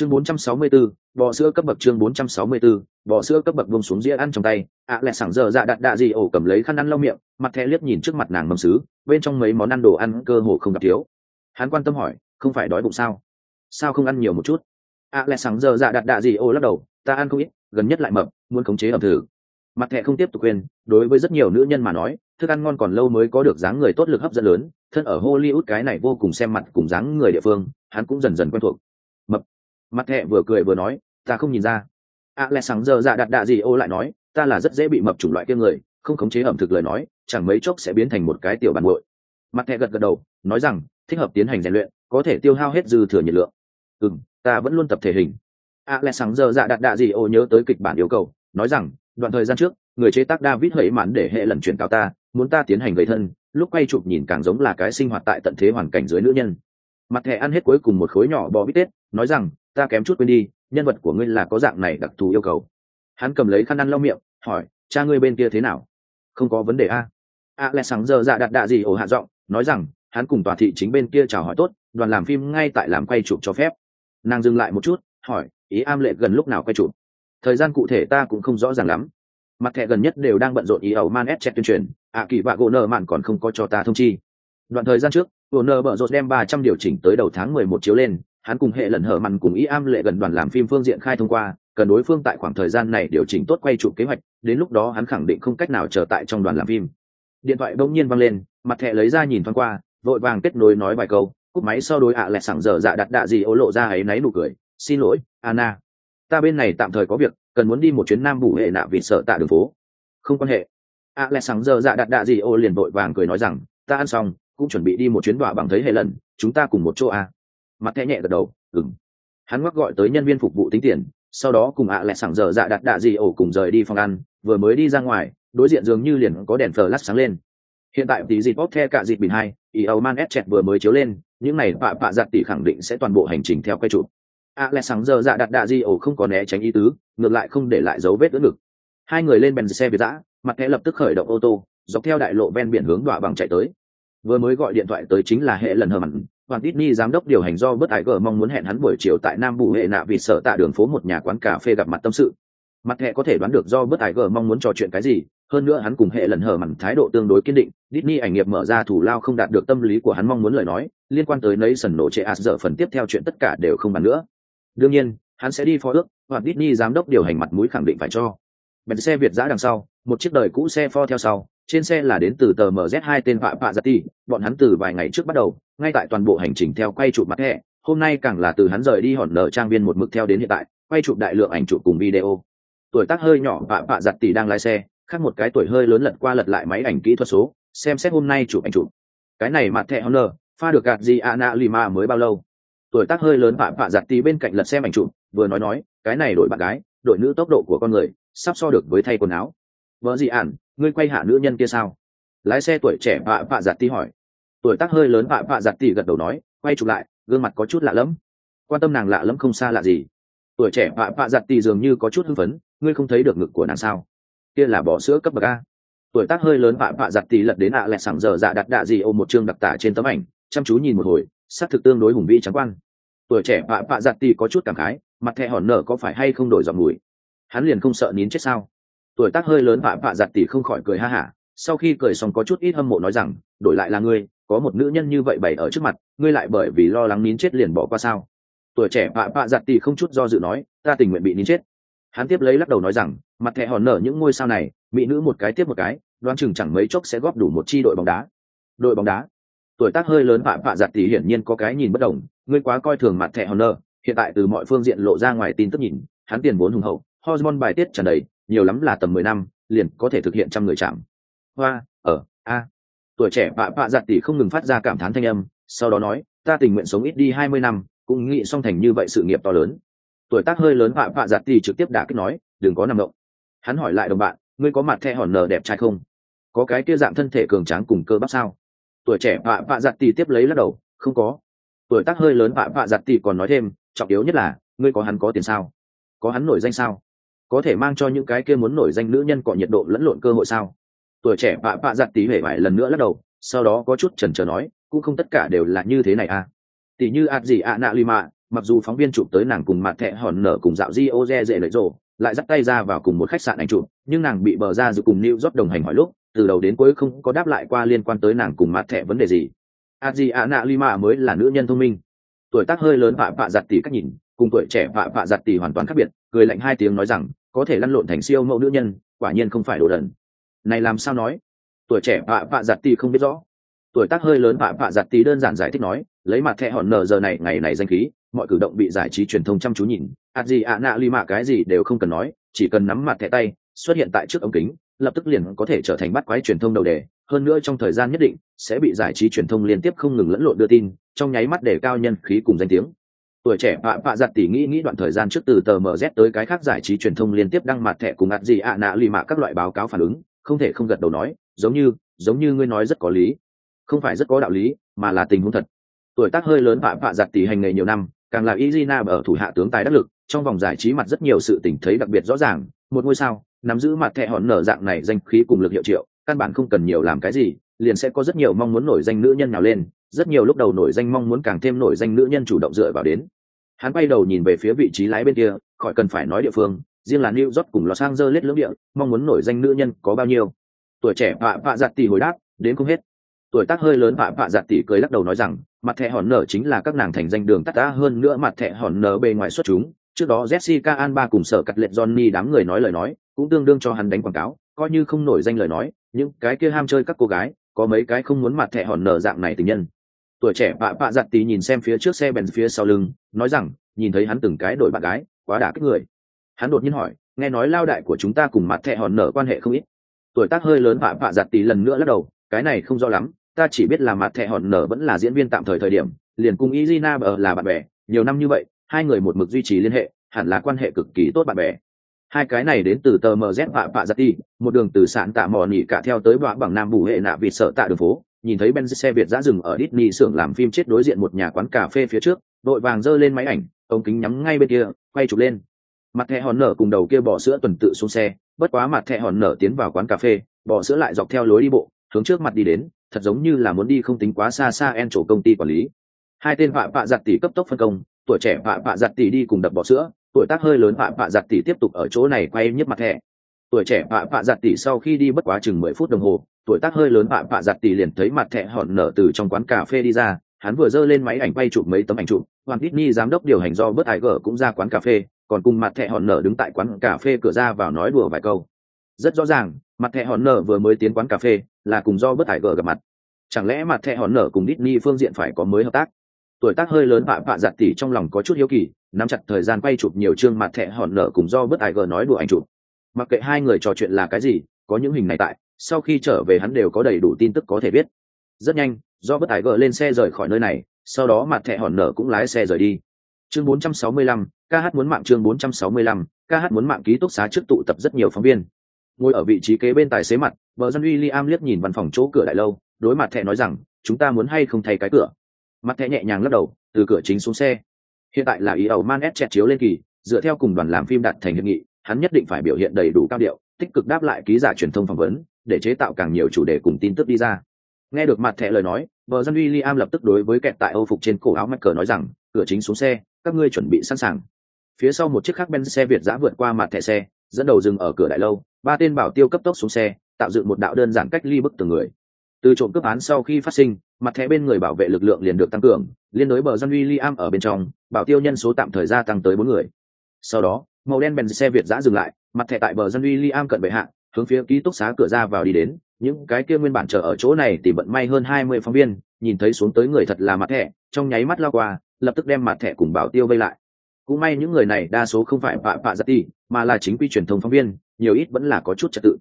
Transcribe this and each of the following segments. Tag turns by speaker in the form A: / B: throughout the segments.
A: chương 464, bò sữa cấp bậc chương 464, bò sữa cấp bậc buông xuống dĩa ăn trong tay. Ạ lẹ sảng giờ dạ đặt đạ gì ổ cầm lấy khăn ăn lau miệng mặt thẻ liếc nhìn trước mặt nàng mâm xứ bên trong mấy món ăn đồ ăn cơ hồ không gặp thiếu. Hắn quan tâm hỏi không phải đói bụng sao? Sao không ăn nhiều một chút? Ạ lẹ sảng giờ dạ đặt đạ gì ổ lắc đầu ta ăn không ít gần nhất lại mập muốn khống chế ẩm thử mặt thẻ không tiếp tục quên đối với rất nhiều nữ nhân mà nói thức ăn ngon còn lâu mới có được dáng người tốt lực hấp dẫn lớn thân ở hollywood cái này vô cùng xem mặt cùng dáng người địa phương hắn cũng dần dần quen thuộc mặt thẹ vừa cười vừa nói, ta không nhìn ra. A lẽ sáng giờ dạ đặt đạ gì ô lại nói, ta là rất dễ bị mập chủng loại kia người, không khống chế ẩm thực lời nói, chẳng mấy chốc sẽ biến thành một cái tiểu bản bội mặt thẹ gật gật đầu, nói rằng, thích hợp tiến hành rèn luyện, có thể tiêu hao hết dư thừa nhiệt lượng. Ừ ta vẫn luôn tập thể hình. A lẽ sáng giờ dạ đặt đạ gì ô nhớ tới kịch bản yêu cầu, nói rằng, đoạn thời gian trước, người chế tác david hẫy mắn để hệ lần chuyển cáo ta, muốn ta tiến hành gây thân, lúc quay chụp nhìn càng giống là cái sinh hoạt tại tận thế hoàn cảnh dưới nữ nhân. Mặt thẻ ăn hết cuối cùng một khối nhỏ bò bít tết, nói rằng ta kém chút quên đi, nhân vật của ngươi là có dạng này đặc thù yêu cầu. Hắn cầm lấy khăn ăn lau miệng, hỏi, cha ngươi bên kia thế nào? Không có vấn đề a. A lẽ sáng giờ dạ đặt đạ gì ổ hạ giọng, nói rằng, hắn cùng tòa thị chính bên kia chào hỏi tốt, đoàn làm phim ngay tại làm quay chụp cho phép. Nàng dừng lại một chút, hỏi, ý am lệ gần lúc nào quay chụp? Thời gian cụ thể ta cũng không rõ ràng lắm. Mặt thẻ gần nhất đều đang bận rộn ý ẩu man ép tuyên truyền, ạ kỳ vạ gỗ nợ mạn còn không có cho ta thông chi. Đoạn thời gian trước, gỗ nợ bở rột đem ba trăm điều chỉnh tới đầu tháng mười một chiếu lên hắn cùng hệ lần hở mặn cùng ý am lệ gần đoàn làm phim phương diện khai thông qua, cần đối phương tại khoảng thời gian này điều chỉnh tốt quay chụp kế hoạch, đến lúc đó hắn khẳng định không cách nào trở tại trong đoàn làm phim. Điện thoại bỗng nhiên văng lên, mặt thẹ lấy ra nhìn thoáng qua, vội vàng kết nối nói vài câu, cúp máy sau đối ạ à lẹ sảng dở dạ đặt đạ gì ố lộ ra ấy náy nụ cười, xin lỗi, anna. Ta bên này tạm thời có việc, cần muốn đi một chuyến nam bù hệ nạ vịt sợ tạ đường phố. Không quan hệ. ạ à lẹ sảng dở dạ đặt đạ gì ô liền vội vàng cười nói rằng, ta ăn xong, cũng chuẩn bị đi một chuyến đọa bằng thấy hệ lần, chúng ta cùng một chỗ à mặt thẻ nhẹ gật đầu ừng hắn ngoắc gọi tới nhân viên phục vụ tính tiền, sau đó cùng ạ à lẹ sảng giờ dạ đặt đạ gì ổ cùng rời đi phòng ăn, vừa mới đi ra ngoài, đối diện dường như liền có đèn flash sáng lên. Hiện tại tí dịp bóp the cả dịp bình hai, ý âu man s chẹt vừa mới chiếu lên, những này bạ bạ giặt tỷ khẳng định sẽ toàn bộ hành trình theo quay chụp. ạ lẹ sảng giờ dạ đặt đạ gì ổ không có né tránh ý tứ, ngược lại không để lại dấu vết ướt ngực. Hai người lên bèn xe việt giã, mặt thẻ lập tức khởi động ô tô, dọc theo đại lộ ven biển hướng đọa bằng chạy tới. Vừa mới gọi điện thoại tới chính là hệ lần hờ mặn hoàng Disney giám đốc điều hành do bất ải gở mong muốn hẹn hắn buổi chiều tại nam bù hệ nạ vì sợ tạ đường phố một nhà quán cà phê gặp mặt tâm sự. Mặt hệ có thể đoán được do bất ải gở mong muốn trò chuyện cái gì, hơn nữa hắn cùng hệ lần hở mặn thái độ tương đối kiên định Disney ảnh nghiệp mở ra thủ lao không đạt được tâm lý của hắn mong muốn lời nói, liên quan tới nấy sần nổ chế ạt giờ phần tiếp theo chuyện tất cả đều không bàn nữa. Đương nhiên, hắn sẽ đi phó ước Hoàng Disney giám đốc điều hành mặt mũi khẳng định phải cho. Bèn xe việt giã đằng sau, một chiếc đời cũ xe Ford theo sau trên xe là đến từ tờ mz hai tên vạ vạ giặt ti bọn hắn từ vài ngày trước bắt đầu, ngay tại toàn bộ hành trình theo quay chụp mặt thẻ hôm nay càng là từ hắn rời đi hòn nở trang viên một mực theo đến hiện tại, quay chụp đại lượng ảnh chụp cùng video. Tuổi tác hơi nhỏ, vạ vạ giặt tỷ đang lái xe, khác một cái tuổi hơi lớn lật qua lật lại máy ảnh kỹ thuật số, xem xét hôm nay chụp ảnh chụp. Cái này mặt thẻ honor, pha được gạt gì ana lima mới bao lâu? Tuổi tác hơi lớn, vạ vạ giặt tỷ bên cạnh lật xem ảnh chụp, vừa nói nói, cái này đổi bạn gái đội nữ tốc độ của con người, sắp so được với thay quần áo vợ gì ản, ngươi quay hạ nữ nhân kia sao? Lái xe tuổi trẻ vạ vạ giặt tỷ hỏi. Tuổi tác hơi lớn vạ vạ giặt tỷ gật đầu nói, quay chụp lại, gương mặt có chút lạ lẫm. Quan tâm nàng lạ lẫm không xa lạ gì. Tuổi trẻ vạ vạ giặt tỷ dường như có chút hưng phấn, ngươi không thấy được ngực của nàng sao? Kia là bỏ sữa cấp bậc a. Tuổi tác hơi lớn vạ vạ giặt tỷ lật đến ạ à lẹ sảng giờ dạ đặt đạ gì ôm một chương đặc tả trên tấm ảnh, chăm chú nhìn một hồi xác thực tương đối hùng vĩ trắng quan. Tuổi trẻ vạ vạ giặt tỷ có chút cảm khái, mặt thẹ hòn nở có phải hay không đổi giọng mùi? Hắn liền không sợ nín chết sao? Tuổi tác hơi lớn vạ vạ giặt tỷ không khỏi cười ha hả. Sau khi cười xong có chút ít hâm mộ nói rằng, đổi lại là ngươi, có một nữ nhân như vậy bày ở trước mặt, ngươi lại bởi vì lo lắng nín chết liền bỏ qua sao? Tuổi trẻ vạ vạ giặt tỷ không chút do dự nói, ta tình nguyện bị nín chết. Hắn tiếp lấy lắc đầu nói rằng, mặt thẻ hòn nở những ngôi sao này, mỹ nữ một cái tiếp một cái, đoán chừng chẳng mấy chốc sẽ góp đủ một chi đội bóng đá. Đội bóng đá. Tuổi tác hơi lớn vạ vạ giặt tỷ hiển nhiên có cái nhìn bất đồng, ngươi quá coi thường mặt thẻ hòn nở. Hiện tại từ mọi phương diện lộ ra ngoài tin tức nhìn, hắn tiền vốn hùng hậu, hormone bài tiết tràn đầy nhiều lắm là tầm mười năm, liền có thể thực hiện trăm người chạm. Hoa, ở, a. Tuổi trẻ bạ bạ giặt tỷ không ngừng phát ra cảm thán thanh âm, sau đó nói, ta tình nguyện sống ít đi hai mươi năm, cũng nghĩ song thành như vậy sự nghiệp to lớn. Tuổi tác hơi lớn bạ bạ giặt tỷ trực tiếp đã kích nói, đừng có nằm động. Hắn hỏi lại đồng bạn, ngươi có mặt the hòn nở đẹp trai không? Có cái kia dạng thân thể cường tráng cùng cơ bắp sao? Tuổi trẻ bạ bạ giặt tỷ tiếp lấy lắc đầu, không có. Tuổi tác hơi lớn bạ bạ giặt tỷ còn nói thêm, trọng yếu nhất là, ngươi có hắn có tiền sao? Có hắn nổi danh sao? Có thể mang cho những cái kia muốn nổi danh nữ nhân cọ nhiệt độ lẫn lộn cơ hội sao? Tuổi trẻ bạ bạ giặt tí hề vải lần nữa lắc đầu sau đó có chút chần chờ nói cũng không tất cả đều là như thế này à. Tỷ như ạt gì ạ nạ lima mặc dù phóng viên chụp tới nàng cùng mặt thẹ hòn nở cùng dạo di ô dê dễ lợi rộ lại dắt tay ra vào cùng một khách sạn ảnh chụp nhưng nàng bị bờ ra dự cùng new job đồng hành hỏi lúc từ đầu đến cuối không có đáp lại qua liên quan tới nàng cùng mặt thẹ vấn đề gì. Adriana Lima mới là nữ nhân thông minh. Tuổi tác hơi lớn vạ vạ giặt tỷ cách nhìn, cùng tuổi trẻ vạ vạ giặt tỷ hoàn toàn khác biệt, cười lạnh hai tiếng nói rằng, có thể lăn lộn thành siêu mẫu nữ nhân, quả nhiên không phải đồ đần. Này làm sao nói? Tuổi trẻ vạ vạ giặt tì không biết rõ. Tuổi tác hơi lớn vạ vạ giặt tì đơn giản giải thích nói, lấy mặt thẻ hòn nở giờ này ngày này danh khí, mọi cử động bị giải trí truyền thông chăm chú nhìn, Adriana Lima cái gì đều không cần nói, chỉ cần nắm mặt thẻ tay, xuất hiện tại trước ống kính, lập tức liền có thể trở thành bắt quái truyền thông đầu đề hơn nữa trong thời gian nhất định sẽ bị giải trí truyền thông liên tiếp không ngừng lẫn lộn đưa tin trong nháy mắt để cao nhân khí cùng danh tiếng tuổi trẻ bạ bạ giặt tỉ nghĩ nghĩ đoạn thời gian trước từ tờ mz tới cái khác giải trí truyền thông liên tiếp đăng mặt thẻ cùng ạt gì ạ nạ lì mạ các loại báo cáo phản ứng, không thể không gật đầu nói, giống như giống như ngươi nói rất có lý. Không phải rất có đạo lý, mà là tình huống thật. Tuổi tác hơi lớn bạ bạ giặt tỉ hành nghề nhiều năm, càng là izina ở thủ hạ tướng tài đắc lực, trong vòng giải trí mặt rất nhiều sự tình thấy đặc biệt rõ ràng, một ngôi sao, nắm giữ mặt thẻ hòn nở dạng này danh khí cùng lực hiệu triệu, căn bản không cần nhiều làm cái gì, liền sẽ có rất nhiều mong muốn nổi danh nữ nhân nào lên, rất nhiều lúc đầu nổi danh mong muốn càng thêm nổi danh nữ nhân chủ động dựa vào đến hắn bay đầu nhìn về phía vị trí lái bên kia, khỏi cần phải nói địa phương, riêng là new york cùng los angeles lưỡng địa, mong muốn nổi danh nữ nhân có bao nhiêu. Tuổi trẻ vạ vạ giặt tỷ hồi đáp, đến không hết. Tuổi tác hơi lớn vạ vạ giặt tỷ cười lắc đầu nói rằng, mặt thẻ hòn nở chính là các nàng thành danh đường tắt ta hơn nữa mặt thẻ hòn nở bề ngoài xuất chúng. Trước đó jessica alba cùng sở cắt lệ johnny đám người nói lời nói, cũng tương đương cho hắn đánh quảng cáo, coi như không nổi danh lời nói, những cái kia ham chơi các cô gái, có mấy cái không muốn mặt thẻ hòn nở dạng này tình nhân tuổi trẻ bạ bạ giặt tí nhìn xem phía trước xe bèn phía sau lưng, nói rằng, nhìn thấy hắn từng cái đổi bạn gái, quá đả kích người. Hắn đột nhiên hỏi, nghe nói lao đại của chúng ta cùng mặt thẹ hòn nở quan hệ không ít? Tuổi tác hơi lớn bạ bạ giặt tí lần nữa lắc đầu, cái này không rõ lắm, ta chỉ biết là mặt thẹ hòn nở vẫn là diễn viên tạm thời thời điểm, liền cùng izina bờ là bạn bè, nhiều năm như vậy, hai người một mực duy trì liên hệ, hẳn là quan hệ cực kỳ tốt bạn bè. Hai cái này đến từ tờ mz vạ vạ giặt ti một đường từ sạn tạ mò nỉ cả theo tới vạ bằng nam bù hệ nạ vịt sợ tạ đường phố nhìn thấy Benz xe việt dã dừng ở Disney xưởng làm phim chết đối diện một nhà quán cà phê phía trước, đội vàng giơ lên máy ảnh ống kính nhắm ngay bên kia, quay chụp lên. Mặt thẻ hòn nở cùng đầu kia bỏ sữa tuần tự xuống xe, bất quá mặt thẻ hòn nở tiến vào quán cà phê bỏ sữa lại dọc theo lối đi bộ, hướng trước mặt đi đến, thật giống như là muốn đi không tính quá xa xa en chỗ công ty quản lý. Hai tên vạ vạ giặt tỷ cấp tốc phân công, tuổi trẻ vạ vạ giặt tỷ đi cùng đập bỏ sữa, tuổi tác hơi lớn vạ vạ giặt tỷ tiếp tục ở chỗ này quay nhấp mặt thẻ tuổi trẻ vạ vạ giặt tỷ sau khi đi bất quá chừng mười phút đồng hồ, tuổi tác hơi lớn vạ vạ giặt tỷ liền thấy mặt thẹ hòn nở từ trong quán cà phê đi ra, hắn vừa giơ lên máy ảnh quay chụp mấy tấm ảnh chụp, hoàng Disney giám đốc điều hành do bớt ai gở cũng ra quán cà phê, còn cùng mặt thẹ hòn nở đứng tại quán cà phê cửa ra vào nói đùa vài câu. Rất rõ ràng, mặt thẹ hòn nở vừa mới tiến quán cà phê, là cùng do bớt ai gở gặp mặt. Chẳng lẽ mặt thẹ hòn nở cùng Disney phương diện phải có mới hợp tác? Tuổi tác hơi lớn vạ vạ giặt tỷ trong lòng có chút hiếu kỳ, nắm chặt thời gian quay chụp nhiều chương mặt thẹ hòn nở cùng do bớt ai gở nói đùa ảnh chụp mặc kệ hai người trò chuyện là cái gì có những hình này tại sau khi trở về hắn đều có đầy đủ tin tức có thể biết. Rất nhanh do bất tài gỡ lên xe rời khỏi nơi này sau đó mặt thẻ hòn nở cũng lái xe rời đi. Chương 465, ca hát muốn mạng chương 465, ca hát muốn mạng ký túc xá trước tụ tập rất nhiều phóng viên. Ngồi ở vị trí kế bên tài xế mặt vợ dân uy liam liếc nhìn văn phòng chỗ cửa đại lâu đối mặt thẻ nói rằng chúng ta muốn hay không thay cái cửa? Mặt thẻ nhẹ nhàng lắc đầu từ cửa chính xuống xe. Hiện tại là ý ẩu man s chẹt chiếu lên kỳ dựa theo cùng đoàn làm phim đặt thành hiệp nghị hắn nhất định phải biểu hiện đầy đủ cao điệu, tích cực đáp lại ký giả truyền thông phỏng vấn, để chế tạo càng nhiều chủ đề cùng tin tức đi ra. Nghe được mặt thẻ lời nói, vợ dân uy liam lập tức đối với kẹt tại âu phục trên cổ áo mắc cờ nói rằng, cửa chính xuống xe, các ngươi chuẩn bị sẵn sàng. Phía sau một chiếc khác ben xe việt giã vượt qua mặt thẻ xe, dẫn đầu dừng ở cửa đại lâu, ba tên bảo tiêu cấp tốc xuống xe, tạo dựng một đạo đơn giản cách ly bức từng người. Từ trộm cướp án sau khi phát sinh, mặt thẻ bên người bảo vệ lực lượng liền được tăng cường, liên đối bờ dân john liam ở bên trong, bảo tiêu nhân số tạm thời gia tăng tới bốn người. Sau đó màu đen bèn xe việt giã dừng lại, mặt thẻ tại bờ john liam cận bệ hạ, hướng phía ký túc xá cửa ra vào đi đến. Những cái kia nguyên bản chờ ở chỗ này thì vận may hơn hai mươi phóng viên, nhìn thấy xuống tới người thật là mặt thẻ, trong nháy mắt lao qua, lập tức đem mặt thẻ cùng bảo tiêu vây lại. Cũng may những người này đa số không phải vạ vạ giặt ti mà là chính quy truyền thông phóng viên, nhiều ít vẫn là có chút trật tự.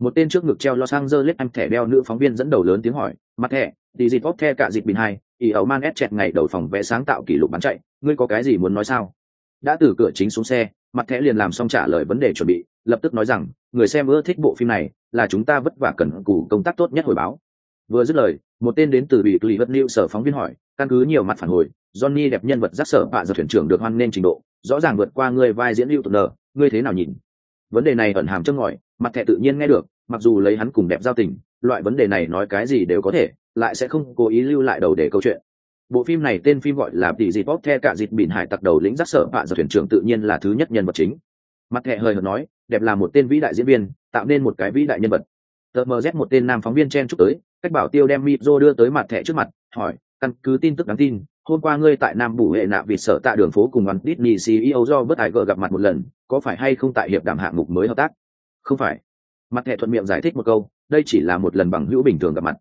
A: Một tên trước ngực treo lo sang dơ lết anh thẻ đeo nữ phóng viên dẫn đầu lớn tiếng hỏi, mặt thẻ đi dịp bóp the cả dịp bình hai ý ấu man ép chẹt ngày đầu phòng vẽ sáng tạo kỷ lục bán chạy, ngươi có cái gì muốn nói sao? Đã từ cửa chính xuống xe mặt thẻ liền làm xong trả lời vấn đề chuẩn bị, lập tức nói rằng, người xem ưa thích bộ phim này là chúng ta vất vả cần cù công tác tốt nhất hồi báo. Vừa dứt lời, một tên đến từ bị lì vật lưu sở phóng viên hỏi, căn cứ nhiều mặt phản hồi, johnny đẹp nhân vật giác sở bạ giờ thuyền trưởng được hoan nên trình độ, rõ ràng vượt qua người vai diễn lưu tụt nờ ngươi thế nào nhìn? Vấn đề này ẩn hàm châm ngòi, mặt thẻ tự nhiên nghe được, mặc dù lấy hắn cùng đẹp giao tình, loại vấn đề này nói cái gì đều có thể, lại sẽ không cố ý lưu lại đầu để câu chuyện bộ phim này tên phim gọi là tỷ dịp bóp the cả dịp bỉn hải tặc đầu lĩnh giác sợ bạ giờ thuyền trưởng tự nhiên là thứ nhất nhân vật chính. Mặt thẻ hơi hợt nói, đẹp là một tên vĩ đại diễn viên, tạo nên một cái vĩ đại nhân vật. Tờ mz một tên nam phóng viên chen chúc tới, cách bảo tiêu đem mịp đưa tới mặt thẻ trước mặt, hỏi, căn cứ tin tức đáng tin, hôm qua ngươi tại nam bủ hệ nạ vịt sở tạ đường phố cùng đoàn Disney CEO do bất hải gỡ gặp mặt một lần, có phải hay không tại hiệp đàm hạng mục mới hợp tác? Không phải. Mặt thẻ thuận miệng giải thích một câu, đây chỉ là một lần bằng hữu bình thường gặp mặt.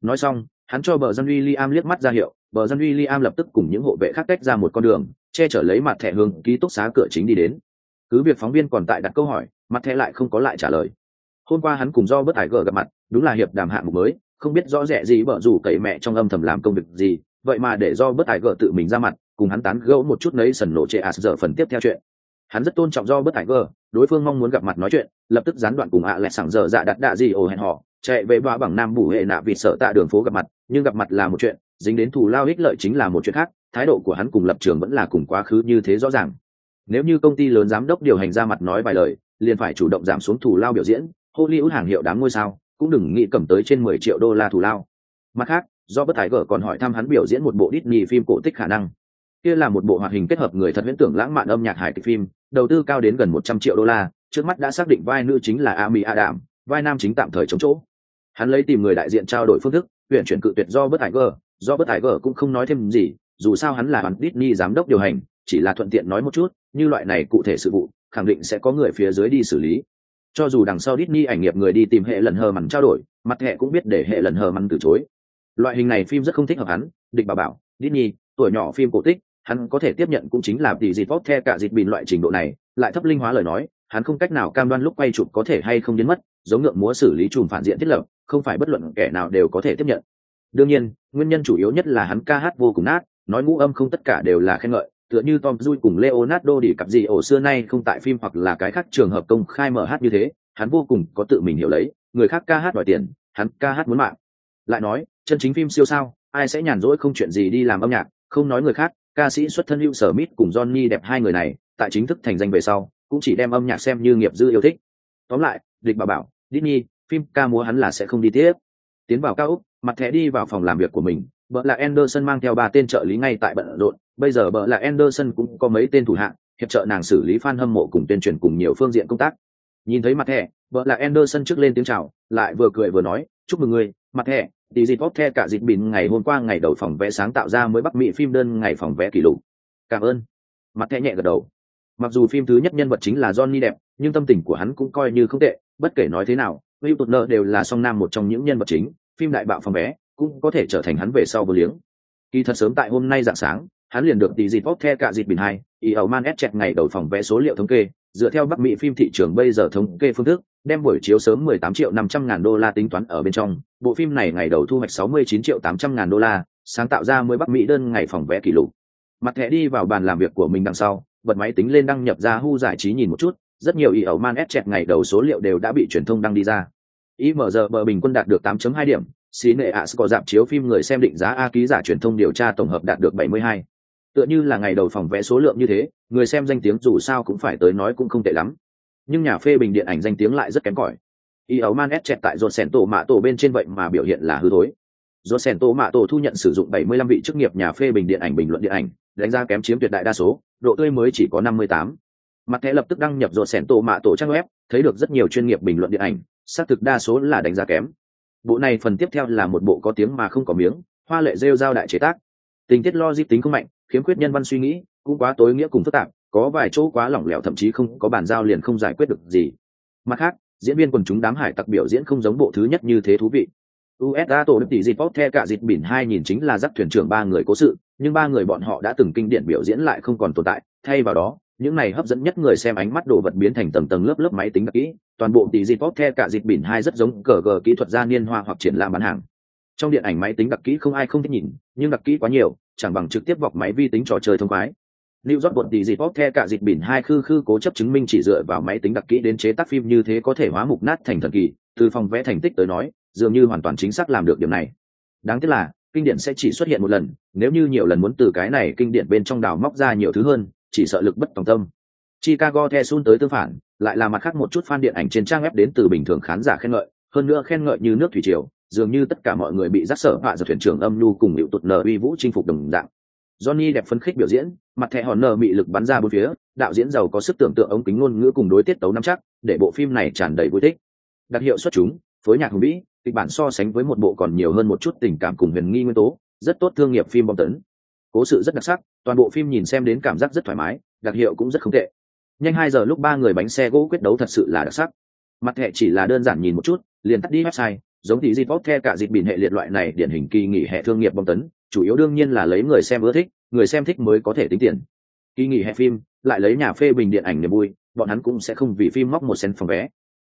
A: Nói xong, hắn cho bờ dân uy liam liếc mắt ra hiệu bờ dân William lập tức cùng những hộ vệ khác tách ra một con đường che chở lấy mặt thẻ hướng ký túc xá cửa chính đi đến. Cứ việc phóng viên còn tại đặt câu hỏi mặt thẻ lại không có lại trả lời. Hôm qua hắn cùng do bất hải gở gặp mặt đúng là hiệp đàm hạng mục mới không biết rõ rẻ gì bở rủ cậy mẹ trong âm thầm làm công việc gì vậy mà để do bất hải gở tự mình ra mặt cùng hắn tán gẫu một chút nấy sần nổ chệ as giờ phần tiếp theo chuyện. Hắn rất tôn trọng do bất hải gở, đối phương mong muốn gặp mặt nói chuyện lập tức gián đoạn cùng ạ à lẹ sảng giờ dạ đặt đạ gì ồ hẹn họ chạy về ba bằng nam bù hệ nạ vì sợ tạ đường phố gặp mặt nhưng gặp mặt là một chuyện dính đến thù lao ích lợi chính là một chuyện khác thái độ của hắn cùng lập trường vẫn là cùng quá khứ như thế rõ ràng. Nếu như công ty lớn giám đốc điều hành ra mặt nói vài lời liền phải chủ động giảm xuống thù lao biểu diễn hollywood hàng hiệu đám ngôi sao cũng đừng nghĩ cầm tới trên mười triệu đô la thù lao. Mặt khác do bất thái gở còn hỏi thăm hắn biểu diễn một bộ Disney phim cổ tích khả năng. Kia là một bộ hoạt hình kết hợp người thật huyễn tưởng lãng mạn âm nhạc hài kịch phim đầu tư cao đến gần một trăm triệu đô la trước mắt đã xác định vai nữ chính là Amy Adam, vai nam chính tạm thời chống chỗ. Hắn lấy tìm người đại diện trao đổi phương thức huyện chuyển cự tuyệt do bất hải gờ do bất hải vợ cũng không nói thêm gì, dù sao hắn là hắn Disney giám đốc điều hành, chỉ là thuận tiện nói một chút, như loại này cụ thể sự vụ, khẳng định sẽ có người phía dưới đi xử lý. Cho dù đằng sau Disney ảnh nghiệp người đi tìm hệ lần hờ mặn trao đổi, mặt hệ cũng biết để hệ lần hờ mặn từ chối. Loại hình này phim rất không thích hợp hắn, địch bà bảo, Disney, tuổi nhỏ phim cổ tích, hắn có thể tiếp nhận cũng chính là tỷ dịp vót the cả dịp bình loại trình độ này, lại thấp linh hóa lời nói, hắn không cách nào cam đoan lúc quay chụp có thể hay không biến mất, giống ngượng múa xử lý chùm phản diện thiết lập, không phải bất luận kẻ nào đều có thể tiếp nhận đương nhiên nguyên nhân chủ yếu nhất là hắn ca hát vô cùng nát nói ngũ âm không tất cả đều là khen ngợi tựa như tom dui cùng leonardo đi cặp gì ổ xưa nay không tại phim hoặc là cái khác trường hợp công khai mở hát như thế hắn vô cùng có tự mình hiểu lấy người khác ca hát đòi tiền hắn ca hát muốn mạng. Lại nói chân chính phim siêu sao ai sẽ nhàn rỗi không chuyện gì đi làm âm nhạc không nói người khác ca sĩ xuất thân hữu sở mít cùng johnny đẹp hai người này tại chính thức thành danh về sau cũng chỉ đem âm nhạc xem như nghiệp dư yêu thích. Tóm lại địch bà bảo Disney, phim ca múa hắn là sẽ không đi tiếp. Tiến vào cao úc mặt thẻ đi vào phòng làm việc của mình vợ là anderson mang theo ba tên trợ lý ngay tại bận rộn. Bây giờ vợ là anderson cũng có mấy tên thủ hạng hiệp trợ nàng xử lý fan hâm mộ cùng tuyên truyền cùng nhiều phương diện công tác. Nhìn thấy mặt thẻ vợ là anderson trước lên tiếng chào lại vừa cười vừa nói chúc mừng người mặt thẻ tỷ dịp bóp the cả dịp bình ngày hôm qua ngày đầu phòng vé sáng tạo ra mới bắc mỹ phim đơn ngày phòng vé kỷ lục. Cảm ơn. Mặt thẻ nhẹ gật đầu. Mặc dù phim thứ nhất nhân vật chính là johnny đẹp nhưng tâm tình của hắn cũng coi như không tệ bất kể nói thế nào Will Turner đều là song nam một trong những nhân vật chính, phim đại bạo phòng vé cũng có thể trở thành hắn về sau vô liếng. Kỳ thật sớm tại hôm nay dạng sáng, hắn liền được tỷ dịp bóp the cả dịp bình hai, ý ẩu man chẹt ngày đầu phòng vé số liệu thống kê, dựa theo Bắc Mỹ phim thị trường bây giờ thống kê phương thức, đem buổi chiếu sớm 18 triệu 500 ngàn đô la tính toán ở bên trong, bộ phim này ngày đầu thu hoạch 69 triệu 800 ngàn đô la, sáng tạo ra mới Bắc Mỹ đơn ngày phòng vé kỷ lục. Mặt thẻ đi vào bàn làm việc của mình đằng sau, bật máy tính lên đăng nhập ra hu giải trí nhìn một chút, rất nhiều ý ẩu man s chẹt ngày đầu số liệu đều đã bị truyền thông đăng đi ra img bờ bình quân đạt được 8.2 điểm, xí nệ ạ có giảm chiếu phim người xem định giá a ký giả truyền thông điều tra tổng hợp đạt được 72. tựa như là ngày đầu phòng vẽ số lượng như thế, người xem danh tiếng dù sao cũng phải tới nói cũng không tệ lắm. Nhưng nhà phê bình điện ảnh danh tiếng lại rất kém cỏi. Y ấu man s chẹt tại ruột sẻn tổ mạ tổ bên trên vậy mà biểu hiện là hư thối. Ruột sẻn tổ mạ tổ thu nhận sử dụng 75 vị chức nghiệp nhà phê bình điện ảnh bình luận điện ảnh, đánh giá kém chiếm tuyệt đại đa số, độ tươi mới chỉ có 58 mặt thẻ lập tức đăng nhập rồi sẻn tổ mạ tổ trang web thấy được rất nhiều chuyên nghiệp bình luận điện ảnh, xác thực đa số là đánh giá kém. Bộ này phần tiếp theo là một bộ có tiếng mà không có miếng, hoa lệ rêu giao đại chế tác. Tình tiết logic tính không mạnh, khiếm khuyết nhân văn suy nghĩ, cũng quá tối nghĩa cùng phức tạp, có vài chỗ quá lỏng lẻo thậm chí không có bàn giao liền không giải quyết được gì. Mặt khác, diễn viên quần chúng đám hải tặc biểu diễn không giống bộ thứ nhất như thế thú vị. Usa tổ đức tỷ dịp bóp the cả dịp bỉn hai nhìn chính là dắt thuyền trưởng ba người cố sự, nhưng ba người bọn họ đã từng kinh điển biểu diễn lại không còn tồn tại, thay vào đó những này hấp dẫn nhất người xem ánh mắt đồ vật biến thành tầng tầng lớp lớp máy tính đặc kỹ, toàn bộ tỷ dịp pop the cả dịp bỉn hai rất giống cờ gờ kỹ thuật gia niên hoa hoặc triển lãm bán hàng. Trong điện ảnh máy tính đặc kỹ không ai không thích nhìn, nhưng đặc kỹ quá nhiều, chẳng bằng trực tiếp vọc máy vi tính trò chơi thông khoái. New York bột tỷ dịp pop the cả dịp bỉn hai khư khư cố chấp chứng minh chỉ dựa vào máy tính đặc kỹ đến chế tác phim như thế có thể hóa mục nát thành thần kỳ, từ phòng vẽ thành tích tới nói, dường như hoàn toàn chính xác làm được điểm này. Đáng tiếc là, kinh điển sẽ chỉ xuất hiện một lần, nếu như nhiều lần muốn từ cái này kinh điển bên trong đào móc ra nhiều thứ hơn chỉ sợ lực bất tòng tâm chicago the sun tới tương phản lại là mặt khác một chút fan điện ảnh trên trang web đến từ bình thường khán giả khen ngợi hơn nữa khen ngợi như nước thủy triều dường như tất cả mọi người bị giác sở họa giật thuyền trưởng âm nhu cùng hiệu tụt nờ uy vũ chinh phục đồng dạng Johnny đẹp phấn khích biểu diễn, mặt thẻ hòn nở bị lực bắn ra bốn phía, đạo diễn giàu có sức tưởng tượng ống kính ngôn ngữ cùng đối tiết tấu năm chắc, để bộ phim này tràn đầy vui thích. Đặc hiệu xuất chúng, phối nhạc hùng vĩ, kịch bản so sánh với một bộ còn nhiều hơn một chút tình cảm cùng huyền nghi nguyên tố, rất tốt thương nghiệp phim bom tấn. Cố sự rất đặc sắc, toàn bộ phim nhìn xem đến cảm giác rất thoải mái, đặc hiệu cũng rất không tệ. Nhanh hai giờ lúc ba người bánh xe gỗ quyết đấu thật sự là đặc sắc. Mặt hệ chỉ là đơn giản nhìn một chút, liền tắt đi website, giống tí dịp theo cả dịp biển hệ liệt loại này điển hình kỳ nghỉ hệ thương nghiệp bom tấn, chủ yếu đương nhiên là lấy người xem ưa thích, người xem thích mới có thể tính tiền kỳ nghỉ hè phim lại lấy nhà phê bình điện ảnh niềm vui bọn hắn cũng sẽ không vì phim móc một sen phòng vé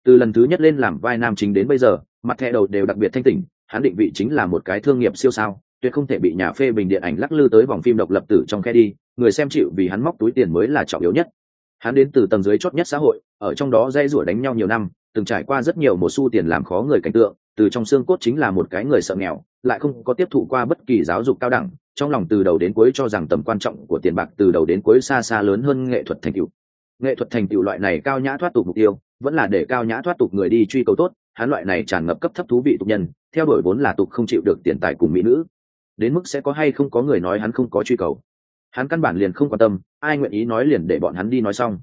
A: từ lần thứ nhất lên làm vai nam chính đến bây giờ mặt thẻ đầu đều đặc biệt thanh tỉnh hắn định vị chính là một cái thương nghiệp siêu sao tuyệt không thể bị nhà phê bình điện ảnh lắc lư tới vòng phim độc lập tử trong khe đi, người xem chịu vì hắn móc túi tiền mới là trọng yếu nhất. Hắn đến từ tầng dưới chót nhất xã hội, ở trong đó dây rủa đánh nhau nhiều năm, từng trải qua rất nhiều một xu tiền làm khó người cảnh tượng, từ trong xương cốt chính là một cái người sợ nghèo, lại không có tiếp thụ qua bất kỳ giáo dục cao đẳng, trong lòng từ đầu đến cuối cho rằng tầm quan trọng của tiền bạc từ đầu đến cuối xa xa lớn hơn nghệ thuật thành tựu. Nghệ thuật thành tựu loại này cao nhã thoát tục mục tiêu, vẫn là để cao nhã thoát tục người đi truy cầu tốt, hắn loại này tràn ngập cấp thấp thú vị tục nhân, theo đuổi vốn là tục không chịu được tiền tài cùng mỹ nữ đến mức sẽ có hay không có người nói hắn không có truy cầu hắn căn bản liền không quan tâm ai nguyện ý nói liền để bọn hắn đi nói xong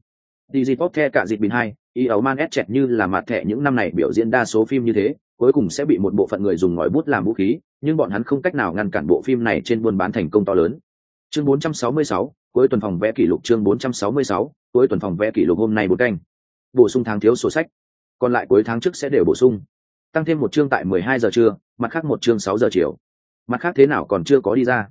A: Digipop The cả dịp bình hai, y ấu man ép chẹt như là mặt thẻ những năm này biểu diễn đa số phim như thế, cuối cùng sẽ bị một bộ phận người dùng ngòi bút làm vũ khí, nhưng bọn hắn không cách nào ngăn cản bộ phim này trên buôn bán thành công to lớn. Chương 466, cuối tuần phòng vẽ kỷ lục chương 466, cuối tuần phòng vẽ kỷ lục hôm nay một canh. Bổ sung tháng thiếu sổ sách. Còn lại cuối tháng trước sẽ đều bổ sung. Tăng thêm một chương tại 12 giờ trưa, mặt khác một chương 6 giờ chiều. Mặt khác thế nào còn chưa có đi ra.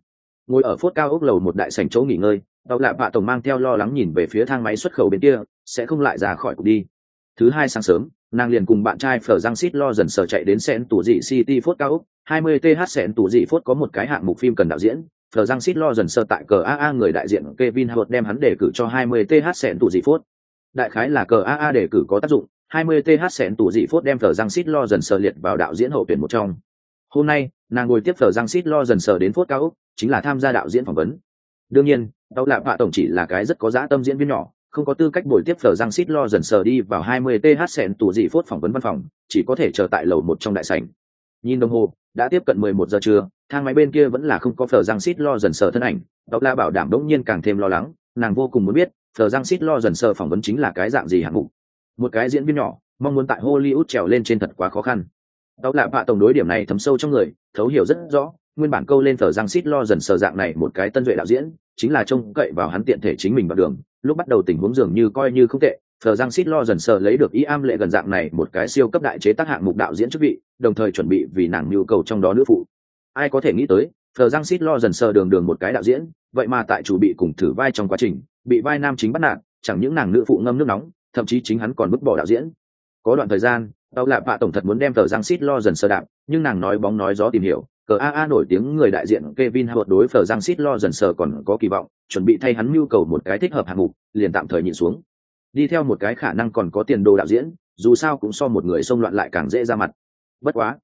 A: Ngồi ở phốt cao ốc lầu một đại sảnh chỗ nghỉ ngơi, đau lạ vạ tổng mang theo lo lắng nhìn về phía thang máy xuất khẩu bên kia, sẽ không lại ra khỏi cục đi. Thứ hai sáng sớm, nàng liền cùng bạn trai phở răng xít lo dần sờ chạy đến sẹn tủ dị city phốt cao ốc 20 th sẹn tủ dị phốt có một cái hạng mục phim cần đạo diễn phở răng xít lo dần sờ tại cờ aa người đại diện kevin howard đem hắn đề cử cho 20 th sẹn tủ dị phốt đại khái là cờ aa đề cử có tác dụng 20 th sẹn tủ dị phốt đem phở răng xít lo dần sờ liệt vào đạo diễn hậu tuyển một trong hôm nay, nàng ngồi tiếp phở răng xít lo dần sờ đến phốt cao úc, chính là tham gia đạo diễn phỏng vấn. Đương nhiên đau lạp hạ tổng chỉ là cái rất có dã tâm diễn viên nhỏ, không có tư cách buổi tiếp phở răng xít lo dần sờ đi vào 20 th sẹn tủ dị phốt phỏng vấn văn phòng, chỉ có thể chờ tại lầu một trong đại sảnh. Nhìn đồng hồ, đã tiếp cận 11 giờ trưa, thang máy bên kia vẫn là không có phở răng xít lo dần sờ thân ảnh đó la bảo đảm đống nhiên càng thêm lo lắng, nàng vô cùng muốn biết phở răng xít lo dần sờ phỏng vấn chính là cái dạng gì hạng mục. Một cái diễn viên nhỏ, mong muốn tại hollywood trèo lên trên thật quá khó khăn đó là bạ tổng đối điểm này thấm sâu trong người, thấu hiểu rất rõ, nguyên bản câu lên thờ răng xít lo dần sờ dạng này một cái tân duệ đạo diễn, chính là trông cậy vào hắn tiện thể chính mình vào đường, lúc bắt đầu tình huống dường như coi như không tệ, thờ giang xít lo dần sờ lấy được y am lệ gần dạng này một cái siêu cấp đại chế tác hạng mục đạo diễn chức vị, đồng thời chuẩn bị vì nàng nhu cầu trong đó nữ phụ. Ai có thể nghĩ tới, thờ giang xít lo dần sờ đường đường một cái đạo diễn, vậy mà tại chủ bị cùng thử vai trong quá trình, bị vai nam chính bắt nạt, chẳng những nàng nữ phụ ngâm nước nóng, thậm chí chính hắn còn bức bỏ đạo diễn có đoạn thời gian tàu lạ vạ tổng thật muốn đem tờ giang xít lo dần sơ đạp, nhưng nàng nói bóng nói gió tìm hiểu. Cờ aa nổi tiếng người đại diện kevin howard đối phở giang xít lo dần sờ còn có kỳ vọng, chuẩn bị thay hắn mưu cầu một cái thích hợp hạng mục, liền tạm thời nhịn xuống. Đi theo một cái khả năng còn có tiền đồ đạo diễn, dù sao cũng so một người xông loạn lại càng dễ ra mặt. Bất quá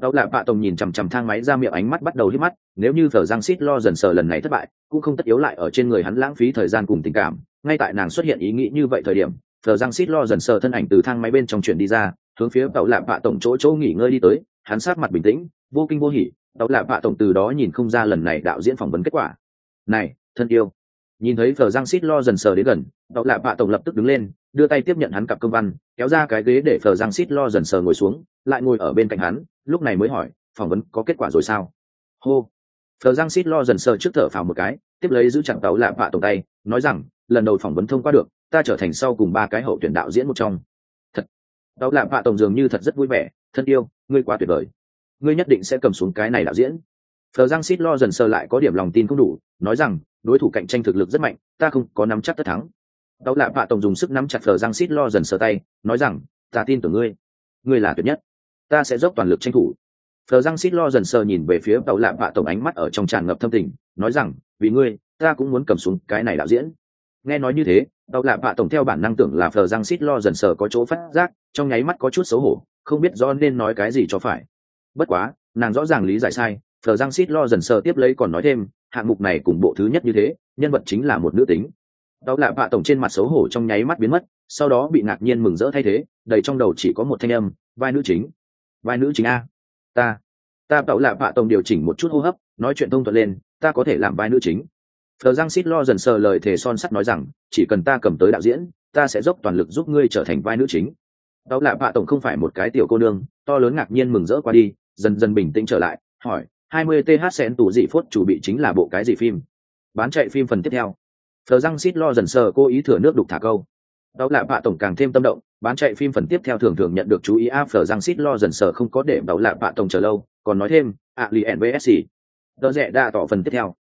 A: đau lạ bạ tổng nhìn chằm chằm thang máy ra miệng ánh mắt bắt đầu hít mắt, nếu như phở giang xít lo dần sờ lần này thất bại, cũng không tất yếu lại ở trên người hắn lãng phí thời gian cùng tình cảm, ngay tại nàng xuất hiện ý nghĩ như vậy thời điểm thờ giang xít lo dần sờ thân ảnh từ thang máy bên trong chuyển đi ra, hướng phía tàu lạ bạ tổng chỗ chỗ nghỉ ngơi đi tới. Hắn sát mặt bình tĩnh, vô kinh vô hỉ tàu lạ bạ tổng từ đó nhìn không ra lần này đạo diễn phỏng vấn kết quả. Này, thân yêu. Nhìn thấy phờ giang xít lo dần sờ đến gần tàu lạ bạ tổng lập tức đứng lên, đưa tay tiếp nhận hắn cặp công văn, kéo ra cái ghế để phờ giang xít lo dần sờ ngồi xuống, lại ngồi ở bên cạnh hắn, lúc này mới hỏi, phỏng vấn có kết quả rồi sao? Hô. Phờ giang xít lo dần sờ trước thở phào một cái, tiếp lấy giữ chặt tàu lạ bạ tổng tay, nói rằng, lần đầu phỏng vấn thông qua được ta trở thành sau cùng ba cái hậu tuyển đạo diễn một trong. Thật. Tàu lạm hạ tổng dường như thật rất vui vẻ, thân yêu, ngươi quá tuyệt vời. Ngươi nhất định sẽ cầm xuống cái này đạo diễn. Thờ giang xít lo dần sơ lại có điểm lòng tin không đủ, nói rằng, đối thủ cạnh tranh thực lực rất mạnh, ta không có nắm chắc tất thắng. Đau lạm hạ tổng dùng sức nắm chặt thờ giang xít lo dần sơ tay, nói rằng, ta tin tưởng ngươi. Ngươi là tuyệt nhất. Ta sẽ dốc toàn lực tranh thủ. Thờ giang xít lo dần sơ nhìn về phía tàu lạm hạ tổng ánh mắt ở trong tràn ngập thâm tình, nói rằng, vì ngươi, ta cũng muốn cầm xuống cái này đạo diễn. Nghe nói như thế tàu lạ bạ tổng theo bản năng tưởng là phờ răng xít lo dần sờ có chỗ phát giác, trong nháy mắt có chút xấu hổ, không biết do nên nói cái gì cho phải. Bất quá, nàng rõ ràng lý giải sai, phờ răng xít lo dần sờ tiếp lấy còn nói thêm, hạng mục này cùng bộ thứ nhất như thế, nhân vật chính là một nữ tính. Đó lạ vạ tổng trên mặt xấu hổ trong nháy mắt biến mất, sau đó bị ngạc nhiên mừng rỡ thay thế, đầy trong đầu chỉ có một thanh âm, vai nữ chính. Vai nữ chính a? Ta. Ta bảo lạ bạ tổng điều chỉnh một chút hô hấp, nói chuyện thông thuận lên, ta có thể làm vai nữ chính thờ giang xít lo dần sờ lời thề son sắt nói rằng, chỉ cần ta cầm tới đạo diễn, ta sẽ dốc toàn lực giúp ngươi trở thành vai nữ chính. Đó là bạ tổng không phải một cái tiểu cô nương, to lớn ngạc nhiên mừng rỡ qua đi, dần dần bình tĩnh trở lại, hỏi 20 th sen tủ dị phốt chủ bị chính là bộ cái gì phim? Bán chạy phim phần tiếp theo. Thờ răng xít lo dần sờ cô ý thừa nước đục thả câu. Đó là bạ tổng càng thêm tâm động, bán chạy phim phần tiếp theo thường thường nhận được chú ý a phờ răng xít lo dần sờ không có để bảo là bạ tổng chờ lâu, còn nói thêm, ạ, lì nvsc đỡ rẻ đa tỏ phần tiếp theo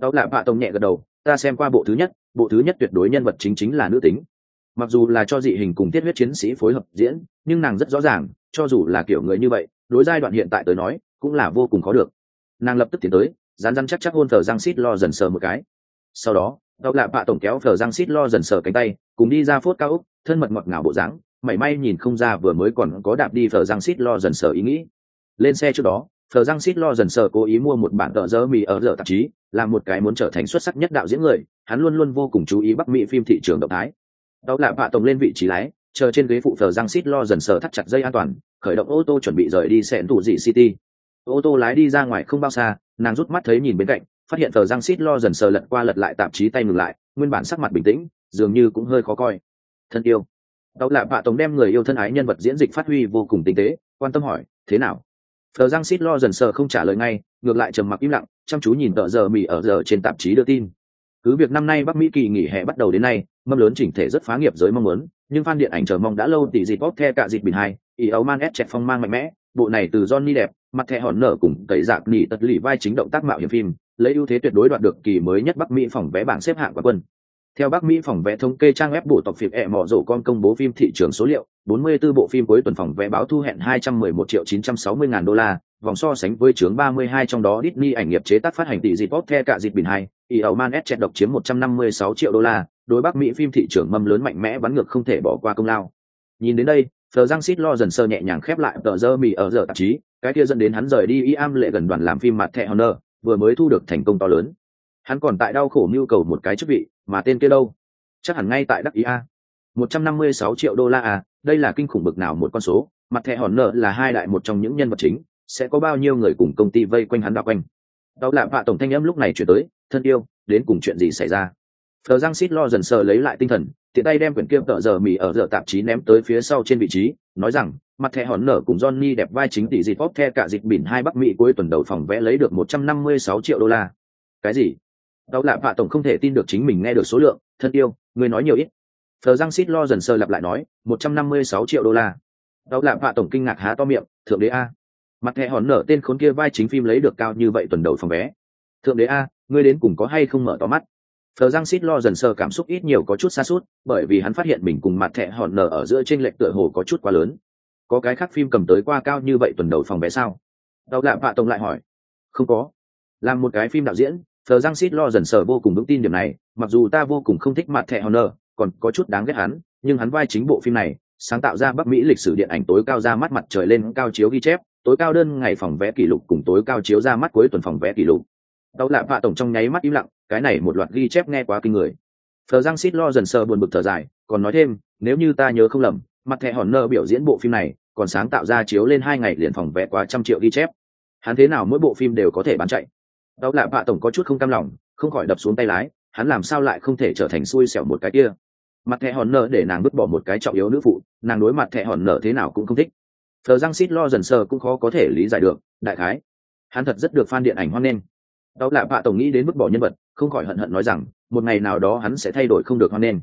A: đó là bạ tổng nhẹ gật đầu, ta xem qua bộ thứ nhất, bộ thứ nhất tuyệt đối nhân vật chính chính là nữ tính. Mặc dù là cho dị hình cùng tiết huyết chiến sĩ phối hợp diễn, nhưng nàng rất rõ ràng, cho dù là kiểu người như vậy, đối giai đoạn hiện tại tới nói, cũng là vô cùng khó được. Nàng lập tức tiến tới rán rán chắc chắc hôn thờ giang xít lo dần sờ một cái. Sau đó đau lạ bạ tổng kéo thờ giang xít lo dần sờ cánh tay, cùng đi ra phốt cao úc, thân mật ngọt ngào bộ dáng, mảy may nhìn không ra vừa mới còn có đạp đi thờ giang xít lo dần sờ ý nghĩ. Lên xe trước đó thờ răng xít lo dần sờ cố ý mua một bản tờ dơ mì ở giờ tạp chí, là một cái muốn trở thành xuất sắc nhất đạo diễn người, hắn luôn luôn vô cùng chú ý bắc mỹ phim thị trường động thái. Đau lạ bạ tổng lên vị trí lái, chờ trên ghế phụ thờ răng xít lo dần sờ thắt chặt dây an toàn, khởi động ô tô chuẩn bị rời đi sẹn tủ dị city. Ô tô lái đi ra ngoài không bao xa, nàng rút mắt thấy nhìn bên cạnh, phát hiện tờ răng xít lo dần sờ lật qua lật lại tạp chí tay ngừng lại, nguyên bản sắc mặt bình tĩnh, dường như cũng hơi khó coi. Thân yêu. Đau lạ bạ tổng đem người yêu thân ái nhân vật diễn dịch phát huy vô cùng tinh tế, quan tâm hỏi, thế nào? Tờ giang xít lo dần sờ không trả lời ngay, ngược lại trầm mặc im lặng, chăm chú nhìn tờ giờ mì ở giờ trên tạp chí đưa tin. Cứ việc năm nay bắc mỹ kỳ nghỉ hè bắt đầu đến nay, mâm lớn chỉnh thể rất phá nghiệp giới mong muốn, nhưng fan điện ảnh chờ mong đã lâu tỷ dịp bóp the cả dịp bình hai, ý ấu man ép chẹt phong mang mạnh mẽ, bộ này từ Johnny đẹp mặt thẻ hòn nở cùng tẩy dạc nỉ tật lì vai chính động tác mạo hiểm phim, lấy ưu thế tuyệt đối đoạt được kỳ mới nhất bắc mỹ phòng vé bảng xếp hạng quán quân theo bắc mỹ phòng vé thống kê trang web bộ tộc phim ẹ mỏ rổ con công bố phim thị trường số liệu 44 bộ phim cuối tuần phòng vé báo thu hẹn 211 triệu 960 ngàn đô la, vòng so sánh với chướng 32 trong đó Disney ảnh nghiệp chế tác phát hành tỷ dịp bóp the cả dịp bình hai, ý ẩu man s độc chiếm 156 triệu đô la, đối bắc mỹ phim thị trường mâm lớn mạnh mẽ bắn ngược không thể bỏ qua công lao. Nhìn đến đây thờ giang Sít lo dần sơ nhẹ nhàng khép lại tờ giờ mì ở giờ tạp chí, cái kia dẫn đến hắn rời đi Iam am lệ gần đoàn làm phim mặt thẻ honor, vừa mới thu được thành công to lớn. Hắn còn tại đau khổ nhu cầu một cái chức vị mà tên kia đâu? Chắc hẳn ngay tại đắc ý a. Một trăm năm mươi sáu triệu đô la à đây là kinh khủng bực nào một con số? Mặt thẻ hòn nợ là hai đại một trong những nhân vật chính sẽ có bao nhiêu người cùng công ty vây quanh hắn đạo quanh? Đau lạ vạ tổng thanh âm lúc này chuyển tới thân yêu đến cùng chuyện gì xảy ra? Thờ Giang Sít lo dần sờ lấy lại tinh thần, tiện tay đem quyển kia tờ giờ mì ở giờ tạp chí ném tới phía sau trên vị trí, nói rằng, mặt thẻ hòn nở cùng Johnny đẹp vai chính tỷ dịp bóp the cả dịch bỉn hai Bắc Mỹ cuối tuần đầu phòng vẽ lấy được 156 triệu đô la. Cái gì? Đau lạ vạ tổng không thể tin được chính mình nghe được số lượng, thân yêu, người nói nhiều ít. thờ răng xít lo dần sơ lặp lại nói, 156 triệu đô la. Đau lạ vạ tổng kinh ngạc há to miệng, thượng đế a. Mặt thẻ hòn nở tên khốn kia vai chính phim lấy được cao như vậy tuần đầu phòng vé. Thượng đế a, ngươi đến cùng có hay không mở to mắt? thờ răng xít lo dần sơ cảm xúc ít nhiều có chút xa suốt, bởi vì hắn phát hiện mình cùng mặt thẻ hòn nở ở giữa trên lệch tựa hồ có chút quá lớn. Có cái khác phim cầm tới qua cao như vậy tuần đầu phòng vé sao? Đau lạ vạ tổng lại hỏi. Không có. Làm một cái phim đạo diễn, thờ Giang Sít lo dần sờ vô cùng vững tin điểm này, mặc dù ta vô cùng không thích mặt thẻ honor còn có chút đáng ghét hắn, nhưng hắn vai chính bộ phim này, sáng tạo ra Bắc Mỹ lịch sử điện ảnh tối cao ra mắt mặt trời lên cao chiếu ghi chép, tối cao đơn ngày phòng vé kỷ lục cùng tối cao chiếu ra mắt cuối tuần phòng vé kỷ lục. Đau lạ vạ tổng trong nháy mắt im lặng cái này một loạt ghi chép nghe quá kinh người. Thờ giang xít lo dần sờ buồn bực thở dài còn nói thêm nếu như ta nhớ không lầm mặt thẻ hòn nơ biểu diễn bộ phim này còn sáng tạo ra chiếu lên hai ngày liền phòng vẽ quá trăm triệu ghi chép. Hắn thế nào mỗi bộ phim đều có thể bán chạy? Đau lạ vạ tổng có chút không cam lòng, không khỏi đập xuống tay lái, hắn làm sao lại không thể trở thành xui xẻo một cái kia? Mặt thẻ hòn nợ để nàng vứt bỏ một cái trọng yếu nữ phụ, nàng đối mặt thẻ hòn nợ thế nào cũng không thích. Thờ răng xít lo dần sờ cũng khó có thể lý giải được, đại khái. Hắn thật rất được f a n điện ảnh hoan nghênh. Đau lạ vạ tổng nghĩ đến vứt bỏ nhân vật, không khỏi hận hận nói rằng, một ngày nào đó hắn sẽ thay đổi không được hoan nghênh.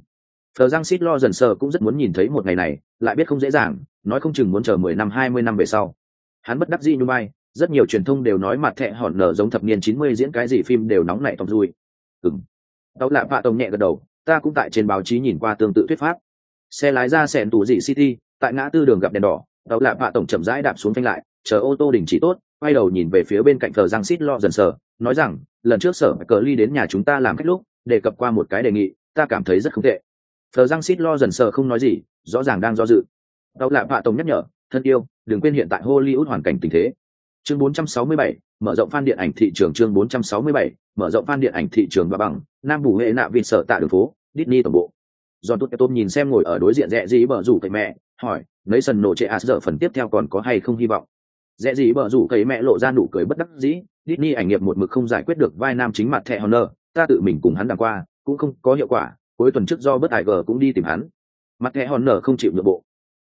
A: Thờ răng xít lo dần sờ cũng rất muốn nhìn thấy một ngày này, lại biết không dễ dàng, nói không chừng muốn chờ mười năm, hai mươi năm về sau. Hắn bất đắc dĩ như bay rất nhiều truyền thông đều nói mặt thẹ hòn nở giống thập niên chín mươi diễn cái gì phim đều nóng nảy tòng dùi ừng đau lạ vạ tổng nhẹ gật đầu, ta cũng tại trên báo chí nhìn qua tương tự thuyết pháp. Xe lái ra sẻn tù dị city, tại ngã tư đường gặp đèn đỏ đau lạ vạ tổng chậm rãi đạp xuống phanh lại, chờ ô tô đình chỉ tốt, quay đầu nhìn về phía bên cạnh thờ giang xít lo dần sờ, nói rằng, lần trước sở cờ ly đến nhà chúng ta làm khách lúc, đề cập qua một cái đề nghị, ta cảm thấy rất không tệ. Thờ giang xít lo dần sờ không nói gì, rõ ràng đang do dự. Đau lạ vạ tổng nhắc nhở, thân yêu, đừng quên hiện tại hollywood hoàn cảnh tình thế chương 467, mở rộng fan điện ảnh thị trường chương 467, mở rộng fan điện ảnh thị trường và bằng nam bù hệ nạ vịt sở tại đường phố Disney tổng bộ John Tốt Tôm nhìn xem ngồi ở đối diện rẽ dĩ bờ rủ thầy mẹ, hỏi, lấy sần nổ trệ ạt giờ phần tiếp theo còn có hay không hy vọng. dễ gì bờ rủ cấy mẹ lộ ra nụ cười bất đắc dĩ Disney ảnh nghiệp một mực không giải quyết được vai nam chính mặt thẻ Honor, ta tự mình cùng hắn đằng qua, cũng không có hiệu quả, cuối tuần trước do bất tài gờ cũng đi tìm hắn. Mặt thẻ Honor không chịu nhượng bộ.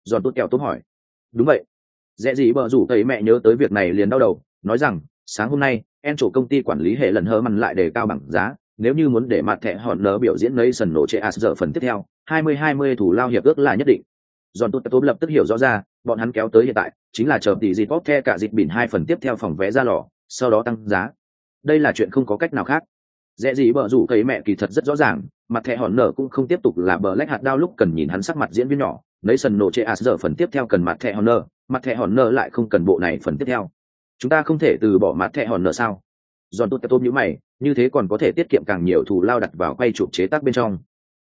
A: Giòn tốt kẹo tốt hỏi. Đúng vậy. Dễ gì bờ rủ tẩy mẹ nhớ tới việc này liền đau đầu, nói rằng, sáng hôm nay, en chủ công ty quản lý hệ lần hơ mặn lại đề cao bằng giá, nếu như muốn để mặt thẻ Honor biểu diễn lấy sần nổ chế as à, giờ phần tiếp theo, 20-20 thủ lao hiệp ước là nhất định. Giòn tốt tốt lập tức hiểu rõ ra, bọn hắn kéo tới hiện tại, chính là chờ tỷ dịp bóp the cả dịp bỉn hai phần tiếp theo phòng vé ra lò, sau đó tăng giá. Đây là chuyện không có cách nào khác. Dễ gì bờ rủ cấy mẹ kỳ thật rất rõ ràng mặt thẻ hòn nở cũng không tiếp tục là bờ lách hạt đao lúc cần nhìn hắn sắc mặt diễn viên nhỏ lấy sần nổ chê as à, giờ phần tiếp theo cần mặt thẻ hòn nở mặt thẻ hòn nở lại không cần bộ này phần tiếp theo. Chúng ta không thể từ bỏ mặt thẻ hòn nở sao? Giòn tốt tôm như mày, như thế còn có thể tiết kiệm càng nhiều thù lao đặt vào quay chụp chế tác bên trong.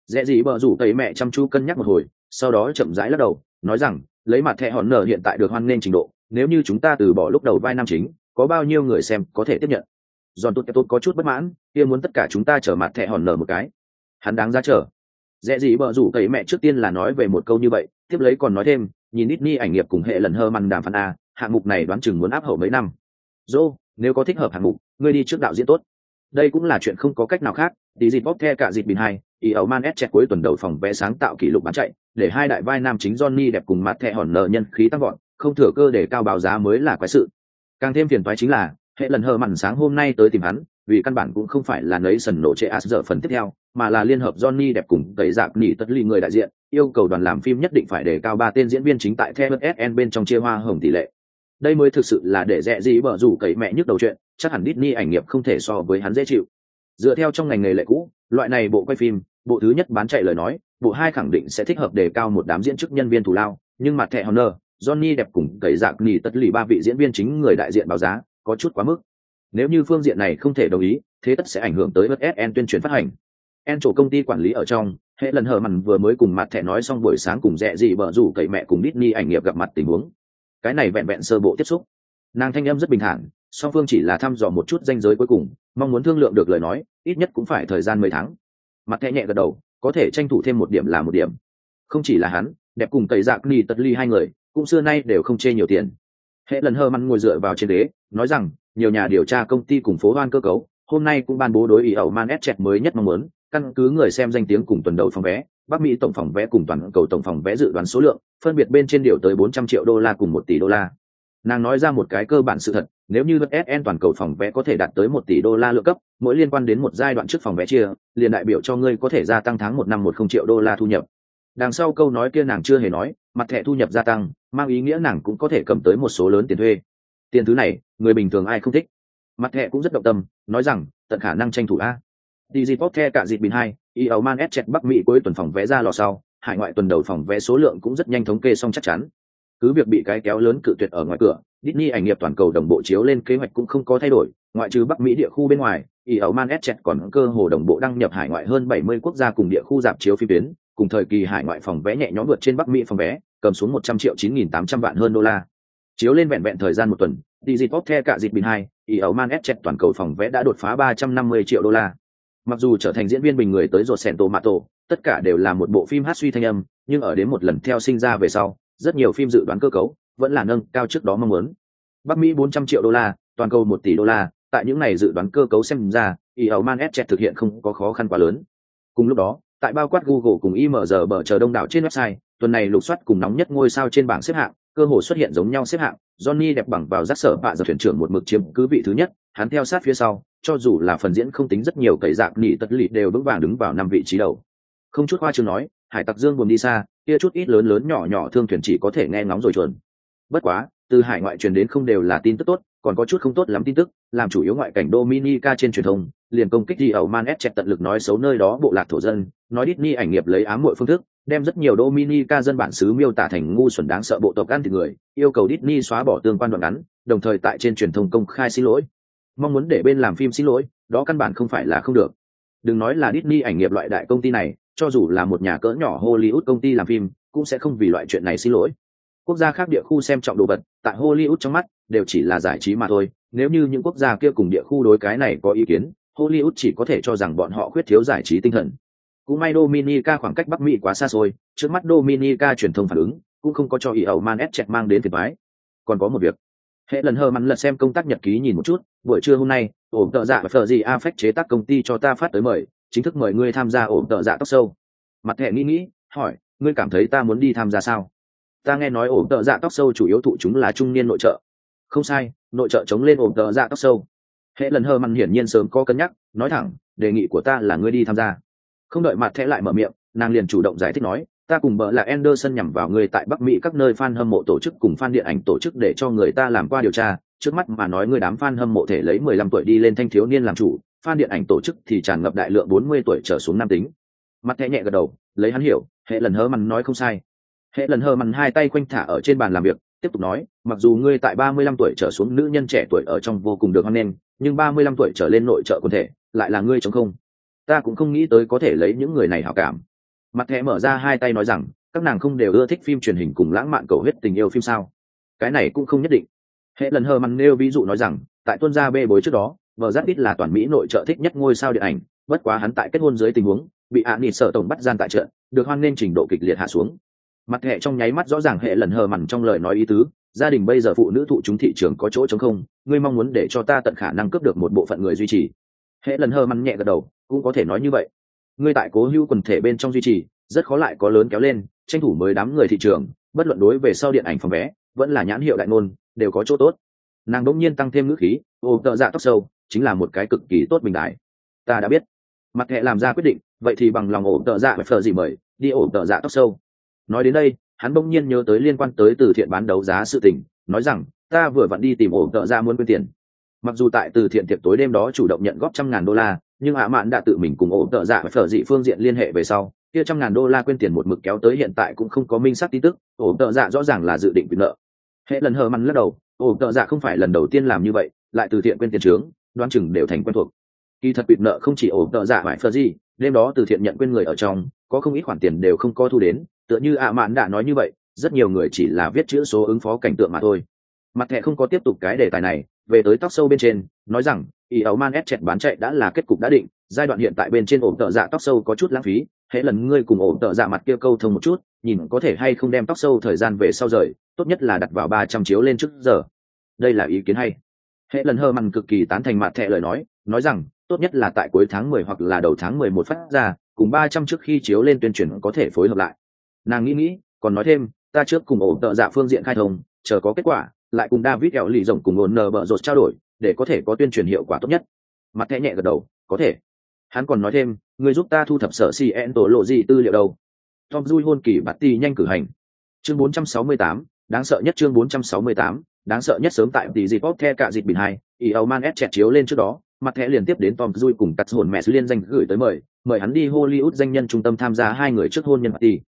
A: Dễ gì bờ rủ tẩy mẹ chăm chú cân nhắc một hồi, sau đó chậm rãi lắc đầu, nói rằng, lấy mặt thẻ hòn nở hiện tại được hoan nghênh trình độ, nếu như chúng ta từ bỏ lúc đầu vai nam chính, có bao nhiêu người xem có thể tiếp nhận? Giòn tốt tốt có chút bất mãn, kia muốn tất cả chúng ta trở mặt thẻ hòn nở một cái. Hắn đáng ra trở dễ gì bờ rủ cậy mẹ trước tiên là nói về một câu như vậy, tiếp lấy còn nói thêm nhìn ít ni ảnh nghiệp cùng hệ lần hơ măn đàm phán a, hạng mục này đoán chừng muốn áp hậu mấy năm. Dô, nếu có thích hợp hạng mục, ngươi đi trước đạo diễn tốt. Đây cũng là chuyện không có cách nào khác, tí dịp bóp the cả dịp bình hai, ý ẩu man s cuối tuần đầu phòng vé sáng tạo kỷ lục bán chạy, để hai đại vai nam chính johnny đẹp cùng mặt thẹ hòn nợ nhân khí tăng gọn không thừa cơ để cao báo giá mới là quái sự. Càng thêm phiền toái chính là hệ lần hờ mặn sáng hôm nay tới tìm hắn vì căn bản cũng không phải là nấy sần nổ trệ as giờ phần tiếp theo mà là liên hợp johnny đẹp cùng tẩy dạp nỉ tất ly người đại diện yêu cầu đoàn làm phim nhất định phải đề cao ba tên diễn viên chính tại theo sn bên trong chia hoa hồng tỷ lệ. Đây mới thực sự là để rẽ gì bở rủ cậy mẹ nhức đầu chuyện chắc hẳn Disney ảnh nghiệp không thể so với hắn dễ chịu. Dựa theo trong ngành nghề lệ cũ loại này bộ quay phim bộ thứ nhất bán chạy lời nói bộ hai khẳng định sẽ thích hợp đề cao một đám diễn chức nhân viên thù lao nhưng mặt thẻ honor Johnny đẹp cùng cậy dạp nỉ tất lì ba vị diễn viên chính người đại diện báo giá, có chút quá mức. Nếu như phương diện này không thể đồng ý, thế tất sẽ ảnh hưởng tới SN tuyên truyền phát hành. En chủ công ty quản lý ở trong, hệ lần hờ mặn vừa mới cùng mặt thẻ nói xong buổi sáng cùng rẻ gì bở rủ cậy mẹ cùng Disney ảnh nghiệp gặp mặt tình huống. Cái này vẹn vẹn sơ bộ tiếp xúc. Nàng thanh âm rất bình thản, song phương chỉ là thăm dò một chút danh giới cuối cùng, mong muốn thương lượng được lời nói, ít nhất cũng phải thời gian mấy tháng. Mặt thẻ nhẹ gật đầu, có thể tranh thủ thêm một điểm là một điểm. Không chỉ là hắn, đẹp cùng tẩy dạc ni tật ly hai người, cũng xưa nay đều không chê nhiều tiền hệ lần hơ măn ngồi dựa vào trên đế nói rằng, nhiều nhà điều tra công ty cùng phố hoan cơ cấu, hôm nay cũng ban bố đối ý ẩu man chẹt mới nhất mong muốn, căn cứ người xem danh tiếng cùng tuần đầu phòng vé, bắc mỹ tổng phòng vé cùng toàn cầu tổng phòng vé dự đoán số lượng, phân biệt bên trên điều tới 400 triệu đô la cùng một tỷ đô la. Nàng nói ra một cái cơ bản sự thật, nếu như sn toàn cầu phòng vé có thể đạt tới một tỷ đô la lượng cấp, mỗi liên quan đến một giai đoạn trước phòng vé chia, liền đại biểu cho ngươi có thể gia tăng tháng một năm một không triệu đô la thu nhập. Đằng sau câu nói kia nàng chưa hề nói, mặt thẻ thu nhập gia tăng mang ý nghĩa nàng cũng có thể cầm tới một số lớn tiền thuê. Tiền thứ này người bình thường ai không thích. Mặt thẻ cũng rất động tâm nói rằng tận khả năng tranh thủ a. Dg pop the cả dịp bình hai y ấu man s chẹt bắc mỹ cuối tuần phòng vé ra lò sau hải ngoại tuần đầu phòng vé số lượng cũng rất nhanh thống kê xong chắc chắn. Cứ việc bị cái kéo lớn cự tuyệt ở ngoài cửa Disney ảnh nghiệp toàn cầu đồng bộ chiếu lên kế hoạch cũng không có thay đổi ngoại trừ bắc mỹ địa khu bên ngoài y ấu man s chẹt còn cơ hồ đồng bộ đăng nhập hải ngoại hơn 70 quốc gia cùng địa khu dạp chiếu phim tuyến cùng thời kỳ hải ngoại phòng vé nhẹ nhõm vượt trên Bắc Mỹ phòng vé, cầm xuống 100 triệu 9800 vạn hơn đô la. Chiếu lên vẹn vẹn thời gian một tuần, Digipop The cả dịp bình 2, ép S toàn cầu phòng vé đã đột phá 350 triệu đô la. Mặc dù trở thành diễn viên bình người tới ruột sẹn tô mạ tổ, tất cả đều là một bộ phim hát suy thanh âm, nhưng ở đến một lần theo sinh ra về sau, rất nhiều phim dự đoán cơ cấu vẫn là nâng cao trước đó mong muốn. Bắc Mỹ 400 triệu đô la, toàn cầu 1 tỷ đô la, tại những này dự đoán cơ cấu xem ra, Ioman S thực hiện không có khó khăn quá lớn. Cùng lúc đó, tại bao quát Google cùng IMG bờ chờ đông đảo trên website, tuần này lục soát cùng nóng nhất ngôi sao trên bảng xếp hạng, cơ hội xuất hiện giống nhau xếp hạng, Johnny đẹp bằng vào rắc sở bạ giờ thuyền trưởng một mực chiếm cứ vị thứ nhất, hắn theo sát phía sau, cho dù là phần diễn không tính rất nhiều cậy dạng nỉ tất lị đều vững vàng đứng vào năm vị trí đầu. Không chút khoa trương nói, Hải Tặc Dương buồn đi xa, kia chút ít lớn lớn nhỏ nhỏ thương thuyền chỉ có thể nghe ngóng rồi chuẩn. Bất quá, từ hải ngoại truyền đến không đều là tin tức tốt, còn có chút không tốt lắm tin tức, làm chủ yếu ngoại cảnh Dominica trên truyền thông, liền công kích đi ẩu Man S tận lực nói xấu nơi đó bộ lạc thổ dân, nói Disney ảnh nghiệp lấy ám muội phương thức, đem rất nhiều Dominica dân bản xứ miêu tả thành ngu xuẩn đáng sợ bộ tộc ăn thịt người, yêu cầu Disney xóa bỏ tương quan đoạn ngắn, đồng thời tại trên truyền thông công khai xin lỗi. Mong muốn để bên làm phim xin lỗi, đó căn bản không phải là không được. Đừng nói là Disney ảnh nghiệp loại đại công ty này, cho dù là một nhà cỡ nhỏ Hollywood công ty làm phim, cũng sẽ không vì loại chuyện này xin lỗi. Quốc gia khác địa khu xem trọng đồ vật, tại Hollywood trong mắt, đều chỉ là giải trí mà thôi. Nếu như những quốc gia kia cùng địa khu đối cái này có ý kiến, Hollywood chỉ có thể cho rằng bọn họ khuyết thiếu giải trí tinh thần cũng may Dominica khoảng cách Bắc Mỹ quá xa xôi, trước mắt Dominica truyền thông phản ứng, cũng không có cho ý ẩu Man S mang đến thiệt mái Còn có một việc, hệ lần hơ mắn lật xem công tác nhật ký nhìn một chút buổi trưa hôm nay ổn tợ dạ và phờ gì a phách chế tác công ty cho ta phát tới mời chính thức mời ngươi tham gia ổn tợ dạ tóc sâu mặt hệ nghĩ nghĩ hỏi ngươi cảm thấy ta muốn đi tham gia sao? Ta nghe nói ổn tợ dạ tóc sâu chủ yếu thụ chúng là trung niên nội trợ. Không sai nội trợ chống lên ổn tợ dạ tóc sâu hệ lần hơ mắn hiển nhiên sớm có cân nhắc nói thẳng đề nghị của ta là ngươi đi tham gia không đợi mặt thẻ lại mở miệng nàng liền chủ động giải thích nói ta cùng bợ là Anderson nhằm vào người tại Bắc Mỹ các nơi fan hâm mộ tổ chức cùng fan điện ảnh tổ chức để cho người ta làm qua điều tra, trước mắt mà nói người đám fan hâm mộ thể lấy 15 tuổi đi lên thanh thiếu niên làm chủ, fan điện ảnh tổ chức thì tràn ngập đại lượng 40 tuổi trở xuống nam tính. Mặt thẻ nhẹ gật đầu, lấy hắn hiểu, hệ lần hơ mằn nói không sai. Hệ lần hơ mằn hai tay quanh thả ở trên bàn làm việc, tiếp tục nói, mặc dù ngươi tại 35 tuổi trở xuống nữ nhân trẻ tuổi ở trong vô cùng được hoan nghênh, nhưng 35 tuổi trở lên nội trợ quần thể, lại là ngươi chống không. Ta cũng không nghĩ tới có thể lấy những người này hảo cảm. Mặt thẻ mở ra hai tay nói rằng, các nàng không đều ưa thích phim truyền hình cùng lãng mạn cầu hết tình yêu phim sao? Cái này cũng không nhất định. Hệ lần hờ mặn nêu ví dụ nói rằng, tại tuân gia bê bối trước đó, vợ giáp ít là toàn mỹ nội trợ thích nhất ngôi sao điện ảnh, bất quá hắn tại kết hôn dưới tình huống, bị ạ nịt sợ tổng bắt gian tại trận, được hoan nên trình độ kịch liệt hạ xuống. Mặt hệ trong nháy mắt rõ ràng hệ lần hờ mặn trong lời nói ý tứ, gia đình bây giờ phụ nữ thụ chúng thị trường có chỗ chống không, ngươi mong muốn để cho ta tận khả năng cướp được một bộ phận người duy trì hệ lần hờ mặn nhẹ gật đầu, cũng có thể nói như vậy. Ngươi tại cố hữu quần thể bên trong duy trì, rất khó lại có lớn kéo lên, tranh thủ mới đám người thị trường, bất luận đối về sau điện ảnh phòng vé, vẫn là nhãn hiệu đại ngôn, đều có chỗ tốt. Nàng đỗng nhiên tăng thêm ngữ khí, ô, tợ dạ tóc sâu, chính là một cái cực kỳ tốt bình đại. Ta đã biết. Mặt hệ làm ra quyết định, vậy thì bằng lòng ổ tợ dạ phải phờ gì mời, đi ổ tợ dạ tóc sâu. Nói đến đây, hắn bỗng nhiên nhớ tới liên quan tới từ thiện bán đấu giá sự tình, nói rằng, ta vừa vặn đi tìm ổ tợ dạ muốn quyên tiền mặc dù tại từ thiện tiệc tối đêm đó chủ động nhận góp trăm ngàn đô la, nhưng ạ mạn đã tự mình cùng ổ tợ dạ và phở dị phương diện liên hệ về sau, kia trăm ngàn đô la quên tiền một mực kéo tới hiện tại cũng không có minh xác tin tức, ổ tợ dạ rõ ràng là dự định quyền nợ. Hệ lần hờ mặn lắc đầu, ổ tợ dạ không phải lần đầu tiên làm như vậy, lại từ thiện quên tiền trướng, đoán chừng đều thành quen thuộc. Kỳ thật quyền nợ không chỉ ổ tợ dạ phải phở gì đêm đó từ thiện nhận quên người ở trong, có không ít khoản tiền đều không có thu đến, tựa như ạ mạn đã nói như vậy, rất nhiều người chỉ là viết chữ số ứng phó cảnh tượng mà thôi. Mặt thẻ không có tiếp tục cái đề tài này về tới tóc sâu bên trên, nói rằng, ý ấu man ép chẹt bán chạy đã là kết cục đã định, giai đoạn hiện tại bên trên ổ tợ dạ tóc sâu có chút lãng phí, hễ lần ngươi cùng ổ tợ dạ mặt kia câu thông một chút, nhìn có thể hay không đem tóc sâu thời gian về sau rời, tốt nhất là đặt vào ba trăm chiếu lên trước giờ. Đây là ý kiến hay. Hễ lần hơ mặn cực kỳ tán thành mặt thẹ lời nói nói rằng, tốt nhất là tại cuối tháng mười hoặc là đầu tháng mười một phát ra, cùng ba trăm trước khi chiếu lên tuyên truyền có thể phối hợp lại. Nàng nghĩ nghĩ, còn nói thêm, ta trước cùng ổ tợ dạ phương diện khai thông, chờ có kết quả lại cùng david eo lì rồng cùng ổn nờ bợ rột trao đổi để có thể có tuyên truyền hiệu quả tốt nhất. Mặt thẻ nhẹ gật đầu có thể. Hắn còn nói thêm người giúp ta thu thập sở cn tổ lộ gì tư liệu đâu? Tom dui hôn kỳ bạt ti nhanh cử hành. Chương 468, đáng sợ nhất chương 468, đáng sợ nhất sớm tại tỷ dịp bóp the cả dịp bình hai y âu man s chẹt chiếu lên trước đó. Mặt thẻ liền tiếp đến tom dui cùng cắt hồn mẹ liên danh gửi tới mời mời hắn đi hollywood danh nhân trung tâm tham gia hai người trước hôn nhân party.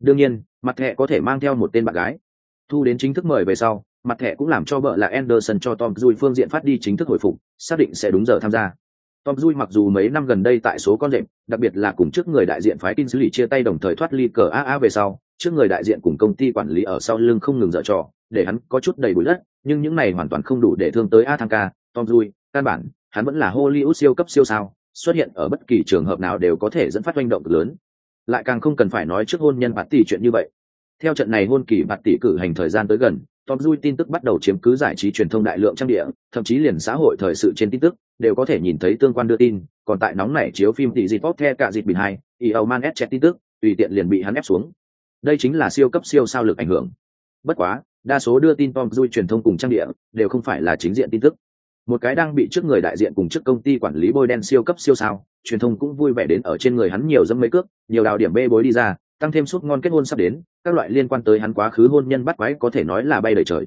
A: Đương nhiên mặt thẻ có thể mang theo một tên bạn gái. Thu đến chính thức mời về sau mặt thẻ cũng làm cho vợ là Anderson cho Tom Dui phương diện phát đi chính thức hồi phục, xác định sẽ đúng giờ tham gia. Tom Dui mặc dù mấy năm gần đây tại số con đệm, đặc biệt là cùng trước người đại diện phái tin xử lý chia tay đồng thời thoát ly cờ AA về sau, trước người đại diện cùng công ty quản lý ở sau lưng không ngừng dở trò, để hắn có chút đầy bụi đất, nhưng những này hoàn toàn không đủ để thương tới A Thăng Tom Dui, căn bản, hắn vẫn là Hollywood siêu cấp siêu sao, xuất hiện ở bất kỳ trường hợp nào đều có thể dẫn phát hành động cực lớn. Lại càng không cần phải nói trước hôn nhân bạt tỷ chuyện như vậy. Theo trận này hôn kỳ bạt tỷ cử hành thời gian tới gần, Tom Dui tin tức bắt đầu chiếm cứ giải trí truyền thông đại lượng trang địa, thậm chí liền xã hội thời sự trên tin tức đều có thể nhìn thấy tương quan đưa tin, còn tại nóng này chiếu phim tỷ dịp pop the cả dịp bình hai, EO Man S tin tức, tùy tiện liền bị hắn ép xuống. Đây chính là siêu cấp siêu sao lực ảnh hưởng. Bất quá, đa số đưa tin Tom Dui truyền thông cùng trang địa đều không phải là chính diện tin tức. Một cái đang bị trước người đại diện cùng trước công ty quản lý bôi đen siêu cấp siêu sao, truyền thông cũng vui vẻ đến ở trên người hắn nhiều dâm mấy cước, nhiều đào điểm bê bối đi ra, tăng thêm suốt ngon kết hôn sắp đến, các loại liên quan tới hắn quá khứ hôn nhân bắt quái có thể nói là bay lời trời.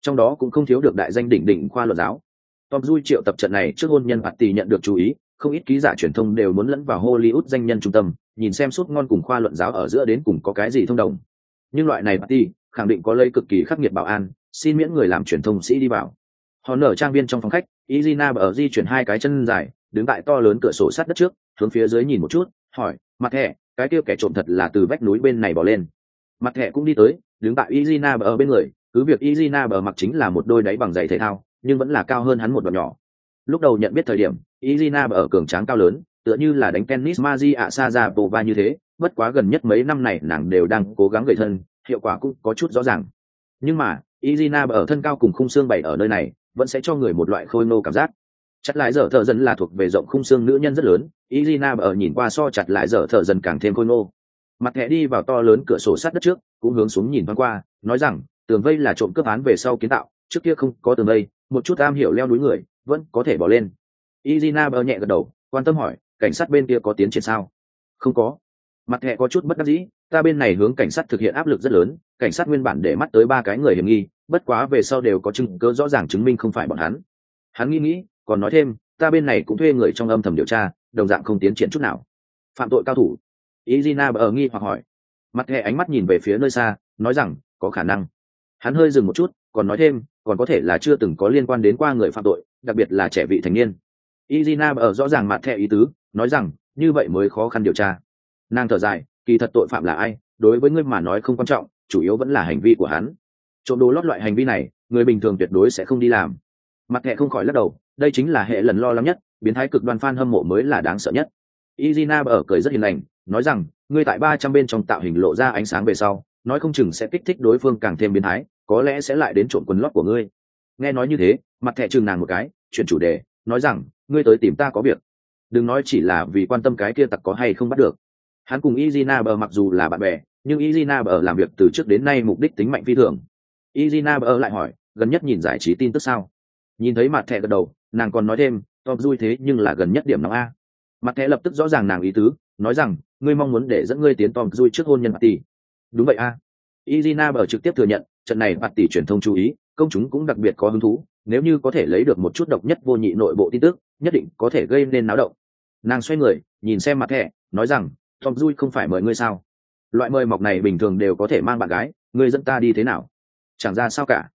A: Trong đó cũng không thiếu được đại danh đỉnh đỉnh khoa luật giáo. Tom dui triệu tập trận này trước hôn nhân bạt tỷ nhận được chú ý, không ít ký giả truyền thông đều muốn lẫn vào hollywood danh nhân trung tâm, nhìn xem suốt ngon cùng khoa luận giáo ở giữa đến cùng có cái gì thông đồng. Nhưng loại này bạt tỷ khẳng định có lây cực kỳ khắc nghiệt bảo an, xin miễn người làm truyền thông sĩ đi vào. Họ nở trang viên trong phòng khách izina ở di chuyển hai cái chân dài, đứng tại to lớn cửa sổ sát đất trước, hướng phía dưới nhìn một chút, hỏi, mặt thẻ cái kia kẻ trộm thật là từ vách núi bên này bỏ lên. Mặt thẻ cũng đi tới, đứng tại izina ở bên người, cứ việc izina bờ mặc chính là một đôi đáy bằng giày thể thao, nhưng vẫn là cao hơn hắn một đoạn nhỏ. Lúc đầu nhận biết thời điểm, izina ở cường tráng cao lớn, tựa như là đánh tennis maji ạ sa ra bova như thế, bất quá gần nhất mấy năm này nàng đều đang cố gắng gầy thân, hiệu quả cũng có chút rõ ràng. Nhưng mà, izina ở thân cao cùng khung xương bày ở nơi này, vẫn sẽ cho người một loại khôi nô cảm giác chặt lại dở thợ dần là thuộc về rộng khung xương nữ nhân rất lớn izina ở nhìn qua so chặt lại dở thợ dần càng thêm khôi ngô. Mặt thẻ đi vào to lớn cửa sổ sát đất trước, cũng hướng xuống nhìn thoáng qua, nói rằng, tường vây là trộm cướp án về sau kiến tạo, trước kia không có tường vây, một chút am hiểu leo núi người, vẫn có thể bỏ lên. Izina bờ nhẹ gật đầu, quan tâm hỏi, cảnh sát bên kia có tiến triển sao? Không có. Mặt thẻ có chút bất đắc dĩ, ta bên này hướng cảnh sát thực hiện áp lực rất lớn, cảnh sát nguyên bản để mắt tới ba cái người hiểm nghi, bất quá về sau đều có chứng cứ rõ ràng chứng minh không phải bọn hắn. Hắn nghĩ nghĩ còn nói thêm, ta bên này cũng thuê người trong âm thầm điều tra, đồng dạng không tiến triển chút nào. Phạm tội cao thủ. Izina ở nghi hoặc hỏi. Mặt hệ ánh mắt nhìn về phía nơi xa, nói rằng, có khả năng. Hắn hơi dừng một chút, còn nói thêm, còn có thể là chưa từng có liên quan đến qua người phạm tội, đặc biệt là trẻ vị thành niên. Izina ở rõ ràng mặt hệ ý tứ, nói rằng, như vậy mới khó khăn điều tra. Nàng thở dài, kỳ thật tội phạm là ai, đối với ngươi mà nói không quan trọng, chủ yếu vẫn là hành vi của hắn. Trộm đồ lót loại hành vi này, người bình thường tuyệt đối sẽ không đi làm. Mặt thẹ không khỏi lắc đầu đây chính là hệ lần lo lắng nhất, biến thái cực đoan fan hâm mộ mới là đáng sợ nhất. Izina ở cười rất hiền lành, nói rằng, ngươi tại ba trăm bên trong tạo hình lộ ra ánh sáng về sau, nói không chừng sẽ kích thích đối phương càng thêm biến thái, có lẽ sẽ lại đến trộm quần lót của ngươi. Nghe nói như thế, mặt thẻ chừng nàng một cái, chuyển chủ đề, nói rằng, ngươi tới tìm ta có việc. Đừng nói chỉ là vì quan tâm cái kia tặc có hay không bắt được. Hắn cùng izina bờ mặc dù là bạn bè, nhưng izina bờ làm việc từ trước đến nay mục đích tính mạnh phi thường. Izina bờ lại hỏi, gần nhất nhìn giải trí tin tức sao? Nhìn thấy mặt thẻ gật đầu nàng còn nói thêm, tom vui thế nhưng là gần nhất điểm nóng a. Mặt thẻ lập tức rõ ràng nàng ý tứ, nói rằng, ngươi mong muốn để dẫn ngươi tiến tom vui trước hôn nhân mặt tỷ. Đúng vậy a. Izina bờ trực tiếp thừa nhận, trận này mặt tỷ truyền thông chú ý, công chúng cũng đặc biệt có hứng thú, nếu như có thể lấy được một chút độc nhất vô nhị nội bộ tin tức, nhất định có thể gây nên náo động. Nàng xoay người, nhìn xem mặt thẻ, nói rằng, tom vui không phải mời ngươi sao? Loại mời mọc này bình thường đều có thể mang bạn gái, ngươi dẫn ta đi thế nào? Chẳng ra sao cả.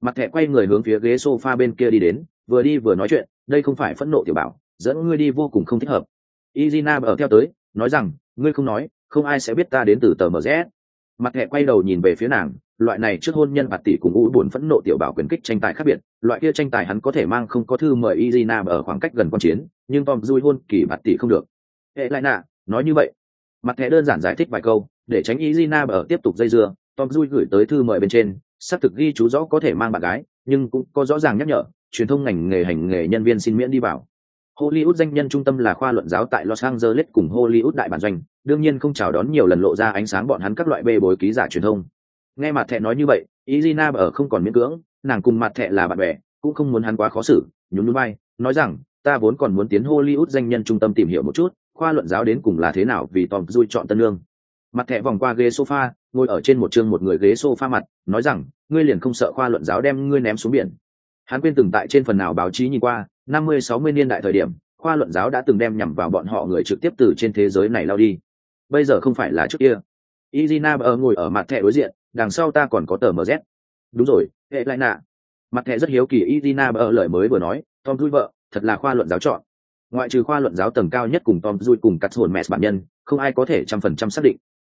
A: Mặt thẻ quay người hướng phía ghế sofa bên kia đi đến vừa đi vừa nói chuyện, đây không phải phẫn nộ tiểu bảo, dẫn ngươi đi vô cùng không thích hợp. Izina ở theo tới, nói rằng, ngươi không nói, không ai sẽ biết ta đến từ tờ mz mặt thẻ quay đầu nhìn về phía nàng, loại này trước hôn nhân bạt tỷ cùng u buồn phẫn nộ tiểu bảo quyền kích tranh tài khác biệt, loại kia tranh tài hắn có thể mang không có thư mời izina ở khoảng cách gần quan chiến, nhưng tom dui hôn kỳ bạt tỷ không được. Hệ lại nạ, nói như vậy. Mặt thẻ đơn giản giải thích vài câu, để tránh izina ở tiếp tục dây dưa, tom dui gửi tới thư mời bên trên, xác thực ghi chú rõ có thể mang bạn gái, nhưng cũng có rõ ràng nhắc nhở truyền thông ngành nghề hành nghề nhân viên xin miễn đi vào. Hollywood danh nhân trung tâm là khoa luận giáo tại los angeles cùng hollywood đại bản doanh, đương nhiên không chào đón nhiều lần lộ ra ánh sáng bọn hắn các loại bê bối ký giả truyền thông. Nghe mặt thẹ nói như vậy izina ở không còn miễn cưỡng, nàng cùng mặt thẹ là bạn bè, cũng không muốn hắn quá khó xử, nhún núi bay nói rằng, ta vốn còn muốn tiến hollywood danh nhân trung tâm tìm hiểu một chút, khoa luận giáo đến cùng là thế nào vì tom dui chọn tân lương. Mặt thẹ vòng qua ghế sofa, ngồi ở trên một chương một người ghế sofa mặt, nói rằng, ngươi liền không sợ khoa luận giáo đem ngươi ném xuống biển hắn quên từng tại trên phần nào báo chí nhìn qua, năm mươi, sáu mươi niên đại thời điểm, khoa luận giáo đã từng đem nhằm vào bọn họ người trực tiếp từ trên thế giới này lao đi. Bây giờ không phải là trước kia. Izina ở ngồi ở mặt thẻ đối diện, đằng sau ta còn có tờ mz đúng rồi, hệ lại nạ. Mặt thẻ rất hiếu kỳ izina ở lời mới vừa nói, tom vui vợ, thật là khoa luận giáo chọn. Ngoại trừ khoa luận giáo tầng cao nhất cùng tom vui cùng cắt hồn mẹ bản nhân, không ai có thể trăm phần trăm xác định.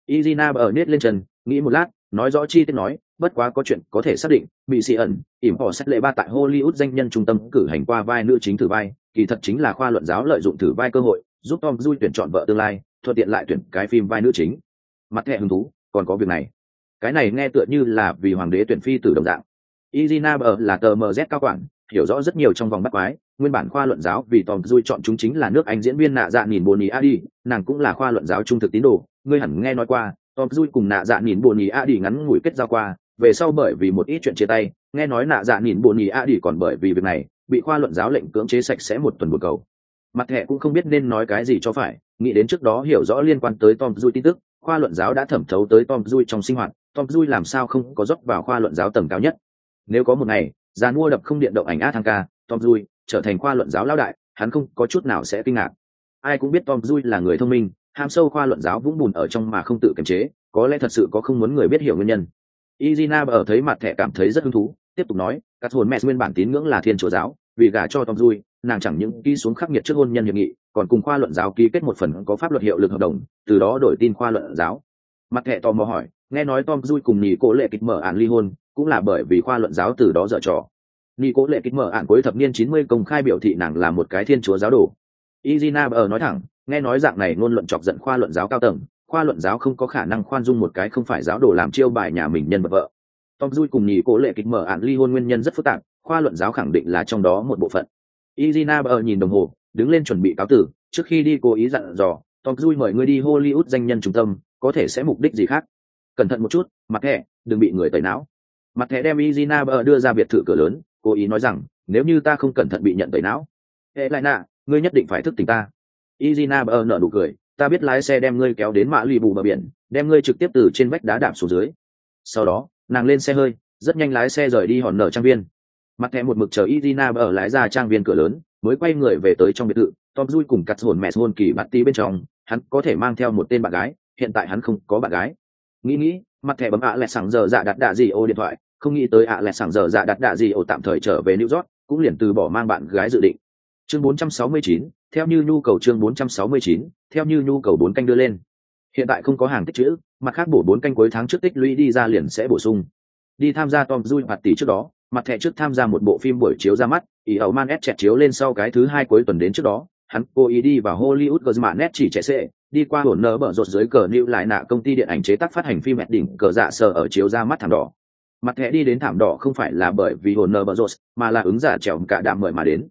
A: Izina ở nết lên chân, nghĩ một lát, nói rõ chi tiết nói bất quá có chuyện có thể xác định, bị xì ẩn, ỉm họ xét lệ ba tại hollywood danh nhân trung tâm cử hành qua vai nữ chính thử vai, kỳ thật chính là khoa luận giáo lợi dụng thử vai cơ hội, giúp tom dui tuyển chọn vợ tương lai, thuận tiện lại tuyển cái phim vai nữ chính. Mặt thẻ hứng thú, còn có việc này. Cái này nghe tựa như là vì hoàng đế tuyển phi từ đồng dạng. Izina bờ là tờ mz cao quản, hiểu rõ rất nhiều trong vòng bắt quái, nguyên bản khoa luận giáo vì tom dui chọn chúng chính là nước anh diễn viên nạ dạ nhìn bồn ý a đi nàng cũng là khoa luận giáo trung thực tín đồ, ngươi hẳn nghe nói qua, tom dui cùng nạ dạ nhìn bồn ý a đi ngắn ngủi kết giao qua về sau bởi vì một ít chuyện chia tay, nghe nói nạ dạ nhìn bồn nhì a đi còn bởi vì việc này, bị khoa luận giáo lệnh cưỡng chế sạch sẽ một tuần một cầu. Mặt thẻ cũng không biết nên nói cái gì cho phải, nghĩ đến trước đó hiểu rõ liên quan tới tom dui tin tức, khoa luận giáo đã thẩm thấu tới tom dui trong sinh hoạt, tom dui làm sao không có dốc vào khoa luận giáo tầng cao nhất. Nếu có một ngày, già mua đập không điện động ảnh a thăng ca, tom dui trở thành khoa luận giáo lao đại, hắn không có chút nào sẽ kinh ngạc. Ai cũng biết tom dui là người thông minh, ham sâu khoa luận giáo vũng bùn ở trong mà không tự kiềm chế, có lẽ thật sự có không muốn người biết hiểu nguyên nhân izina ở thấy mặt thẻ cảm thấy rất hứng thú, tiếp tục nói các hồn mẹ nguyên bản tín ngưỡng là thiên chúa giáo, vì gả cho tom dui, nàng chẳng những ký xuống khắc nghiệt trước hôn nhân hiệp nghị, còn cùng khoa luận giáo ký kết một phần có pháp luật hiệu lực hợp đồng, từ đó đổi tin khoa luận giáo. Mặt thẻ tò mò hỏi, nghe nói tom dui cùng nhì cố lệ kịch mở án ly hôn, cũng là bởi vì khoa luận giáo từ đó dở trò. Nhì cố lệ kịch mở án cuối thập niên chín mươi công khai biểu thị nàng là một cái thiên chúa giáo đồ. Izina ở nói thẳng, nghe nói dạng này ngôn luận chọc giận khoa luận giáo cao tầng khoa luận giáo không có khả năng khoan dung một cái không phải giáo đồ làm chiêu bài nhà mình nhân vật vợ. Tom dui cùng nhì cố lệ kịch mở ạn ly hôn nguyên nhân rất phức tạp, khoa luận giáo khẳng định là trong đó một bộ phận. Izina bờ nhìn đồng hồ, đứng lên chuẩn bị cáo tử, trước khi đi cố ý dặn dò, tom dui mời ngươi đi hollywood danh nhân trung tâm, có thể sẽ mục đích gì khác? Cẩn thận một chút, mặt thẻ đừng bị người tẩy não. Mặt thẻ đem izina bờ đưa ra biệt thự cửa lớn, cố ý nói rằng, nếu như ta không cẩn thận bị nhận tẩy não hệ lại nạ, ngươi nhất định phải thức tỉnh ta. Izina bờ nở nụ cười ta biết lái xe đem ngươi kéo đến mạ lì bù bờ biển đem ngươi trực tiếp từ trên vách đá đạp xuống dưới. Sau đó nàng lên xe hơi rất nhanh lái xe rời đi hòn nở trang viên. Mặt thẻ một mực chờ izina ở lái ra trang viên cửa lớn mới quay người về tới trong biệt thự. Tom dui cùng cắt hồn mẹ hôn kỳ bạt tí bên trong hắn có thể mang theo một tên bạn gái hiện tại hắn không có bạn gái. Nghĩ nghĩ mặt thẻ bấm ạ à lẹ sảng giờ dạ đặt đạ gì ô điện thoại không nghĩ tới ạ à lẹ sảng giờ dạ đặt đạ gì ô tạm thời trở về new york cũng liền từ bỏ mang bạn gái dự định. Chương 469, theo như nhu cầu chương 469, theo như nhu cầu bốn canh đưa lên. Hiện tại không có hàng tích trữ, mặt khác bổ bốn canh cuối tháng trước tích lũy đi ra liền sẽ bổ sung. Đi tham gia tom Cruise hoạt tỷ trước đó mặt thẻ trước tham gia một bộ phim buổi chiếu ra mắt ý ẩu man ép chẹt chiếu lên sau cái thứ hai cuối tuần đến trước đó hắn cố ý đi vào hollywood gờ mạn nét chỉ trẻ xệ đi qua hồn nở bở rột dưới cờ lưu lại nạ công ty điện ảnh chế tác phát hành phim mẹt đỉnh cờ dạ sờ ở chiếu ra mắt thảm đỏ. Mặt thẻ đi đến thảm đỏ không phải là bởi vì hồn nở bở rột mà là ứng giả trèo cả đạm mời mà đến.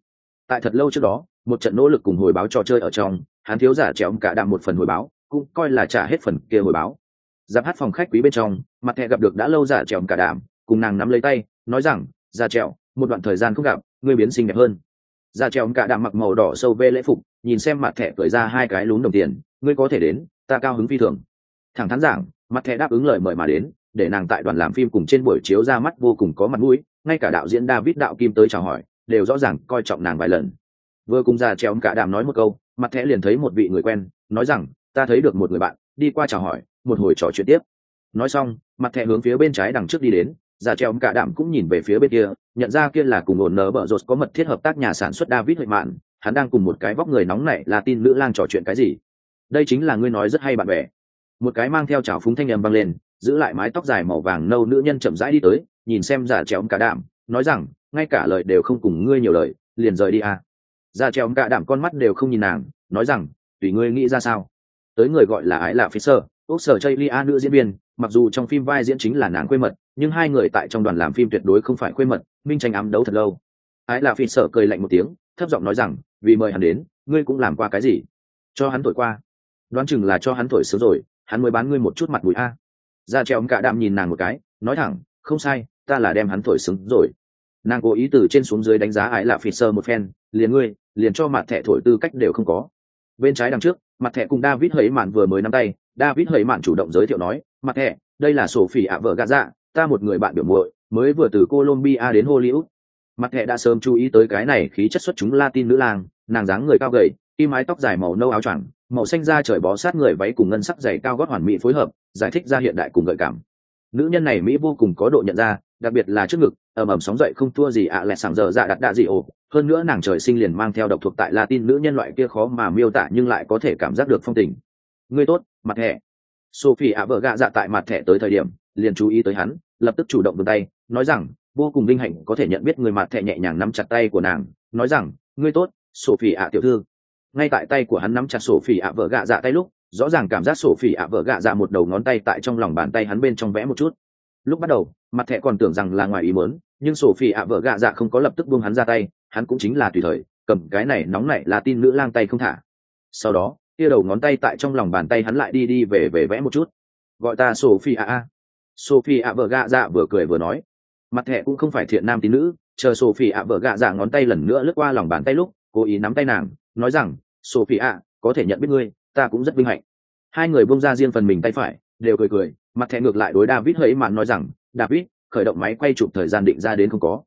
A: Tại thật lâu trước đó một trận nỗ lực cùng hồi báo trò chơi ở trong, hắn thiếu giả trèo cả đạm một phần hồi báo, cũng coi là trả hết phần kia hồi báo. Giáp hát phòng khách quý bên trong, mặt thẻ gặp được đã lâu giả trèo cả đạm, cùng nàng nắm lấy tay, nói rằng, giả trèo, một đoạn thời gian không gặp, ngươi biến xinh đẹp hơn. Ra trèo cả đạm mặc màu đỏ sâu vê lễ phục, nhìn xem mặt thẻ cởi ra hai cái lún đồng tiền, ngươi có thể đến, ta cao hứng phi thường. Thẳng thắn giảng, mặt thẻ đáp ứng lời mời mà đến, để nàng tại đoàn làm phim cùng trên buổi chiếu ra mắt vô cùng có mặt mũi, ngay cả đạo diễn david đạo kim tới chào hỏi, đều rõ ràng coi trọng nàng vài lần vừa cùng ra treo cả đàm nói một câu, mặt thẻ liền thấy một vị người quen, nói rằng, ta thấy được một người bạn, đi qua chào hỏi, một hồi trò chuyện tiếp. Nói xong, mặt thẻ hướng phía bên trái đằng trước đi đến, già treo cả đạm cũng nhìn về phía bên kia, nhận ra kia là cùng ổn nở bở rột có mật thiết hợp tác nhà sản xuất david huệ mạn, hắn đang cùng một cái vóc người nóng này là tin nữ lang trò chuyện cái gì? Đây chính là ngươi nói rất hay bạn bè. Một cái mang theo trào phúng thanh nhầm băng lên, giữ lại mái tóc dài màu vàng nâu nữ nhân chậm rãi đi tới, nhìn xem giả treo cả đạm nói rằng, ngay cả lời đều không cùng ngươi nhiều lời, liền rời đi à ra treo cả đảm con mắt đều không nhìn nàng nói rằng tùy ngươi nghĩ ra sao? Tới người gọi là ái là sơ, ốc sở chây lia nữ diễn viên mặc dù trong phim vai diễn chính là nàng quê mật nhưng hai người tại trong đoàn làm phim tuyệt đối không phải quê mật minh tranh ám đấu thật lâu. Ái là sơ cười lạnh một tiếng thấp giọng nói rằng vì mời hắn đến ngươi cũng làm qua cái gì? Cho hắn thổi qua. Đoán chừng là cho hắn thổi sớm rồi hắn mới bán ngươi một chút mặt mũi a. Ra treo cả đạm nhìn nàng một cái nói thẳng không sai ta là đem hắn thổi sướng rồi. Nàng cố ý từ trên xuống dưới đánh giá ái là phi sơ một phen liền ngươi liền cho mặt thẻ thổi tư cách đều không có. Bên trái đằng trước, mặt thẻ cùng david hấy mạn vừa mới nắm tay, david hấy mạn chủ động giới thiệu nói, mặt thẻ, đây là sổ phỉ ạ vợ gã dạ ta một người bạn biểu muội, mới vừa từ colombia đến hollywood. Mặt thẻ đã sớm chú ý tới cái này khí chất xuất chúng latin nữ lang, nàng dáng người cao gầy y mái tóc dài màu nâu áo choàng, màu xanh da trời bó sát người váy cùng ngân sắc dày cao gót hoàn mỹ phối hợp, giải thích ra hiện đại cùng gợi cảm. Nữ nhân này mỹ vô cùng có độ nhận ra đặc biệt là trước ngực, ầm ầm sóng dậy không thua gì ạ à lẹ sảng giờ dạ đặt đạ gì ổ. Hơn nữa nàng trời sinh liền mang theo độc thuộc tại latin nữ nhân loại kia khó mà miêu tả nhưng lại có thể cảm giác được phong tình. Người tốt, mặt thẻ sophie ạ vợ gạ dạ tại mặt thẻ tới thời điểm, liền chú ý tới hắn, lập tức chủ động vươn tay, nói rằng, vô cùng linh hạnh có thể nhận biết người mặt thẻ nhẹ nhàng nắm chặt tay của nàng. Nói rằng, ngươi tốt, sophie ạ tiểu thư. Ngay tại tay của hắn nắm chặt sổ phỉ ạ vợ gạ dạ tay lúc, rõ ràng cảm giác sổ phỉ ạ vợ gạ dạ một đầu ngón tay tại trong lòng bàn tay hắn bên trong vẽ một chút lúc bắt đầu, mặt thẹ còn tưởng rằng là ngoài ý mớn nhưng sổ phỉ ạ vợ gạ dạ không có lập tức buông hắn ra tay, hắn cũng chính là tùy thời, cầm cái này nóng này là tin nữ lang tay không thả. Sau đó kia đầu ngón tay tại trong lòng bàn tay hắn lại đi đi về về vẽ một chút. Gọi ta sophie ạ sophie ạ vợ gạ dạ vừa cười vừa nói. Mặt thẹ cũng không phải thiện nam tín nữ, chờ sophie ạ vợ gạ dạ ngón tay lần nữa lướt qua lòng bàn tay lúc, cố ý nắm tay nàng, nói rằng, sophie ạ, có thể nhận biết ngươi, ta cũng rất vinh hạnh. Hai người buông ra riêng phần mình tay phải, đều cười cười mặt thẻ ngược lại đối david hẫy mạn nói rằng, david, khởi động máy quay chụp thời gian định ra đến không có.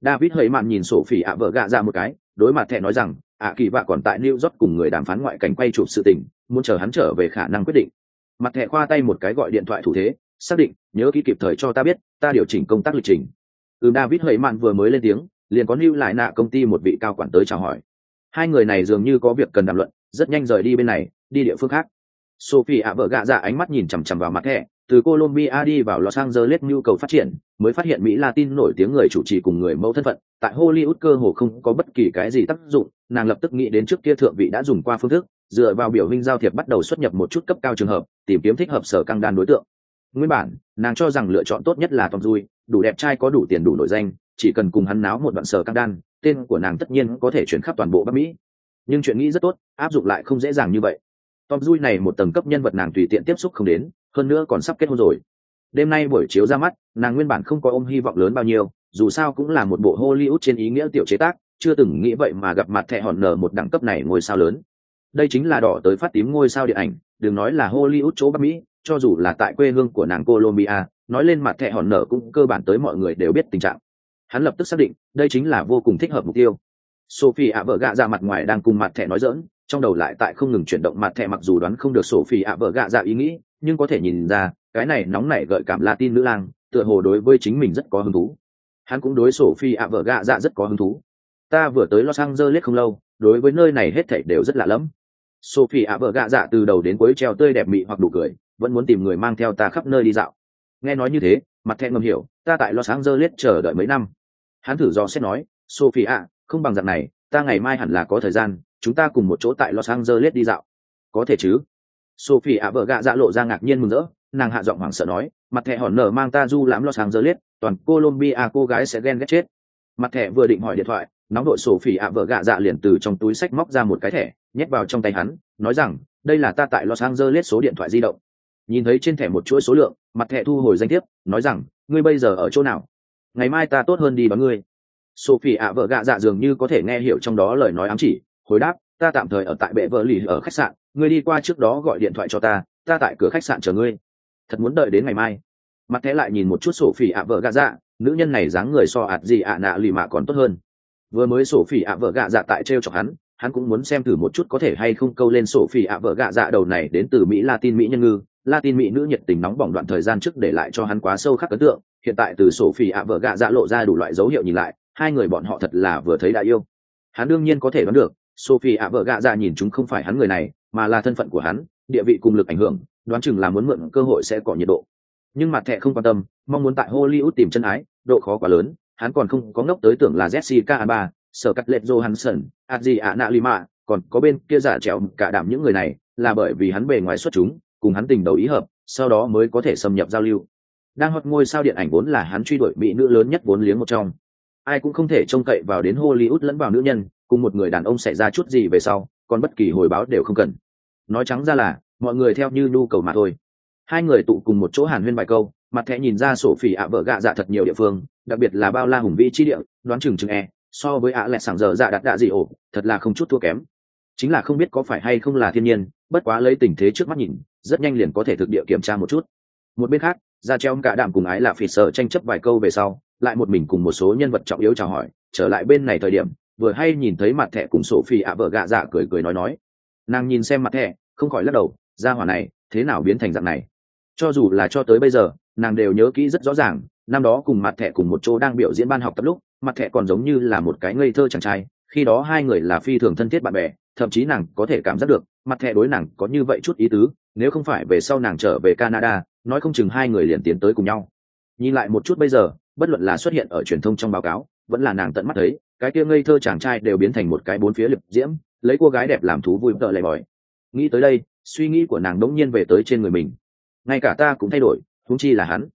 A: David hẫy mạn nhìn Sophie ạ vợ gạ ra một cái, đối mặt thẻ nói rằng, ạ kỳ vạ còn tại new york cùng người đàm phán ngoại cảnh quay chụp sự tình, muốn chờ hắn trở về khả năng quyết định. Mặt thẻ khoa tay một cái gọi điện thoại thủ thế, xác định, nhớ kỹ kịp thời cho ta biết, ta điều chỉnh công tác lịch trình. Từ david hẫy mạn vừa mới lên tiếng, liền có lưu lại nạ công ty một vị cao quản tới chào hỏi. Hai người này dường như có việc cần đàm luận, rất nhanh rời đi bên này, đi địa phương khác. Sophie ạ vợ gạ dạ ánh mắt nhìn chằm chằm vào mặt thẻ từ colombia đi vào los angeles nhu cầu phát triển, mới phát hiện mỹ latin nổi tiếng người chủ trì cùng người mẫu thân phận. Tại hollywood cơ hồ không có bất kỳ cái gì tác dụng, nàng lập tức nghĩ đến trước kia thượng vị đã dùng qua phương thức, dựa vào biểu hình giao thiệp bắt đầu xuất nhập một chút cấp cao trường hợp, tìm kiếm thích hợp sở căng đan đối tượng. Nguyên bản, nàng cho rằng lựa chọn tốt nhất là tom dui, đủ đẹp trai có đủ tiền đủ nổi danh, chỉ cần cùng hắn náo một đoạn sở căng đan, tên của nàng tất nhiên có thể chuyển khắp toàn bộ bắc mỹ. Nhưng chuyện nghĩ rất tốt, áp dụng lại không dễ dàng như vậy. Tom dui này một tầng cấp nhân vật nàng tùy tiện tiếp xúc không đến hơn nữa còn sắp kết hôn rồi. Đêm nay buổi chiếu ra mắt, nàng nguyên bản không có ôm hy vọng lớn bao nhiêu, dù sao cũng là một bộ hollywood trên ý nghĩa tiểu chế tác, chưa từng nghĩ vậy mà gặp mặt thẻ hòn nở một đẳng cấp này ngôi sao lớn. Đây chính là đỏ tới phát tím ngôi sao điện ảnh, đừng nói là hollywood chỗ bắc mỹ, cho dù là tại quê hương của nàng colombia, nói lên mặt thẻ hòn nở cũng cơ bản tới mọi người đều biết tình trạng. Hắn lập tức xác định, đây chính là vô cùng thích hợp mục tiêu. Sophie ạ vợ gạ ra mặt ngoài đang cùng mặt thẻ nói dỡn trong đầu lại tại không ngừng chuyển động mặt thẻ mặc dù đoán không được sophie ạ vợ gạ ra ý nghĩ nhưng có thể nhìn ra, cái này nóng nảy gợi cảm latin nữ lang, tựa hồ đối với chính mình rất có hứng thú. Hắn cũng đối sophie ạ vợ gạ dạ rất có hứng thú. Ta vừa tới los angeles không lâu, đối với nơi này hết thảy đều rất lạ lẫm. Sophie ạ vợ gạ dạ từ đầu đến cuối treo tươi đẹp mị hoặc đủ cười, vẫn muốn tìm người mang theo ta khắp nơi đi dạo. Nghe nói như thế, mặt thẹn ngầm hiểu, ta tại los angeles chờ đợi mấy năm. Hắn thử do xét nói, sophie ạ, không bằng dạng này, ta ngày mai hẳn là có thời gian, chúng ta cùng một chỗ tại los angeles đi dạo. Có thể chứ sophie ạ vợ gạ dạ lộ ra ngạc nhiên mừng rỡ, nàng hạ giọng hoảng sợ nói, mặt thẻ hòn nở mang ta du lãm los angeles, toàn colombia, cô gái sẽ ghen ghét chết. Mặt thẻ vừa định hỏi điện thoại, nóng đội sổ phỉ ạ vợ gạ dạ liền từ trong túi sách móc ra một cái thẻ, nhét vào trong tay hắn, nói rằng, đây là ta tại los angeles số điện thoại di động. Nhìn thấy trên thẻ một chuỗi số lượng, mặt thẻ thu hồi danh thiếp, nói rằng, ngươi bây giờ ở chỗ nào? Ngày mai ta tốt hơn đi đón ngươi. Sophie ạ vợ gạ dạ dường như có thể nghe hiểu trong đó lời nói ám chỉ, hồi đáp ta tạm thời ở tại bệ vợ lì ở khách sạn, ngươi đi qua trước đó gọi điện thoại cho ta ta tại cửa khách sạn chờ ngươi. Thật muốn đợi đến ngày mai. Mặt thế lại nhìn một chút sổ phỉ ạ vợ gạ dạ nữ nhân này dáng người so ạt gì ạ nạ lì mạ còn tốt hơn. Vừa mới sổ phỉ ạ vợ gạ dạ tại t r e o chọc hắn hắn cũng muốn xem thử một chút có thể hay không câu lên sổ phỉ ạ vợ gạ dạ đầu này đến từ mỹ latin mỹ nhân ngư. Latin mỹ nữ nhiệt tình nóng bỏng đoạn thời gian trước để lại cho hắn quá sâu khắc ấn tượng. Hiện tại từ sổ phỉ ạ vợ gạ dạ lộ ra đủ loại dấu hiệu nhìn lại, hai người bọn họ thật là vừa thấy đã yêu. Hắn đương nhiên có thể đoán được sophie ạ vợ gạ dạ nhìn chúng không phải hắn người này, mà là thân phận của hắn, địa vị cùng lực ảnh hưởng, đoán chừng là muốn mượn cơ hội sẽ có nhiệt độ. Nhưng mặt thẹ không quan tâm, mong muốn tại hollywood tìm chân ái, độ khó quá lớn, hắn còn không có ngốc tới tưởng là jessica alba, sở cắt lệ johansson adji ạ lima, còn có bên kia giả trèo cả đảm những người này, là bởi vì hắn bề ngoài xuất chúng, cùng hắn tình đầu ý hợp, sau đó mới có thể xâm nhập giao lưu. Đang hoạt ngôi sao điện ảnh vốn là hắn truy đuổi mỹ nữ lớn nhất vốn liếng một trong. Ai cũng không thể trông cậy vào đến hollywood lẫn vào nữ nhân cùng một người đàn ông xảy ra chút gì về sau, còn bất kỳ hồi báo đều không cần. Nói trắng ra là, mọi người theo như nhu cầu mà thôi. Hai người tụ cùng một chỗ hàn huyên bài câu, mặt thẻ nhìn ra sổ phỉ ạ vợ gạ dạ thật nhiều địa phương, đặc biệt là bao la hùng vĩ chi địa, đoán chừng chừng e so với ạ lẹ sảng giờ dạ đặt đạ dị ổ, thật là không chút thua kém. Chính là không biết có phải hay không là thiên nhiên, bất quá lấy tình thế trước mắt nhìn, rất nhanh liền có thể thực địa kiểm tra một chút. Một bên khác, ra treo cả đạm cùng ái là phỉ sợ tranh chấp vài câu về sau, lại một mình cùng một số nhân vật trọng yếu chào hỏi, trở lại bên này thời điểm vừa hay nhìn thấy mặt thẻ cùng sổ phỉ ạ vợ gạ dạ cười cười nói nói. Nàng nhìn xem mặt thẻ, không khỏi lắc đầu, ra hỏa này, thế nào biến thành dạng này? Cho dù là cho tới bây giờ, nàng đều nhớ kỹ rất rõ ràng, năm đó cùng mặt thẻ cùng một chỗ đang biểu diễn ban học tập lúc, mặt thẻ còn giống như là một cái ngây thơ chàng trai, khi đó hai người là phi thường thân thiết bạn bè, thậm chí nàng có thể cảm giác được, mặt thẻ đối nàng có như vậy chút ý tứ, nếu không phải về sau nàng trở về canada, nói không chừng hai người liền tiến tới cùng nhau. Nhìn lại một chút bây giờ, bất luận là xuất hiện ở truyền thông trong báo cáo vẫn là nàng tận mắt thấy, cái kia ngây thơ chàng trai đều biến thành một cái bốn phía liệp diễm, lấy cô gái đẹp làm thú vui vợ lệ bòi. Nghĩ tới đây, suy nghĩ của nàng đống nhiên về tới trên người mình. Ngay cả ta cũng thay đổi thúng chi là hắn.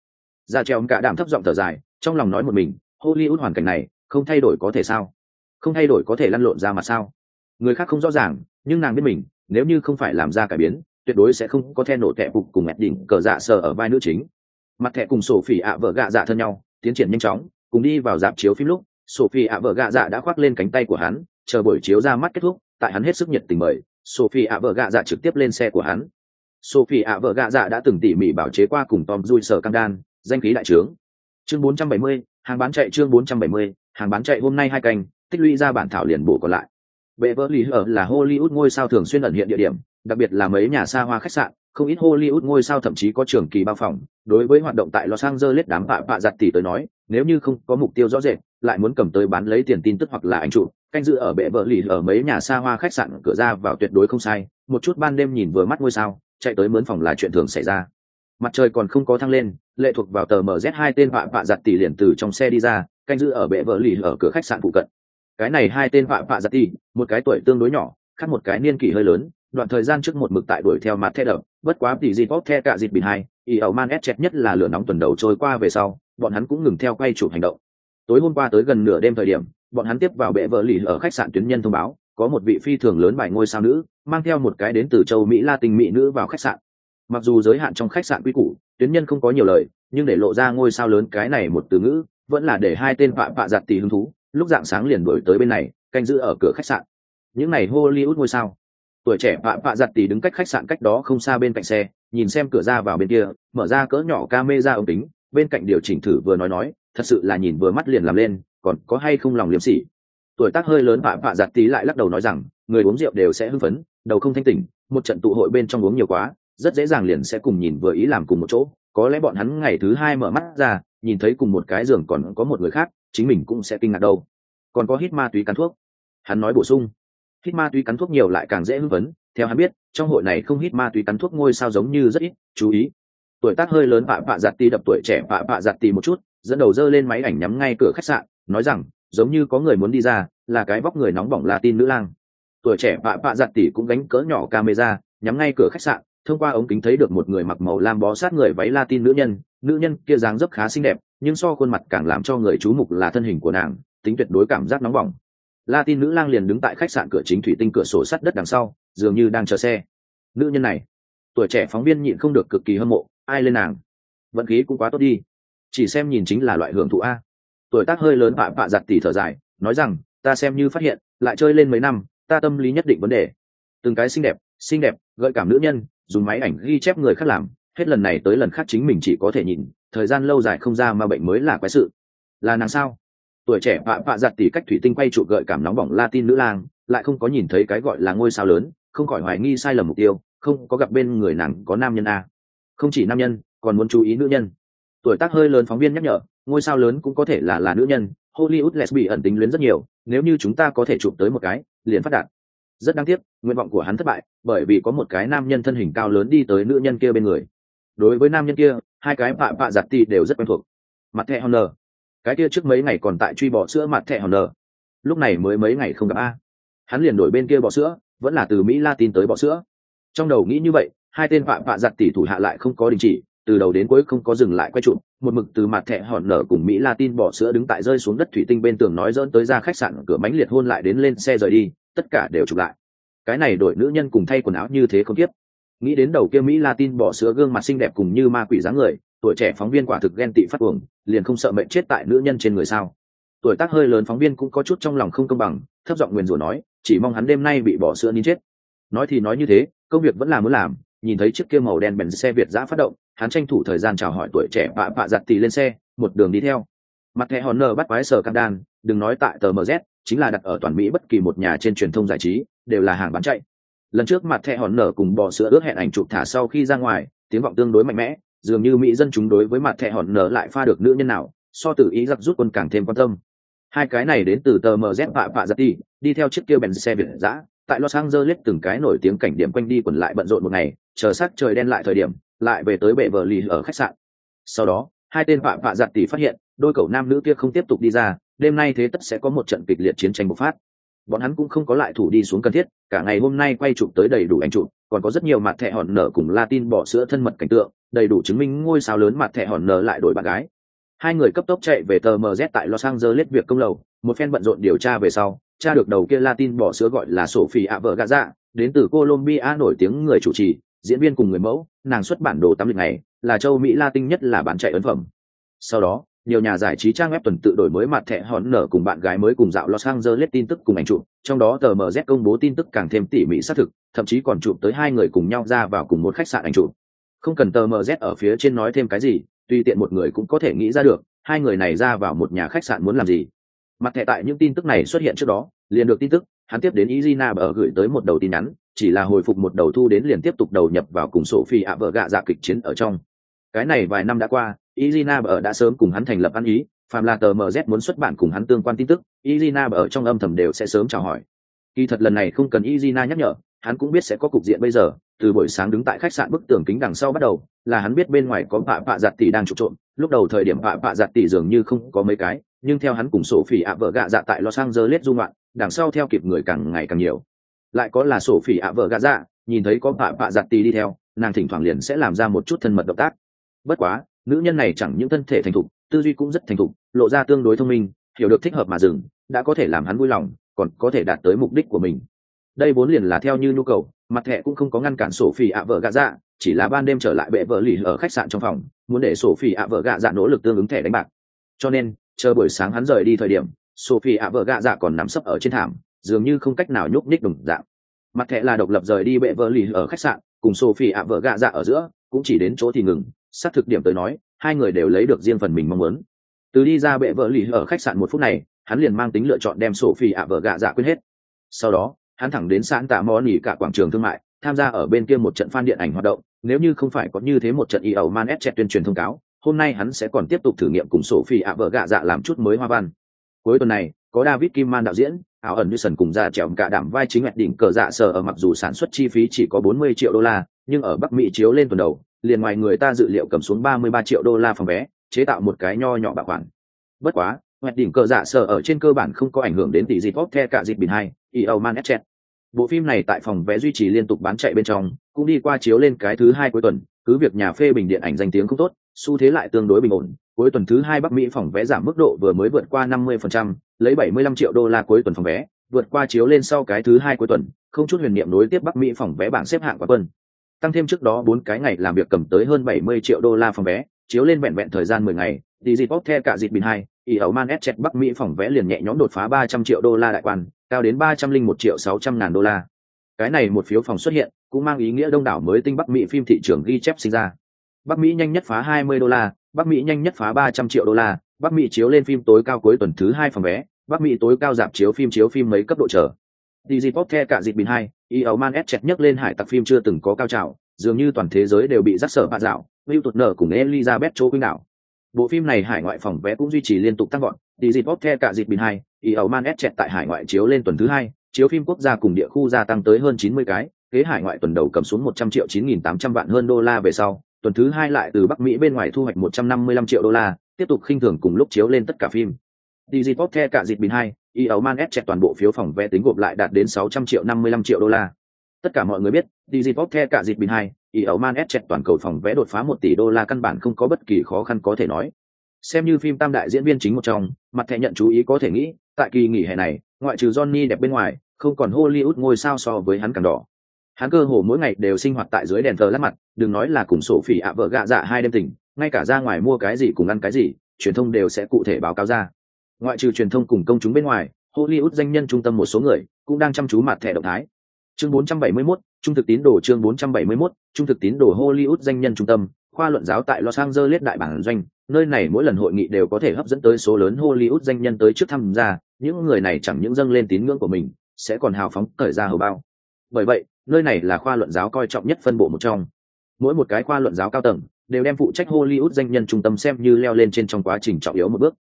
A: Dạ ra treo cả đảm thấp giọng thở dài, trong lòng nói một mình, hollywood hoàn cảnh này, không thay đổi có thể sao? Không thay đổi có thể lăn lộn ra mà sao? Người khác không rõ ràng, nhưng nàng biết mình, nếu như không phải làm ra cải biến, tuyệt đối sẽ không có the nổ tệ phục cùng mẹt đỉnh cờ dạ sờ ở vai nữ chính. Mặt thẹ cùng sổ phỉ ạ vợ gạ dạ thân nhau, tiến triển nhanh chóng cùng đi vào dạp chiếu phim lúc Sophie ạ vợ gạ dạ đã khoác lên cánh tay của hắn chờ buổi chiếu ra mắt kết thúc tại hắn hết sức nhiệt tình mời sophie ạ vợ gạ dạ trực tiếp lên xe của hắn. Sophie ạ vợ gạ dạ đã từng tỉ mỉ bảo chế qua cùng tom dui sở cam đan danh khí đại trướng. Chương 470, hàng bán chạy chương 470, hàng bán chạy hôm nay hai canh tích lũy ra bản thảo liền bổ còn lại. Bệ vỡ lý ở là hollywood ngôi sao thường xuyên ẩn hiện địa điểm đặc biệt là mấy nhà xa hoa khách sạn không ít hollywood ngôi sao thậm chí có trường kỳ bao phòng. Đối với hoạt động tại los angeles đám bạ bạ giặt tỷ tới nói nếu như không có mục tiêu rõ rệt, lại muốn cầm tới bán lấy tiền tin tức hoặc là ảnh chụp, canh dự ở bệ vợ lì ở mấy nhà xa hoa khách sạn cửa ra vào tuyệt đối không sai, một chút ban đêm nhìn vừa mắt ngôi sao, chạy tới mướn phòng là chuyện thường xảy ra. Mặt trời còn không có thăng lên, lệ thuộc vào tờ mz hai tên họa vạ giặt tỷ liền từ trong xe đi ra, canh giữ ở bệ vợ lì ở cửa khách sạn phụ cận. Cái này hai tên họa vạ giặt tỷ một cái tuổi tương đối nhỏ, khác một cái niên kỷ hơi lớn, đoạn thời gian trước một mực tại đuổi theo mặt the đập, bất quá tỷ gì pop the cả dịp bình hai y ẩu man ép chẹt nhất là lửa nóng tuần đầu trôi qua về sau bọn hắn cũng ngừng theo quay chụp hành động. Tối hôm qua tới gần nửa đêm thời điểm, bọn hắn tiếp vào bệ vợ lì ở khách sạn tuyến nhân thông báo, có một vị phi thường lớn bài ngôi sao nữ, mang theo một cái đến từ châu mỹ la tình mỹ nữ vào khách sạn. Mặc dù giới hạn trong khách sạn quy củ, tuyến nhân không có nhiều lời, nhưng để lộ ra ngôi sao lớn cái này một từ ngữ, vẫn là để hai tên vạ vạ giặt tỷ hứng thú, lúc dạng sáng liền đổi tới bên này, canh giữ ở cửa khách sạn. Những này hollywood ngôi sao. Tuổi trẻ vạ vạ giặt tỷ đứng cách khách sạn cách đó không xa bên cạnh xe, nhìn xem cửa ra vào bên kia, mở ra cỡ nhỏ ca mê ra ống kính bên cạnh điều chỉnh thử vừa nói nói, thật sự là nhìn vừa mắt liền làm lên, còn có hay không lòng liêm sỉ? Tuổi tác hơi lớn vạ vạ giặt tí lại lắc đầu nói rằng, người uống rượu đều sẽ hưng phấn, đầu không thanh tỉnh, một trận tụ hội bên trong uống nhiều quá, rất dễ dàng liền sẽ cùng nhìn vừa ý làm cùng một chỗ. Có lẽ bọn hắn ngày thứ hai mở mắt ra, nhìn thấy cùng một cái giường còn có một người khác, chính mình cũng sẽ kinh ngạc đâu. Còn có hít ma túy cắn thuốc. Hắn nói bổ sung. Hít ma túy cắn thuốc nhiều lại càng dễ hưng phấn. Theo hắn biết, trong hội này không hít ma túy cắn thuốc ngôi sao giống như rất ít, chú ý tuổi tác hơi lớn vạ vạ giặt tì đập tuổi trẻ vạ vạ giặt tì một chút, dẫn đầu dơ lên máy ảnh nhắm ngay cửa khách sạn, nói rằng, giống như có người muốn đi ra, là cái vóc người nóng bỏng tin nữ lang. Tuổi trẻ vạ vạ giặt tì cũng gánh cỡ nhỏ camera, nhắm ngay cửa khách sạn, thông qua ống kính thấy được một người mặc màu lam bó sát người váy latin nữ nhân. Nữ nhân kia dáng dấp khá xinh đẹp, nhưng so khuôn mặt càng làm cho người chú mục là thân hình của nàng, tính tuyệt đối cảm giác nóng bỏng. Latin nữ lang liền đứng tại khách sạn cửa chính thủy tinh cửa sổ sắt đất đằng sau, dường như đang chờ xe. Nữ nhân này, tuổi trẻ phóng viên nhịn không được cực kỳ hâm mộ ai lên nàng? Vận khí cũng quá tốt đi. Chỉ xem nhìn chính là loại hưởng thụ a. Tuổi tác hơi lớn vạ vạ giặt tỉ thở dài, nói rằng, ta xem như phát hiện, lại chơi lên mấy năm, ta tâm lý nhất định vấn đề. Từng cái xinh đẹp xinh đẹp, gợi cảm nữ nhân, dùng máy ảnh ghi chép người khác làm, hết lần này tới lần khác chính mình chỉ có thể nhìn, thời gian lâu dài không ra mà bệnh mới là quái sự. Là nàng sao? Tuổi trẻ vạ vạ giặt tỉ cách thủy tinh quay trụ gợi cảm nóng bỏng latin nữ lang, lại không có nhìn thấy cái gọi là ngôi sao lớn, không khỏi hoài nghi sai lầm mục tiêu, không có gặp bên người nàng có nam nhân a không chỉ nam nhân, còn muốn chú ý nữ nhân. Tuổi tác hơi lớn phóng viên nhắc nhở, ngôi sao lớn cũng có thể là là nữ nhân, hollywood lesbi ẩn tính luyến rất nhiều, nếu như chúng ta có thể chụp tới một cái, liền phát đạt. Rất đáng tiếc, nguyện vọng của hắn thất bại, bởi vì có một cái nam nhân thân hình cao lớn đi tới nữ nhân kia bên người. Đối với nam nhân kia, hai cái bạ bạ giặt tì đều rất quen thuộc. Mặt thẻ honor. Cái kia trước mấy ngày còn tại truy bỏ sữa mặt thẻ honor. Lúc này mới mấy ngày không gặp a. Hắn liền đổi bên kia bỏ sữa, vẫn là từ mỹ latin tới bỏ sữa. Trong đầu nghĩ như vậy hai tên vạ vạ giặt tỷ thủ hạ lại không có đình chỉ, từ đầu đến cuối không có dừng lại quay chụp, một mực từ mặt thẻ hòn nở cùng mỹ latin bỏ sữa đứng tại rơi xuống đất thủy tinh bên tường nói dỡn tới ra khách sạn, cửa bánh liệt hôn lại đến lên xe rời đi, tất cả đều chụp lại. Cái này đội nữ nhân cùng thay quần áo như thế không tiếp. Nghĩ đến đầu kia mỹ latin bỏ sữa gương mặt xinh đẹp cùng như ma quỷ dáng người, tuổi trẻ phóng viên quả thực ghen tị phát cuồng, liền không sợ mệnh chết tại nữ nhân trên người sao. Tuổi tác hơi lớn phóng viên cũng có chút trong lòng không công bằng, thấp giọng nguyền rủa nói, chỉ mong hắn đêm nay bị bỏ sữa nín chết. Nói thì nói như thế, công việc vẫn là muốn làm nhìn thấy chiếc kia màu đen bèn xe việt giã phát động, hắn tranh thủ thời gian chào hỏi tuổi trẻ bạ bạ giặt tì lên xe, một đường đi theo. Mặt thẻ hòn nơ bắt quái sở cam đan, đừng nói tại tờ mz chính là đặt ở toàn mỹ bất kỳ một nhà trên truyền thông giải trí, đều là hàng bán chạy. Lần trước mặt thẻ hòn nở cùng bò sữa ước hẹn ảnh chụp thả sau khi ra ngoài, tiếng vọng tương đối mạnh mẽ, dường như mỹ dân chúng đối với mặt thẻ hòn nở lại pha được nữ nhân nào, so từ ý giặc rút quân càng thêm quan tâm. Hai cái này đến từ tờ mz vạ vạ giặt tì, đi theo chiếc kia bèn xe việt giã tại los angeles từng cái nổi tiếng cảnh điểm quanh đi quẩn lại bận rộn một ngày, chờ sắc trời đen lại thời điểm, lại về tới bệ vợ lì ở khách sạn. Sau đó, hai tên vạ vạ giặt tỷ phát hiện, đôi cậu nam nữ kia không tiếp tục đi ra, đêm nay thế tất sẽ có một trận kịch liệt chiến tranh bộc phát. Bọn hắn cũng không có lại thủ đi xuống cần thiết, cả ngày hôm nay quay chụp tới đầy đủ ảnh chụp, còn có rất nhiều mặt thẻ hòn nở cùng latin bỏ sữa thân mật cảnh tượng, đầy đủ chứng minh ngôi sao lớn mặt thẻ hòn nở lại đổi bạn gái. Hai người cấp tốc chạy về tờ mz tại los angeles việc công lầu, một phen bận rộn điều tra về sau cha được đầu kia latin bỏ sữa gọi là sophie ạ vợ dạ, đến từ colombia nổi tiếng người chủ trì diễn viên cùng người mẫu nàng xuất bản đồ tắm lịch này là châu mỹ latin nhất là bán chạy ấn phẩm sau đó nhiều nhà giải trí trang web tuần tự đổi mới mặt thẻ hòn nở cùng bạn gái mới cùng dạo Los Angeles tin tức cùng ảnh chụp, trong đó tờ MZ công bố tin tức càng thêm tỉ mỉ xác thực, thậm chí còn chụp tới hai người cùng nhau ra vào cùng một khách sạn ảnh chụp. Không cần tờ MZ ở phía trên nói thêm cái gì, tùy tiện một người cũng có thể nghĩ ra được, hai người này ra vào một nhà khách sạn muốn làm gì. Mặt thẻ tại những tin tức này xuất hiện trước đó, liền được tin tức, hắn tiếp đến Izina ở gửi tới một đầu tin nhắn, chỉ là hồi phục một đầu thu đến liền tiếp tục đầu nhập vào cùng Sophie ạ vợ gạ dạ kịch chiến ở trong. Cái này vài năm đã qua, Izina ở đã sớm cùng hắn thành lập ăn ý, phàm là tờ MZ muốn xuất bản cùng hắn tương quan tin tức, Izina ở trong âm thầm đều sẽ sớm chào hỏi. Kỳ thật lần này không cần Izina nhắc nhở, hắn cũng biết sẽ có cục diện bây giờ, từ buổi sáng đứng tại khách sạn bức tường kính đằng sau bắt đầu, là hắn biết bên ngoài có bạ bạ giặt tỷ đang trục trộm, lúc đầu thời điểm bạ bạ giặt tỷ dường như không có mấy cái, nhưng theo hắn cùng sổ phỉ ạ vợ gạ dạ tại Los Angeles du ngoạn, đằng sau theo kịp người càng ngày càng nhiều. Lại có là sổ phỉ ạ vợ gạ dạ, nhìn thấy có bạ bạ giặt tỷ đi theo nàng thỉnh thoảng liền sẽ làm ra một chút thân mật động tác. Bất quá nữ nhân này chẳng những thân thể thành thục tư duy cũng rất thành thục lộ ra tương đối thông minh hiểu được thích hợp mà dừng đã có thể làm hắn vui lòng còn có thể đạt tới mục đích của mình đây vốn liền là theo như nhu cầu, mặt thẻ cũng không có ngăn cản sổ phi ạ vợ gạ dạ chỉ là ban đêm trở lại bệ vợ lì ở khách sạn trong phòng, muốn để sổ phi ạ vợ gạ dạ nỗ lực tương ứng thẻ đánh bạc. Cho nên, chờ buổi sáng hắn rời đi thời điểm sophie ạ vợ gạ dạ còn nằm sấp ở trên thảm, dường như không cách nào nhúc nhích đồng dạng. Mặt thẻ là độc lập rời đi bệ vợ lì ở khách sạn, cùng sophie ạ vợ gạ dạ ở giữa, cũng chỉ đến chỗ thì ngừng, xác thực điểm tới nói, hai người đều lấy được riêng phần mình mong muốn. Từ đi ra bệ vợ lì ở khách sạn một phút này, hắn liền mang tính lựa chọn đem sophie ạ vợ gạ dạ quên hết. Sau đó hắn thẳng đến sẵn tạ mò nỉ cả quảng trường thương mại tham gia ở bên kia một trận fan điện ảnh hoạt động nếu như không phải có như thế một trận y ẩu man ép chẹt tuyên truyền thông cáo hôm nay hắn sẽ còn tiếp tục thử nghiệm cùng Sophie ạ vợ gạ dạ làm chút mới hoa văn. Cuối tuần này, có David Kim Man đạo diễn, ảo ẩn như sần cùng ra trẻo cả đảm vai chính ngạch đỉnh cờ dạ sở ở mặc dù sản xuất chi phí chỉ có 40 triệu đô la, nhưng ở Bắc Mỹ chiếu lên tuần đầu, liền ngoài người ta dự liệu cầm xuống 33 triệu đô la phòng vé, chế tạo một cái nho nhỏ bạc khoản. Bất quá, ngạch đỉnh cờ dạ sở ở trên cơ bản không có ảnh hưởng đến tỷ gì tốt the cả dịp bình hai, EO Man chẹt Bộ phim này tại phòng vé duy trì liên tục bán chạy bên trong, cũng đi qua chiếu lên cái thứ hai cuối tuần, cứ việc nhà phê bình điện ảnh danh tiếng không tốt, xu thế lại tương đối bình ổn. Cuối tuần thứ hai bắc mỹ phòng vé giảm mức độ vừa mới vượt qua 50%, lấy 75 triệu đô la cuối tuần phòng vé vượt qua chiếu lên sau cái thứ hai cuối tuần không chút huyền niệm nối tiếp bắc mỹ phòng vé bảng xếp hạng quá quân. Tăng thêm trước đó bốn cái ngày làm việc cầm tới hơn 70 triệu đô la phòng vé chiếu lên vẹn vẹn thời gian 10 ngày đi dịp bóc the cả dịp bình hai ý ẩu man ép chẹt bắc mỹ phòng vé liền nhẹ nhõm đột phá 300 triệu đô la đại quan cao đến 301 triệu 600 ngàn đô la cái này một phiếu phòng xuất hiện cũng mang ý nghĩa đông đảo mới tinh bắc mỹ phim thị trường ghi chép sinh ra Bắc Mỹ nhanh nhất phá 20 đô la, Bắc Mỹ nhanh nhất phá 300 triệu đô la, Bắc Mỹ chiếu lên phim tối cao cuối tuần thứ hai phòng vé, Bắc Mỹ tối cao giảm chiếu phim chiếu phim mấy cấp độ trở. Digipop the cả dịp bình hai, EO Man S chẹt nhất lên hải tặc phim chưa từng có cao trào, dường như toàn thế giới đều bị rắc sở bạt dạo, Will tụt nở cùng Elizabeth Cho Quynh đảo. Bộ phim này hải ngoại phòng vé cũng duy trì liên tục tăng vọt, Digipop the cả dịp bình hai, EO Man S chẹt tại hải ngoại chiếu lên tuần thứ hai, chiếu phim quốc gia cùng địa khu gia tăng tới hơn 90 cái, kế hải ngoại tuần đầu cầm xuống 100 triệu 9.800 vạn hơn đô la về sau, tuần thứ hai lại từ Bắc Mỹ bên ngoài thu hoạch 155 triệu đô la, tiếp tục khinh thường cùng lúc chiếu lên tất cả phim. Digipop The cả dịp bình hai, y ẩu man ép chẹt toàn bộ phiếu phòng vé tính gộp lại đạt đến 600 triệu 55 triệu đô la. Tất cả mọi người biết, Digipop The cả dịp bình hai, y ẩu man ép chẹt toàn cầu phòng vé đột phá một tỷ đô la căn bản không có bất kỳ khó khăn có thể nói. Xem như phim tam đại diễn viên chính một trong, mặt thẻ nhận chú ý có thể nghĩ, tại kỳ nghỉ hè này, ngoại trừ Johnny đẹp bên ngoài, không còn Hollywood ngôi sao so với hắn càng đỏ. Hắn cơ hồ mỗi ngày đều sinh hoạt tại dưới đèn thờ lát mặt đừng nói là cùng sổ phỉ ạ vợ gạ dạ hai đêm tình ngay cả ra ngoài mua cái gì cùng ăn cái gì truyền thông đều sẽ cụ thể báo cáo ra. Ngoại trừ truyền thông cùng công chúng bên ngoài hollywood danh nhân trung tâm một số người cũng đang chăm chú mặt thẻ động thái. Chương 471, trung thực tín đồ chương 471, trung thực tín đồ hollywood danh nhân trung tâm khoa luận giáo tại los angeles đại bản doanh, nơi này mỗi lần hội nghị đều có thể hấp dẫn tới số lớn hollywood danh nhân tới trước tham gia, những người này chẳng những dâng lên tín ngưỡng của mình, sẽ còn hào phóng, cởi ra hầu bao. Bởi vậy, nơi này là khoa luận giáo coi trọng nhất phân bộ một trong. Mỗi một cái khoa luận giáo cao tầng đều đem phụ trách hollywood danh nhân trung tâm xem như leo lên trên trong quá trình trọng yếu một bước.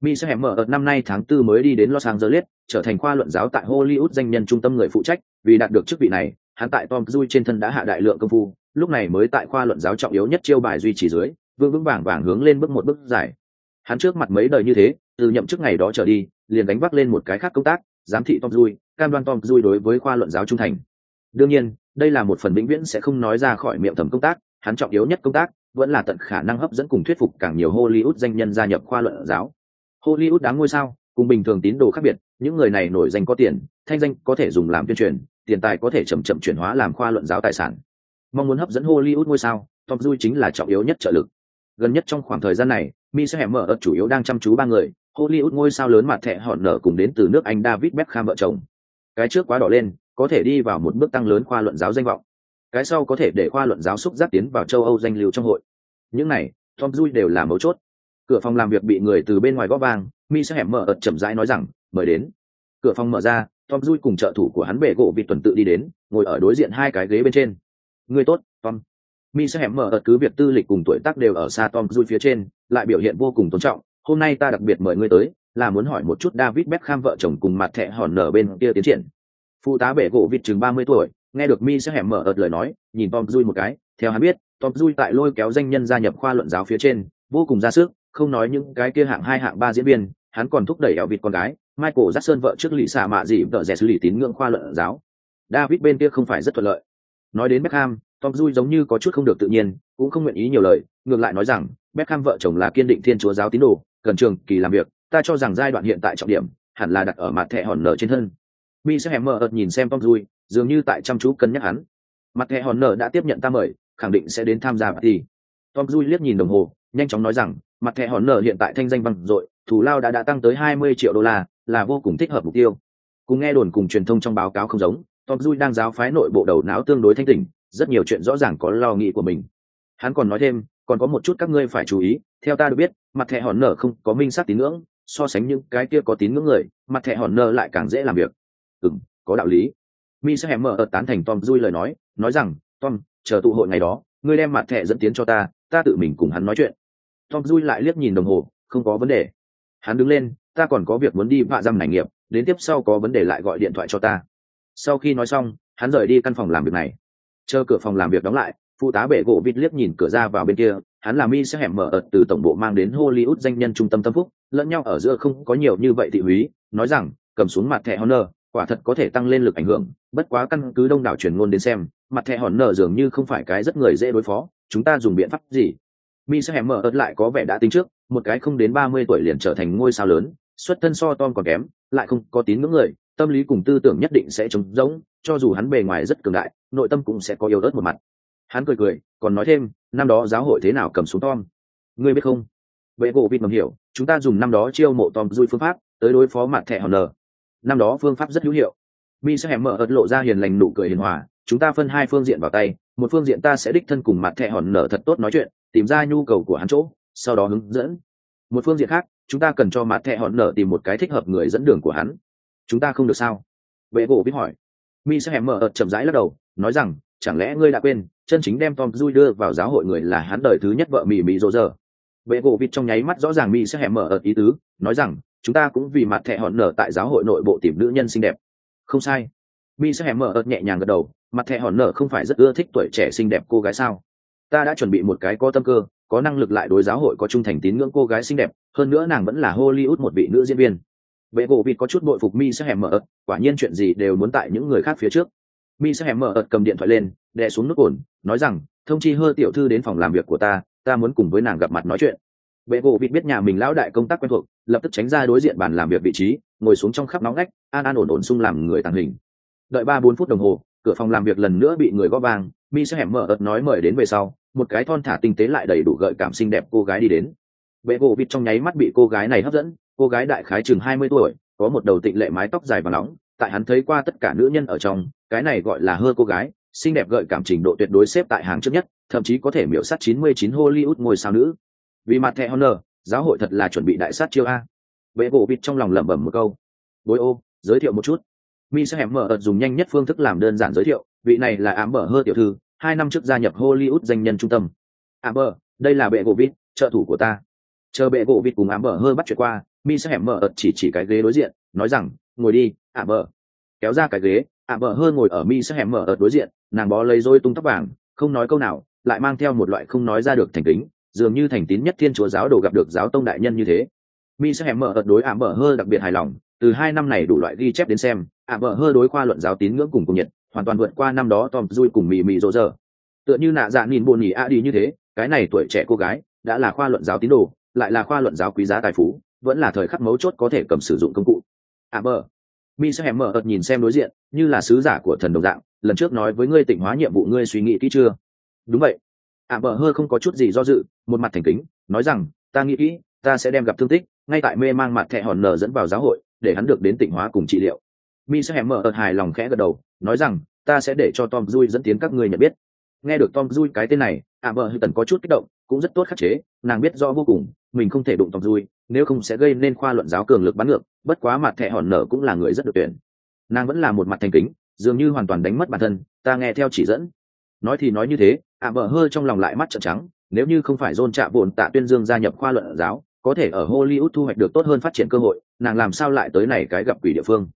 A: Mi sẽ hẻm mở ở năm nay tháng tư mới đi đến los angeles, trở thành khoa luận giáo tại hollywood danh nhân trung tâm người phụ trách, vì đạt được chức vị này hắn tại tom dui trên thân đã hạ đại lượng công phu, lúc này mới tại khoa luận giáo trọng yếu nhất chiêu bài duy trì dưới vương vững vàng vàng hướng lên bước một bước dài. Hắn trước mặt mấy đời như thế, từ nhậm chức ngày đó trở đi, liền đánh vác lên một cái khác công tác, giám thị tom dui cam đoan tom dui đối với khoa luận giáo trung thành. Đương nhiên, đây là một phần vĩnh viễn sẽ không nói ra khỏi miệng thầm công tác, hắn trọng yếu nhất công tác vẫn là tận khả năng hấp dẫn cùng thuyết phục càng nhiều hollywood danh nhân gia nhập khoa luận giáo. Hollywood đáng ngôi sao, cùng bình thường tín đồ khác biệt, những người này nổi danh có tiền, thanh danh có thể dùng làm tuyên truyền tiền tài có thể chậm chậm chuyển hóa làm khoa luận giáo tài sản. Mong muốn hấp dẫn hollywood ngôi sao, tom Cruise chính là trọng yếu nhất trợ lực. Gần nhất trong khoảng thời gian này mi sẽ hẻm mở ớt chủ yếu đang chăm chú ba người, hollywood ngôi sao lớn mặt thẻ họ nở cùng đến từ nước anh david beckham vợ chồng. Cái trước quá đỏ lên, có thể đi vào một bước tăng lớn khoa luận giáo danh vọng. Cái sau có thể để khoa luận giáo xúc giác tiến vào châu âu danh lưu trong hội. Những này, tom Cruise đều là mấu chốt. Cửa phòng làm việc bị người từ bên ngoài gõ vang mi sẽ hẻm mở ở chậm rãi nói rằng, mời đến. Cửa phòng mở ra tom dui cùng trợ thủ của hắn bể gỗ vịt tuần tự đi đến, ngồi ở đối diện hai cái ghế bên trên. Người tốt, tom. Mi sẽ hẻm mở ợt cứ việc tư lịch cùng tuổi tác đều ở xa tom dui phía trên, lại biểu hiện vô cùng tôn trọng. Hôm nay ta đặc biệt mời ngươi tới, là muốn hỏi một chút david beckham vợ chồng cùng mặt thẹ hòn nở bên kia tiến triển. Phụ tá bể gỗ vịt chừng ba mươi tuổi, nghe được mi sẽ hẻm mở ợt lời nói, nhìn tom dui một cái. Theo hắn biết, tom dui tại lôi kéo danh nhân gia nhập khoa luận giáo phía trên, vô cùng ra sức, không nói những cái kia hạng hai, hạng ba diễn viên, hắn còn thúc đẩy ẻo vịt con gái michael jackson vợ trước lì xả mạ gì vợ rẻ xử lý tín ngưỡng khoa luận giáo. David bên kia không phải rất thuận lợi. Nói đến beckham tom Duy giống như có chút không được tự nhiên cũng không nguyện ý nhiều lời ngược lại nói rằng beckham vợ chồng là kiên định thiên chúa giáo tín đồ cần trường kỳ làm việc ta cho rằng giai đoạn hiện tại trọng điểm hẳn là đặt ở mặt thẻ hòn nở trên thân. Mi sẽ hẻm mờ nhìn xem tom Duy, dường như tại chăm chú cân nhắc hắn. Mặt thẻ hòn nở đã tiếp nhận ta mời khẳng định sẽ đến tham gia party. Tom Duy liếc nhìn đồng hồ nhanh chóng nói rằng mặt thẻ hòn nở hiện tại thanh danh bằng dội thủ lao đã đã tăng tới hai mươi triệu đô la là vô cùng thích hợp mục tiêu. Cùng nghe đồn cùng truyền thông trong báo cáo không giống, tom Duy đang giáo phái nội bộ đầu não tương đối thanh tỉnh, rất nhiều chuyện rõ ràng có lo nghĩ của mình. Hắn còn nói thêm, còn có một chút các ngươi phải chú ý, theo ta được biết, mặt thẻ hòn nở không có minh sát tín ngưỡng, so sánh những cái kia có tín ngưỡng người, mặt thẻ hòn nở lại càng dễ làm việc. Ừ có đạo lý. Mi sẽ hẻm mở ở tán thành tom Duy lời nói nói rằng, tom, chờ tụ hội ngày đó, ngươi đem mặt thẻ dẫn tiến cho ta ta tự mình cùng hắn nói chuyện. Tom Duy lại liếc nhìn đồng hồ, không có vấn đề. Hắn đứng lên ta còn có việc muốn đi vạ răng nảy nghiệp, đến tiếp sau có vấn đề lại gọi điện thoại cho ta. Sau khi nói xong, hắn rời đi căn phòng làm việc này. Chờ cửa phòng làm việc đóng lại, phụ tá bể gỗ vịt liếc nhìn cửa ra vào bên kia, hắn là mi sẽ hẻm mở ợt từ tổng bộ mang đến hollywood danh nhân trung tâm tâm phúc, lẫn nhau ở giữa không có nhiều như vậy thị húy, nói rằng, cầm xuống mặt thẻ honor, quả thật có thể tăng lên lực ảnh hưởng, bất quá căn cứ đông đảo truyền ngôn đến xem, mặt thẻ honor dường như không phải cái rất người dễ đối phó, chúng ta dùng biện pháp gì? Mi sẽ hẻm mở ợt lại có vẻ đã tính trước, một cái không đến ba mươi tuổi liền trở thành ngôi sao lớn xuất thân so tom còn kém, lại không có tín ngưỡng người, tâm lý cùng tư tưởng nhất định sẽ trống rỗng, cho dù hắn bề ngoài rất cường đại, nội tâm cũng sẽ có yếu ớt một mặt. Hắn cười cười, còn nói thêm, năm đó giáo hội thế nào cầm xuống tom? Ngươi biết không? Vệ gỗ vịt ngầm hiểu, chúng ta dùng năm đó chiêu mộ tom dui phương pháp, tới đối phó mặt thẻ hòn nờ. Năm đó phương pháp rất hữu hiệu. Mi sẽ hẻm mở ợt lộ ra hiền lành nụ cười hiền hòa, chúng ta phân hai phương diện vào tay, một phương diện ta sẽ đích thân cùng mặt thẻ hòn nở thật tốt nói chuyện, tìm ra nhu cầu của hắn chỗ, sau đó hướng dẫn. Một phương diện khác chúng ta cần cho mặt thẹ hòn nở tìm một cái thích hợp người dẫn đường của hắn. Chúng ta không được sao? Vệ gỗ biết hỏi. Mi sẽ hẻm mở ợt chậm rãi lắc đầu, nói rằng, chẳng lẽ ngươi đã quên, chân chính đem tom dui đưa vào giáo hội người là hắn đời thứ nhất vợ mì mì rô rơ? Vệ gỗ vịt trong nháy mắt rõ ràng mi sẽ hẻm mở ợt ý tứ, nói rằng, chúng ta cũng vì mặt thẹ hòn nở tại giáo hội nội bộ tìm nữ nhân xinh đẹp. Không sai. Mi sẽ hẻm mở ợt nhẹ nhàng gật đầu mặt thẹ hòn nở không phải rất ưa thích tuổi trẻ xinh đẹp cô gái sao? Ta đã chuẩn bị một cái có tâm cơ có năng lực lại đối giáo hội có trung thành tín ngưỡng cô gái xinh đẹp, hơn nữa nàng vẫn là hollywood một vị nữ diễn viên. Vệ gỗ vịt có chút bội phục mi sẽ hẻm mở ợt, quả nhiên chuyện gì đều muốn tại những người khác phía trước. Mi sẽ hẻm mở ợt cầm điện thoại lên, đè xuống nước ổn, nói rằng, thông chi hơ tiểu thư đến phòng làm việc của ta ta muốn cùng với nàng gặp mặt nói chuyện. Vệ gỗ vịt biết nhà mình lão đại công tác quen thuộc, lập tức tránh ra đối diện bàn làm việc vị trí, ngồi xuống trong khắp nóng ngách, an an ổn ổn sung làm người tàng hình. Đợi ba bốn phút đồng hồ, cửa phòng làm việc lần nữa bị người gõ vang, mi sẽ hẻm mở ợt nói mời đến về sau một cái thon thả tinh tế lại đầy đủ gợi cảm xinh đẹp cô gái đi đến. Bệ gỗ vịt trong nháy mắt bị cô gái này hấp dẫn, cô gái đại khái chừng hai mươi tuổi, có một đầu tịnh lệ mái tóc dài và nóng, tại hắn thấy qua tất cả nữ nhân ở trong, cái này gọi là hơ cô gái, xinh đẹp gợi cảm trình độ tuyệt đối xếp tại hàng trước nhất, thậm chí có thể miểu sát 99 hollywood ngôi sao nữ. Vì mặt thẻ honor, giáo hội thật là chuẩn bị đại sát chiêu a. Bệ gỗ vịt trong lòng lẩm bẩm một câu. Bối ô, giới thiệu một chút. Mi sẽ hẻm mở ợt dùng nhanh nhất phương thức làm đơn giản giới thiệu, vị này là ám bờ hơ tiểu thư hai năm trước gia nhập hollywood danh nhân trung tâm. Amber, đây là bệ gỗ vịt trợ thủ của ta. Chờ bệ gỗ vịt cùng Amber hơi bắt chuyện qua mi sẽ hẻm mở ợt chỉ chỉ cái ghế đối diện nói rằng ngồi đi Amber. kéo ra cái ghế Amber hơi ngồi ở mi sẽ hẻm mở ợt đối diện nàng bó lấy dôi tung tóc vàng không nói câu nào lại mang theo một loại không nói ra được thành kính dường như thành tín nhất thiên chúa giáo đồ gặp được giáo tông đại nhân như thế. Mi sẽ hẻm mở ợt đối ảm hơi hơ đặc biệt hài lòng từ hai năm này đủ loại ghi chép đến xem ảm bờ hơ đối khoa luận giáo tín ngưỡng cùng cùng nhiệt hoàn toàn vượt qua năm đó tom dui cùng mì mì rộ rơ. Tựa như nạ dạ nhìn buồn nhỉ a đi như thế, cái này tuổi trẻ cô gái, đã là khoa luận giáo tín đồ, lại là khoa luận giáo quý giá tài phú, vẫn là thời khắc mấu chốt có thể cầm sử dụng công cụ. À bờ. Mi sẽ hẻm mở ợt nhìn xem đối diện, như là sứ giả của thần đồng dạng, lần trước nói với ngươi tỉnh hóa nhiệm vụ ngươi suy nghĩ kỹ chưa? Đúng vậy. À bờ hơ không có chút gì do dự, một mặt thành kính, nói rằng, ta nghĩ kỹ, ta sẽ đem gặp thương tích, ngay tại mê mang mặt thẹ hòn nở dẫn vào giáo hội, để hắn được đến tỉnh hóa cùng trị liệu. Mi sẽ hẻm mở ợt hài lòng khẽ gật đầu nói rằng, ta sẽ để cho tom dui dẫn tiến các ngươi nhận biết. Nghe được tom dui cái tên này, ạ bờ hư tần có chút kích động, cũng rất tốt khắc chế, nàng biết rõ vô cùng, mình không thể đụng tom dui nếu không sẽ gây nên khoa luận giáo cường lực bắn ngược, bất quá mặt thẹ hòn nở cũng là người rất được tuyển. Nàng vẫn là một mặt thành kính, dường như hoàn toàn đánh mất bản thân, ta nghe theo chỉ dẫn. Nói thì nói như thế, ạ bờ hơ trong lòng lại mắt trợn trắng, nếu như không phải dôn trạ bồn tạ tuyên dương gia nhập khoa luận giáo, có thể ở hollywood thu hoạch được tốt hơn phát triển cơ hội, nàng làm sao lại tới này cái gặp quỷ địa phương?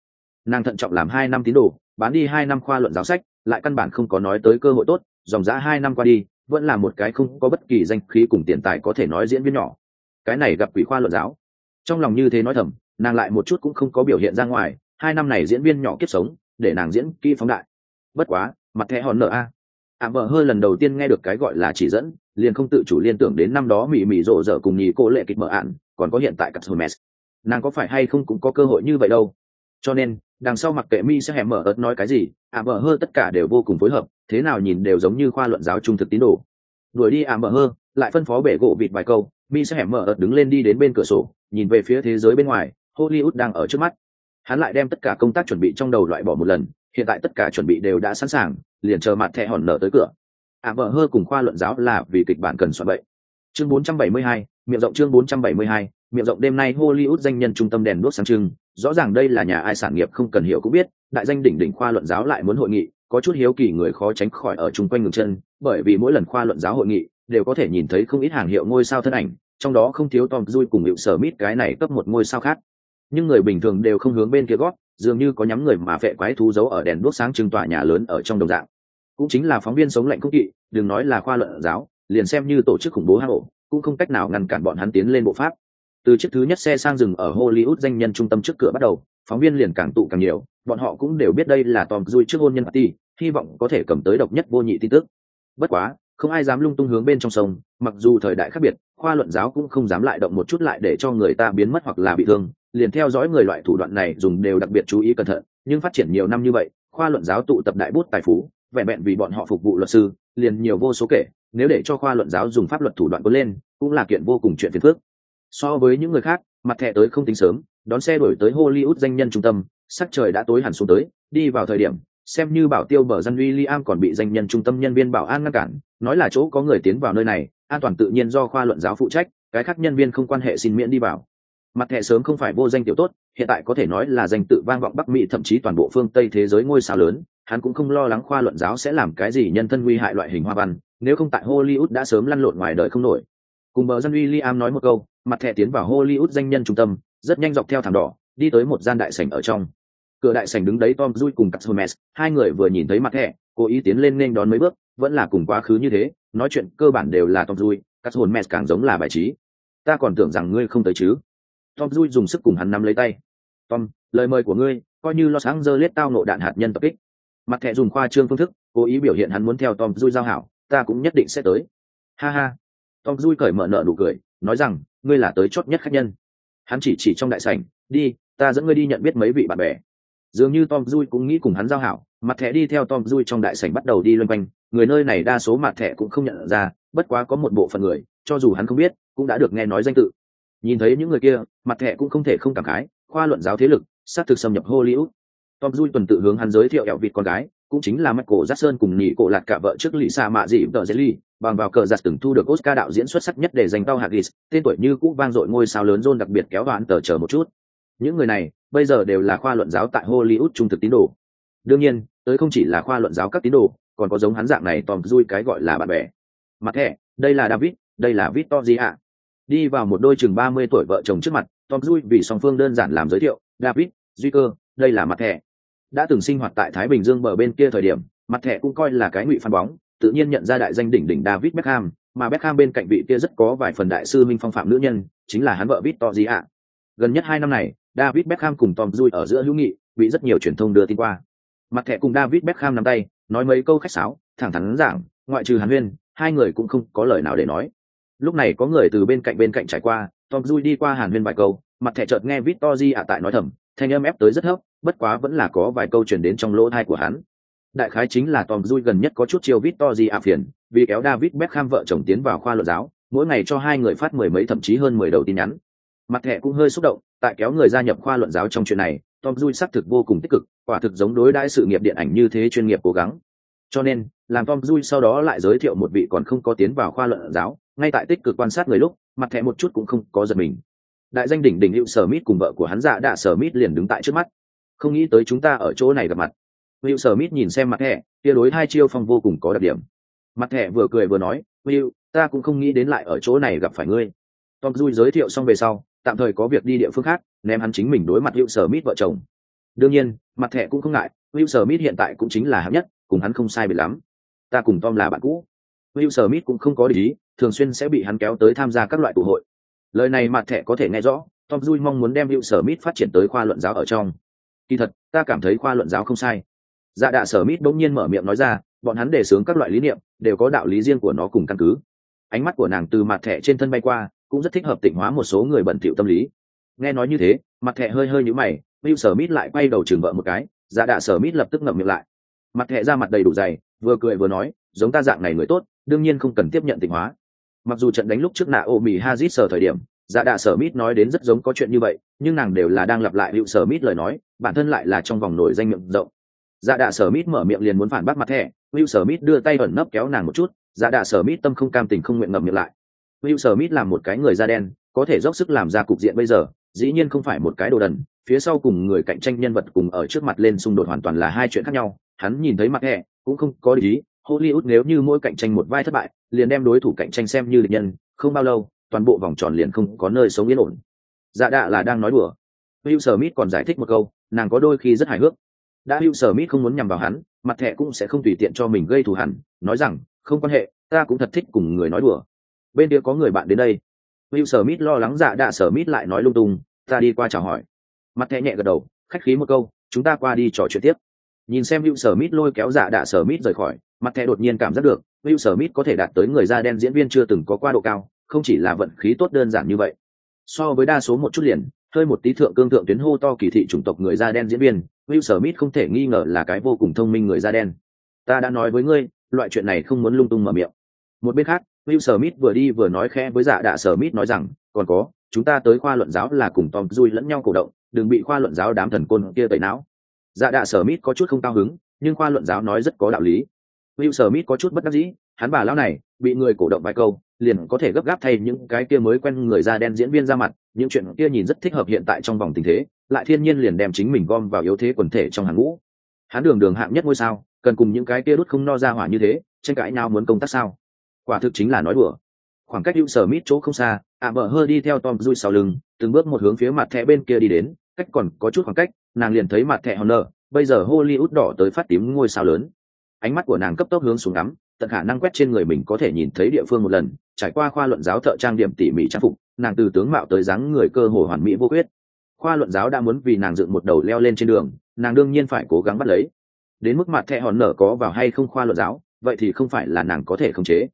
A: Nàng thận trọng làm hai năm tín đồ, bán đi hai năm khoa luận giáo sách, lại căn bản không có nói tới cơ hội tốt, dòng giá hai năm qua đi, vẫn là một cái không có bất kỳ danh khí cùng tiền tài có thể nói diễn viên nhỏ. Cái này gặp quỷ khoa luận giáo. Trong lòng như thế nói thầm, nàng lại một chút cũng không có biểu hiện ra ngoài, hai năm này diễn viên nhỏ kiếp sống, để nàng diễn kỹ phóng đại. Bất quá, mặt thẻ hòn nợ a. Ạ vợ hơi lần đầu tiên nghe được cái gọi là chỉ dẫn, liền không tự chủ liên tưởng đến năm đó mỹ mỹ rộ rỡ cùng nhì cô lệ kịch mở ạn, còn có hiện tại cặp hermes nàng có phải hay không cũng có cơ hội như vậy đâu. Cho nên đằng sau mặc kệ mi sẽ hẻm mở ớt nói cái gì ạ mở hơ tất cả đều vô cùng phối hợp thế nào nhìn đều giống như khoa luận giáo trung thực tín đồ. Đuổi đi ạ mở hơ lại phân phó bể gỗ vịt vài câu mi sẽ hẻm mở ớt đứng lên đi đến bên cửa sổ nhìn về phía thế giới bên ngoài hollywood đang ở trước mắt. Hắn lại đem tất cả công tác chuẩn bị trong đầu loại bỏ một lần hiện tại tất cả chuẩn bị đều đã sẵn sàng liền chờ mặt thẻ hòn nở tới cửa. Ạ mở hơ cùng khoa luận giáo là vì kịch bản cần soạn bậy chương 472, miệng rộng chương 472, miệng rộng đêm nay hollywood danh nhân trung tâm đèn đuốc sáng trưng rõ ràng đây là nhà ai sản nghiệp không cần hiểu cũng biết, đại danh đỉnh đỉnh khoa luận giáo lại muốn hội nghị, có chút hiếu kỳ người khó tránh khỏi ở chung quanh ngừng chân, bởi vì mỗi lần khoa luận giáo hội nghị, đều có thể nhìn thấy không ít hàng hiệu ngôi sao thân ảnh, trong đó không thiếu tom dui cùng hiệu sở mít cái này cấp một ngôi sao khác. Nhưng người bình thường đều không hướng bên kia gót, dường như có nhắm người mà vệ quái thú giấu ở đèn đuốc sáng trưng tòa nhà lớn ở trong đồng dạng. Cũng chính là phóng viên sống lạnh không kỵ, đừng nói là khoa luận giáo, liền xem như tổ chức khủng bố hạ hộ cũng không cách nào ngăn cản bọn hắn tiến lên bộ pháp từ chiếc thứ nhất xe sang dừng ở hollywood danh nhân trung tâm trước cửa bắt đầu, phóng viên liền càng tụ càng nhiều, bọn họ cũng đều biết đây là tom dui trước hôn nhân party, hy vọng có thể cầm tới độc nhất vô nhị tin tức. Bất quá, không ai dám lung tung hướng bên trong sông, mặc dù thời đại khác biệt, khoa luận giáo cũng không dám lại động một chút lại để cho người ta biến mất hoặc là bị thương, liền theo dõi người loại thủ đoạn này dùng đều đặc biệt chú ý cẩn thận, nhưng phát triển nhiều năm như vậy, khoa luận giáo tụ tập đại bút tài phú, vẹn vẹn vì bọn họ phục vụ luật sư, liền nhiều vô số kể, nếu để cho khoa luận giáo dùng pháp luật thủ đoạn có lên, cũng là kiện vô cùng chuyện phiền phức so với những người khác, mặt thẻ tới không tính sớm, đón xe đổi tới hollywood danh nhân trung tâm, sắc trời đã tối hẳn xuống tới, đi vào thời điểm, xem như bảo tiêu bờ dân William còn bị danh nhân trung tâm nhân viên bảo an ngăn cản, nói là chỗ có người tiến vào nơi này, an toàn tự nhiên do khoa luận giáo phụ trách, cái khác nhân viên không quan hệ xin miễn đi vào. Mặt thẻ sớm không phải vô danh tiểu tốt, hiện tại có thể nói là danh tự vang vọng bắc mỹ thậm chí toàn bộ phương tây thế giới ngôi sao lớn, hắn cũng không lo lắng khoa luận giáo sẽ làm cái gì nhân thân nguy hại loại hình hoa văn, nếu không tại hollywood đã sớm lăn lộn ngoài đời không nổi. Cùng bờ dân William nói một câu mặt thẻ tiến vào hollywood danh nhân trung tâm, rất nhanh dọc theo thảm đỏ, đi tới một gian đại sảnh ở trong. Cửa đại sảnh đứng đấy tom dui cùng cắt hermes hai người vừa nhìn thấy mặt thẻ, cố ý tiến lên nên đón mấy bước, vẫn là cùng quá khứ như thế, nói chuyện cơ bản đều là tom dui cắt hermes càng giống là bài trí. Ta còn tưởng rằng ngươi không tới chứ. Tom dui dùng sức cùng hắn nắm lấy tay. Tom, lời mời của ngươi, coi như lo sáng dơ lết tao nộ đạn hạt nhân tập kích. Mặt thẻ dùng khoa trương phương thức, cố ý biểu hiện hắn muốn theo tom dui giao hảo, ta cũng nhất định sẽ tới. Ha ha. Tom dui cởi mở nợ nụ cười, nói rằng ngươi là tới chót nhất khách nhân. Hắn chỉ chỉ trong đại sảnh, đi, ta dẫn ngươi đi nhận biết mấy vị bạn bè. Dường như tom dui cũng nghĩ cùng hắn giao hảo, mặt thẻ đi theo tom dui trong đại sảnh bắt đầu đi loanh quanh, người nơi này đa số mặt thẻ cũng không nhận ra, bất quá có một bộ phận người, cho dù hắn không biết, cũng đã được nghe nói danh tự. Nhìn thấy những người kia, mặt thẻ cũng không thể không cảm khái, khoa luận giáo thế lực, xác thực xâm nhập hollywood. Tom dui tuần tự hướng hắn giới thiệu ẹo vịt con gái, cũng chính là Michael Jackson cùng nhị cổ lạt cả vợ trước lì xa mạ dị vợ dễ ly bằng vào cờ giặt từng thu được Oscar đạo diễn xuất sắc nhất để giành tao Harris, tên tuổi như cũ vang dội ngôi sao lớn John đặc biệt kéo đoạn tờ chờ một chút. Những người này, bây giờ đều là khoa luận giáo tại Hollywood trung thực tín đồ. Đương nhiên, tới không chỉ là khoa luận giáo các tín đồ, còn có giống hắn dạng này Tom Dui cái gọi là bạn bè. Mặt thẻ, đây là David, đây là Victoria. Đi vào một đôi chừng mươi tuổi vợ chồng trước mặt, Tom Dui vì song phương đơn giản làm giới thiệu, David, Duy cơ, đây là mặt thẻ đã từng sinh hoạt tại thái bình dương bờ bên kia thời điểm mặt thẻ cũng coi là cái ngụy phan bóng tự nhiên nhận ra đại danh đỉnh đỉnh david beckham, mà beckham bên cạnh vị kia rất có vài phần đại sư minh phong phạm nữ nhân, chính là hắn vợ victoria. Gần nhất hai năm này, david beckham cùng tom dui ở giữa hữu nghị, bị rất nhiều truyền thông đưa tin qua. Mặt thẻ cùng david beckham nắm tay, nói mấy câu khách sáo, thẳng thắn giảng, ngoại trừ hàn huyên, hai người cũng không có lời nào để nói. Lúc này có người từ bên cạnh bên cạnh trải qua, tom dui đi qua hàn huyên vài câu, mặt thẻ chợt nghe victoria tại nói thầm, thanh âm ép tới rất thấp, bất quá vẫn là có vài câu truyền đến trong lỗ tai của hắn đại khái chính là tom dui gần nhất có chút chiêu victor à phiền, vì kéo david beckham vợ chồng tiến vào khoa luận giáo, mỗi ngày cho hai người phát mười mấy thậm chí hơn mười đầu tin nhắn. Mặt thẻ cũng hơi xúc động, tại kéo người gia nhập khoa luận giáo trong chuyện này, tom dui xác thực vô cùng tích cực, quả thực giống đối đãi sự nghiệp điện ảnh như thế chuyên nghiệp cố gắng. Cho nên, làm tom dui sau đó lại giới thiệu một vị còn không có tiến vào khoa luận giáo, ngay tại tích cực quan sát người lúc, mặt thẻ một chút cũng không có giật mình. Đại danh đỉnh đỉnh hữu sở mít cùng vợ của hắn dạ đã sở mít liền đứng tại trước mắt. Không nghĩ tới chúng ta ở chỗ này gặp mặt. Will Smith nhìn xem mặt thẻ kia đối hai chiêu phong vô cùng có đặc điểm. Mặt thẻ vừa cười vừa nói "Will, ta cũng không nghĩ đến lại ở chỗ này gặp phải ngươi. Tom dui giới thiệu xong về sau tạm thời có việc đi địa phương khác ném hắn chính mình đối mặt Will Smith vợ chồng. Đương nhiên mặt thẻ cũng không ngại Will Smith hiện tại cũng chính là hạng nhất cùng hắn không sai biệt lắm. Ta cùng tom là bạn cũ. Will Smith cũng không có để ý, thường xuyên sẽ bị hắn kéo tới tham gia các loại tụ hội. Lời này mặt thẻ có thể nghe rõ tom Rui mong muốn đem Will Smith phát triển tới khoa luận giáo ở trong. Kỳ thật ta cảm thấy khoa luận giáo không sai dạ đạ sở mít bỗng nhiên mở miệng nói ra, bọn hắn đề xướng các loại lý niệm, đều có đạo lý riêng của nó cùng căn cứ. Ánh mắt của nàng từ mặt thẻ trên thân bay qua, cũng rất thích hợp tịnh hóa một số người bẩn thỉu tâm lý. Nghe nói như thế, mặt thẻ hơi hơi nhũ mày Will sở mít lại quay đầu chừng vợ một cái dạ đạ sở mít lập tức ngậm miệng lại. Mặt thẻ ra mặt đầy đủ dày, vừa cười vừa nói, giống ta dạng này người tốt, đương nhiên không cần tiếp nhận tịnh hóa. Mặc dù trận đánh lúc trước nạ ô mì hazit sở thời điểm dạ đạ sở mít nói đến rất giống có chuyện như vậy, nhưng nàng đều là đang lặp lại hiệu sở mít lời nói, bản thân lại là trong vòng nổi danh miệng rộng dạ đạ sở mít mở miệng liền muốn phản bác mặt thẻ Will sở mít đưa tay ẩn nấp kéo nàng một chút dạ đạ sở mít tâm không cam tình không nguyện ngậm miệng lại. Will sở mít làm một cái người da đen, có thể dốc sức làm ra cục diện bây giờ, dĩ nhiên không phải một cái đồ đần, phía sau cùng người cạnh tranh nhân vật cùng ở trước mặt lên xung đột hoàn toàn là hai chuyện khác nhau, hắn nhìn thấy mặt thẻ, cũng không có lý hollywood nếu như mỗi cạnh tranh một vai thất bại, liền đem đối thủ cạnh tranh xem như địch nhân, không bao lâu, toàn bộ vòng tròn liền không có nơi sống yên ổn. Dạ đạ là đang nói đùa. Will smith còn giải thích một câu, nàng có đôi khi rất hài hước đã hữu sở mít không muốn nhằm vào hắn, mặt thẻ cũng sẽ không tùy tiện cho mình gây thù hẳn, nói rằng, không quan hệ, ta cũng thật thích cùng người nói đùa. Bên kia có người bạn đến đây. Hữu sở mít lo lắng dạ đạ smith lại nói lung tung, ta đi qua chào hỏi. Mặt thẻ nhẹ gật đầu, khách khí một câu, chúng ta qua đi trò chuyện tiếp. Nhìn xem hữu sở mít lôi kéo dạ đạ smith rời khỏi, mặt thẻ đột nhiên cảm giác được hữu sở mít có thể đạt tới người da đen diễn viên chưa từng có qua độ cao, không chỉ là vận khí tốt đơn giản như vậy. So với đa số một chút liền hơi một tí thượng cương thượng tuyến hô to kỳ thị chủng tộc người da đen diễn viên, will smith không thể nghi ngờ là cái vô cùng thông minh người da đen. Ta đã nói với ngươi, loại chuyện này không muốn lung tung mở miệng. Một bên khác, will smith vừa đi vừa nói khẽ với dạ đạ smith nói rằng, còn có, chúng ta tới khoa luận giáo là cùng tom dui lẫn nhau cổ động, đừng bị khoa luận giáo đám thần côn kia tẩy não. Dạ đạ smith có chút không cao hứng, nhưng khoa luận giáo nói rất có đạo lý. Will smith có chút bất đắc dĩ, hắn bà lão này, bị người cổ động vài câu liền có thể gấp gáp thay những cái kia mới quen người da đen diễn viên ra mặt, những chuyện kia nhìn rất thích hợp hiện tại trong vòng tình thế, lại thiên nhiên liền đem chính mình gom vào yếu thế quần thể trong hàng ngũ. Hắn đường đường hạng nhất ngôi sao, cần cùng những cái kia đút không no ra hỏa như thế, tranh cãi nào muốn công tác sao? Quả thực chính là nói đùa. Khoảng cách hữu sở mít chỗ không xa, ạ bờ hơ đi theo tom dui sau lưng, từng bước một hướng phía mặt thẻ bên kia đi đến, cách còn có chút khoảng cách, nàng liền thấy mặt thẻ honor, bây giờ hollywood đỏ tới phát tím ngôi sao lớn. Ánh mắt của nàng cấp tốc hướng xuống ngắm, tận khả năng quét trên người mình có thể nhìn thấy địa phương một lần trải qua khoa luận giáo thợ trang điểm tỉ mỉ trang phục, nàng từ tướng mạo tới dáng người cơ hồ hoàn mỹ vô quyết khoa luận giáo đã muốn vì nàng dựng một đầu leo lên trên đường, nàng đương nhiên phải cố gắng bắt lấy. Đến mức mặt thẹ hòn nở có vào hay không khoa luận giáo, vậy thì không phải là nàng có thể khống chế.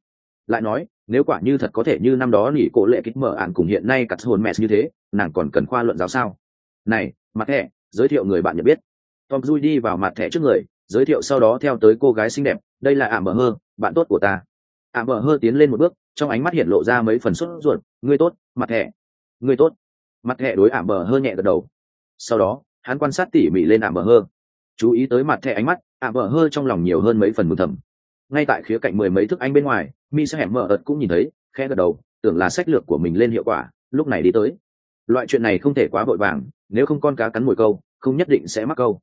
A: Lại nói, nếu quả như thật có thể như năm đó nghỉ cổ lệ kích mở ạn cùng hiện nay cắt hồn mẹ như thế, nàng còn cần khoa luận giáo sao? Này, mặt thẻ, giới thiệu người bạn nhận biết. Tom dui đi vào mặt thẻ trước người, giới thiệu sau đó theo tới cô gái xinh đẹp, đây là ả mờ hơ, bạn tốt của ta. ả mờ hơ tiến lên một bước trong ánh mắt hiện lộ ra mấy phần sốt ruột, ngươi tốt, mặt thẻ ngươi tốt. Mặt thẻ đối ảm bờ hơ nhẹ gật đầu. Sau đó, hắn quan sát tỉ mỉ lên ảm bờ hơ. Chú ý tới mặt thẻ ánh mắt, ảm bờ hơ trong lòng nhiều hơn mấy phần mừng thầm. Ngay tại khía cạnh mười mấy thức anh bên ngoài, mi sẽ hẻm mở ợt cũng nhìn thấy khe gật đầu, tưởng là sách lược của mình lên hiệu quả, lúc này đi tới. Loại chuyện này không thể quá vội vàng, nếu không con cá cắn mồi câu, không nhất định sẽ mắc câu.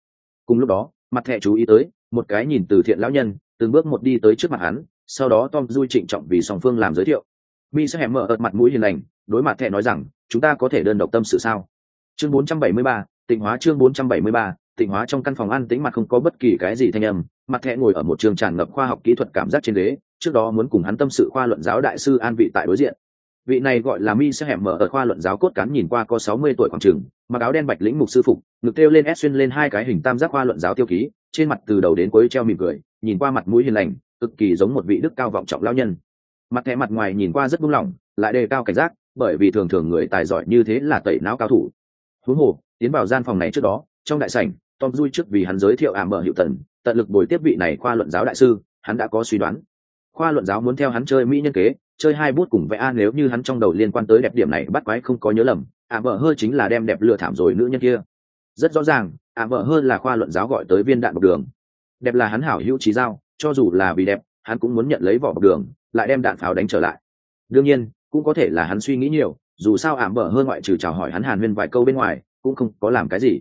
A: Cùng lúc đó, mặt thẻ chú ý tới, một cái nhìn từ thiện lão nhân, từng bước một đi tới trước mặt hắn sau đó tom dui trịnh trọng vì song phương làm giới thiệu. Mi sẽ hẻm mở ợt mặt mũi hiền lành đối mặt thẻ nói rằng chúng ta có thể đơn độc tâm sự sao? Chương 473, tịnh hóa chương 473, tịnh hóa trong căn phòng ăn tĩnh mặt không có bất kỳ cái gì thanh âm. Mặt thẻ ngồi ở một trường tràn ngập khoa học kỹ thuật cảm giác trên ghế trước đó muốn cùng hắn tâm sự khoa luận giáo đại sư an vị tại đối diện. Vị này gọi là mi sẽ hẻm mở ở khoa luận giáo cốt cán nhìn qua có sáu mươi tuổi khoảng trường mặc áo đen bạch lĩnh mục sư phục ngực kêu lên ép xuyên lên hai cái hình tam giác khoa luận giáo tiêu ký trên mặt từ đầu đến cuối treo mỉm cười nhìn qua mặt mũi hiền lành cực kỳ giống một vị đức cao vọng trọng lao nhân. Mặt thẻ mặt ngoài nhìn qua rất buông lỏng, lại đề cao cảnh giác, bởi vì thường thường người tài giỏi như thế là tẩy não cao thủ. Huống hồ, tiến vào gian phòng này trước đó, trong đại sảnh, tom dui trước vì hắn giới thiệu ảm mở hiệu tần, tận lực bồi tiếp vị này khoa luận giáo đại sư, hắn đã có suy đoán. Khoa luận giáo muốn theo hắn chơi mỹ nhân kế, chơi hai bút cùng vẽ a nếu như hắn trong đầu liên quan tới đẹp điểm này bắt quái không có nhớ lầm, ả mở hơ chính là đem đẹp lừa thảm rồi nữ nhân kia. Rất rõ ràng, ả mở hơ là khoa luận giáo gọi tới viên đạn bọc đường. Đẹp là hắn hảo hữu trí dao cho dù là vì đẹp, hắn cũng muốn nhận lấy vỏ bọc đường, lại đem đạn pháo đánh trở lại. Đương nhiên, cũng có thể là hắn suy nghĩ nhiều, dù sao ảm bở hơn ngoại trừ chào hỏi hắn hàn huyên vài câu bên ngoài, cũng không có làm cái gì.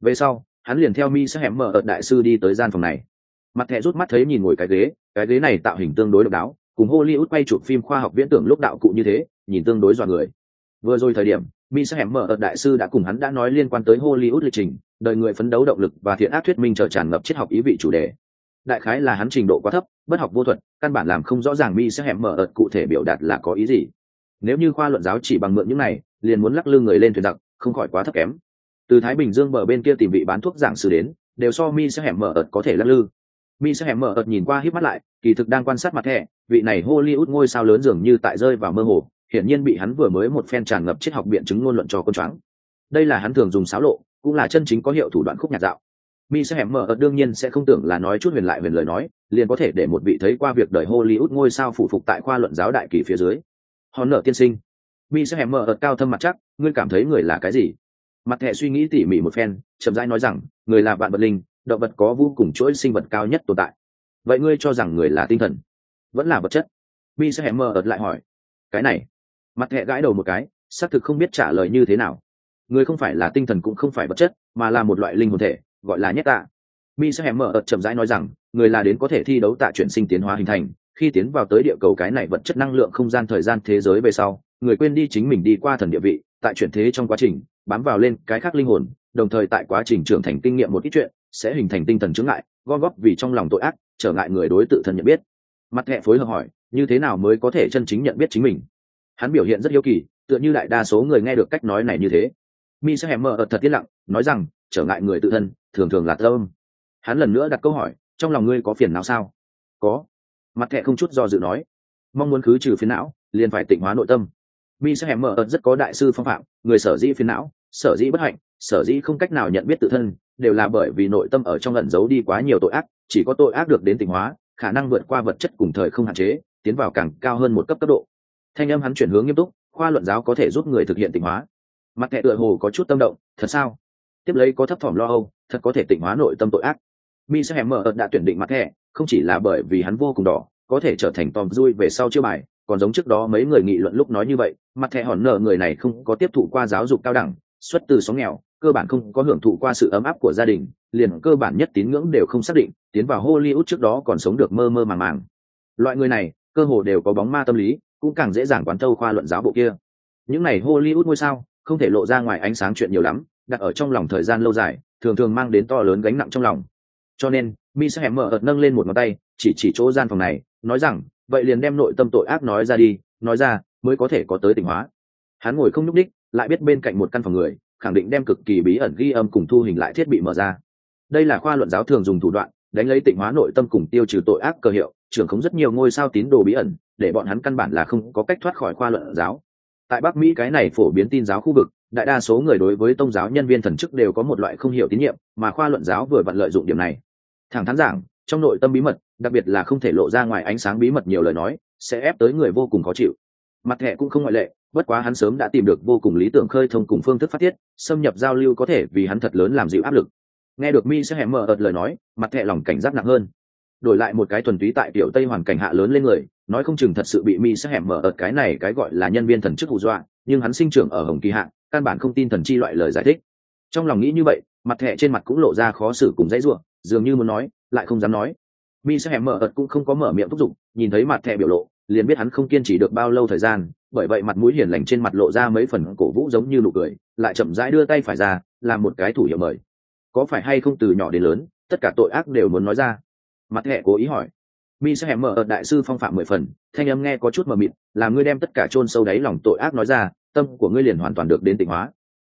A: Về sau, hắn liền theo mi sẽ hẻm mở ợt đại sư đi tới gian phòng này. Mặt thẹ rút mắt thấy nhìn ngồi cái ghế cái ghế này tạo hình tương đối độc đáo, cùng hollywood quay chụp phim khoa học viễn tưởng lúc đạo cụ như thế, nhìn tương đối dọa người. Vừa rồi thời điểm, mi sẽ hẻm mở ợt đại sư đã cùng hắn đã nói liên quan tới hollywood lịch trình, đời người phấn đấu động lực và thiện ác thuyết minh chờ tràn ngập triết học ý vị chủ đề đại khái là hắn trình độ quá thấp, bất học vô thuật, căn bản làm không rõ ràng mi sẽ hẻm mở ợt cụ thể biểu đạt là có ý gì. Nếu như khoa luận giáo chỉ bằng mượn những này, liền muốn lắc lư người lên thuyền giặc, không khỏi quá thấp kém. Từ thái bình dương bờ bên kia tìm vị bán thuốc giảng sư đến, đều so mi sẽ hẻm mở ợt có thể lắc lư. Mi sẽ hẻm mở ợt nhìn qua hít mắt lại, kỳ thực đang quan sát mặt thẻ vị này hollywood ngôi sao lớn dường như tại rơi vào mơ hồ, hiển nhiên bị hắn vừa mới một phen tràn ngập triết học biện chứng ngôn luận cho con choáng. Đây là hắn thường dùng xáo lộ, cũng là chân chính có hiệu thủ đoạn khúc nhạc dạo mi sẽ hẻm mở ợt đương nhiên sẽ không tưởng là nói chút huyền lại huyền lời nói, liền có thể để một vị thấy qua việc đời hollywood ngôi sao phụ phục tại khoa luận giáo đại kỳ phía dưới. Hòn nở tiên sinh. Mi sẽ hẻm mở ở, cao thâm mặt chắc, ngươi cảm thấy người là cái gì? Mặt hệ suy nghĩ tỉ mỉ một phen, chậm rãi nói rằng, người là vạn vật linh, động vật có vô cùng chuỗi sinh vật cao nhất tồn tại. Vậy ngươi cho rằng người là tinh thần? Vẫn là vật chất. Mi sẽ hẻm mở ở, lại hỏi. Cái này. Mặt hệ gãi đầu một cái, xác thực không biết trả lời như thế nào. Người không phải là tinh thần cũng không phải vật chất, mà là một loại linh hồn thể gọi là nhất tạ mi sẽ hẻm mở ợt chậm rãi nói rằng, người là đến có thể thi đấu tạ chuyển sinh tiến hóa hình thành, khi tiến vào tới địa cầu cái này vật chất năng lượng không gian thời gian thế giới về sau, người quên đi chính mình đi qua thần địa vị, tại chuyển thế trong quá trình, bám vào lên cái khác linh hồn, đồng thời tại quá trình trưởng thành kinh nghiệm một ít chuyện, sẽ hình thành tinh thần chứng ngại, gom góp vì trong lòng tội ác, trở ngại người đối tự thân nhận biết. Mặt thẹ phối hợp hỏi, như thế nào mới có thể chân chính nhận biết chính mình? Hắn biểu hiện rất hiếu kỳ, tựa như đại đa số người nghe được cách nói này như thế. Mi sẽ hẻm mở ợt thật yên lặng, nói rằng, trở ngại người tự thân thường thường là thơm hắn lần nữa đặt câu hỏi, trong lòng ngươi có phiền não sao? Có. Mặt thẹ không chút do dự nói, mong muốn khứ trừ phiền não, liền phải tịnh hóa nội tâm. Mi sẽ hẻm mở ợt rất có đại sư phong phạm, người sở dĩ phiền não, sở dĩ bất hạnh, sở dĩ không cách nào nhận biết tự thân, đều là bởi vì nội tâm ở trong ẩn giấu đi quá nhiều tội ác, chỉ có tội ác được đến tỉnh hóa, khả năng vượt qua vật chất cùng thời không hạn chế, tiến vào càng cao hơn một cấp cấp độ. Thanh âm hắn chuyển hướng nghiêm túc, khoa luận giáo có thể giúp người thực hiện tỉnh hóa. Mặt thẻ tựa hồ có chút tâm động, thật sao? Tiếp lấy có thấp thỏm lo âu thật có thể tỉnh hóa nội tâm tội ác. Mi sẽ hẻm mở đã tuyển định mặt thẻ, không chỉ là bởi vì hắn vô cùng đỏ, có thể trở thành tòm dui về sau chưa bài, còn giống trước đó mấy người nghị luận lúc nói như vậy, mặt thẻ hòn nở người này không có tiếp thụ qua giáo dục cao đẳng, xuất từ xóm nghèo, cơ bản không có hưởng thụ qua sự ấm áp của gia đình, liền cơ bản nhất tín ngưỡng đều không xác định, tiến vào hollywood trước đó còn sống được mơ mơ màng màng. Loại người này, cơ hồ đều có bóng ma tâm lý, cũng càng dễ dàng quán thâu khoa luận giáo bộ kia. Những này hollywood ngôi sao, không thể lộ ra ngoài ánh sáng chuyện nhiều lắm, đặt ở trong lòng thời gian lâu dài thường thường mang đến to lớn gánh nặng trong lòng. Cho nên, mi sẽ hẻm mở ợt nâng lên một ngón tay, chỉ chỉ chỗ gian phòng này, nói rằng, vậy liền đem nội tâm tội ác nói ra đi, nói ra, mới có thể có tới tỉnh hóa. Hắn ngồi không nhúc đích lại biết bên cạnh một căn phòng người, khẳng định đem cực kỳ bí ẩn ghi âm cùng thu hình lại thiết bị mở ra. Đây là khoa luận giáo thường dùng thủ đoạn, đánh lấy tịnh hóa nội tâm cùng tiêu trừ tội ác cơ hiệu, trưởng không rất nhiều ngôi sao tín đồ bí ẩn, để bọn hắn căn bản là không có cách thoát khỏi khoa luận giáo. Tại bắc mỹ cái này phổ biến tin giáo khu vực đại đa số người đối với tôn giáo nhân viên thần chức đều có một loại không hiểu tín nhiệm, mà khoa luận giáo vừa vặn lợi dụng điểm này. Thẳng thắn giảng, trong nội tâm bí mật, đặc biệt là không thể lộ ra ngoài ánh sáng bí mật nhiều lời nói, sẽ ép tới người vô cùng khó chịu. Mặt thẻ cũng không ngoại lệ, bất quá hắn sớm đã tìm được vô cùng lý tưởng khơi thông cùng phương thức phát thiết xâm nhập giao lưu có thể vì hắn thật lớn làm dịu áp lực. Nghe được mi sẽ hẻm mở ợt lời nói, mặt thẹ lòng cảnh giác nặng hơn. Đổi lại một cái thuần túy tại tiểu tây hoàn cảnh hạ lớn lên người, nói không chừng thật sự bị mi sẽ hẻm mở ợt cái này cái gọi là nhân viên thần chức hù dọa, nhưng hắn sinh trưởng ở hồng kỳ hạ căn bản không tin thần chi loại lời giải thích. Trong lòng nghĩ như vậy, mặt thẹ trên mặt cũng lộ ra khó xử cùng dãy ruộng dường như muốn nói, lại không dám nói. Mi sẽ hẻm mở ợt cũng không có mở miệng thúc giục, nhìn thấy mặt thẹ biểu lộ, liền biết hắn không kiên trì được bao lâu thời gian, bởi vậy mặt mũi hiền lành trên mặt lộ ra mấy phần cổ vũ giống như nụ cười, lại chậm rãi đưa tay phải ra, làm một cái thủ hiệu mời. Có phải hay không từ nhỏ đến lớn, tất cả tội ác đều muốn nói ra? Mặt thẹ cố ý hỏi. Mi sẽ hẻm mở ợt đại sư phong phạm mười phần, thanh âm nghe có chút mờ mịt làm ngươi đem tất cả chôn sâu đáy lòng tội ác nói ra tâm của ngươi liền hoàn toàn được đến tịnh hóa.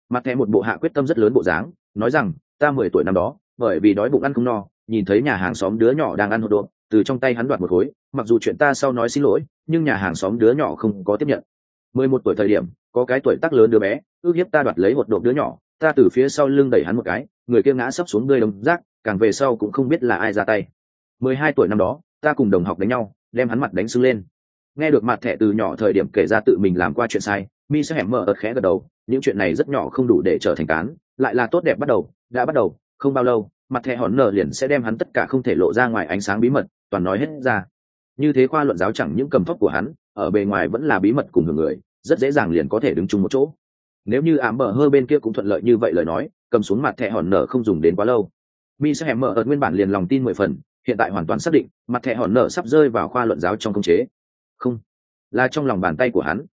A: Mặt Thẹ một bộ hạ quyết tâm rất lớn bộ dáng, nói rằng, ta mười tuổi năm đó, bởi vì đói bụng ăn không no, nhìn thấy nhà hàng xóm đứa nhỏ đang ăn hột độn, từ trong tay hắn đoạt một khối, mặc dù chuyện ta sau nói xin lỗi, nhưng nhà hàng xóm đứa nhỏ không có tiếp nhận. Mười một tuổi thời điểm, có cái tuổi tác lớn đứa bé, ước hiếp ta đoạt lấy một độn đứa nhỏ, ta từ phía sau lưng đẩy hắn một cái, người kia ngã sấp xuống bơi đống rác, càng về sau cũng không biết là ai ra tay. Mười hai tuổi năm đó, ta cùng đồng học đánh nhau, đem hắn mặt đánh sưng lên. Nghe được mặt thẻ từ nhỏ thời điểm kể ra tự mình làm qua chuyện sai mi sẽ hẻm mở ợt khẽ gật đầu, những chuyện này rất nhỏ không đủ để trở thành cán, lại là tốt đẹp bắt đầu, đã bắt đầu, không bao lâu, mặt thẻ hòn nở liền sẽ đem hắn tất cả không thể lộ ra ngoài ánh sáng bí mật, toàn nói hết ra. Như thế khoa luận giáo chẳng những cầm thóc của hắn, ở bề ngoài vẫn là bí mật cùng hưởng người, rất dễ dàng liền có thể đứng chung một chỗ. Nếu như ám bờ hơ bên kia cũng thuận lợi như vậy lời nói, cầm xuống mặt thẻ hòn nở không dùng đến quá lâu. Mi sẽ hẻm mở ở nguyên bản liền lòng tin mười phần, hiện tại hoàn toàn xác định, mặt thẻ hòn nở sắp rơi vào khoa luận giáo trong công chế. Không, là trong lòng bàn tay của hắn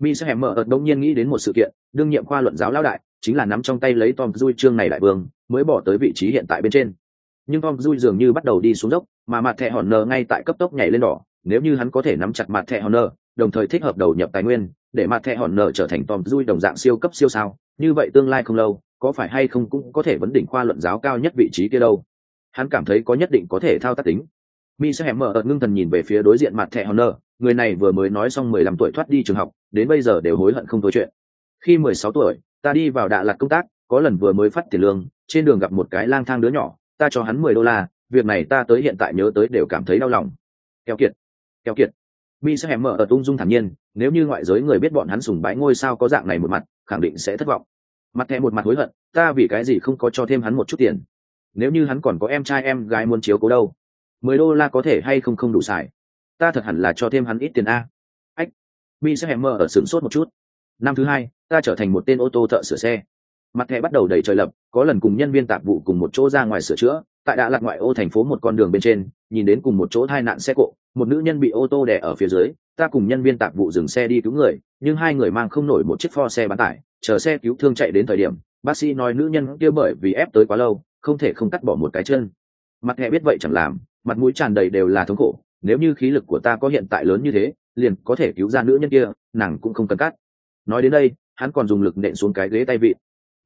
A: mi sẽ hẻm mở ợt đông nhiên nghĩ đến một sự kiện, đương nhiệm khoa luận giáo lão đại, chính là nắm trong tay lấy tom dui chương này đại vương, mới bỏ tới vị trí hiện tại bên trên. Nhưng tom dui dường như bắt đầu đi xuống dốc, mà mặt thẻ hòn nở ngay tại cấp tốc nhảy lên đỏ, nếu như hắn có thể nắm chặt mặt thẻ hòn nở đồng thời thích hợp đầu nhập tài nguyên, để mặt thẻ hòn nở trở thành tom dui đồng dạng siêu cấp siêu sao, như vậy tương lai không lâu, có phải hay không cũng có thể vấn đỉnh khoa luận giáo cao nhất vị trí kia đâu. Hắn cảm thấy có nhất định có thể thao tác tính mi sẽ hẻm mở ợt ngưng thần nhìn về phía đối diện mặt thẻ honor. Người này vừa mới nói xong mười lăm tuổi thoát đi trường học, đến bây giờ đều hối hận không thôi chuyện. Khi mười sáu tuổi, ta đi vào đạ lạt công tác, có lần vừa mới phát tiền lương, trên đường gặp một cái lang thang đứa nhỏ, ta cho hắn mười đô la, việc này ta tới hiện tại nhớ tới đều cảm thấy đau lòng. Keo kiệt keo kiệt. Mi sẽ hẻm mở ở tung dung thản nhiên, nếu như ngoại giới người biết bọn hắn sùng bái ngôi sao có dạng này một mặt, khẳng định sẽ thất vọng. Mặt thẻ một mặt hối hận, ta vì cái gì không có cho thêm hắn một chút tiền? Nếu như hắn còn có em trai em gái muốn chiếu cố đâu? Mười đô la có thể hay không không đủ xài? Ta thật hẳn là cho thêm hắn ít tiền a. Ách, mi sẽ hẻm mơ ở sửng sốt một chút. Năm thứ hai, ta trở thành một tên ô tô thợ sửa xe. Mặt thẻ bắt đầu đầy trời lập, có lần cùng nhân viên tạp vụ cùng một chỗ ra ngoài sửa chữa, tại đà lạt ngoại ô thành phố một con đường bên trên, nhìn đến cùng một chỗ tai nạn xe cộ, một nữ nhân bị ô tô đè ở phía dưới, ta cùng nhân viên tạp vụ dừng xe đi cứu người, nhưng hai người mang không nổi một chiếc pho xe bán tải, chờ xe cứu thương chạy đến thời điểm, bác sĩ nói nữ nhân kia bởi vì ép tới quá lâu, không thể không cắt bỏ một cái chân. Mặt thẻ biết vậy chẳng làm mặt mũi tràn đầy đều là thống khổ nếu như khí lực của ta có hiện tại lớn như thế liền có thể cứu ra nữ nhân kia nàng cũng không cần cắt. Nói đến đây hắn còn dùng lực nện xuống cái ghế tay vịn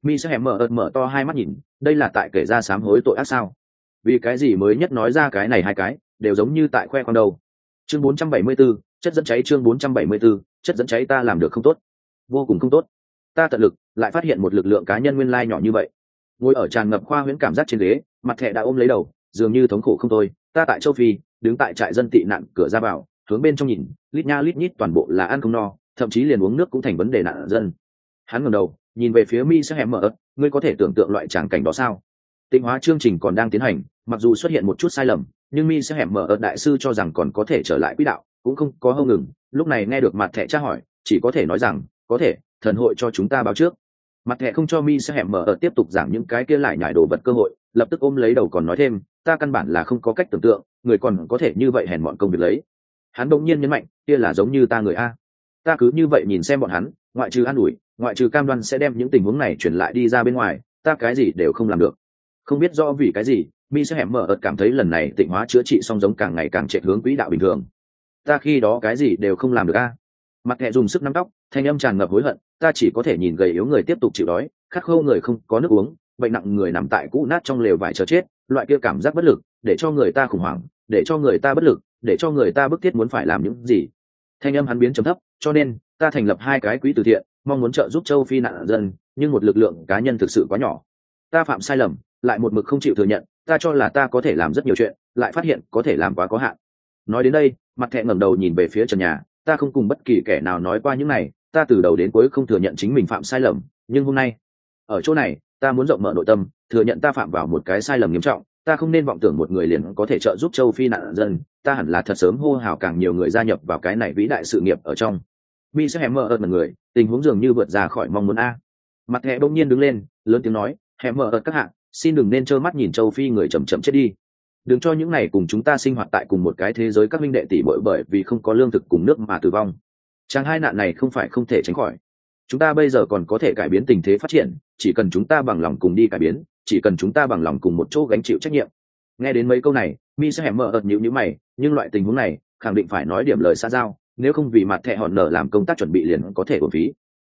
A: mi sẽ hẻm mở ợt mở to hai mắt nhìn đây là tại kể ra sám hối tội ác sao? Vì cái gì mới nhất nói ra cái này hai cái đều giống như tại khoe con đầu chương 474, chất dẫn cháy chương 474, chất dẫn cháy ta làm được không tốt. Vô cùng không tốt. Ta tận lực lại phát hiện một lực lượng cá nhân nguyên lai nhỏ như vậy. Ngồi ở tràn ngập khoa huyễn cảm giác trên ghế mặt thẻ đã ôm lấy đầu dường như thống khổ không thôi ta tại châu phi, đứng tại trại dân tị nạn cửa ra vào, hướng bên trong nhìn, lít nha lít nhít toàn bộ là ăn không no, thậm chí liền uống nước cũng thành vấn đề nạn dân. Hắn ngẩng đầu, nhìn về phía mi sẽ hẻm mở ngươi có thể tưởng tượng loại tràng cảnh đó sao? Tịnh hóa chương trình còn đang tiến hành, mặc dù xuất hiện một chút sai lầm, nhưng mi sẽ hẻm mở ớt đại sư cho rằng còn có thể trở lại quỹ đạo, cũng không có hâu ngừng. Lúc này nghe được mặt thẻ tra hỏi, chỉ có thể nói rằng, có thể, thần hội cho chúng ta báo trước mặt thẻ không cho mi sẽ hẻm mở ợt tiếp tục giảng những cái kia lại nhải đồ vật cơ hội, lập tức ôm lấy đầu còn nói thêm, ta căn bản là không có cách tưởng tượng, người còn có thể như vậy hèn bọn công việc lấy. Hắn đông nhiên nhấn mạnh, kia là giống như ta người a. Ta cứ như vậy nhìn xem bọn hắn, ngoại trừ an ủi, ngoại trừ cam đoan sẽ đem những tình huống này truyền lại đi ra bên ngoài, ta cái gì đều không làm được. Không biết rõ vì cái gì, mi sẽ hẻm mở ợt cảm thấy lần này tịnh hóa chữa trị song giống càng ngày càng chạy hướng quỹ đạo bình thường. Ta khi đó cái gì đều không làm được a mặt hẹ dùng sức nắm tóc, thanh âm tràn ngập hối hận, ta chỉ có thể nhìn gầy yếu người tiếp tục chịu đói, khát khô người không có nước uống, bệnh nặng người nằm tại cũ nát trong lều vải chờ chết, loại kia cảm giác bất lực, để cho người ta khủng hoảng, để cho người ta bất lực, để cho người ta bức thiết muốn phải làm những gì. Thanh âm hắn biến trầm thấp, cho nên, ta thành lập hai cái quỹ từ thiện, mong muốn trợ giúp châu phi nạn dân, nhưng một lực lượng cá nhân thực sự quá nhỏ. Ta phạm sai lầm, lại một mực không chịu thừa nhận, ta cho là ta có thể làm rất nhiều chuyện, lại phát hiện có thể làm quá có hạn. Nói đến đây mặt thẹ ngẩng đầu nhìn về phía trần nhà ta không cùng bất kỳ kẻ nào nói qua những này, ta từ đầu đến cuối không thừa nhận chính mình phạm sai lầm, nhưng hôm nay, ở chỗ này, ta muốn rộng mở nội tâm, thừa nhận ta phạm vào một cái sai lầm nghiêm trọng, ta không nên vọng tưởng một người liền có thể trợ giúp châu phi nạn dân, ta hẳn là thật sớm hô hào càng nhiều người gia nhập vào cái này vĩ đại sự nghiệp ở trong. Mi sẽ hẻm mơ ợt một người, tình huống dường như vượt ra khỏi mong muốn a. Mặt hẹ bỗng nhiên đứng lên, lớn tiếng nói hẻm mơ ợt các hạng xin đừng nên trơ mắt nhìn châu phi người chầm chậm chết đi đừng cho những này cùng chúng ta sinh hoạt tại cùng một cái thế giới các minh đệ tỷ bội bởi vì không có lương thực cùng nước mà tử vong. Chàng hai nạn này không phải không thể tránh khỏi. Chúng ta bây giờ còn có thể cải biến tình thế phát triển, chỉ cần chúng ta bằng lòng cùng đi cải biến, chỉ cần chúng ta bằng lòng cùng một chỗ gánh chịu trách nhiệm. Nghe đến mấy câu này, mi sẽ hẻm mờ ợt nhịu nhữ mày, nhưng loại tình huống này, khẳng định phải nói điểm lời xa giao, nếu không vì mặt thẹ hòn nở làm công tác chuẩn bị liền có thể bổ phí.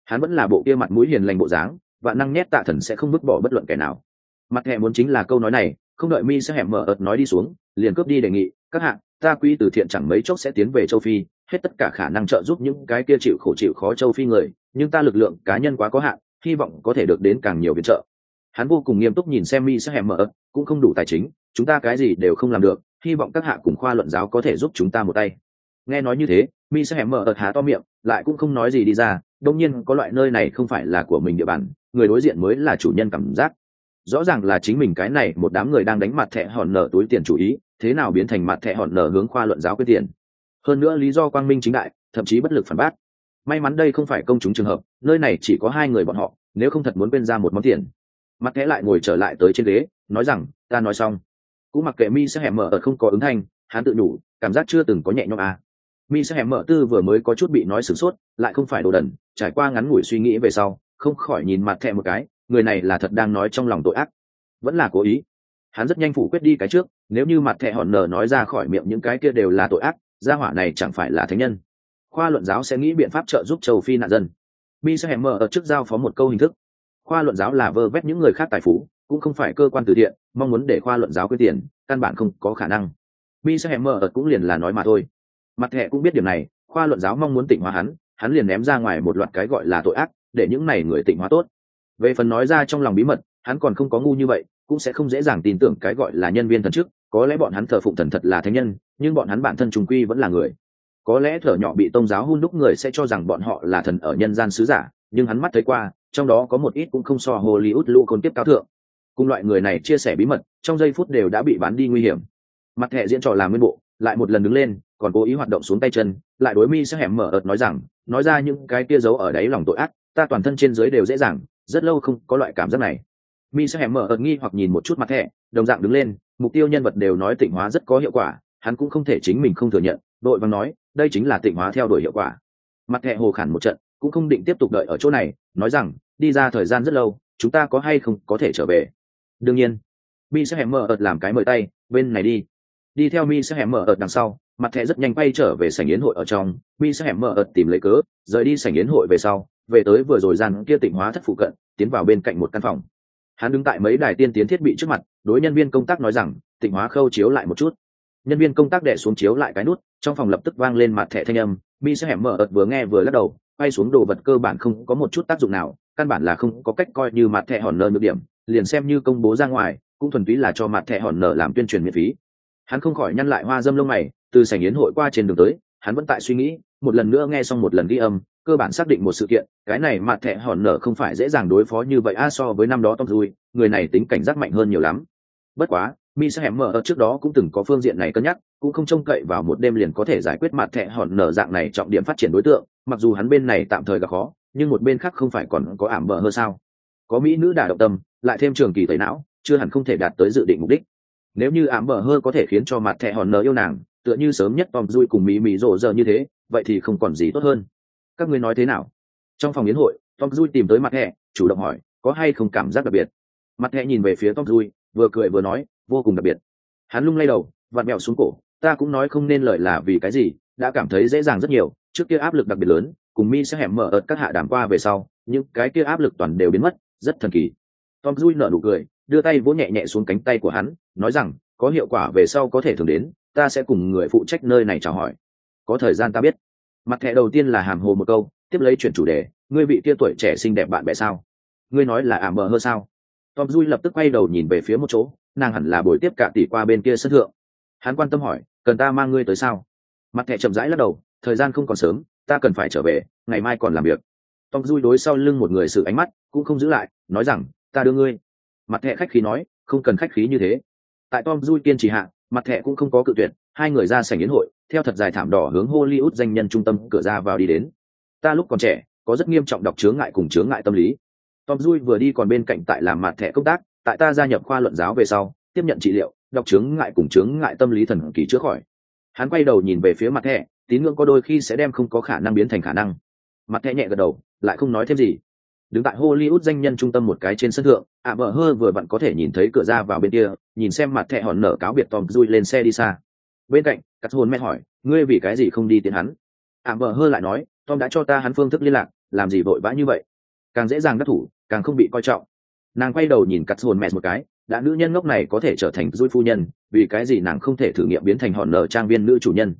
A: Hắn vẫn là bộ kia mặt mũi hiền lành bộ dáng và năng nhét tạ thần sẽ không vứt bỏ bất luận kẻ nào. Mặt thẹ muốn chính là câu nói này không đợi mi sẽ hẻm mở ợt nói đi xuống, liền cướp đi đề nghị, các hạng, ta quỹ từ thiện chẳng mấy chốc sẽ tiến về châu phi, hết tất cả khả năng trợ giúp những cái kia chịu khổ chịu khó châu phi người, nhưng ta lực lượng cá nhân quá có hạn, hy vọng có thể được đến càng nhiều viện trợ. Hắn vô cùng nghiêm túc nhìn xem mi sẽ hẻm mở ợt, cũng không đủ tài chính, chúng ta cái gì đều không làm được, hy vọng các hạ cùng khoa luận giáo có thể giúp chúng ta một tay. Nghe nói như thế, mi sẽ hẻm mở ợt há to miệng, lại cũng không nói gì đi ra đông nhiên có loại nơi này không phải là của mình địa bàn, người đối diện mới là chủ nhân cảm giác rõ ràng là chính mình cái này một đám người đang đánh mặt thẻ hòn nở túi tiền chủ ý, thế nào biến thành mặt thẻ hòn nở hướng khoa luận giáo quyết tiền. Hơn nữa lý do quang minh chính đại, thậm chí bất lực phản bác. May mắn đây không phải công chúng trường hợp, nơi này chỉ có hai người bọn họ, nếu không thật muốn quên ra một món tiền. Mặt thẻ lại ngồi trở lại tới trên ghế, nói rằng, ta nói xong. Cũng mặc kệ mi sẽ hẻm mở ở không có ứng thanh, hắn tự đủ cảm giác chưa từng có nhẹ nhõm à. mi sẽ hẻm mở tư vừa mới có chút bị nói sửng sốt, lại không phải đồ đần, trải qua ngắn ngủi suy nghĩ về sau, không khỏi nhìn mặt thẻ một cái người này là thật đang nói trong lòng tội ác. Vẫn là cố ý. Hắn rất nhanh phủ quyết đi cái trước, nếu như mặt thẹ hòn nở nói ra khỏi miệng những cái kia đều là tội ác, gia hỏa này chẳng phải là thánh nhân. Khoa luận giáo sẽ nghĩ biện pháp trợ giúp châu phi nạn dân. Mi sẽ hẻm mở ở trước giao phó một câu hình thức. Khoa luận giáo là vơ vét những người khác tài phú, cũng không phải cơ quan từ thiện, mong muốn để khoa luận giáo quyết tiền, căn bản không có khả năng. Mi sẽ hẹn mở ở cũng liền là nói mà thôi. Mặt thẹ cũng biết điểm này, khoa luận giáo mong muốn tỉnh hóa hắn hắn liền ném ra ngoài một loạt cái gọi là tội ác, để những này người tỉnh hóa tốt về phần nói ra trong lòng bí mật, hắn còn không có ngu như vậy, cũng sẽ không dễ dàng tin tưởng cái gọi là nhân viên thần chức. Có lẽ bọn hắn thờ phụng thần thật là thánh nhân, nhưng bọn hắn bản thân trùng quy vẫn là người. Có lẽ thở nhỏ bị tôn giáo hôn đúc người sẽ cho rằng bọn họ là thần ở nhân gian sứ giả, nhưng hắn mắt thấy qua, trong đó có một ít cũng không so hollywood lũ côn tiếp cao thượng. Cùng loại người này chia sẻ bí mật, trong giây phút đều đã bị bán đi nguy hiểm. Mặt thẻ diễn trò làm nguyên bộ, lại một lần đứng lên, còn cố ý hoạt động xuống tay chân, lại đối mi sẽ hẻm mở ợt nói rằng, nói ra những cái kia giấu ở đáy lòng tội ác, ta toàn thân trên dưới đều dễ dàng rất lâu không có loại cảm giác này. Mi sẽ hẻm mở ợt nghi hoặc nhìn một chút mặt thẻ, đồng dạng đứng lên, mục tiêu nhân vật đều nói tịnh hóa rất có hiệu quả, hắn cũng không thể chính mình không thừa nhận, đội văn nói, đây chính là tịnh hóa theo đuổi hiệu quả. Mặt thẻ hồ khản một trận, cũng không định tiếp tục đợi ở chỗ này, nói rằng, đi ra thời gian rất lâu, chúng ta có hay không có thể trở về. Đương nhiên, mi sẽ hẻm mở ợt làm cái mời tay, bên này đi. Đi theo mi sẽ hẻm mở ợt đằng sau, mặt thẻ rất nhanh quay trở về sảnh yến hội ở trong. Mi sẽ hẻm mở ợt tìm lấy cớ, rời đi sảnh yến hội về sau về tới vừa rồi gian kia tịnh hóa thất phụ cận, tiến vào bên cạnh một căn phòng. Hắn đứng tại mấy đài tiên tiến thiết bị trước mặt, đối nhân viên công tác nói rằng, tịnh hóa khâu chiếu lại một chút. Nhân viên công tác đẻ xuống chiếu lại cái nút, trong phòng lập tức vang lên mặt thẻ thanh âm, mi sẽ hẻm mở ợt vừa nghe vừa lắc đầu, quay xuống đồ vật cơ bản không có một chút tác dụng nào, căn bản là không có cách coi như mặt thẻ hòn nợ nhược điểm, liền xem như công bố ra ngoài, cũng thuần túy là cho mặt thẻ hòn nợ làm tuyên truyền miễn phí. Hắn không khỏi nhăn lại hoa dâm lông mày, từ sảnh yến hội qua trên đường tới, hắn vẫn tại suy nghĩ, một lần nữa nghe xong một lần ghi âm cơ bản xác định một sự kiện, cái này mặt thẻ hòn nở không phải dễ dàng đối phó như vậy a, so với năm đó tom dui người này tính cảnh giác mạnh hơn nhiều lắm. Bất quá mi sẽ hẻm mở ở trước đó cũng từng có phương diện này cân nhắc, cũng không trông cậy vào một đêm liền có thể giải quyết mặt thẻ hòn nở dạng này trọng điểm phát triển đối tượng, mặc dù hắn bên này tạm thời gặp khó, nhưng một bên khác không phải còn có ảm bờ hơn sao. Có mỹ nữ đả động tâm, lại thêm trường kỳ tẩy não, chưa hẳn không thể đạt tới dự định mục đích. Nếu như ảm bờ hơn có thể khiến cho mặt thẻ hòn nở yêu nàng, tựa như sớm nhất tom dui cùng mỹ mỹ rộ giờ như thế, vậy thì không còn gì tốt hơn các ngươi nói thế nào? Trong phòng yến hội, tom dui tìm tới mặt hẹ, chủ động hỏi, có hay không cảm giác đặc biệt? Mặt hẹ nhìn về phía tom dui vừa cười vừa nói, vô cùng đặc biệt. Hắn lung lay đầu, vặn mẹo xuống cổ, ta cũng nói không nên lời là vì cái gì, đã cảm thấy dễ dàng rất nhiều, trước kia áp lực đặc biệt lớn, cùng mi sẽ hẻm mở ợt các hạ đàm qua về sau, những cái kia áp lực toàn đều biến mất, rất thần kỳ. Tom dui nở nụ cười, đưa tay vỗ nhẹ nhẹ xuống cánh tay của hắn, nói rằng, có hiệu quả về sau có thể thường đến, ta sẽ cùng người phụ trách nơi này chào hỏi. Có thời gian ta biết mặt thẻ đầu tiên là hàm hồ một câu, tiếp lấy chuyển chủ đề, ngươi bị kia tuổi trẻ xinh đẹp bạn bè sao? Ngươi nói là ả mờ hơn sao? Tom dui lập tức quay đầu nhìn về phía một chỗ, nàng hẳn là buổi tiếp cả tỷ qua bên kia sân thượng. Hắn quan tâm hỏi, cần ta mang ngươi tới sao? Mặt thẻ chậm rãi lắc đầu, thời gian không còn sớm, ta cần phải trở về, ngày mai còn làm việc. Tom dui đối sau lưng một người sự ánh mắt cũng không giữ lại, nói rằng, ta đưa ngươi. Mặt thẻ khách khí nói, không cần khách khí như thế. Tại tom dui kiên trì hạ, mặt thẻ cũng không có cự tuyệt hai người ra sảnh yến hội, theo thật dài thảm đỏ hướng hollywood danh nhân trung tâm cửa ra vào đi đến. Ta lúc còn trẻ, có rất nghiêm trọng đọc chướng ngại cùng chướng ngại tâm lý. Tom dui vừa đi còn bên cạnh tại làm mặt thẻ công tác, tại ta gia nhập khoa luận giáo về sau, tiếp nhận trị liệu, đọc chướng ngại cùng chướng ngại tâm lý thần kỳ chữa khỏi. Hắn quay đầu nhìn về phía mặt thẻ, tín ngưỡng có đôi khi sẽ đem không có khả năng biến thành khả năng. Mặt thẻ nhẹ gật đầu, lại không nói thêm gì. Đứng tại hollywood danh nhân trung tâm một cái trên sân thượng, ạ vợ hơ vừa vặn có thể nhìn thấy cửa ra vào bên kia, nhìn xem mặt thẻ hòn nở cáo biệt tom dui lên xe đi xa bên cạnh cắt hôn mẹ hỏi, ngươi vì cái gì không đi tiến hắn? Ảm vợ hơ lại nói, tom đã cho ta hắn phương thức liên lạc, làm gì vội vã như vậy? Càng dễ dàng đắc thủ, càng không bị coi trọng. Nàng quay đầu nhìn cắt hồn mẹ một cái, đã nữ nhân ngốc này có thể trở thành dui phu nhân, vì cái gì nàng không thể thử nghiệm biến thành hòn nở trang viên nữ chủ nhân?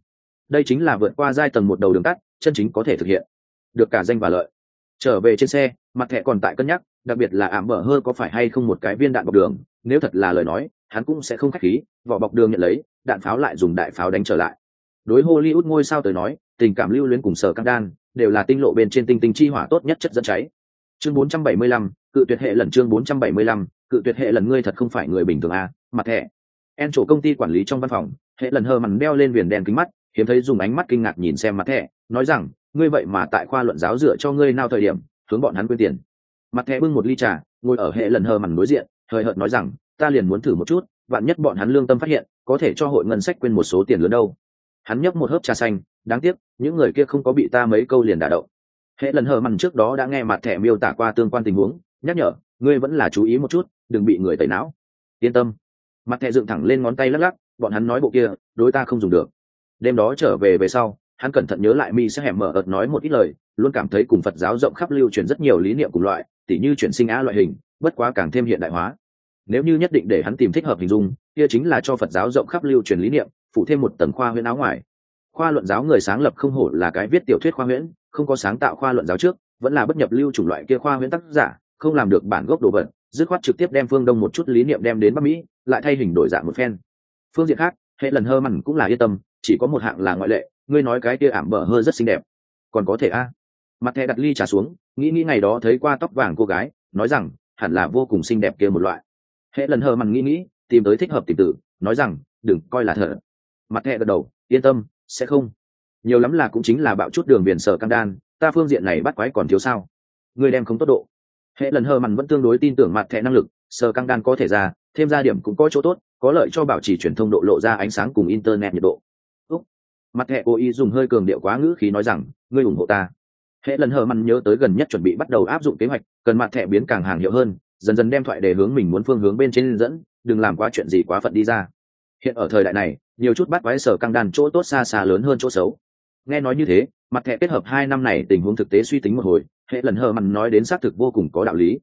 A: Đây chính là vượt qua giai tầng một đầu đường tắt, chân chính có thể thực hiện. Được cả danh và lợi. Trở về trên xe, mặt thẻ còn tại cân nhắc, đặc biệt là ảm mở hơ có phải hay không một cái viên đạn bọc đường, nếu thật là lời nói hắn cũng sẽ không khách khí vỏ bọc đường nhận lấy đạn pháo lại dùng đại pháo đánh trở lại. Đối hollywood ngôi sao tới nói tình cảm lưu luyến cùng sở căng đan đều là tinh lộ bên trên tinh tinh chi hỏa tốt nhất chất dẫn cháy. Chương 475, cự tuyệt hệ lần chương 475, cự tuyệt hệ lần ngươi thật không phải người bình thường à, mặt thẻ. En chỗ công ty quản lý trong văn phòng hệ lần hờ mằn đeo lên viền đèn kính mắt hiếm thấy dùng ánh mắt kinh ngạc nhìn xem mặt thẻ nói rằng ngươi vậy mà tại khoa luận giáo dựa cho ngươi nào thời điểm hướng bọn hắn quên tiền. Mặt thẻ bưng một ly trà ngồi ở hệ lần hờ mằn đối diện hơi hợt nói rằng ta liền muốn thử một chút, vạn nhất bọn hắn lương tâm phát hiện, có thể cho hội ngân sách quên một số tiền lớn đâu. Hắn nhấp một hớp trà xanh, đáng tiếc, những người kia không có bị ta mấy câu liền đả động. Hệ lần hờ mằn trước đó đã nghe mặt thẻ miêu tả qua tương quan tình huống, nhắc nhở, ngươi vẫn là chú ý một chút, đừng bị người tẩy não. Yên tâm. Mặt thẻ dựng thẳng lên ngón tay lắc lắc, bọn hắn nói bộ kia, đối ta không dùng được. Đêm đó trở về về sau, hắn cẩn thận nhớ lại mi sẽ hẻm mở ợt nói một ít lời, luôn cảm thấy cùng phật giáo rộng khắp lưu truyền rất nhiều lý niệm cùng loại, tỉ như chuyển sinh á loại hình, bất quá càng thêm hiện đại hóa nếu như nhất định để hắn tìm thích hợp hình dung, kia chính là cho phật giáo rộng khắp lưu truyền lý niệm, phụ thêm một tầng khoa huyễn áo ngoài. Khoa luận giáo người sáng lập không hổ là cái viết tiểu thuyết khoa huyễn, không có sáng tạo khoa luận giáo trước, vẫn là bất nhập lưu chủng loại kia khoa huyễn tác giả, không làm được bản gốc đồ vật, dứt khoát trực tiếp đem phương đông một chút lý niệm đem đến bắc mỹ, lại thay hình đổi dạng một phen. Phương diện khác, hệ lần hơ mặn cũng là yên tâm, chỉ có một hạng là ngoại lệ, ngươi nói cái kia ảm bờ hơi rất xinh đẹp. Còn có thể a? Mặt thẻ đặt ly trà xuống, nghĩ nghĩ ngày đó thấy qua tóc vàng cô gái, nói rằng, hẳn là vô cùng xinh đẹp kia một loại hệ lần hờ mặn nghĩ nghĩ, tìm tới thích hợp tìm tử, nói rằng, đừng, coi là thở mặt hệ gật đầu, yên tâm, sẽ không. Nhiều lắm là cũng chính là bạo chút đường biển sở cam đan, ta phương diện này bắt quái còn thiếu sao. Người đem không tốt độ. Hệ lần hờ mặn vẫn tương đối tin tưởng mặt thẻ năng lực, sở cam đan có thể ra, thêm ra điểm cũng có chỗ tốt, có lợi cho bảo trì truyền thông độ lộ ra ánh sáng cùng internet nhiệt độ. Úc. mặt hệ cố ý dùng hơi cường điệu quá ngữ khí nói rằng, ngươi ủng hộ ta. Hệ lần hờ mặn nhớ tới gần nhất chuẩn bị bắt đầu áp dụng kế hoạch, cần mặt thẻ biến càng hàng hiệu hơn dần dần đem thoại để hướng mình muốn phương hướng bên trên dẫn, đừng làm quá chuyện gì quá phận đi ra. Hiện ở thời đại này, nhiều chút bắt quái sở căng đàn chỗ tốt xa xa lớn hơn chỗ xấu. Nghe nói như thế, mặt thẻ kết hợp hai năm này tình huống thực tế suy tính một hồi, hệ lần hờ mặn nói đến xác thực vô cùng có đạo lý.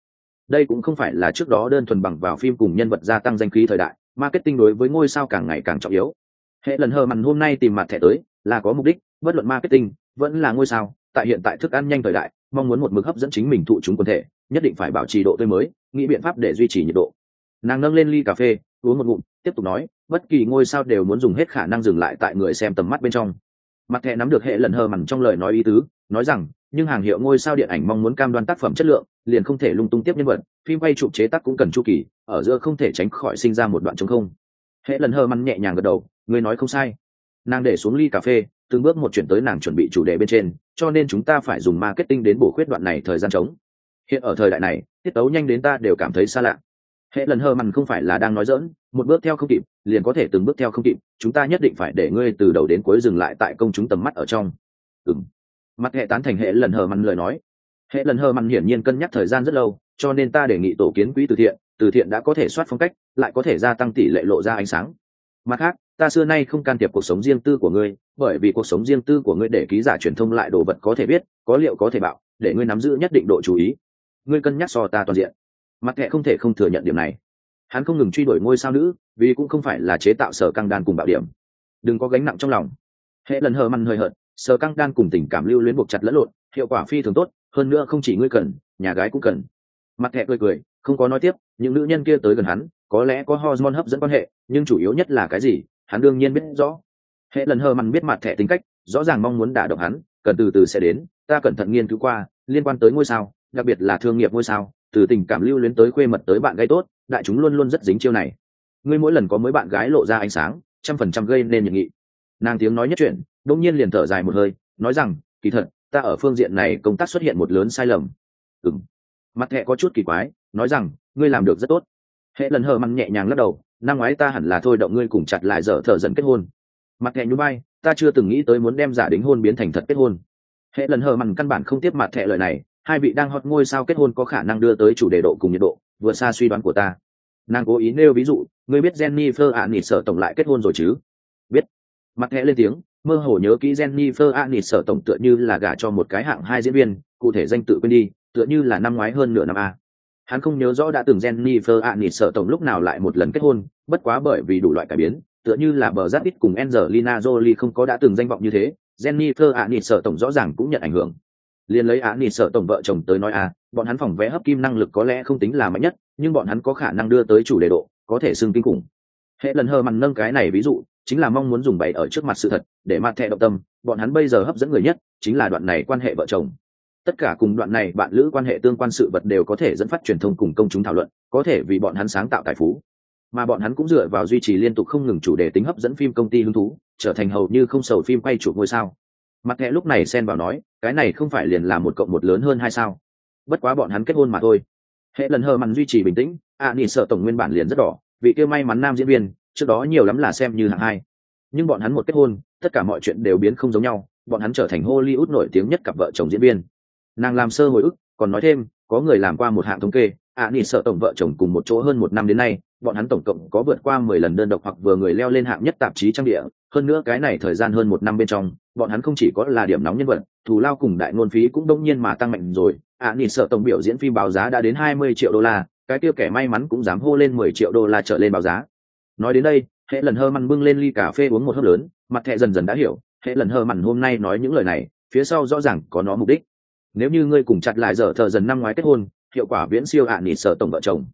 A: Đây cũng không phải là trước đó đơn thuần bằng vào phim cùng nhân vật gia tăng danh khí thời đại, marketing đối với ngôi sao càng ngày càng trọng yếu. Hệ lần hờ mặn hôm nay tìm mặt thẻ tới, là có mục đích, bất luận marketing, vẫn là ngôi sao, tại hiện tại thức ăn nhanh thời đại, mong muốn một mực hấp dẫn chính mình thụ chúng quần thể nhất định phải bảo trì độ tươi mới, nghĩ biện pháp để duy trì nhiệt độ. Nàng nâng lên ly cà phê, uống một ngụm, tiếp tục nói, bất kỳ ngôi sao đều muốn dùng hết khả năng dừng lại tại người xem tầm mắt bên trong. Mặt thẻ nắm được hệ lần hờ mằn trong lời nói ý tứ, nói rằng, nhưng hàng hiệu ngôi sao điện ảnh mong muốn cam đoan tác phẩm chất lượng, liền không thể lung tung tiếp nhân vật, phim quay chụp chế tác cũng cần chu kỳ, ở giữa không thể tránh khỏi sinh ra một đoạn trống không. Hệ lần hờ mằn nhẹ nhàng gật đầu người nói không sai. Nàng để xuống ly cà phê, từng bước một chuyển tới nàng chuẩn bị chủ đề bên trên, cho nên chúng ta phải dùng marketing đến bổ khuyết đoạn này thời gian trống hiện ở thời đại này, tiết tấu nhanh đến ta đều cảm thấy xa lạ. Hệ lần hờ mằn không phải là đang nói dỡn một bước theo không kịp, liền có thể từng bước theo không kịp, chúng ta nhất định phải để ngươi từ đầu đến cuối dừng lại tại công chúng tầm mắt ở trong. Ừ m mặt hệ tán thành hệ lần hờ mằn lời nói. Hệ lần hờ mằn hiển nhiên cân nhắc thời gian rất lâu, cho nên ta đề nghị tổ kiến quỹ từ thiện từ thiện đã có thể soát phong cách, lại có thể gia tăng tỷ lệ lộ ra ánh sáng. Mặt khác, ta xưa nay không can thiệp cuộc sống riêng tư của ngươi, bởi vì cuộc sống riêng tư của ngươi để ký giả truyền thông lại đồ vật có thể biết, có liệu có thể bảo, để ngươi nắm giữ nhất định độ chú ý ngươi cân nhắc so ta toàn diện. Mặt thẹ không thể không thừa nhận điểm này. Hắn không ngừng truy đuổi ngôi sao nữ, vì cũng không phải là chế tạo sở căng đan cùng bảo điểm. Đừng có gánh nặng trong lòng. Hệ lần hờ măn hơi hợt, sở căng đan cùng tình cảm lưu luyến buộc chặt lẫn lộn, hiệu quả phi thường tốt, hơn nữa không chỉ ngươi cần, nhà gái cũng cần. Mặt thẹ cười cười, không có nói tiếp, những nữ nhân kia tới gần hắn, có lẽ có hormone hấp dẫn quan hệ, nhưng chủ yếu nhất là cái gì, hắn đương nhiên biết rõ. Hệ lần hờ mằn biết mặt thẻ tính cách, rõ ràng mong muốn đả động hắn, cần từ từ sẽ đến, ta cẩn thận nghiên cứu qua, liên quan tới ngôi sao đặc biệt là thương nghiệp ngôi sao, từ tình cảm lưu luyến tới khuê mật tới bạn gây tốt, đại chúng luôn luôn rất dính chiêu này. Ngươi mỗi lần có mới bạn gái lộ ra ánh sáng, trăm phần trăm gây nên nhiệt nghị. Nàng tiếng nói nhất chuyện đông nhiên liền thở dài một hơi, nói rằng, kỳ thật, ta ở phương diện này công tác xuất hiện một lớn sai lầm. Ừng mặt thẹ có chút kỳ quái, nói rằng, ngươi làm được rất tốt. Hệ lần hờ măng nhẹ nhàng lắc đầu, năm ngoái ta hẳn là thôi động ngươi cùng chặt lại dở thở dần kết hôn. Mặt thẹ nhú bay ta chưa từng nghĩ tới muốn đem giả đính hôn biến thành thật kết hôn. Hệ lần hờ măng căn bản không tiếp mặt thẹ lời này hai vị đang hot ngôi sao kết hôn có khả năng đưa tới chủ đề độ cùng nhiệt độ vượt xa suy đoán của ta. Nàng cố ý nêu ví dụ ngươi biết jennifer ạ nịt sở tổng lại kết hôn rồi chứ? Biết. Mặt hẹ lên tiếng mơ hồ nhớ kỹ jennifer ạ nịt sở tổng tựa như là gả cho một cái hạng hai diễn viên cụ thể danh tự quên đi tựa như là năm ngoái hơn nửa năm a. Hắn không nhớ rõ đã từng jennifer ạ nịt sở tổng lúc nào lại một lần kết hôn bất quá bởi vì đủ loại cải biến tựa như là bờ giáp ít cùng Angelina Jolie không có đã từng danh vọng như thế, Jennifer Aniston sở tổng rõ ràng cũng nhận ảnh hưởng. Liên lấy án nỉ sợ tổng vợ chồng tới nói à, bọn hắn phòng vé hấp kim năng lực có lẽ không tính là mạnh nhất, nhưng bọn hắn có khả năng đưa tới chủ đề độ, có thể xưng kinh khủng. Hệ lần hờ mằn nâng cái này ví dụ, chính là mong muốn dùng bày ở trước mặt sự thật, để mặt thẹ động tâm, bọn hắn bây giờ hấp dẫn người nhất, chính là đoạn này quan hệ vợ chồng. Tất cả cùng đoạn này bạn lữ quan hệ tương quan sự vật đều có thể dẫn phát truyền thông cùng công chúng thảo luận, có thể vì bọn hắn sáng tạo tài phú mà bọn hắn cũng dựa vào duy trì liên tục không ngừng chủ đề tính hấp dẫn phim công ty hứng thú trở thành hầu như không sầu phim quay chụp ngôi sao mặt thẹ lúc này xen vào nói cái này không phải liền là một cộng một lớn hơn hai sao? Bất quá bọn hắn kết hôn mà thôi. Hệ lần hờ mặn duy trì bình tĩnh ạ à, nỉ sợ tổng nguyên bản liền rất đỏ vị kia may mắn nam diễn viên trước đó nhiều lắm là xem như hạng hai. Nhưng bọn hắn một kết hôn tất cả mọi chuyện đều biến không giống nhau bọn hắn trở thành hollywood nổi tiếng nhất cặp vợ chồng diễn viên. Nàng làm sơ hồi ức còn nói thêm có người làm qua một hạng thống kê ạ à, nỉ sợ tổng vợ chồng cùng một chỗ hơn một năm đến nay bọn hắn tổng cộng có vượt qua mười lần đơn độc hoặc vừa người leo lên hạng nhất tạp chí trang địa. Hơn nữa cái này thời gian hơn một năm bên trong bọn hắn không chỉ có là điểm nóng nhân vật thù lao cùng đại ngôn phí cũng đông nhiên mà tăng mạnh rồi. À, nỉ sợ tổng biểu diễn phim báo giá đã đến hai mươi triệu đô la cái kia kẻ may mắn cũng dám hô lên mười triệu đô la trở lên báo giá. Nói đến đây hệ lần hơ mặn bưng lên ly cà phê uống một hớp lớn mặt thẹ dần dần đã hiểu hệ lần hơ mặn hôm nay nói những lời này phía sau rõ ràng có nó mục đích. Nếu như ngươi cùng chặt lại dở thờ dần năm ngoái kết hôn hiệu quả viễn siêu ạ à nịt sợ tổng vợ chồng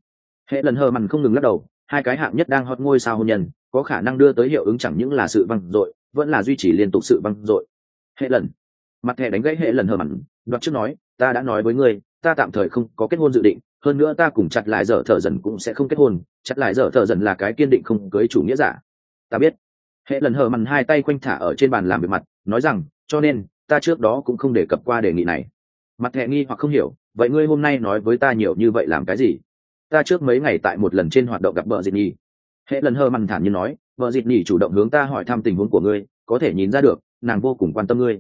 A: hệ lần hờ mằn không ngừng lắc đầu hai cái hạng nhất đang hot ngôi sao hôn nhân có khả năng đưa tới hiệu ứng chẳng những là sự văng dội vẫn là duy trì liên tục sự văng dội. Hệ lần. Mặt thẻ đánh gãy hệ lần hờ mằn, đoạt trước nói ta đã nói với ngươi ta tạm thời không có kết hôn dự định hơn nữa ta cùng chặt lại dở thợ dần cũng sẽ không kết hôn chặt lại dở thợ dần là cái kiên định không cưới chủ nghĩa giả. Ta biết. Hệ lần hờ mằn hai tay quanh thả ở trên bàn làm việc mặt nói rằng cho nên ta trước đó cũng không đề cập qua đề nghị này. Mặt thẹ nghi hoặc không hiểu vậy ngươi hôm nay nói với ta nhiều như vậy làm cái gì? Ta trước mấy ngày tại một lần trên hoạt động gặp vợ dịt nhi hệ lần hơ mặn thản nhiên nói, vợ dịt nhi chủ động hướng ta hỏi thăm tình huống của ngươi, có thể nhìn ra được, nàng vô cùng quan tâm ngươi.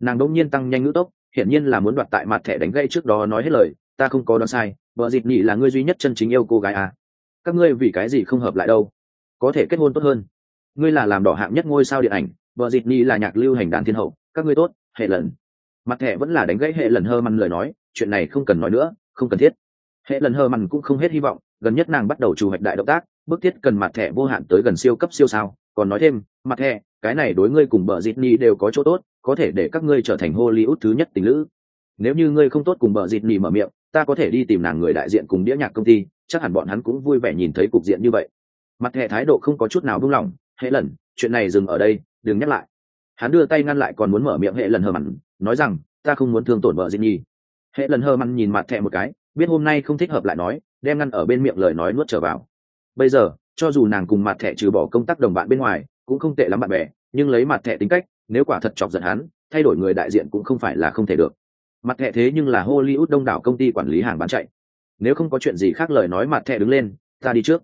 A: Nàng đỗng nhiên tăng nhanh ngữ tốc, hiển nhiên là muốn đoạt tại mặt thẻ đánh gây trước đó nói hết lời, ta không có đoán sai, vợ dịt nhi là ngươi duy nhất chân chính yêu cô gái à. các ngươi vì cái gì không hợp lại đâu? Có thể kết hôn tốt hơn. Ngươi là làm đỏ hạng nhất ngôi sao điện ảnh, vợ dịt nhi là nhạc lưu hành đàn thiên hậu, các ngươi tốt, hệ lần. Mặt thẻ vẫn là đánh gãy hệ lần hơ mặn lời nói, chuyện này không cần nói nữa, không cần thiết hệ lần hờ mằn cũng không hết hy vọng, gần nhất nàng bắt đầu chủ hoạch đại động tác bước thiết cần mặt thẻ vô hạn tới gần siêu cấp siêu sao. Còn nói thêm, mặt thẻ, cái này đối ngươi cùng bờ dịt ni đều có chỗ tốt, có thể để các ngươi trở thành hollywood thứ nhất tình lữ. Nếu như ngươi không tốt cùng bờ dịt ni mở miệng, ta có thể đi tìm nàng người đại diện cùng đĩa nhạc công ty, chắc hẳn bọn hắn cũng vui vẻ nhìn thấy cục diện như vậy. Mặt thẻ thái độ không có chút nào buông lỏng, hệ lần, chuyện này dừng ở đây, đừng nhắc lại. Hắn đưa tay ngăn lại còn muốn mở miệng hệ lần hờ mặn nói rằng, ta không muốn thương tổn vợ dịt nhi hệ lần hờ mặn nhìn mặt thẻ một cái biết hôm nay không thích hợp lại nói, đem ngăn ở bên miệng lời nói nuốt trở vào. Bây giờ, cho dù nàng cùng mặt thẻ trừ bỏ công tác đồng bạn bên ngoài, cũng không tệ lắm bạn bè, nhưng lấy mặt thẻ tính cách, nếu quả thật chọc giận hắn, thay đổi người đại diện cũng không phải là không thể được. Mặt thẻ thế nhưng là hollywood đông đảo công ty quản lý hàng bán chạy. Nếu không có chuyện gì khác lời nói mặt thẻ đứng lên, ta đi trước.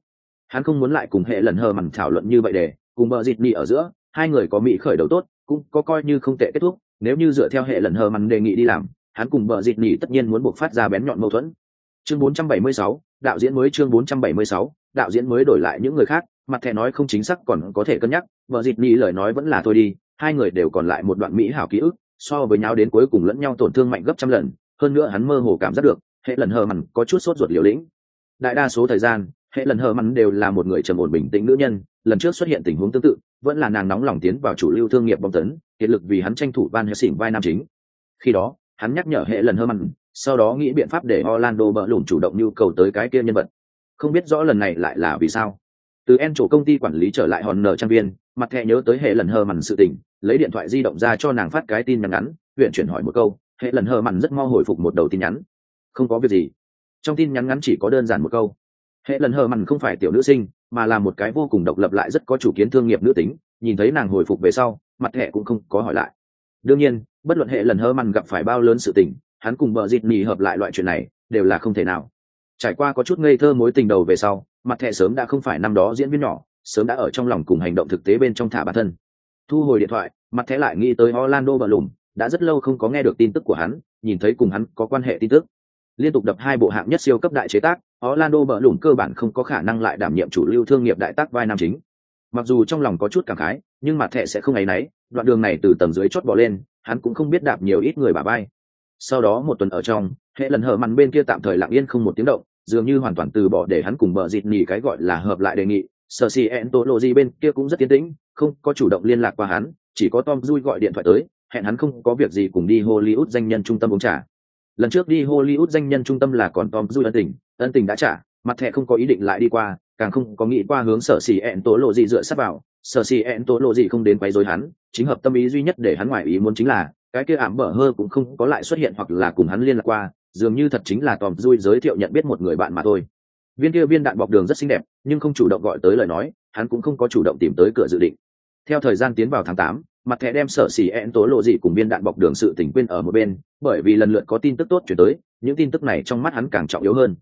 A: Hắn không muốn lại cùng hệ lần hờ mằn thảo luận như vậy để, cùng bờ dịt nị ở giữa, hai người có mỹ khởi đầu tốt, cũng có coi như không tệ kết thúc. Nếu như dựa theo hệ lần hờ mằn đề nghị đi làm, hắn cùng bờ dịt nị tất nhiên muốn buộc phát ra bén nhọn mâu thuẫn chương 476, đạo diễn mới chương 476, đạo diễn mới đổi lại những người khác mặt thẻ nói không chính xác còn có thể cân nhắc vợ dịt ni lời nói vẫn là thôi đi hai người đều còn lại một đoạn mỹ hảo ký ức so với nhau đến cuối cùng lẫn nhau tổn thương mạnh gấp trăm lần hơn nữa hắn mơ hồ cảm giác được hệ lần hờ mặn có chút sốt ruột liều lĩnh. Đại đa số thời gian hệ lần hờ mặn đều là một người trầm ổn bình tĩnh nữ nhân lần trước xuất hiện tình huống tương tự vẫn là nàng nóng lòng tiến vào chủ lưu thương nghiệp bom tấn kiệt lực vì hắn tranh thủ van hệ xỉn vai nam chính. Khi đó hắn nhắc nhở hệ lần hơ mặn sau đó nghĩ biện pháp để orlando bỡ lủng chủ động nhu cầu tới cái kia nhân vật. Không biết rõ lần này lại là vì sao. Từ en chỗ công ty quản lý trở lại hòn nở trang viên, mặt thẻ nhớ tới hệ lần hờ mằn sự tình, lấy điện thoại di động ra cho nàng phát cái tin nhắn ngắn, huyện chuyển hỏi một câu, hệ lần hờ mằn rất mau hồi phục một đầu tin nhắn. Không có việc gì. Trong tin nhắn ngắn chỉ có đơn giản một câu. Hệ lần hờ mằn không phải tiểu nữ sinh, mà là một cái vô cùng độc lập lại rất có chủ kiến thương nghiệp nữ tính, nhìn thấy nàng hồi phục về sau, mặt thẻ cũng không có hỏi lại. Đương nhiên, bất luận hệ lần hơ mằn gặp phải bao lớn sự tình hắn cùng bờ dịt mì hợp lại loại chuyện này, đều là không thể nào. Trải qua có chút ngây thơ mối tình đầu về sau, mặt thẻ sớm đã không phải năm đó diễn viên nhỏ, sớm đã ở trong lòng cùng hành động thực tế bên trong thả bản thân. Thu hồi điện thoại, mặt thẻ lại nghĩ tới orlando và lùm, đã rất lâu không có nghe được tin tức của hắn, nhìn thấy cùng hắn có quan hệ tin tức. Liên tục đập hai bộ hạng nhất siêu cấp đại chế tác, orlando bờ lùm cơ bản không có khả năng lại đảm nhiệm chủ lưu thương nghiệp đại tác vai nam chính. Mặc dù trong lòng có chút cảm khái, nhưng mặt thẻ sẽ không áy náy, đoạn đường này từ tầng dưới chót bỏ lên, hắn cũng không biết đạp nhiều ít người bà bay sau đó một tuần ở trong, hệ lần hở mặn bên kia tạm thời lặng yên không một tiếng động, dường như hoàn toàn từ bỏ để hắn cùng bờ dịt nhì cái gọi là hợp lại đề nghị. Sở xì ẹn tổ lộ gì bên kia cũng rất tiến tĩnh, không có chủ động liên lạc qua hắn, chỉ có tom dui gọi điện thoại tới, hẹn hắn không có việc gì cùng đi hollywood danh nhân trung tâm uống trả lần trước đi hollywood danh nhân trung tâm là còn tom dui ân tình ân tình đã trả, mặt thẻ không có ý định lại đi qua, càng không có nghĩ qua hướng sở xì ẹn tổ lộ gì dựa sát vào. Sở xì ẹn tổ lộ gì không đến quấy rối hắn, chính hợp tâm ý duy nhất để hắn ngoài ý muốn chính là cái kia ảm bở hơ cũng không có lại xuất hiện hoặc là cùng hắn liên lạc qua dường như thật chính là tòm dui giới thiệu nhận biết một người bạn mà thôi. Viên kia viên đạn bọc đường rất xinh đẹp nhưng không chủ động gọi tới lời nói hắn cũng không có chủ động tìm tới cửa dự định. Theo thời gian tiến vào tháng tám, mặt thẻ đem sở xỉ ẹn tố lộ dị cùng viên đạn bọc đường sự tỉnh quên ở một bên bởi vì lần lượt có tin tức tốt chuyển tới những tin tức này trong mắt hắn càng trọng yếu hơn.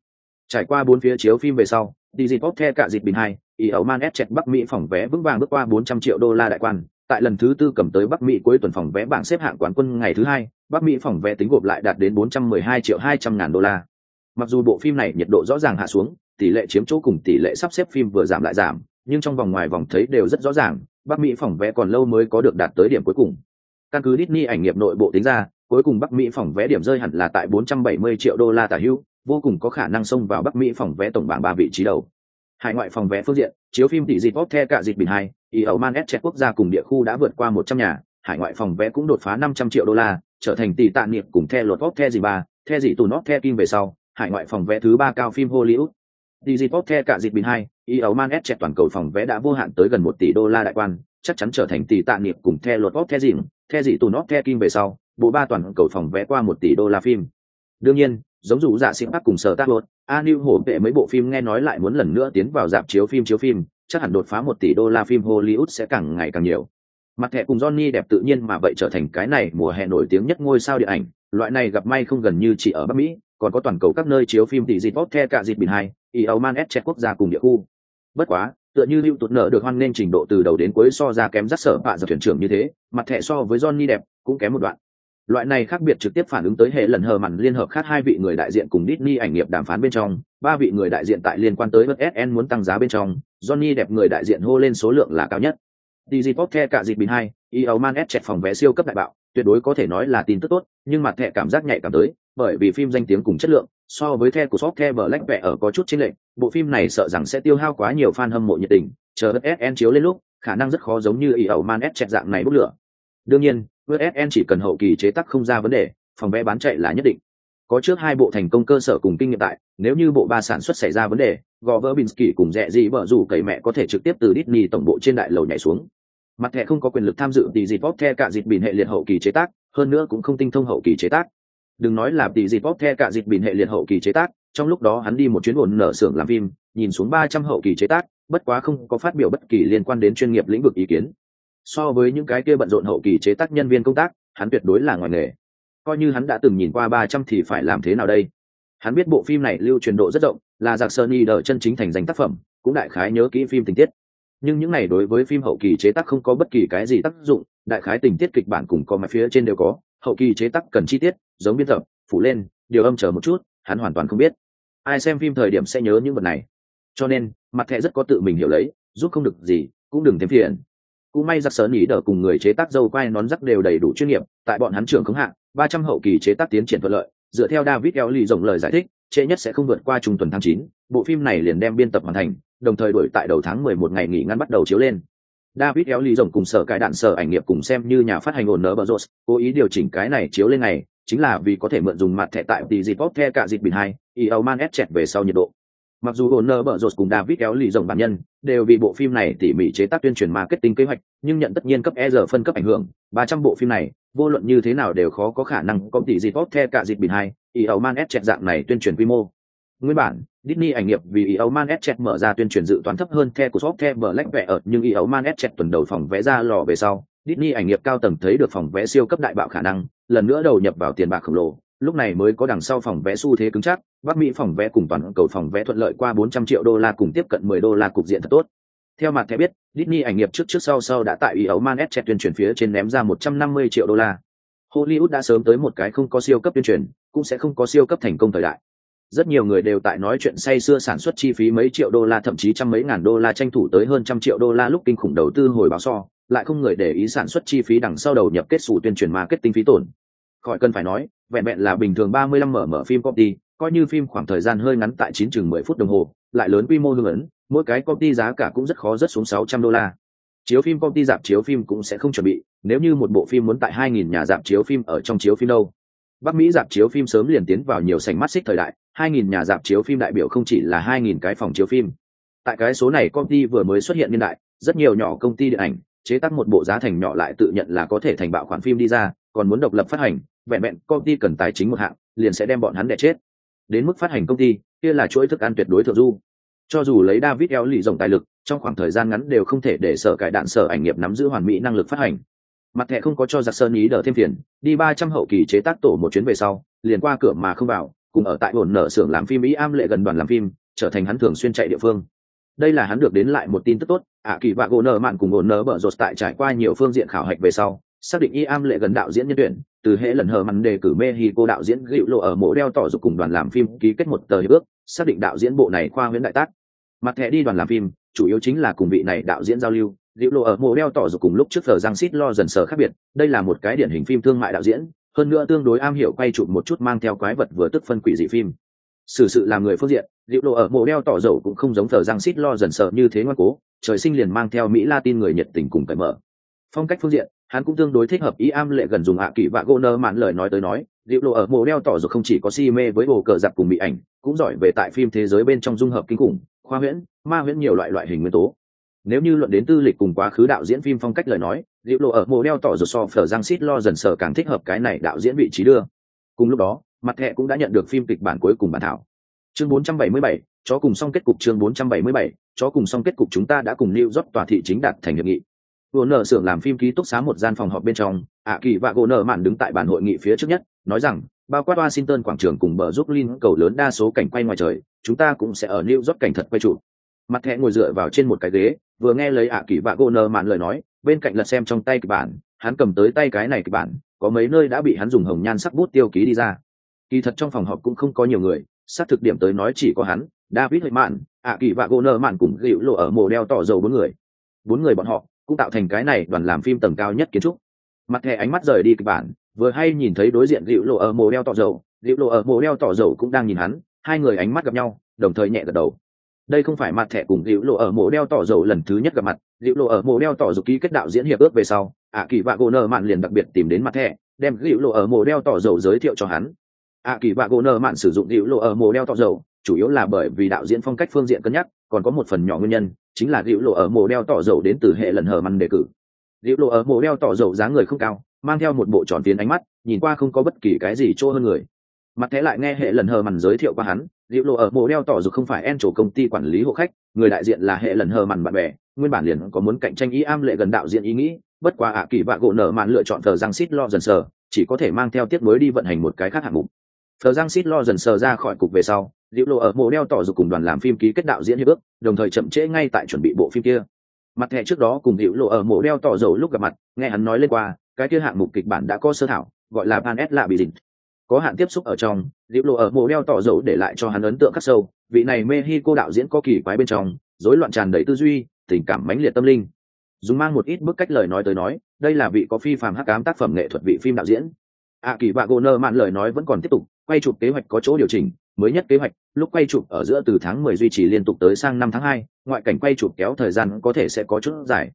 A: Trải qua bốn phía chiếu phim về sau đi dịp bóc the cả dịp bình hai ý ẩu man ép chẹt bắc mỹ phòng vé vững vàng bước qua bốn trăm triệu đô la đại quan tại lần thứ tư cầm tới Bắc Mỹ cuối tuần phòng vé bảng xếp hạng quán quân ngày thứ hai, Bắc Mỹ phòng vé tính gộp lại đạt đến 412 triệu 200 ngàn đô la. Mặc dù bộ phim này nhiệt độ rõ ràng hạ xuống, tỷ lệ chiếm chỗ cùng tỷ lệ sắp xếp phim vừa giảm lại giảm, nhưng trong vòng ngoài vòng thấy đều rất rõ ràng, Bắc Mỹ phòng vé còn lâu mới có được đạt tới điểm cuối cùng. Căn cứ Disney ảnh nghiệp nội bộ tính ra, cuối cùng Bắc Mỹ phòng vé điểm rơi hẳn là tại 470 triệu đô la tả hữu, vô cùng có khả năng xông vào bắc mỹ phòng vé tổng bảng ba vị trí đầu hải ngoại phòng vé phương diện, chiếu phim tỷ dịp bóp the cả dịp bình hai ý ẩu man s quốc gia cùng địa khu đã vượt qua một trăm nhà, hải ngoại phòng vé cũng đột phá năm trăm triệu đô la, trở thành tỷ tạ niệm cùng the lột bóp the gì ba the gì tù nót the kim về sau, hải ngoại phòng vé thứ ba cao phim hollywood. Tỷ dịp bóp the cả dịp bình hai ý ẩu man s toàn cầu phòng vé đã vô hạn tới gần một tỷ đô la đại quan, chắc chắn trở thành tỷ tạ niệm cùng the lột bóp the gì the gì tù nót the kim về sau, bộ ba toàn cầu phòng vé qua một tỷ đô la phim. Đương nhiên, giống dù dạ sĩ bắc cùng sở tác luật a new hổ vệ mấy bộ phim nghe nói lại muốn lần nữa tiến vào dạp chiếu phim chiếu phim, chắc hẳn đột phá một tỷ đô la phim hollywood sẽ càng ngày càng nhiều. Mặt thẻ cùng johnny đẹp tự nhiên mà vậy trở thành cái này mùa hè nổi tiếng nhất ngôi sao điện ảnh, loại này gặp may không gần như chỉ ở bắc mỹ, còn có toàn cầu các nơi chiếu phim tỷ dịp bóp the cả dịp bình hai ý âu man s quốc gia cùng địa khu. Bất quá, tựa như lưu tụt nợ được hoan nên trình độ từ đầu đến cuối so ra kém rất sở bạ giờ thuyền trưởng như thế, mặt thẻ so với johnny đẹp cũng kém một đoạn loại này khác biệt trực tiếp phản ứng tới hệ lần hờ mặn liên hợp khác hai vị người đại diện cùng Disney ảnh nghiệp đàm phán bên trong, ba vị người đại diện tại liên quan tới SN muốn tăng giá bên trong, Johnny đẹp người đại diện hô lên số lượng là cao nhất. Disney+ Pop The cả dịp bình hai EO Man S chẹt phòng vé siêu cấp đại bạo, tuyệt đối có thể nói là tin tức tốt, nhưng mặt thẻ cảm giác nhạy cảm tới, bởi vì phim danh tiếng cùng chất lượng, so với the của shop the black vẽ ở có chút chênh lệch, bộ phim này sợ rằng sẽ tiêu hao quá nhiều fan hâm mộ nhiệt tình, chờ SN chiếu lên lúc, khả năng rất khó giống như EO Man S chẹt dạng này bốc lửa. Đương nhiên vsn chỉ cần hậu kỳ chế tác không ra vấn đề, phòng vé bán chạy là nhất định. Có trước hai bộ thành công cơ sở cùng kinh nghiệm tại, nếu như bộ ba sản xuất xảy ra vấn đề, gò vỡ cùng rẻ gì vợ dù cậy mẹ có thể trực tiếp từ Disney tổng bộ trên đại lầu nhảy xuống. Mặt thẻ không có quyền lực tham dự tỷ dịp bóp the cả dịp bình hệ liệt hậu kỳ chế tác, hơn nữa cũng không tinh thông hậu kỳ chế tác. Đừng nói là tỷ dịp bóp the cả dịp bình hệ liệt hậu kỳ chế tác, trong lúc đó hắn đi một chuyến ổn nở xưởng làm phim, nhìn xuống ba trăm hậu kỳ chế tác, bất quá không có phát biểu bất kỳ liên quan đến chuyên nghiệp lĩnh vực ý kiến so với những cái kia bận rộn hậu kỳ chế tác nhân viên công tác, hắn tuyệt đối là ngoài nghề. Coi như hắn đã từng nhìn qua ba trăm thì phải làm thế nào đây? Hắn biết bộ phim này lưu truyền độ rất rộng, là giặc sơn y đờ chân chính thành danh tác phẩm, cũng đại khái nhớ kỹ phim tình tiết. Nhưng những này đối với phim hậu kỳ chế tác không có bất kỳ cái gì tác dụng, đại khái tình tiết kịch bản cùng có mặt phía trên đều có, hậu kỳ chế tác cần chi tiết, giống biên tập, phủ lên, điều âm chờ một chút, hắn hoàn toàn không biết. Ai xem phim thời điểm sẽ nhớ những vật này. Cho nên, mặt thẻ rất có tự mình hiểu lấy, giúp không được gì, cũng đừng thêm phiền cũng may giặc sớn ý đờ cùng người chế tác dâu quai nón rắc đều đầy đủ chuyên nghiệp, tại bọn hắn trưởng khống hạng ba trăm hậu kỳ chế tác tiến triển thuận lợi, dựa theo david eo lì rộng lời giải thích, trễ nhất sẽ không vượt qua trung tuần tháng chín, bộ phim này liền đem biên tập hoàn thành, đồng thời đổi tại đầu tháng mười một ngày nghỉ ngắn bắt đầu chiếu lên. David eo lì rộng cùng sở cải đạn sở ảnh nghiệp cùng xem như nhà phát hành ổn nở bờ rột, cố ý điều chỉnh cái này chiếu lên ngày, chính là vì có thể mượn dùng mặt thẻ tại tỷ dịp bóp the cả dịp bình hai y âu man ép chẹt về sau nhiệt độ mặc dù ổn nơ bở rột cùng david kéo lì rồng bản nhân đều vì bộ phim này tỉ mỉ chế tác tuyên truyền marketing kế hoạch, nhưng nhận tất nhiên cấp e giờ phân cấp ảnh hưởng. Ba trăm bộ phim này, vô luận như thế nào đều khó có khả năng công tỷ dịp tốt the cả dịp bình hai, ý ấu man s chẹt dạng này tuyên truyền quy mô. Nguyên bản, Disney ảnh nghiệp vì ý ấu man s chẹt mở ra tuyên truyền dự toán thấp hơn the của shop the black vẽ ở, nhưng ý ấu man s chẹt tuần đầu phòng vẽ ra lò về sau, Disney ảnh nghiệp cao tầng thấy được phòng vẽ siêu cấp đại bạo khả năng, lần nữa đầu nhập vào tiền bạc khổng lồ lúc này mới có đằng sau phòng vé xu thế cứng chắc, bắc mỹ phòng vé cùng toàn cầu phòng vé thuận lợi qua 400 triệu đô la cùng tiếp cận 10 đô la cục diện thật tốt. Theo mặt thẻ biết, Disney ảnh nghiệp trước trước sau sau đã tại ý ấu man S tuyên truyền phía trên ném ra 150 triệu đô la. Hollywood đã sớm tới một cái không có siêu cấp tuyên truyền, cũng sẽ không có siêu cấp thành công thời đại. Rất nhiều người đều tại nói chuyện say xưa sản xuất chi phí mấy triệu đô la, thậm chí trăm mấy ngàn đô la tranh thủ tới hơn trăm triệu đô la lúc kinh khủng đầu tư hồi báo so, lại không người để ý sản xuất chi phí đằng sau đầu nhập kết xù tuyên truyền marketing phí tổn khỏi cần phải nói, vẹn vẹn là bình thường ba mươi lăm mở mở phim copy, coi như phim khoảng thời gian hơi ngắn tại chín chừng mười phút đồng hồ, lại lớn quy mô hương ấn, mỗi cái copy giá cả cũng rất khó rất xuống sáu trăm đô la. Chiếu phim copy dạp chiếu phim cũng sẽ không chuẩn bị, nếu như một bộ phim muốn tại hai nghìn nhà dạp chiếu phim ở trong chiếu phim đâu. Bắc mỹ dạp chiếu phim sớm liền tiến vào nhiều sảnh mắt xích thời đại, hai nghìn nhà dạp chiếu phim đại biểu không chỉ là hai nghìn cái phòng chiếu phim. Tại cái số này công ty vừa mới xuất hiện niên đại, rất nhiều nhỏ công ty điện ảnh chế tác một bộ giá thành nhỏ lại tự nhận là có thể thành bạo khoản phim đi ra còn muốn độc lập phát hành, vẹn vẹn công ty cần tài chính một hạng, liền sẽ đem bọn hắn đẻ chết. Đến mức phát hành công ty, kia là chuỗi thức ăn tuyệt đối thượng du. Cho dù lấy david eo lì rồng tài lực, trong khoảng thời gian ngắn đều không thể để sở cải đạn sở ảnh nghiệp nắm giữ hoàn mỹ năng lực phát hành. Mặt thẻ không có cho giặc sơn ý đỡ thêm tiền đi ba trăm hậu kỳ chế tác tổ một chuyến về sau, liền qua cửa mà không vào, cùng ở tại ổn nở xưởng làm phim ý am lệ gần đoàn làm phim, trở thành hắn thường xuyên chạy địa phương. Đây là hắn được đến lại một tin tức tốt, ạ kỳ vạ gỗ nở mạn cùng ổn nở bở rột tại trải qua nhiều phương diện khảo hạch về sau xác định y am lệ gần đạo diễn nhân tuyển, từ hệ lần hờ mặn đề cử mexico đạo diễn gịu lộ ở mộ đeo tỏ dục cùng đoàn làm phim ký kết một tờ hiệp ước, xác định đạo diễn bộ này khoa nguyễn đại tác. Mặt thẻ đi đoàn làm phim, chủ yếu chính là cùng vị này đạo diễn giao lưu gịu lộ ở mộ đeo tỏ dục cùng lúc trước thờ giang xít lo dần sờ khác biệt, đây là một cái điển hình phim thương mại đạo diễn, hơn nữa tương đối am hiểu quay chụp một chút mang theo quái vật vừa tức phân quỷ dị phim. Xử sự làm người phương diện liệu lộ ở mộ đeo tỏ dầu cũng không giống thờ giang xít lo dần sợ như thế ngoan cố, trời sinh liền mang theo mỹ latin người nhiệt tình cùng cởi mở phong cách phương diện hắn cũng tương đối thích hợp ý am lệ gần dùng hạ kỳ và gô nơ mạn lời nói tới nói liệu lộ ở mộ đeo tỏ rồi không chỉ có si mê với hồ cờ giặc cùng mỹ ảnh cũng giỏi về tại phim thế giới bên trong dung hợp kinh khủng khoa huyễn ma huyễn nhiều loại loại hình nguyên tố. Nếu như luận đến tư lịch cùng quá khứ đạo diễn phim phong cách lời nói liệu lộ ở mộ đeo tỏ rồi so phở giang xít lo dần sở càng thích hợp cái này đạo diễn vị trí đưa. Cùng lúc đó mặt hệ cũng đã nhận được phim kịch bản cuối cùng bản thảo. Chương 477, chó cùng xong kết cục chương 477, chó cùng xong kết cục chúng ta đã cùng lưu rót tòa thị chính đạt thành hiệp nghị. Gỗ nở xưởng làm phim ký túc xá một gian phòng họp bên trong, ạ kỳ và gỗ nở mạn đứng tại bàn hội nghị phía trước nhất, nói rằng, bao quát Washington quảng trường cùng bờ giúp Lin cầu lớn đa số cảnh quay ngoài trời, chúng ta cũng sẽ ở New York cảnh thật quay trụ. Mặt thẻ ngồi dựa vào trên một cái ghế, vừa nghe lấy ạ kỳ và gỗ nở mạn lời nói, bên cạnh lật xem trong tay kịch bản, hắn cầm tới tay cái này kịch bản, có mấy nơi đã bị hắn dùng hồng nhan sắc bút tiêu ký đi ra. Kỳ thật trong phòng họp cũng không có nhiều người, xác thực điểm tới nói chỉ có hắn david hơi mạn ạ kỳ và gỗ nợ mạn cùng gịu lộ ở mồ đeo tỏ dầu bốn người bốn người bọn họ cũng tạo thành cái này đoàn làm phim tầng cao nhất kiến trúc. Mặt thẻ ánh mắt rời đi kịch bản, vừa hay nhìn thấy đối diện liễu lộ ở mồ đeo tỏ dầu. Liễu lộ ở mồ đeo tỏ dầu cũng đang nhìn hắn, hai người ánh mắt gặp nhau, đồng thời nhẹ gật đầu. Đây không phải mặt thẻ cùng liễu lộ ở mồ đeo tỏ dầu lần thứ nhất gặp mặt. Liễu lộ ở mồ đeo tỏ dầu ký kết đạo diễn hiệp ước về sau ạ kỳ vạ gỗ nơ mạn liền đặc biệt tìm đến mặt thẻ, đem liễu lộ ở mồ đeo tỏ dầu giới thiệu cho hắn. Ạ kỳ vạ gỗ nơ mạn sử dụng liễu lộ ở mồ đeo tỏ dầu, chủ yếu là bởi vì đạo diễn phong cách phương diện cân nhắc, còn có một phần nhỏ nguyên nhân chính là gịu lộ ở mồ đeo tỏ dầu đến từ hệ lần hờ măn đề cử. Gịu lộ ở mồ đeo tỏ dầu dáng người không cao, mang theo một bộ tròn tiến ánh mắt, nhìn qua không có bất kỳ cái gì chỗ hơn người. Mặt thế lại nghe hệ lần hờ mằn giới thiệu qua hắn gịu lộ ở mồ đeo tỏ dù không phải en trổ công ty quản lý hộ khách, người đại diện là hệ lần hờ mằn bạn bè, nguyên bản liền có muốn cạnh tranh ý am lệ gần đạo diện ý nghĩ, bất quá ạ kỳ vạ gỗ nở mạn lựa chọn thờ giang xít lo dần sờ, chỉ có thể mang theo tiết mới đi vận hành một cái khác hạng mục. Thờ giang xít lo dần sờ ra khỏi cục về sau Diệu Lộ ở mộ đeo tỏ dục cùng đoàn làm phim ký kết đạo diễn hiệp ước, đồng thời chậm trễ ngay tại chuẩn bị bộ phim kia. Mặt thẻ trước đó cùng Diệu Lộ ở mộ đeo tỏ dầu lúc gặp mặt, nghe hắn nói lên qua, cái kia hạng mục kịch bản đã có sơ thảo, gọi là Pan S lạ bị dình. Có hạn tiếp xúc ở trong, Diệu Lộ ở mộ đeo tỏ dầu để lại cho hắn ấn tượng khắc sâu, vị này Mexico đạo diễn có kỳ quái bên trong, rối loạn tràn đầy tư duy, tình cảm mãnh liệt tâm linh. Dùng mang một ít bức cách lời nói tới nói, đây là vị có phi phàm hắc ám tác phẩm nghệ thuật vị phim đạo diễn. A kỳ và Goner mạn lời nói vẫn còn tiếp tục, quay chụp kế hoạch có chỗ điều chỉnh, mới nhất kế hoạch lúc quay chụp ở giữa từ tháng 10 duy trì liên tục tới sang năm tháng 2, ngoại cảnh quay chụp kéo thời gian có thể sẽ có chút dài.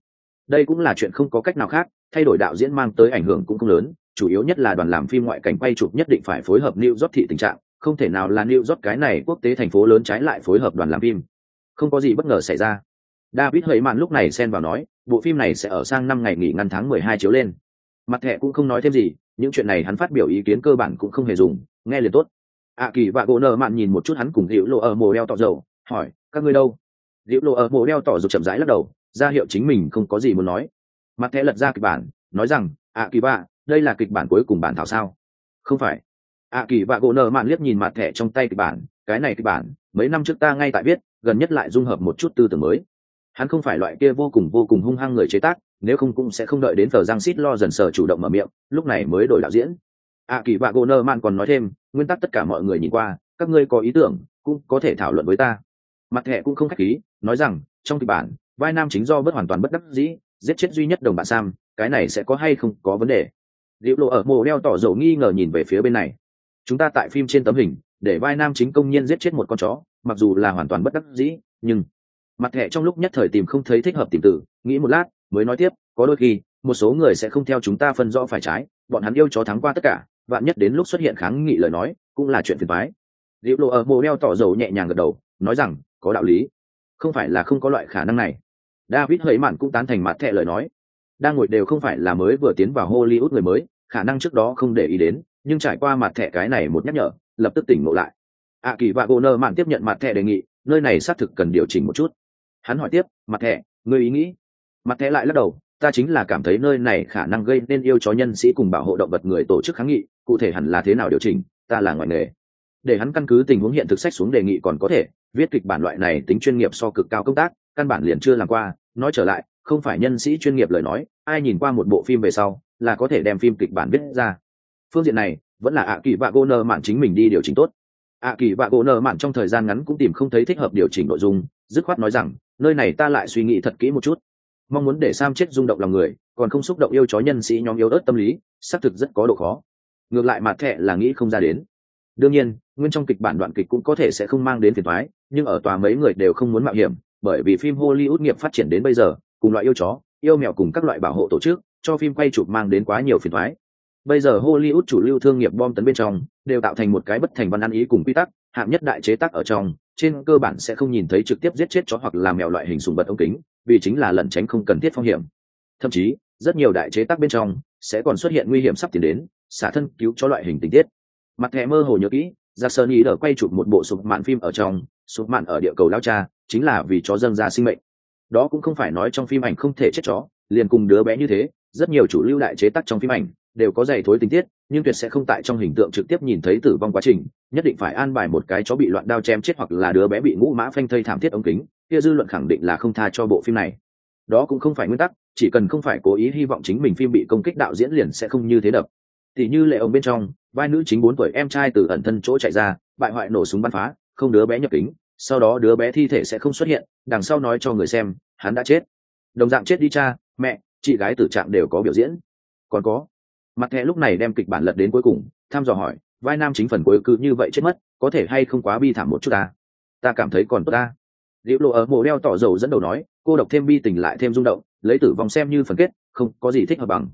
A: Đây cũng là chuyện không có cách nào khác thay đổi đạo diễn mang tới ảnh hưởng cũng không lớn chủ yếu nhất là đoàn làm phim ngoại cảnh quay chụp nhất định phải phối hợp New York thị tình trạng không thể nào là New York cái này quốc tế thành phố lớn trái lại phối hợp đoàn làm phim. Không có gì bất ngờ xảy ra. David hơi mạn lúc này xen vào nói bộ phim này sẽ ở sang năm ngày nghỉ ngăn tháng 12 chiếu lên. Mặt thẻ cũng không nói thêm gì những chuyện này hắn phát biểu ý kiến cơ bản cũng không hề dùng nghe liền tốt. Ạ kỳ và gỗ nợ mạn nhìn một chút hắn cùng hữu lộ ở mồ đeo tỏ dầu, hỏi, các ngươi đâu? Hữu lộ ở mồ đeo tỏ dầu chậm rãi lắc đầu, ra hiệu chính mình không có gì muốn nói. Mặt thẻ lật ra kịch bản, nói rằng ạ kỳ vạ, đây là kịch bản cuối cùng bản thảo sao? Không phải. Ạ kỳ vạ gỗ nợ mạn liếc nhìn mặt thẻ trong tay kịch bản, cái này kịch bản, mấy năm trước ta ngay tại viết, gần nhất lại dung hợp một chút tư tưởng mới. Hắn không phải loại kia vô cùng vô cùng hung hăng người chế tác, nếu không cũng sẽ không đợi đến thờ giang xít lo dần sờ chủ động mở miệng, lúc này mới đổi đạo diễn ạ kỳ và gỗ nơ man còn nói thêm nguyên tắc tất cả mọi người nhìn qua các ngươi có ý tưởng cũng có thể thảo luận với ta. Mặt thẻ cũng không khách khí nói rằng trong kịch bản vai nam chính do bất hoàn toàn bất đắc dĩ giết chết duy nhất đồng bạn sam cái này sẽ có hay không có vấn đề. Liệu lộ ở mồ đeo tỏ dầu nghi ngờ nhìn về phía bên này. Chúng ta tại phim trên tấm hình để vai nam chính công nhiên giết chết một con chó mặc dù là hoàn toàn bất đắc dĩ nhưng mặt thẻ trong lúc nhất thời tìm không thấy thích hợp tìm từ, nghĩ một lát mới nói tiếp có đôi khi một số người sẽ không theo chúng ta phân rõ phải trái bọn hắn yêu chó thắng qua tất cả vạn nhất đến lúc xuất hiện kháng nghị lời nói, cũng là chuyện phiền phái liệu lộ ở mồ đeo tỏ dầu nhẹ nhàng gật đầu, nói rằng, có đạo lý. Không phải là không có loại khả năng này. David hơi mạn cũng tán thành mặt thẹ lời nói. Đang ngồi đều không phải là mới vừa tiến vào hollywood người mới, khả năng trước đó không để ý đến, nhưng trải qua mặt thẻ cái này một nhắc nhở, lập tức tỉnh ngộ lại. A kỳ và gỗ nơ mạn tiếp nhận mặt thẻ đề nghị, nơi này xác thực cần điều chỉnh một chút. Hắn hỏi tiếp, mặt thẻ người ý nghĩ? Mặt thẻ lại lắc đầu, ta chính là cảm thấy nơi này khả năng gây nên yêu chó nhân sĩ cùng bảo hộ động vật người tổ chức kháng nghị cụ thể hẳn là thế nào điều chỉnh, ta là ngoại nghề. Để hắn căn cứ tình huống hiện thực sách xuống đề nghị còn có thể, viết kịch bản loại này tính chuyên nghiệp so cực cao công tác, căn bản liền chưa làm qua, nói trở lại, không phải nhân sĩ chuyên nghiệp lời nói, ai nhìn qua một bộ phim về sau, là có thể đem phim kịch bản viết ra. Phương diện này, vẫn là ạ kỳ vạ gô nơ mạn chính mình đi điều chỉnh tốt. Ạ kỳ vạ gô nơ mạn trong thời gian ngắn cũng tìm không thấy thích hợp điều chỉnh nội dung, dứt khoát nói rằng, nơi này ta lại suy nghĩ thật kỹ một chút. Mong muốn để sam chết rung động lòng người, còn không xúc động yêu chó nhân sĩ nhóm yếu ớt tâm lý, xác thực rất có độ khó ngược lại mặt thẹ là nghĩ không ra đến. Đương nhiên, nguyên trong kịch bản đoạn kịch cũng có thể sẽ không mang đến phiền thoái nhưng ở tòa mấy người đều không muốn mạo hiểm, bởi vì phim hollywood nghiệp phát triển đến bây giờ, cùng loại yêu chó, yêu mèo cùng các loại bảo hộ tổ chức, cho phim quay chụp mang đến quá nhiều phiền thoái bây giờ hollywood chủ lưu thương nghiệp bom tấn bên trong, đều tạo thành một cái bất thành văn ăn ý cùng quy tắc, hạng nhất đại chế tác ở trong, trên cơ bản sẽ không nhìn thấy trực tiếp giết chết chó hoặc làm mèo loại hình sùng vật ống kính, vì chính là lẩn tránh không cần thiết phong hiểm. Thậm chí, rất nhiều đại chế tác bên trong sẽ còn xuất hiện nguy hiểm sắp tiến đến xả thân cứu cho loại hình tình tiết. Mặt thẻ mơ hồ nhớ kỹ ra sơn ý đờ quay chụp một bộ sụp mạn phim ở trong, sụp mạn ở địa cầu lao cha, chính là vì chó dâng ra sinh mệnh. Đó cũng không phải nói trong phim ảnh không thể chết chó, liền cùng đứa bé như thế, rất nhiều chủ lưu đại chế tác trong phim ảnh đều có dày thối tình tiết, nhưng tuyệt sẽ không tại trong hình tượng trực tiếp nhìn thấy tử vong quá trình, nhất định phải an bài một cái chó bị loạn đao chém chết hoặc là đứa bé bị ngũ mã phanh thây thảm thiết ống kính, kia dư luận khẳng định là không tha cho bộ phim này. Đó cũng không phải nguyên tắc, chỉ cần không phải cố ý hy vọng chính mình phim bị công kích đạo diễn liền sẽ không như thế đập. Tỷ như lệ ông bên trong, vai nữ chính bốn tuổi em trai từ ẩn thân chỗ chạy ra, bại hoại nổ súng bắn phá, không đứa bé nhập kính, sau đó đứa bé thi thể sẽ không xuất hiện, đằng sau nói cho người xem, hắn đã chết. Đồng dạng chết đi cha, mẹ, chị gái tử trạng đều có biểu diễn. Còn có, mặt thẻ lúc này đem kịch bản lật đến cuối cùng tham dò hỏi, vai nam chính phần cuối cứ như vậy chết mất, có thể hay không quá bi thảm một chút ta? Ta cảm thấy còn tốt ta. Liệu lộ ở mộ đeo tỏ dầu dẫn đầu nói, cô độc thêm bi tình lại thêm rung động, lấy tử vong xem như phần kết, không có gì thích hợp bằng.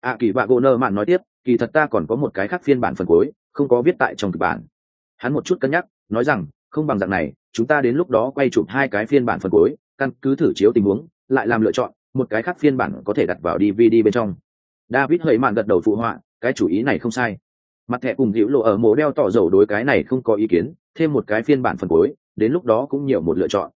A: À kỳ bạ gỗ nơ mạn nói tiếp kỳ thật ta còn có một cái khác phiên bản phần cuối, không có viết tại trong kịch bản. Hắn một chút cân nhắc, nói rằng, không bằng dạng này, chúng ta đến lúc đó quay chụp hai cái phiên bản phần cuối, căn cứ thử chiếu tình huống, lại làm lựa chọn, một cái khác phiên bản có thể đặt vào dvd bên trong. David hơi mạn gật đầu phụ họa, cái chủ ý này không sai. Mặt thẻ cùng hữu lộ ở mố đeo tỏ dầu đối cái này không có ý kiến, thêm một cái phiên bản phần cuối, đến lúc đó cũng nhiều một lựa chọn.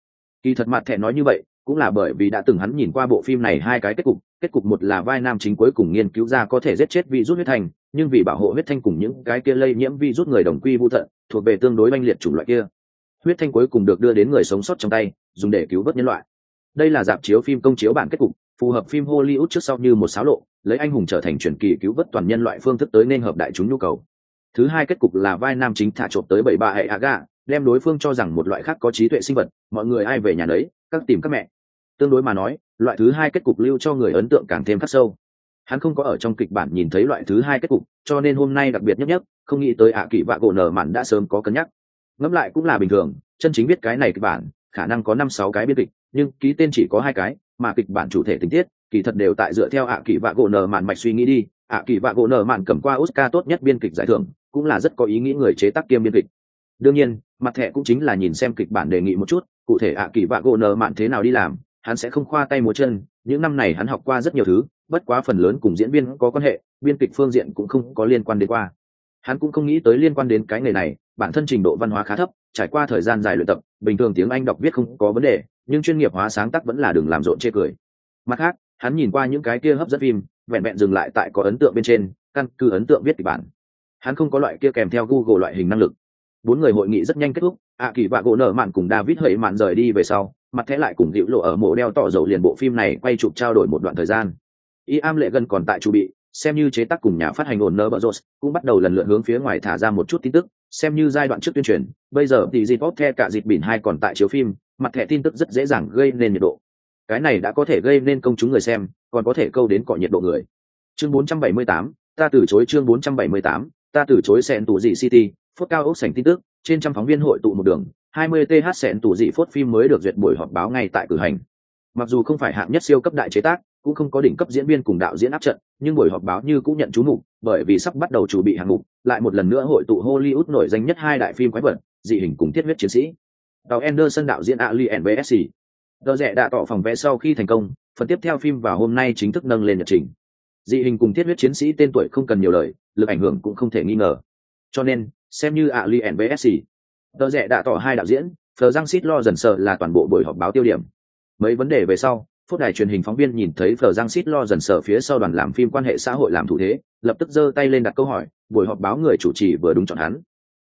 A: Kỳ thật mặt thẻ nói như vậy cũng là bởi vì đã từng hắn nhìn qua bộ phim này hai cái kết cục kết cục một là vai nam chính cuối cùng nghiên cứu ra có thể giết chết vi rút huyết thanh, nhưng vì bảo hộ huyết thanh cùng những cái kia lây nhiễm vi rút người đồng quy vô thận thuộc về tương đối oanh liệt chủng loại kia. Huyết thanh cuối cùng được đưa đến người sống sót trong tay, dùng để cứu vớt nhân loại. Đây là dạp chiếu phim công chiếu bản kết cục, phù hợp phim hollywood trước sau như một xáo lộ, lấy anh hùng trở thành truyền kỳ cứu vớt toàn nhân loại phương thức tới nên hợp đại chúng nhu cầu. Thứ hai kết cục là vai nam chính thả trộm tới bảy ba hệ aga đem đối phương cho rằng một loại khác có trí tuệ sinh vật, mọi người ai về nhà đấy các tìm các mẹ tương đối mà nói, loại thứ hai kết cục lưu cho người ấn tượng càng thêm khắc sâu. Hắn không có ở trong kịch bản nhìn thấy loại thứ hai kết cục, cho nên hôm nay đặc biệt nhất nhất không nghĩ tới ạ à kỳ vạ gỗ nở mạn đã sớm có cân nhắc. Ngẫm lại cũng là bình thường, chân chính biết cái này kịch bản, khả năng có năm sáu cái biên kịch, nhưng ký tên chỉ có hai cái, mà kịch bản chủ thể tình tiết, kỳ thật đều tại dựa theo ạ à kỳ vạ gỗ nở mạn mạch suy nghĩ đi. Ạ à kỳ vạ gỗ nở mạn cầm qua oscar tốt nhất biên kịch giải thưởng, cũng là rất có ý nghĩ người chế tác kiêm biên kịch. Đương nhiên, mặt thẻ cũng chính là nhìn xem kịch bản đề nghị một chút, cụ thể ạ kỳ vạ gỗ nở mạn thế nào đi làm hắn sẽ không khoa tay múa chân, những năm này hắn học qua rất nhiều thứ, bất quá phần lớn cùng diễn viên có quan hệ, biên kịch phương diện cũng không có liên quan đến qua. Hắn cũng không nghĩ tới liên quan đến cái nghề này, bản thân trình độ văn hóa khá thấp, trải qua thời gian dài luyện tập, bình thường tiếng anh đọc viết không có vấn đề, nhưng chuyên nghiệp hóa sáng tác vẫn là đường làm rộn chê cười. Mặt khác, hắn nhìn qua những cái kia hấp dẫn phim, vẹn vẹn dừng lại tại có ấn tượng bên trên, căn cứ ấn tượng viết kịch bản. Hắn không có loại kia kèm theo google loại hình năng lực. Bốn người hội nghị rất nhanh kết thúc ạ kỳ vạ gỗ nở mạn cùng david hẫy mạn rời đi về sau mặt thẻ lại cùng hữu lộ ở mộ đeo tỏ dầu liền bộ phim này quay chụp trao đổi một đoạn thời gian. Y am lệ gần còn tại chu bị xem như chế tác cùng nhà phát hành ổn nơ bờ rột cũng bắt đầu lần lượt hướng phía ngoài thả ra một chút tin tức xem như giai đoạn trước tuyên truyền bây giờ thì dịp tốt the cả dịp bỉn hai còn tại chiếu phim mặt thẻ tin tức rất dễ dàng gây nên nhiệt độ. Cái này đã có thể gây nên công chúng người xem còn có thể câu đến cọ nhiệt độ người. Chương 478, ta từ chối chương 478, ta từ chối sẹn tủ dị city phút cao ốc sảnh tin tức trên trăm phóng viên hội tụ một đường 20 th sẹn tủ dị phốt phim mới được duyệt buổi họp báo ngay tại cử hành. Mặc dù không phải hạng nhất siêu cấp đại chế tác, cũng không có đỉnh cấp diễn viên cùng đạo diễn áp trận, nhưng buổi họp báo như cũng nhận chú mục, bởi vì sắp bắt đầu chuẩn bị hạng mục, lại một lần nữa hội tụ hollywood nổi danh nhất hai đại phim quái vật, dị hình cùng thiết huyết chiến sĩ. Tàu anderson đạo diễn ali nbsc đờ rẽ đã tỏ phòng vé sau khi thành công, phần tiếp theo phim vào hôm nay chính thức nâng lên nhật trình. Dị hình cùng thiết huyết chiến sĩ tên tuổi không cần nhiều lời, lực ảnh hưởng cũng không thể nghi ngờ. Cho nên, xem như ali nbsc tờ rẽ đã tỏ hai đạo diễn thờ răng xít lo dần sợ là toàn bộ buổi họp báo tiêu điểm. Mấy vấn đề về sau, phút đài truyền hình phóng viên nhìn thấy phờ giang xít lo dần sợ phía sau đoàn làm phim quan hệ xã hội làm thủ thế, lập tức giơ tay lên đặt câu hỏi, buổi họp báo người chủ trì vừa đúng chọn hắn.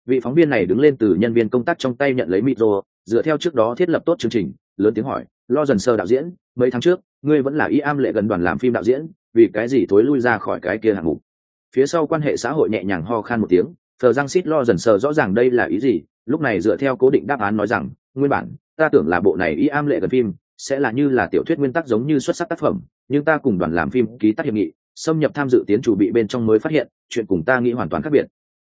A: Vị phóng viên này đứng lên từ nhân viên công tác trong tay nhận lấy micro dựa theo trước đó thiết lập tốt chương trình, lớn tiếng hỏi, lo dần sơ đạo diễn, mấy tháng trước, ngươi vẫn là y am lệ gần đoàn làm phim đạo diễn, vì cái gì thối lui ra khỏi cái kia hạng mục? Phía sau quan hệ xã hội nhẹ nhàng ho khan một tiếng thờ giang xít lo dần sờ rõ ràng đây là ý gì, lúc này dựa theo cố định đáp án nói rằng, nguyên bản, ta tưởng là bộ này y am lệ gần phim, sẽ là như là tiểu thuyết nguyên tắc giống như xuất sắc tác phẩm, nhưng ta cùng đoàn làm phim, ký tác hiệp nghị, xâm nhập tham dự tiến chủ bị bên trong mới phát hiện, chuyện cùng ta nghĩ hoàn toàn khác biệt.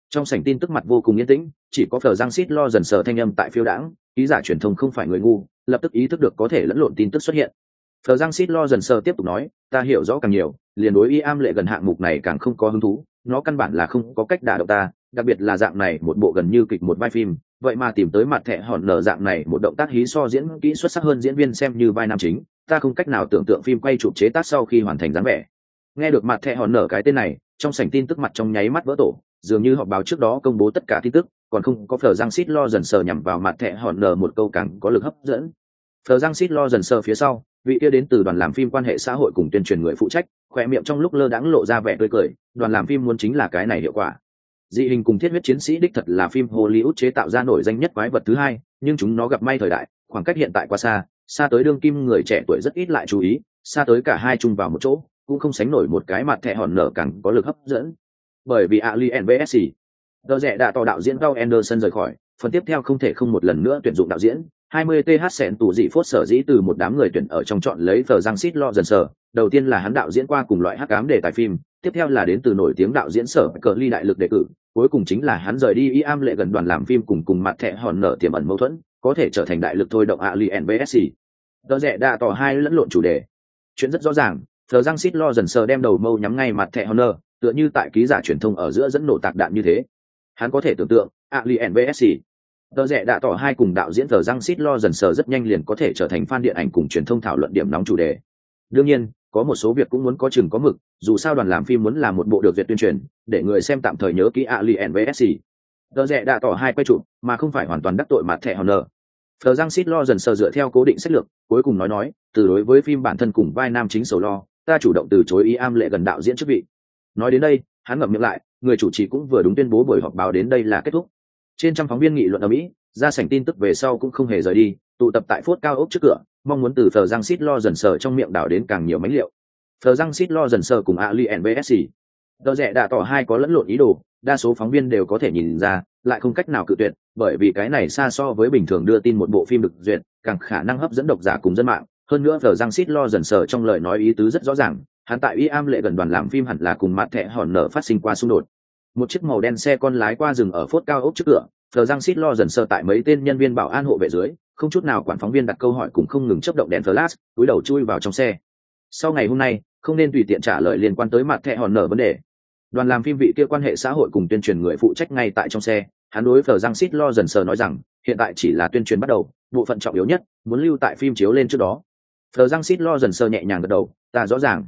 A: Trong sảnh tin tức mặt vô cùng yên tĩnh, chỉ có phờ giang xít lo dần sờ thanh âm tại phiêu đãng, ký giả truyền thông không phải người ngu, lập tức ý thức được có thể lẫn lộn tin tức xuất hiện. Phờ giang xít lo dần sờ tiếp tục nói, ta hiểu rõ càng nhiều, liền đối y am lệ gần hạng mục này càng không có hứng thú, nó căn bản là không có cách đả động ta đặc biệt là dạng này, một bộ gần như kịch một vai phim, vậy mà tìm tới mặt thẻ hòn nở dạng này, một động tác hí so diễn kỹ xuất sắc hơn diễn viên xem như vai nam chính, ta không cách nào tưởng tượng phim quay chụp chế tác sau khi hoàn thành dáng vẻ. Nghe được mặt thẻ hòn nở cái tên này, trong sảnh tin tức mặt trong nháy mắt vỡ tổ, dường như họp báo trước đó công bố tất cả tin tức, còn không có phờ giang xít lo dần sờ nhằm vào mặt thẻ hòn nở một câu càng có lực hấp dẫn. Phờ giang xít lo dần sờ phía sau, vị kia đến từ đoàn làm phim quan hệ xã hội cùng tuyên truyền người phụ trách khỏe miệng trong lúc lơ đãng lộ ra vẻ tươi cười, đoàn làm phim muốn chính là cái này hiệu quả dị hình cùng thiết huyết chiến sĩ đích thật là phim hollywood chế tạo ra nổi danh nhất quái vật thứ hai, nhưng chúng nó gặp may thời đại, khoảng cách hiện tại quá xa xa tới đương kim người trẻ tuổi rất ít lại chú ý, xa tới cả hai chung vào một chỗ, cũng không sánh nổi một cái mặt thẻ hòn nở càng có lực hấp dẫn. Bởi vì ali nbsc tờ rẽ đã tỏ đạo diễn cao anderson rời khỏi, phần tiếp theo không thể không một lần nữa tuyển dụng đạo diễn. 20 th sẹn tù dị phốt sở dĩ từ một đám người tuyển ở trong chọn lấy tờ giang xít lo dần sờ, đầu tiên là hắn đạo diễn qua cùng loại hắc ám đề tài phim, tiếp theo là đến từ nổi tiếng đạo diễn sở cờ ly đại lực đề cử cuối cùng chính là hắn rời đi y am lệ gần đoàn làm phim cùng cùng mặt thẻ hòn nở tiềm ẩn mâu thuẫn, có thể trở thành đại lực thôi động ali nbsc tờ rẽ đã tỏ hai lẫn lộn chủ đề. Chuyện rất rõ ràng thờ răng xít lo dần sờ đem đầu mâu nhắm ngay mặt thẻ honor, tựa như tại ký giả truyền thông ở giữa dẫn nổ tạc đạn như thế. Hắn có thể tưởng tượng, ali nbsc tờ rẽ đã tỏ hai cùng đạo diễn thờ răng xít lo dần sờ rất nhanh liền có thể trở thành fan điện ảnh cùng truyền thông thảo luận điểm nóng chủ đề. Đương nhiên có một số việc cũng muốn có chừng có mực dù sao đoàn làm phim muốn làm một bộ được việc tuyên truyền để người xem tạm thời nhớ kỹ ali nbsc tờ rẽ đã tỏ hai quay chụp mà không phải hoàn toàn đắc tội mặt thẻ hờn tờ Giang xít lo dần sờ dựa theo cố định sách lược, cuối cùng nói nói, từ đối với phim bản thân cùng vai nam chính sầu lo, ta chủ động từ chối ý am lệ gần đạo diễn chức vị. Nói đến đây, hắn ngậm miệng lại, người chủ trì cũng vừa đúng tuyên bố buổi họp báo đến đây là kết thúc. Trên trăm phóng viên nghị luận ở Mỹ, ra sảnh tin tức về sau cũng không hề rời đi, tụ tập tại phốt cao ốc trước cửa, mong muốn từ thờ Giang xít lo dần sờ trong miệng đảo đến càng nhiều mánh liệu. thờ Giang xít lo dần sờ cùng Ali NBSC. Do rẻ đã tỏ hai có lẫn lộn ý đồ, đa số phóng viên đều có thể nhìn ra, lại không cách nào cự tuyệt, bởi vì cái này xa so với bình thường đưa tin một bộ phim được duyệt càng khả năng hấp dẫn độc giả cùng dân mạng hơn nữa thờ giang xít lo dần sờ trong lời nói ý tứ rất rõ ràng hắn tại y am lệ gần đoàn làm phim hẳn là cùng mặt thẻ hòn nở phát sinh qua xung đột một chiếc màu đen xe con lái qua rừng ở phốt cao ốc trước cửa thờ giang xít lo dần sờ tại mấy tên nhân viên bảo an hộ vệ dưới không chút nào quản phóng viên đặt câu hỏi cũng không ngừng chấp động đèn flash, túi đầu chui vào trong xe. Sau ngày hôm nay, không nên tùy tiện trả lời liên quan tới mặt thẻ hòn nở vấn đề. Đoàn làm phim vị kia quan hệ xã hội cùng tuyên truyền người phụ trách ngay tại trong xe, hắn đối phờ giang xít lo dần sờ nói rằng, hiện tại chỉ là tuyên truyền bắt đầu, bộ phận trọng yếu nhất, muốn lưu tại phim chiếu lên trước đó. Phờ giang xít lo dần sờ nhẹ nhàng gật đầu, ta rõ ràng.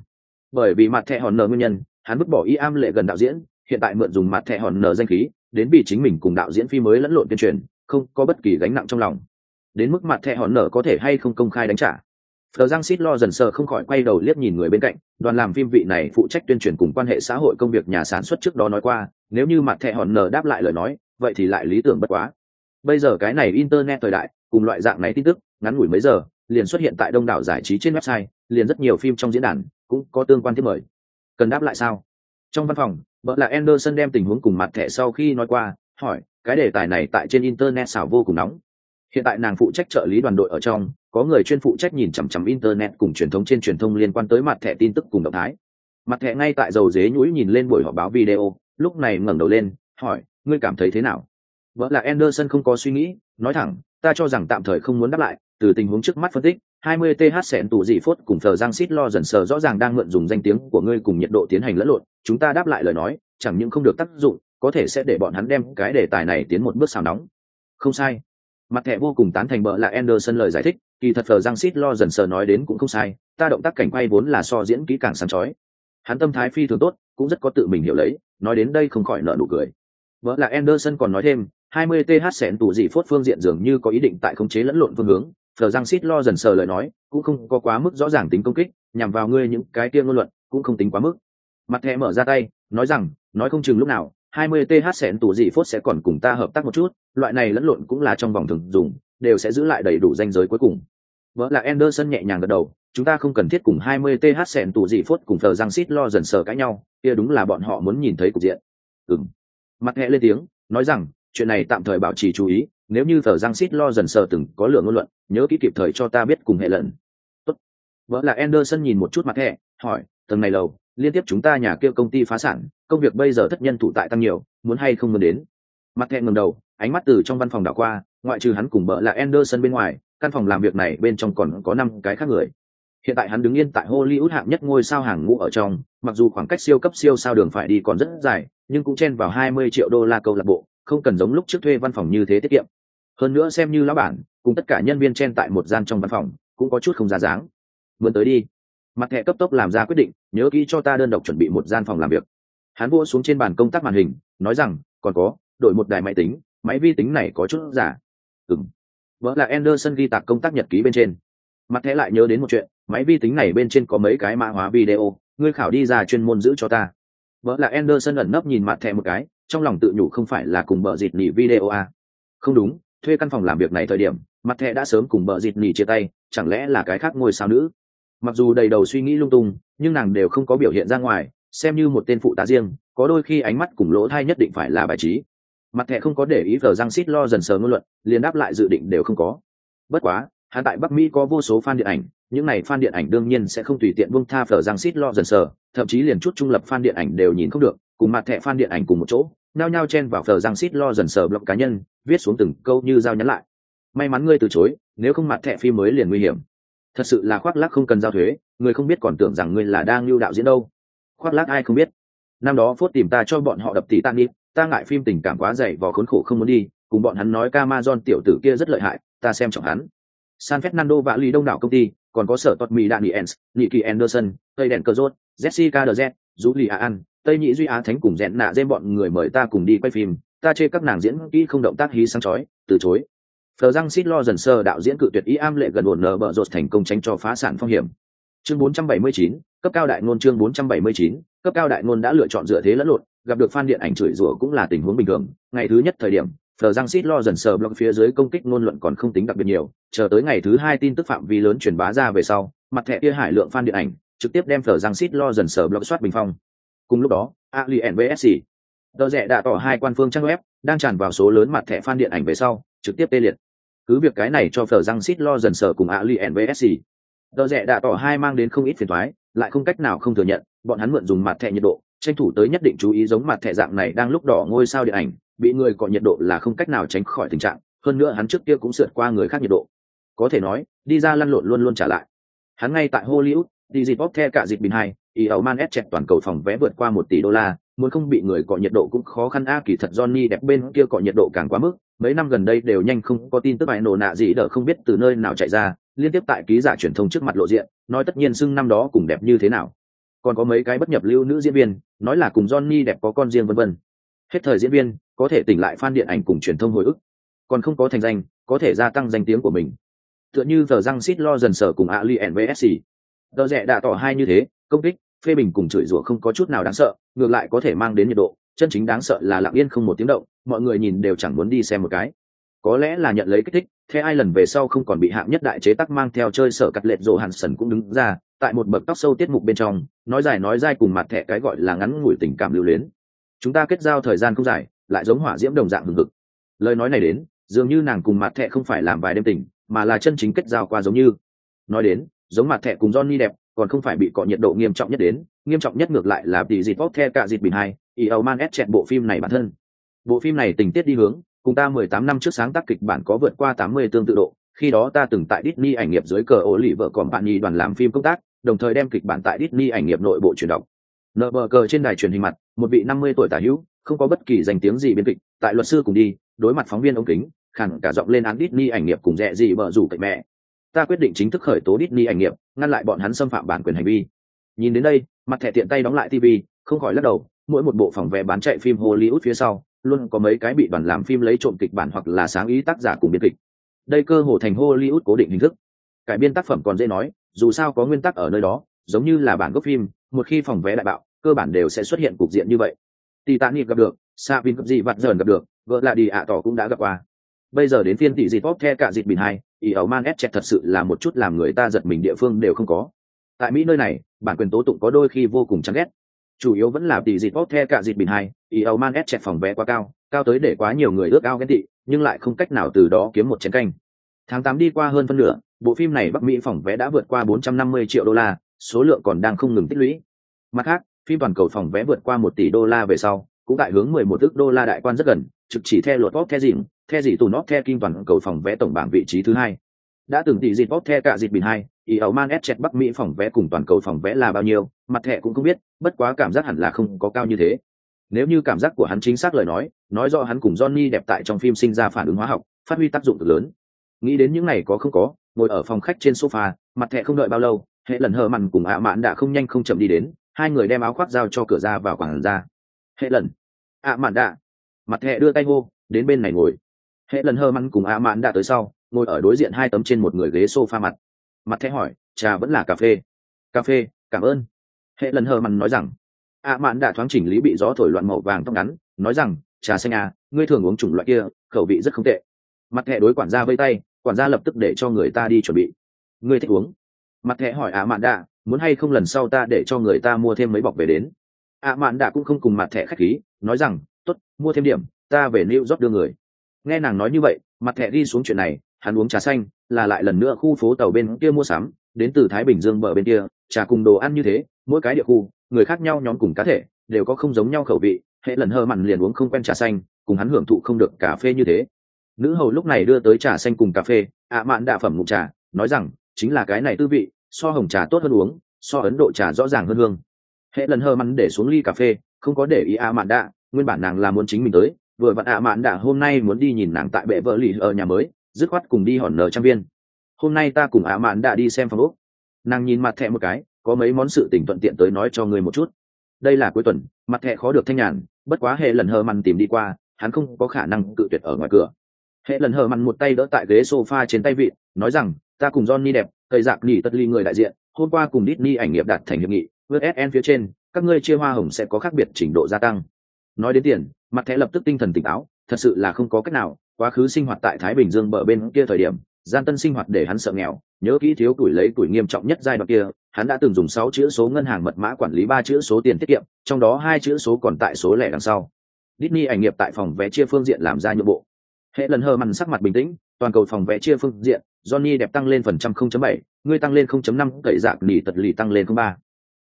A: Bởi vì mặt thẻ hòn nở nguyên nhân, hắn vứt bỏ y am lệ gần đạo diễn, hiện tại mượn dùng mặt thẻ hòn nở danh khí, đến vì chính mình cùng đạo diễn phim mới lẫn lộn tuyên truyền, không có bất kỳ gánh nặng trong lòng đến mức mặt thẻ hòn nở có thể hay không công khai đánh trả. Phờ Giang Sít lo dần sờ không khỏi quay đầu liếc nhìn người bên cạnh, đoàn làm phim vị này phụ trách tuyên truyền cùng quan hệ xã hội công việc nhà sản xuất trước đó nói qua, nếu như mặt thẻ hòn nở đáp lại lời nói, vậy thì lại lý tưởng bất quá. Bây giờ cái này internet thời đại cùng loại dạng này tin tức ngắn ngủi mấy giờ liền xuất hiện tại đông đảo giải trí trên website liền rất nhiều phim trong diễn đàn cũng có tương quan thiết mời. Cần đáp lại sao? Trong văn phòng vợ là anderson đem tình huống cùng mặt thẻ sau khi nói qua hỏi cái đề tài này tại trên internet xảo vô cùng nóng hiện tại nàng phụ trách trợ lý đoàn đội ở trong, có người chuyên phụ trách nhìn chằm chằm internet cùng truyền thống trên truyền thông liên quan tới mặt thẻ tin tức cùng động thái. Mặt thẻ ngay tại dầu dế nhũi nhìn lên buổi họp báo video, lúc này ngẩng đầu lên, hỏi, ngươi cảm thấy thế nào? Vợ là anderson không có suy nghĩ, nói thẳng, ta cho rằng tạm thời không muốn đáp lại, từ tình huống trước mắt phân tích 20 th sẹn tù dị phốt cùng thờ giang xít lo dần sờ rõ ràng đang mượn dùng danh tiếng của ngươi cùng nhiệt độ tiến hành lẫn lộn, chúng ta đáp lại lời nói, chẳng những không được tác dụng, có thể sẽ để bọn hắn đem cái đề tài này tiến một bước xào nóng. Không sai mặt thẻ vô cùng tán thành bợ là anderson lời giải thích, kỳ thật thờ giang xít lo dần sờ nói đến cũng không sai, ta động tác cảnh quay vốn là so diễn kỹ càng sáng chói. Hắn tâm thái phi thường tốt, cũng rất có tự mình hiểu lấy, nói đến đây không khỏi nở nụ cười. Vợ là anderson còn nói thêm 20 th sẹn tù dị phốt phương diện dường như có ý định tại khống chế lẫn lộn phương hướng phờ giang xít lo dần sờ lời nói, cũng không có quá mức rõ ràng tính công kích, nhằm vào ngươi những cái kia ngôn luận, cũng không tính quá mức. Mặt thẻ mở ra tay, nói rằng, nói không chừng lúc nào 20 th sẹn tủ dị phốt sẽ còn cùng ta hợp tác một chút loại này lẫn lộn cũng là trong vòng thường dùng đều sẽ giữ lại đầy đủ danh giới cuối cùng. Vợ là anderson nhẹ nhàng gật đầu chúng ta không cần thiết cùng 20 th sẹn tủ dị phốt cùng thờ giang xít lo dần sờ cãi nhau kia đúng là bọn họ muốn nhìn thấy cục diện. Ừng mặt hẹ lên tiếng nói rằng chuyện này tạm thời bảo trì chú ý nếu như thờ giang xít lo dần sờ từng có lượng ngôn luận nhớ kỹ kịp thời cho ta biết cùng hệ lần Tốt. vợ là anderson nhìn một chút mặt hệ, hỏi tầng này lầu liên tiếp chúng ta nhà kêu công ty phá sản, công việc bây giờ thất nhân thủ tại tăng nhiều, muốn hay không muốn đến. Mặt thẹn ngầm đầu, ánh mắt từ trong văn phòng đảo qua, ngoại trừ hắn cùng bợ là anderson bên ngoài, căn phòng làm việc này bên trong còn có năm cái khác người. Hiện tại hắn đứng yên tại hollywood hạng nhất ngôi sao hàng ngũ ở trong, mặc dù khoảng cách siêu cấp siêu sao đường phải đi còn rất dài, nhưng cũng chen vào 20 triệu đô la câu lạc bộ, không cần giống lúc trước thuê văn phòng như thế tiết kiệm. Hơn nữa xem như lão bản, cùng tất cả nhân viên chen tại một gian trong văn phòng, cũng có chút không ra dáng. Mượn tới đi mặt thẻ cấp tốc làm ra quyết định, nhớ kỹ cho ta đơn độc chuẩn bị một gian phòng làm việc. Hắn vua xuống trên bàn công tác màn hình, nói rằng, còn có, đổi một đài máy tính, máy vi tính này có chút giả. Ừng vợ là anderson ghi tạc công tác nhật ký bên trên. Mặt thẻ lại nhớ đến một chuyện, máy vi tính này bên trên có mấy cái mã hóa video, ngươi khảo đi ra chuyên môn giữ cho ta. Vợ là anderson ẩn nấp nhìn mặt thẻ một cái, trong lòng tự nhủ không phải là cùng bờ dịt nỉ video à. không đúng, thuê căn phòng làm việc này thời điểm, mặt thẻ đã sớm cùng bờ dịt nỉ chia tay, chẳng lẽ là cái khác ngôi sao nữ? Mặc dù đầy đầu suy nghĩ lung tung, nhưng nàng đều không có biểu hiện ra ngoài, xem như một tên phụ tá riêng, có đôi khi ánh mắt cùng lỗ thai nhất định phải là bài trí. Mặt thẻ không có để ý thờ răng xít lo dần sờ ngôn luận, liền đáp lại dự định đều không có. Bất quá, hắn tại bắc mỹ có vô số fan điện ảnh, những này fan điện ảnh đương nhiên sẽ không tùy tiện buông tha phở răng xít lo dần sờ, thậm chí liền chút trung lập fan điện ảnh đều nhìn không được, cùng mặt thẻ fan điện ảnh cùng một chỗ nao nhao chen vào phở răng xít lo dần sờ blog cá nhân, viết xuống từng câu như giao nhắn lại. May mắn ngươi từ chối, nếu không mặt thẻ phim mới liền nguy hiểm thật sự là khoác lác không cần giao thuế, người không biết còn tưởng rằng ngươi là đang lưu đạo diễn đâu. Khoác lác ai không biết. Năm đó phốt tìm ta cho bọn họ đập tỷ tan đi, ta ngại phim tình cảm quá dày vò khốn khổ không muốn đi, cùng bọn hắn nói Camazon tiểu tử kia rất lợi hại, ta xem trọng hắn. San fernando và lì đông đảo công ty, còn có sở tốt mỹ daniels niki anderson, tây đèn cơ rốt, jessica dz julia an, tây nhị duy á thánh cùng rẽn nạ dêm bọn người mời ta cùng đi quay phim, ta chê các nàng diễn kỹ không động tác hí sáng chói, từ chối. Phờ răng xít lo dần sơ đạo diễn cự tuyệt ý am lệ gần ổn nở bợ rột thành công tránh cho phá sản phong hiểm. Chương 479, cấp cao đại ngôn chương 479, cấp cao đại ngôn đã lựa chọn dựa thế lẫn lộn, gặp được fan điện ảnh chửi rủa cũng là tình huống bình thường. Ngày thứ nhất thời điểm, Phờ răng xít lo dần sờ blog phía dưới công kích ngôn luận còn không tính đặc biệt nhiều, chờ tới ngày thứ hai tin tức phạm vi lớn truyền bá ra về sau, mặt thẻ kia hải lượng fan điện ảnh trực tiếp đem Phờ răng xít lo dần sờ blog soát bình phong. Cùng lúc đó, Alien VSC, Tờ rẻ đã tỏ hai quan phương trang web đang tràn vào số lớn mặt thẻ fan điện ảnh về sau, trực tiếp tê liệt cứ việc cái này cho phở răng xít lo dần sờ cùng ali nvsc tờ rẽ đã tỏ hai mang đến không ít phiền thoái lại không cách nào không thừa nhận, bọn hắn mượn dùng mặt thẻ nhiệt độ, tranh thủ tới nhất định chú ý giống mặt thẻ dạng này đang lúc đỏ ngôi sao điện ảnh, bị người cọ nhiệt độ là không cách nào tránh khỏi tình trạng, hơn nữa hắn trước kia cũng sượt qua người khác nhiệt độ. Có thể nói, đi ra lăn lộn luôn luôn trả lại. Hắn ngay tại hollywood, đi dịp bóp the cả dịp bình hai ý ẩu man ép chẹt toàn cầu phòng vé vượt qua một tỷ đô la, muốn không bị người cọ nhiệt độ cũng khó khăn a, kỳ thật johnny đẹp bên kia cọ nhiệt độ càng quá mức mấy năm gần đây đều nhanh không có tin tức bài nổ nạ gì đỡ không biết từ nơi nào chạy ra, liên tiếp tại ký giả truyền thông trước mặt lộ diện, nói tất nhiên xưng năm đó cùng đẹp như thế nào. Còn có mấy cái bất nhập lưu nữ diễn viên, nói là cùng johnny đẹp có con riêng vân vân. Hết thời diễn viên, có thể tỉnh lại fan điện ảnh cùng truyền thông hồi ức. Còn không có thành danh, có thể gia tăng danh tiếng của mình. Tựa như tờ răng xít lo dần sở cùng ali nvsc tờ rẽ đã tỏ hai như thế, công kích, phê bình cùng chửi rủa không có chút nào đáng sợ, ngược lại có thể mang đến nhiệt độ chân chính đáng sợ là lặng yên không một tiếng động, mọi người nhìn đều chẳng muốn đi xem một cái. Có lẽ là nhận lấy kích thích thế ai lần về sau không còn bị hạng nhất đại chế tắc mang theo chơi sở cắt lệ rộ hàn sần cũng đứng ra, tại một bậc tóc sâu tiết mục bên trong, nói dài nói dai cùng mặt thẻ cái gọi là ngắn ngủi tình cảm lưu luyến. Chúng ta kết giao thời gian không dài, lại giống hỏa diễm đồng dạng hừng hực. Lời nói này đến, dường như nàng cùng mặt thẻ không phải làm vài đêm tình, mà là chân chính kết giao qua giống như. Nói đến, giống mặt thẻ cùng johnny đẹp, còn không phải bị cọ nhiệt độ nghiêm trọng nhất đến, nghiêm trọng nhất ngược lại là tỷ dịp vóc the cả dịp bình hai ý âu man ép chẹn bộ phim này bản thân. Bộ phim này tình tiết đi hướng, cùng ta mười tám năm trước sáng tác kịch bản có vượt qua tám mươi tương tự độ. Khi đó ta từng tại Disney ảnh nghiệp dưới cờ ổ lì vợ còn bạn nhì đoàn làm phim công tác, đồng thời đem kịch bản tại Disney ảnh nghiệp nội bộ truyền đọc nợ bờ cờ trên đài truyền hình mặt, một vị năm mươi tuổi tả hữu, không có bất kỳ danh tiếng gì biên kịch, tại luật sư cùng đi, đối mặt phóng viên ống kính, khẳng cả giọng lên án Disney ảnh nghiệp cùng rẻ gì bờ rủ cạnh mẹ. Ta quyết định chính thức khởi tố Disney ảnh nghiệp, ngăn lại bọn hắn xâm phạm bản quyền hành vi. Nhìn đến đây, mặt thẻ tiện tay đóng lại tv không khỏi lắc đầu mỗi một bộ phòng vé bán chạy phim hollywood phía sau, luôn có mấy cái bị đoàn làm phim lấy trộm kịch bản hoặc là sáng ý tác giả cùng biên kịch. Đây cơ hồ thành hollywood cố định hình thức. Cải biên tác phẩm còn dễ nói, dù sao có nguyên tắc ở nơi đó, giống như là bản gốc phim, một khi phòng vé đại bạo, cơ bản đều sẽ xuất hiện cục diện như vậy. Titanic gặp được sa vin gì vặt dởn gặp được, vợ là đi ạ tỏ cũng đã gặp qua. Bây giờ đến phiên tỷ dịp pop the cả dịp bình hai, ý ấu man ép chẹt thật sự là một chút làm người ta giật mình địa phương đều không có. Tại mỹ nơi này, bản quyền tố tụng có đôi khi vô cùng chán ghét chủ yếu vẫn là tỷ dịp bóp the cả dịp bình hai ý ấu man ép chẹt phòng vé quá cao cao tới để quá nhiều người ước ao ghen tị, nhưng lại không cách nào từ đó kiếm một chén canh. Tháng tám đi qua hơn phân nửa, bộ phim này bắc mỹ phòng vé đã vượt qua 450 triệu đô la, số lượng còn đang không ngừng tích lũy. Mặt khác, phim toàn cầu phòng vé vượt qua một tỷ đô la về sau, cũng tại hướng 11 ức đô la đại quan rất gần, trực chỉ theo luật bóp the dìm the dị tù nót the kim toàn cầu phòng vé tổng bảng vị trí thứ hai. Đã từng tỷ dịp bóp the cả dịp bình hai ý ấu man ép chẹt bắc mỹ phòng vẽ cùng toàn cầu phòng vẽ là bao nhiêu, mặt thẻ cũng không biết, bất quá cảm giác hẳn là không có cao như thế. Nếu như cảm giác của hắn chính xác lời nói nói rõ hắn cùng johnny đẹp tại trong phim sinh ra phản ứng hóa học, phát huy tác dụng cực lớn. Nghĩ đến những này có không có, ngồi ở phòng khách trên sofa, mặt thẻ không đợi bao lâu, hệ lần hờ mặn cùng ạ mạn đã không nhanh không chậm đi đến, hai người đem áo khoác dao cho cửa ra vào quảng ra. Hệ lần. Ạ mạn đã. Mặt thẻ đưa tay hô, đến bên này ngồi. Hệ lần hờ mặn cùng ạ mạn đã tới sau, ngồi ở đối diện hai tấm trên một người ghế sofa mặt mặt thẻ hỏi, trà vẫn là cà phê? Cà phê, cảm ơn. Hệ lần hờ mặn nói rằng ạ mạn đã thoáng chỉnh lý bị gió thổi loạn màu vàng tóc ngắn, nói rằng, trà xanh à ngươi thường uống chủng loại kia, khẩu vị rất không tệ. Mặt thẻ đối quản gia vây tay, quản gia lập tức để cho người ta đi chuẩn bị. Ngươi thích uống? Mặt thẻ hỏi ạ mạn đã, muốn hay không lần sau ta để cho người ta mua thêm mấy bọc về đến? Ạ mạn đã cũng không cùng mặt thẻ khách khí, nói rằng, tốt, mua thêm điểm, ta về new york đưa người. Nghe nàng nói như vậy, mặt thẻ đi xuống chuyện này, hắn uống trà xanh là lại lần nữa khu phố tàu bên kia mua sắm, đến từ thái bình dương bờ bên kia, trà cùng đồ ăn như thế, mỗi cái địa khu, người khác nhau nhóm cùng cá thể, đều có không giống nhau khẩu vị, hệ lần hơ mặn liền uống không quen trà xanh, cùng hắn hưởng thụ không được cà phê như thế. Nữ hầu lúc này đưa tới trà xanh cùng cà phê, ạ mạn đạ phẩm ngụm trà, nói rằng, chính là cái này tư vị, so hồng trà tốt hơn uống, so ấn độ trà rõ ràng hơn hương. Hệ lần hơ mặn để xuống ly cà phê, không có để ý ạ mạn đạ, nguyên bản nàng là muốn chính mình tới, vừa vặn ạ mạn đạ hôm nay muốn đi nhìn nàng tại bệ vợ lì ở nhà mới dứt khoát cùng đi hòn nở trang viên. Hôm nay ta cùng ạ mạn đã đi xem phòng úc nàng nhìn mặt thẹ một cái, có mấy món sự tỉnh thuận tiện tới nói cho người một chút. Đây là cuối tuần, mặt thẹ khó được thanh nhàn, bất quá hệ lần hờ mằn tìm đi qua, hắn không có khả năng cự tuyệt ở ngoài cửa. Hệ lần hờ mằn một tay đỡ tại ghế sofa trên tay vị, nói rằng, ta cùng johnny đẹp cây dạc nghỉ tất ly người đại diện, hôm qua cùng Disney ảnh nghiệp đạt thành hiệp nghị vượt sn phía trên, các ngươi chia hoa hồng sẽ có khác biệt trình độ gia tăng. Nói đến tiền, mặt thẻ lập tức tinh thần tỉnh táo, thật sự là không có cách nào quá khứ sinh hoạt tại thái bình dương bờ bên kia thời điểm gian tân sinh hoạt để hắn sợ nghèo nhớ kỹ thiếu tuổi lấy tuổi nghiêm trọng nhất giai đoạn kia hắn đã từng dùng sáu chữ số ngân hàng mật mã quản lý ba chữ số tiền tiết kiệm trong đó hai chữ số còn tại số lẻ đằng sau Disney ảnh nghiệp tại phòng vé chia phương diện làm ra nhượng bộ hệ lần hờ mằn sắc mặt bình tĩnh toàn cầu phòng vé chia phương diện johnny đẹp tăng lên phần trăm 0.7, ngươi tăng lên 0.5, cậy dạc nỉ tật lì tăng lên 0.3.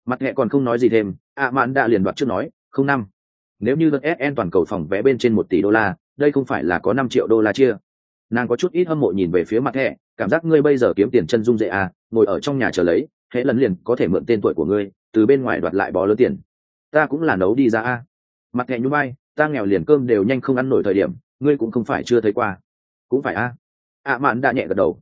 A: mặt nghệ còn không nói gì thêm ạ mạn đã liền đoạt trước nói 0.5. nếu như đất sn toàn cầu phòng vé bên trên một tỷ đô la đây không phải là có năm triệu đô la chia. Nàng có chút ít hâm mộ nhìn về phía mặt thẻ, cảm giác ngươi bây giờ kiếm tiền chân dung dễ à ngồi ở trong nhà chờ lấy, hễ lần liền có thể mượn tên tuổi của ngươi, từ bên ngoài đoạt lại bó lớn tiền. Ta cũng là nấu đi ra a. Mặt thẻ như bay ta nghèo liền cơm đều nhanh không ăn nổi thời điểm, ngươi cũng không phải chưa thấy qua. Cũng phải a. Ạ mạn đã nhẹ gật đầu.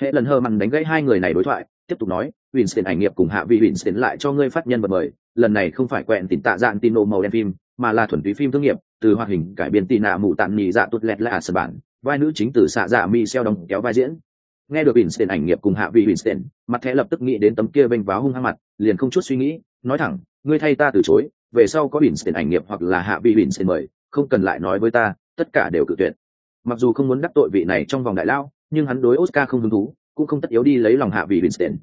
A: Hệ lần hơ mặn đánh gãy hai người này đối thoại, tiếp tục nói, Winston ảnh nghiệp cùng hạ vị Winston lại cho ngươi phát nhân vật mời, lần này không phải quẹn tìm tạ dạng tino màu đen phim, mà là thuần túy phim thương nghiệp từ hoạt hình cải biên tì nạ mụ tàn nhì dạ tốt lẹt là sân bản vai nữ chính từ xạ dạ mi xeo đồng kéo vai diễn nghe được Winston ảnh nghiệp cùng hạ vị Winston, mặt thẻ lập tức nghĩ đến tấm kia vênh váo hung hăng mặt, liền không chút suy nghĩ, nói thẳng, ngươi thay ta từ chối, về sau có Winston ảnh nghiệp hoặc là hạ vị Winston mời, không cần lại nói với ta, tất cả đều cự tuyệt. Mặc dù không muốn đắc tội vị này trong vòng đại lao, nhưng hắn đối Oscar không hứng thú, cũng không tất yếu đi lấy lòng hạ vị Winston.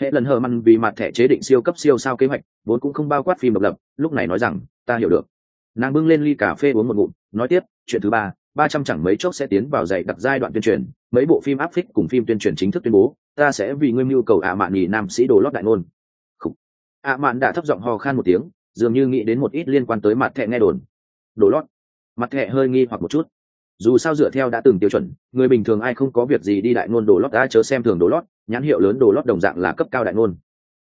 A: Hệ lần hờ măn vì mặt thẻ chế định siêu cấp siêu sao kế hoạch, vốn cũng không bao quát phim độc lập, lúc này nói rằng, ta hiểu được. Nàng bưng lên ly cà phê uống một ngụm, nói tiếp, chuyện thứ ba, ba trăm chẳng mấy chốc sẽ tiến vào dạy đặc giai đoạn tuyên truyền. Mấy bộ phim áp phích cùng phim tuyên truyền chính thức tuyên bố ta sẽ vì ngươi mưu cầu ạ mạn nghỉ nam sĩ đồ lót đại ngôn. Ạ mạn đã thấp giọng hò khan một tiếng dường như nghĩ đến một ít liên quan tới mặt thẹ nghe đồn. Đồ lót. Mặt thẹ hơi nghi hoặc một chút. Dù sao dựa theo đã từng tiêu chuẩn người bình thường ai không có việc gì đi đại ngôn đồ lót đã chớ xem thường đồ lót nhãn hiệu lớn đồ lót đồng dạng là cấp cao đại ngôn.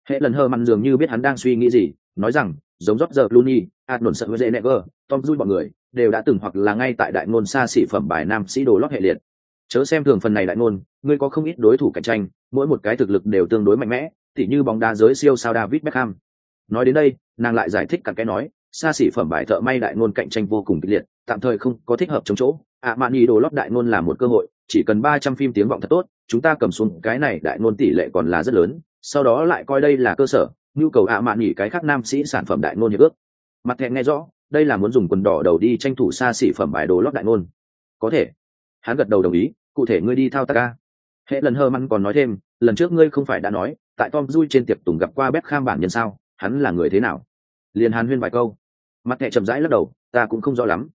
A: Hệ lần hơ mặn dường như biết hắn đang suy nghĩ gì nói rằng giống rót giờ luni. Clooney, Arnold Schwarzenegger, Tom Cruise bọn người đều đã từng hoặc là ngay tại đại ngôn xa xỉ phẩm bài nam sĩ đồ lót hệ liệt. Chớ xem thường phần này đại ngôn, ngươi có không ít đối thủ cạnh tranh, mỗi một cái thực lực đều tương đối mạnh mẽ, tỉ như bóng đá giới siêu sao David Beckham. Nói đến đây, nàng lại giải thích cả cái nói, xa xỉ phẩm bài thợ may đại ngôn cạnh tranh vô cùng kịch liệt, tạm thời không có thích hợp chống chỗ. À Mani đồ lót đại ngôn là một cơ hội, chỉ cần ba trăm phim tiếng vọng thật tốt, chúng ta cầm xuống cái này đại ngôn tỷ lệ còn là rất lớn, sau đó lại coi đây là cơ sở, nhu cầu à, ạ mạn nghỉ cái khác nam sĩ sản phẩm đại ngôn hiệp ước mặt thẹn nghe rõ, đây là muốn dùng quần đỏ đầu đi tranh thủ xa xỉ phẩm bài đồ lót đại ngôn. Có thể. Hắn gật đầu đồng ý, cụ thể ngươi đi thao ta ca hệ lần hơ măn còn nói thêm, lần trước ngươi không phải đã nói, tại tom dui trên tiệc tùng gặp qua bếp kham bản nhân sao, hắn là người thế nào? Liền hàn huyên vài câu. Mặt thẹ chậm rãi lắc đầu, ta cũng không rõ lắm.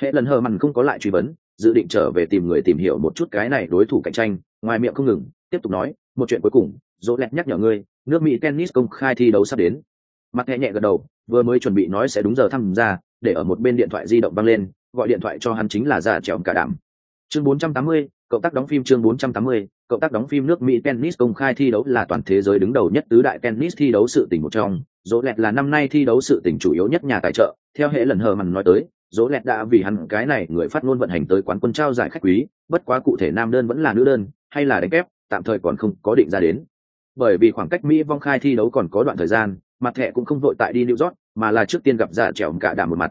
A: Hệ lần hơ măn không có lại truy vấn, dự định trở về tìm người tìm hiểu một chút cái này đối thủ cạnh tranh, ngoài miệng không ngừng, tiếp tục nói, một chuyện cuối cùng, dỗ lẹt nhắc nhở ngươi, nước mỹ tennis công khai thi đấu sắp đến. Mặt nhẹ nhẹ gật đầu vừa mới chuẩn bị nói sẽ đúng giờ tham gia để ở một bên điện thoại di động văng lên gọi điện thoại cho hắn chính là dạ già trèo cả đảm. Chương 480, cộng tác đóng phim chương 480, cộng tác đóng phim nước Mỹ tennis công khai thi đấu là toàn thế giới đứng đầu nhất tứ đại tennis thi đấu sự tình một trong, dỗ lẹt là năm nay thi đấu sự tình chủ yếu nhất nhà tài trợ, theo hệ lần hờ mằn nói tới, dỗ lẹt đã vì hắn cái này người phát ngôn vận hành tới quán quân trao giải khách quý, bất quá cụ thể nam đơn vẫn là nữ đơn, hay là đánh kép, tạm thời còn không có định ra đến. Bởi vì khoảng cách Mỹ vong khai thi đấu còn có đoạn thời gian, mặt thẻ cũng không vội tại đi New York, mà là trước tiên gặp Dạ trèo cả đạm một mặt.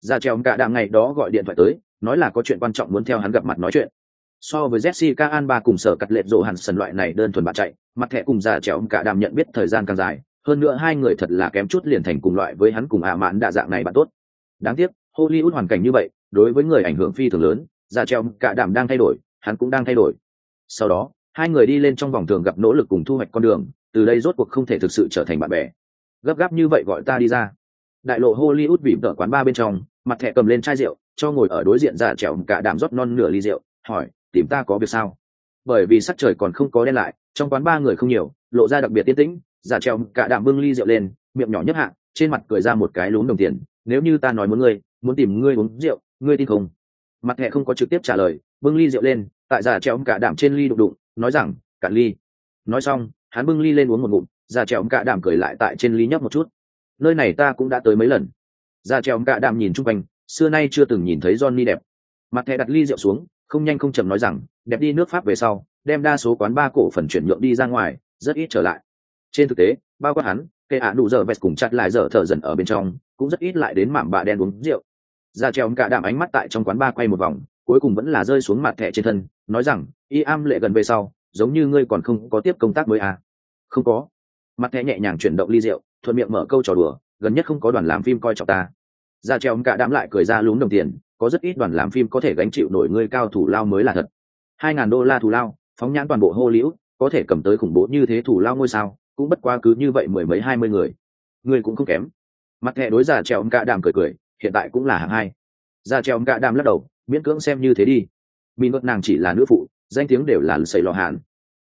A: Dạ trèo cả đạm ngày đó gọi điện thoại tới, nói là có chuyện quan trọng muốn theo hắn gặp mặt nói chuyện. So với jessica alba cùng sở cắt lệ rồ hẳn sần loại này đơn thuần bạn chạy mặt thẻ cùng già trèo cả đạm nhận biết thời gian càng dài hơn nữa hai người thật là kém chút liền thành cùng loại với hắn cùng ả mãn đa dạng này bạn tốt. Đáng tiếc hollywood hoàn cảnh như vậy đối với người ảnh hưởng phi thường lớn già trèo cả đạm đang thay đổi hắn cũng đang thay đổi. Sau đó hai người đi lên trong vòng thường gặp nỗ lực cùng thu hoạch con đường từ đây rốt cuộc không thể thực sự trở thành bạn bè gấp gáp như vậy gọi ta đi ra. Đại lộ hollywood bị vợ quán ba bên trong, mặt thẻ cầm lên chai rượu, cho ngồi ở đối diện già trẻo cả đàm rót non nửa ly rượu, hỏi, tìm ta có việc sao? Bởi vì sắc trời còn không có đen lại, trong quán ba người không nhiều, lộ ra đặc biệt tiên tĩnh giả trèo cả đạm bưng ly rượu lên, miệng nhỏ nhất hạ, trên mặt cười ra một cái lúm đồng tiền, nếu như ta nói muốn ngươi, muốn tìm ngươi uống rượu, ngươi tin không? Mặt hẹ không có trực tiếp trả lời, bưng ly rượu lên, tại giả trèo cả đạm trên ly đụng đụng, nói rằng, cạn ly. Nói xong, hắn bưng ly lên uống một ngụm gia treo cạ đạm cười lại tại trên ly nhấp một chút. Nơi này ta cũng đã tới mấy lần. Gia treo cạ đạm nhìn chung quanh, xưa nay chưa từng nhìn thấy Johnny đẹp. Mặt thẻ đặt ly rượu xuống, không nhanh không chậm nói rằng, đẹp đi nước pháp về sau, đem đa số quán ba cổ phần chuyển nhượng đi ra ngoài, rất ít trở lại. Trên thực tế, bao quát hắn cây ạ đủ giờ vẹt cùng chặt lại giờ thở dần ở bên trong, cũng rất ít lại đến mạm bạ đen uống rượu. Ra treo cả đạm ánh mắt tại trong quán ba quay một vòng, cuối cùng vẫn là rơi xuống mặt thẻ trên thân, nói rằng, y am lệ gần về sau, giống như ngươi còn không có tiếp công tác mới à. không có mặt thẻ nhẹ nhàng chuyển động ly rượu, thuận miệng mở câu trò đùa, gần nhất không có đoàn làm phim coi trọng ta. Ra treo cả đạm lại cười ra lúng đồng tiền, có rất ít đoàn làm phim có thể gánh chịu nổi ngươi cao thủ lao mới là thật. Hai ngàn đô la thủ lao, phóng nhãn toàn bộ hô liễu có thể cầm tới khủng bố như thế thủ lao ngôi sao, cũng bất quá cứ như vậy mười mấy hai mươi người. Ngươi cũng không kém. Mặt thẻ đối giả treo ông cạ đàm cười cười, hiện tại cũng là hạng hai. Giả treo ông cạ đàm lắc đầu, miễn cưỡng xem như thế đi. Mỹ ngất nàng chỉ là nữ phụ, danh tiếng đều là xây lò hạn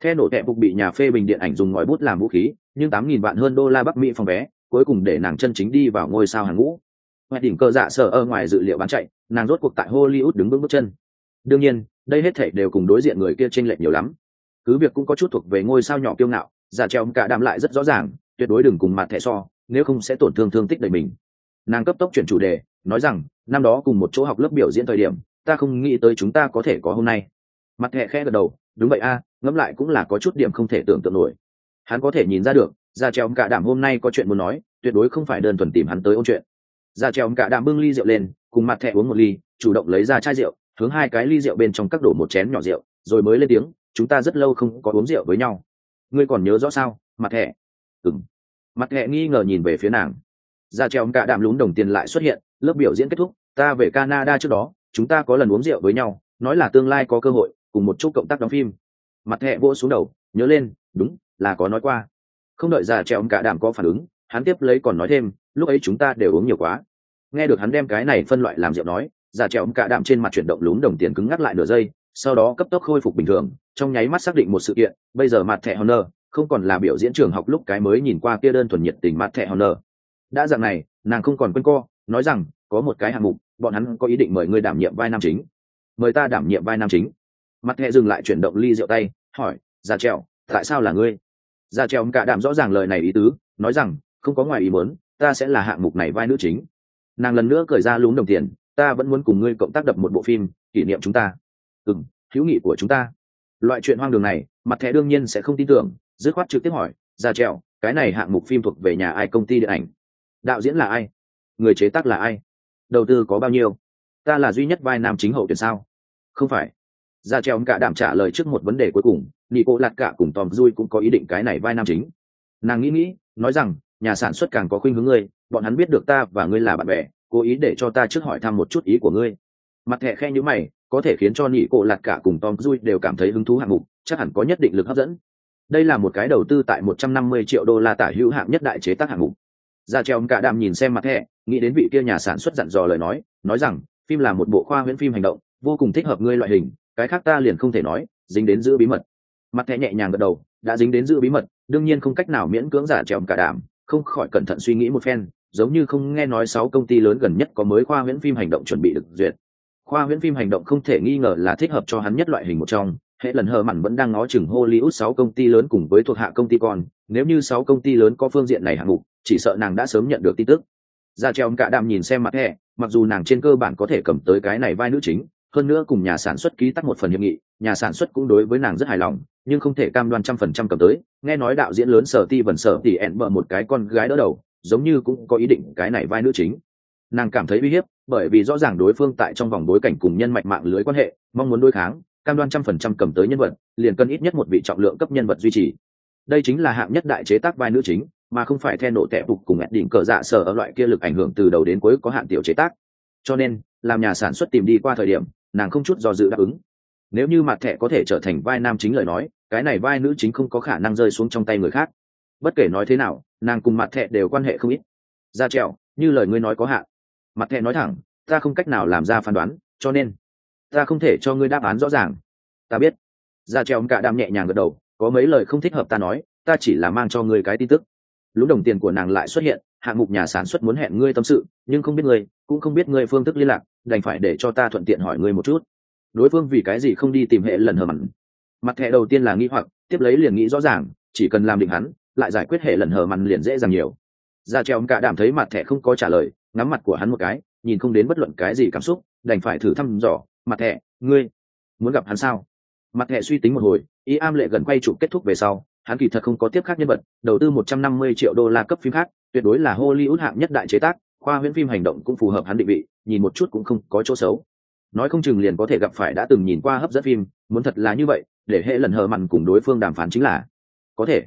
A: theo nổ tẹp phục bị nhà phê bình điện ảnh dùng ngòi bút làm vũ khí, nhưng tám nghìn vạn hơn đô la bắc mỹ phòng vé, cuối cùng để nàng chân chính đi vào ngôi sao hàng ngũ. Ngoại đỉnh cơ dạ sở ở ngoài dự liệu bán chạy, nàng rốt cuộc tại hollywood đứng bước bước chân. Đương nhiên, đây hết thể đều cùng đối diện người kia t r ê n lệch nhiều lắm. Cứ việc cũng có chút thuộc về ngôi sao nhỏ kiêu ngạo, giả treo cả đạm lại rất rõ ràng, tuyệt đối đừng cùng mặt thẻ so, nếu không sẽ tổn thương thương tích đầy mình. Nàng cấp tốc chuyển chủ đề, nói rằng, năm đó cùng một chỗ học lớp biểu diễn thời điểm, ta không nghĩ tới chúng ta có thể có hôm nay. Mặt thẻ khẽ gật đầu, đúng vậy a ngẫm lại cũng là có chút điểm không thể tưởng tượng nổi. Hắn có thể nhìn ra được giả treo cả đảm hôm nay có chuyện muốn nói, tuyệt đối không phải đơn thuần tìm hắn tới ôn chuyện. Ra treo cả đạm bưng ly rượu lên, cùng mặt thẻ uống một ly, chủ động lấy ra chai rượu, hướng hai cái ly rượu bên trong các đổ một chén nhỏ rượu, rồi mới lên tiếng, chúng ta rất lâu không có uống rượu với nhau. Ngươi còn nhớ rõ sao, mặt thẻ? Ừng mặt thẻ nghi ngờ nhìn về phía nàng. Ra treo cả đảm lún đồng tiền lại xuất hiện, lớp biểu diễn kết thúc, ta về canada trước đó, chúng ta có lần uống rượu với nhau, nói là tương lai có cơ hội, cùng một chút cộng tác đóng phim mặt thẻ vỗ xuống đầu, nhớ lên, đúng, là có nói qua. Không đợi già treo cả đảm có phản ứng, hắn tiếp lấy còn nói thêm, lúc ấy chúng ta đều uống nhiều quá. Nghe được hắn đem cái này phân loại làm rượu nói, già trẻ ông cả đảm trên mặt chuyển động lún đồng tiền cứng ngắt lại nửa giây, sau đó cấp tốc khôi phục bình thường, trong nháy mắt xác định một sự kiện, bây giờ mặt thẻ honor, không còn là biểu diễn trường học lúc cái mới nhìn qua kia đơn thuần nhiệt tình mặt thẻ honor. Đã dạng này, nàng không còn quên co, nói rằng, có một cái hạng mục, bọn hắn có ý định mời ngươi đảm nhiệm vai nam chính. Mời ta đảm nhiệm vai nam chính? Mặt thẻ dừng lại chuyển động ly rượu tay, hỏi giả trèo, tại sao là ngươi? Giả trèo cả đảm rõ ràng lời này ý tứ, nói rằng, không có ngoài ý muốn, ta sẽ là hạng mục này vai nữ chính. Nàng lần nữa cởi ra lúng đồng tiền, ta vẫn muốn cùng ngươi cộng tác đập một bộ phim, kỷ niệm chúng ta. Ừ m hữu nghị của chúng ta. Loại chuyện hoang đường này, mặt thẻ đương nhiên sẽ không tin tưởng, dứt khoát trực tiếp hỏi ra trèo, cái này hạng mục phim thuộc về nhà ai, công ty điện ảnh? Đạo diễn là ai? Người chế tác là ai? Đầu tư có bao nhiêu? Ta là duy nhất vai nam chính hậu tuyển sao? Không phải ra treo cả đảm trả lời trước một vấn đề cuối cùng nị cô lạt cả cùng tom dui cũng có ý định cái này vai nam chính. Nàng nghĩ nghĩ, nói rằng, nhà sản xuất càng có khuynh hướng ngươi, bọn hắn biết được ta và ngươi là bạn bè, cố ý để cho ta trước hỏi thăm một chút ý của ngươi. Mặt thẻ khe như mày, có thể khiến cho nị cô lạt cả cùng tom dui đều cảm thấy hứng thú hạng mục, chắc hẳn có nhất định lực hấp dẫn. Đây là một cái đầu tư tại một trăm năm mươi triệu đô la tả hữu hạng nhất đại chế tác hạng mục. Ra treo cả đạm nhìn xem mặt thẻ, nghĩ đến vị kia nhà sản xuất dặn dò lời nói nói rằng, phim là một bộ khoa huyễn phim hành động, vô cùng thích hợp ngươi loại hình cái khác ta liền không thể nói, dính đến giữ bí mật. Mặt thẻ nhẹ nhàng gật đầu, đã dính đến giữ bí mật, đương nhiên không cách nào miễn cưỡng giả trèo cả đạm không khỏi cẩn thận suy nghĩ một phen, giống như không nghe nói sáu công ty lớn gần nhất có mới khoa huyễn phim hành động chuẩn bị được duyệt. Khoa huyễn phim hành động không thể nghi ngờ là thích hợp cho hắn nhất loại hình một trong, hệ lần hờ mặn vẫn đang ngó chừng hollywood sáu công ty lớn cùng với thuộc hạ công ty con, nếu như sáu công ty lớn có phương diện này hạng mục, chỉ sợ nàng đã sớm nhận được tin tức. Ra treo cả đạm nhìn xem mặt thẻ, mặc dù nàng trên cơ bản có thể cầm tới cái này vai nữ chính hơn nữa cùng nhà sản xuất ký tắt một phần hiệp nghị, nhà sản xuất cũng đối với nàng rất hài lòng, nhưng không thể cam đoan trăm phần trăm cầm tới. Nghe nói đạo diễn lớn sở ti vần sở tỉ ẹn mở một cái con gái đỡ đầu, giống như cũng có ý định cái này vai nữ chính. Nàng cảm thấy uy hiếp, bởi vì rõ ràng đối phương tại trong vòng bối cảnh cùng nhân mạch mạng lưới quan hệ, mong muốn đối kháng, cam đoan trăm phần trăm cầm tới nhân vật, liền cần ít nhất một vị trọng lượng cấp nhân vật duy trì. Đây chính là hạng nhất đại chế tác vai nữ chính, mà không phải theo nổ tẹp phục cùng ẹt đỉnh cờ dạ sở ở loại kia lực ảnh hưởng từ đầu đến cuối có hạn tiểu chế tác. Cho nên, làm nhà sản xuất tìm đi qua thời điểm nàng không chút do dự đáp ứng. Nếu như mặt thẻ có thể trở thành vai nam chính lời nói, cái này vai nữ chính không có khả năng rơi xuống trong tay người khác. Bất kể nói thế nào, nàng cùng mặt thẻ đều quan hệ không ít. Ra trèo, như lời ngươi nói có hạn. Mặt thẻ nói thẳng, ta không cách nào làm ra phán đoán, cho nên ta không thể cho ngươi đáp án rõ ràng. Ta biết. Ra trèo cả đam nhẹ nhàng gật đầu, có mấy lời không thích hợp ta nói, ta chỉ là mang cho ngươi cái tin tức. Lũ đồng tiền của nàng lại xuất hiện, hạng mục nhà sản xuất muốn hẹn ngươi tâm sự, nhưng không biết ngươi, cũng không biết ngươi phương thức liên lạc đành phải để cho ta thuận tiện hỏi ngươi một chút. Đối phương vì cái gì không đi tìm hệ lần hờ mặn? Mặt thẻ đầu tiên là nghĩ hoặc, tiếp lấy liền nghĩ rõ ràng, chỉ cần làm định hắn, lại giải quyết hệ lần hờ mặn liền dễ dàng nhiều. Ra treo cả đảm thấy mặt thẻ không có trả lời, ngắm mặt của hắn một cái, nhìn không đến bất luận cái gì cảm xúc, đành phải thử thăm dò, mặt thẻ, ngươi muốn gặp hắn sao? Mặt thẻ suy tính một hồi ý am lệ gần quay chụp kết thúc về sau, hắn kỳ thật không có tiếp khác nhân vật, đầu tư một trăm năm mươi triệu đô la cấp phim khác, tuyệt đối là hollywood hạng nhất đại chế tác, khoa huyễn phim hành động cũng phù hợp hắn định vị nhìn một chút cũng không có chỗ xấu. Nói không chừng liền có thể gặp phải đã từng nhìn qua hấp dẫn phim, muốn thật là như vậy, để hệ lần hờ mặn cùng đối phương đàm phán chính là, có thể.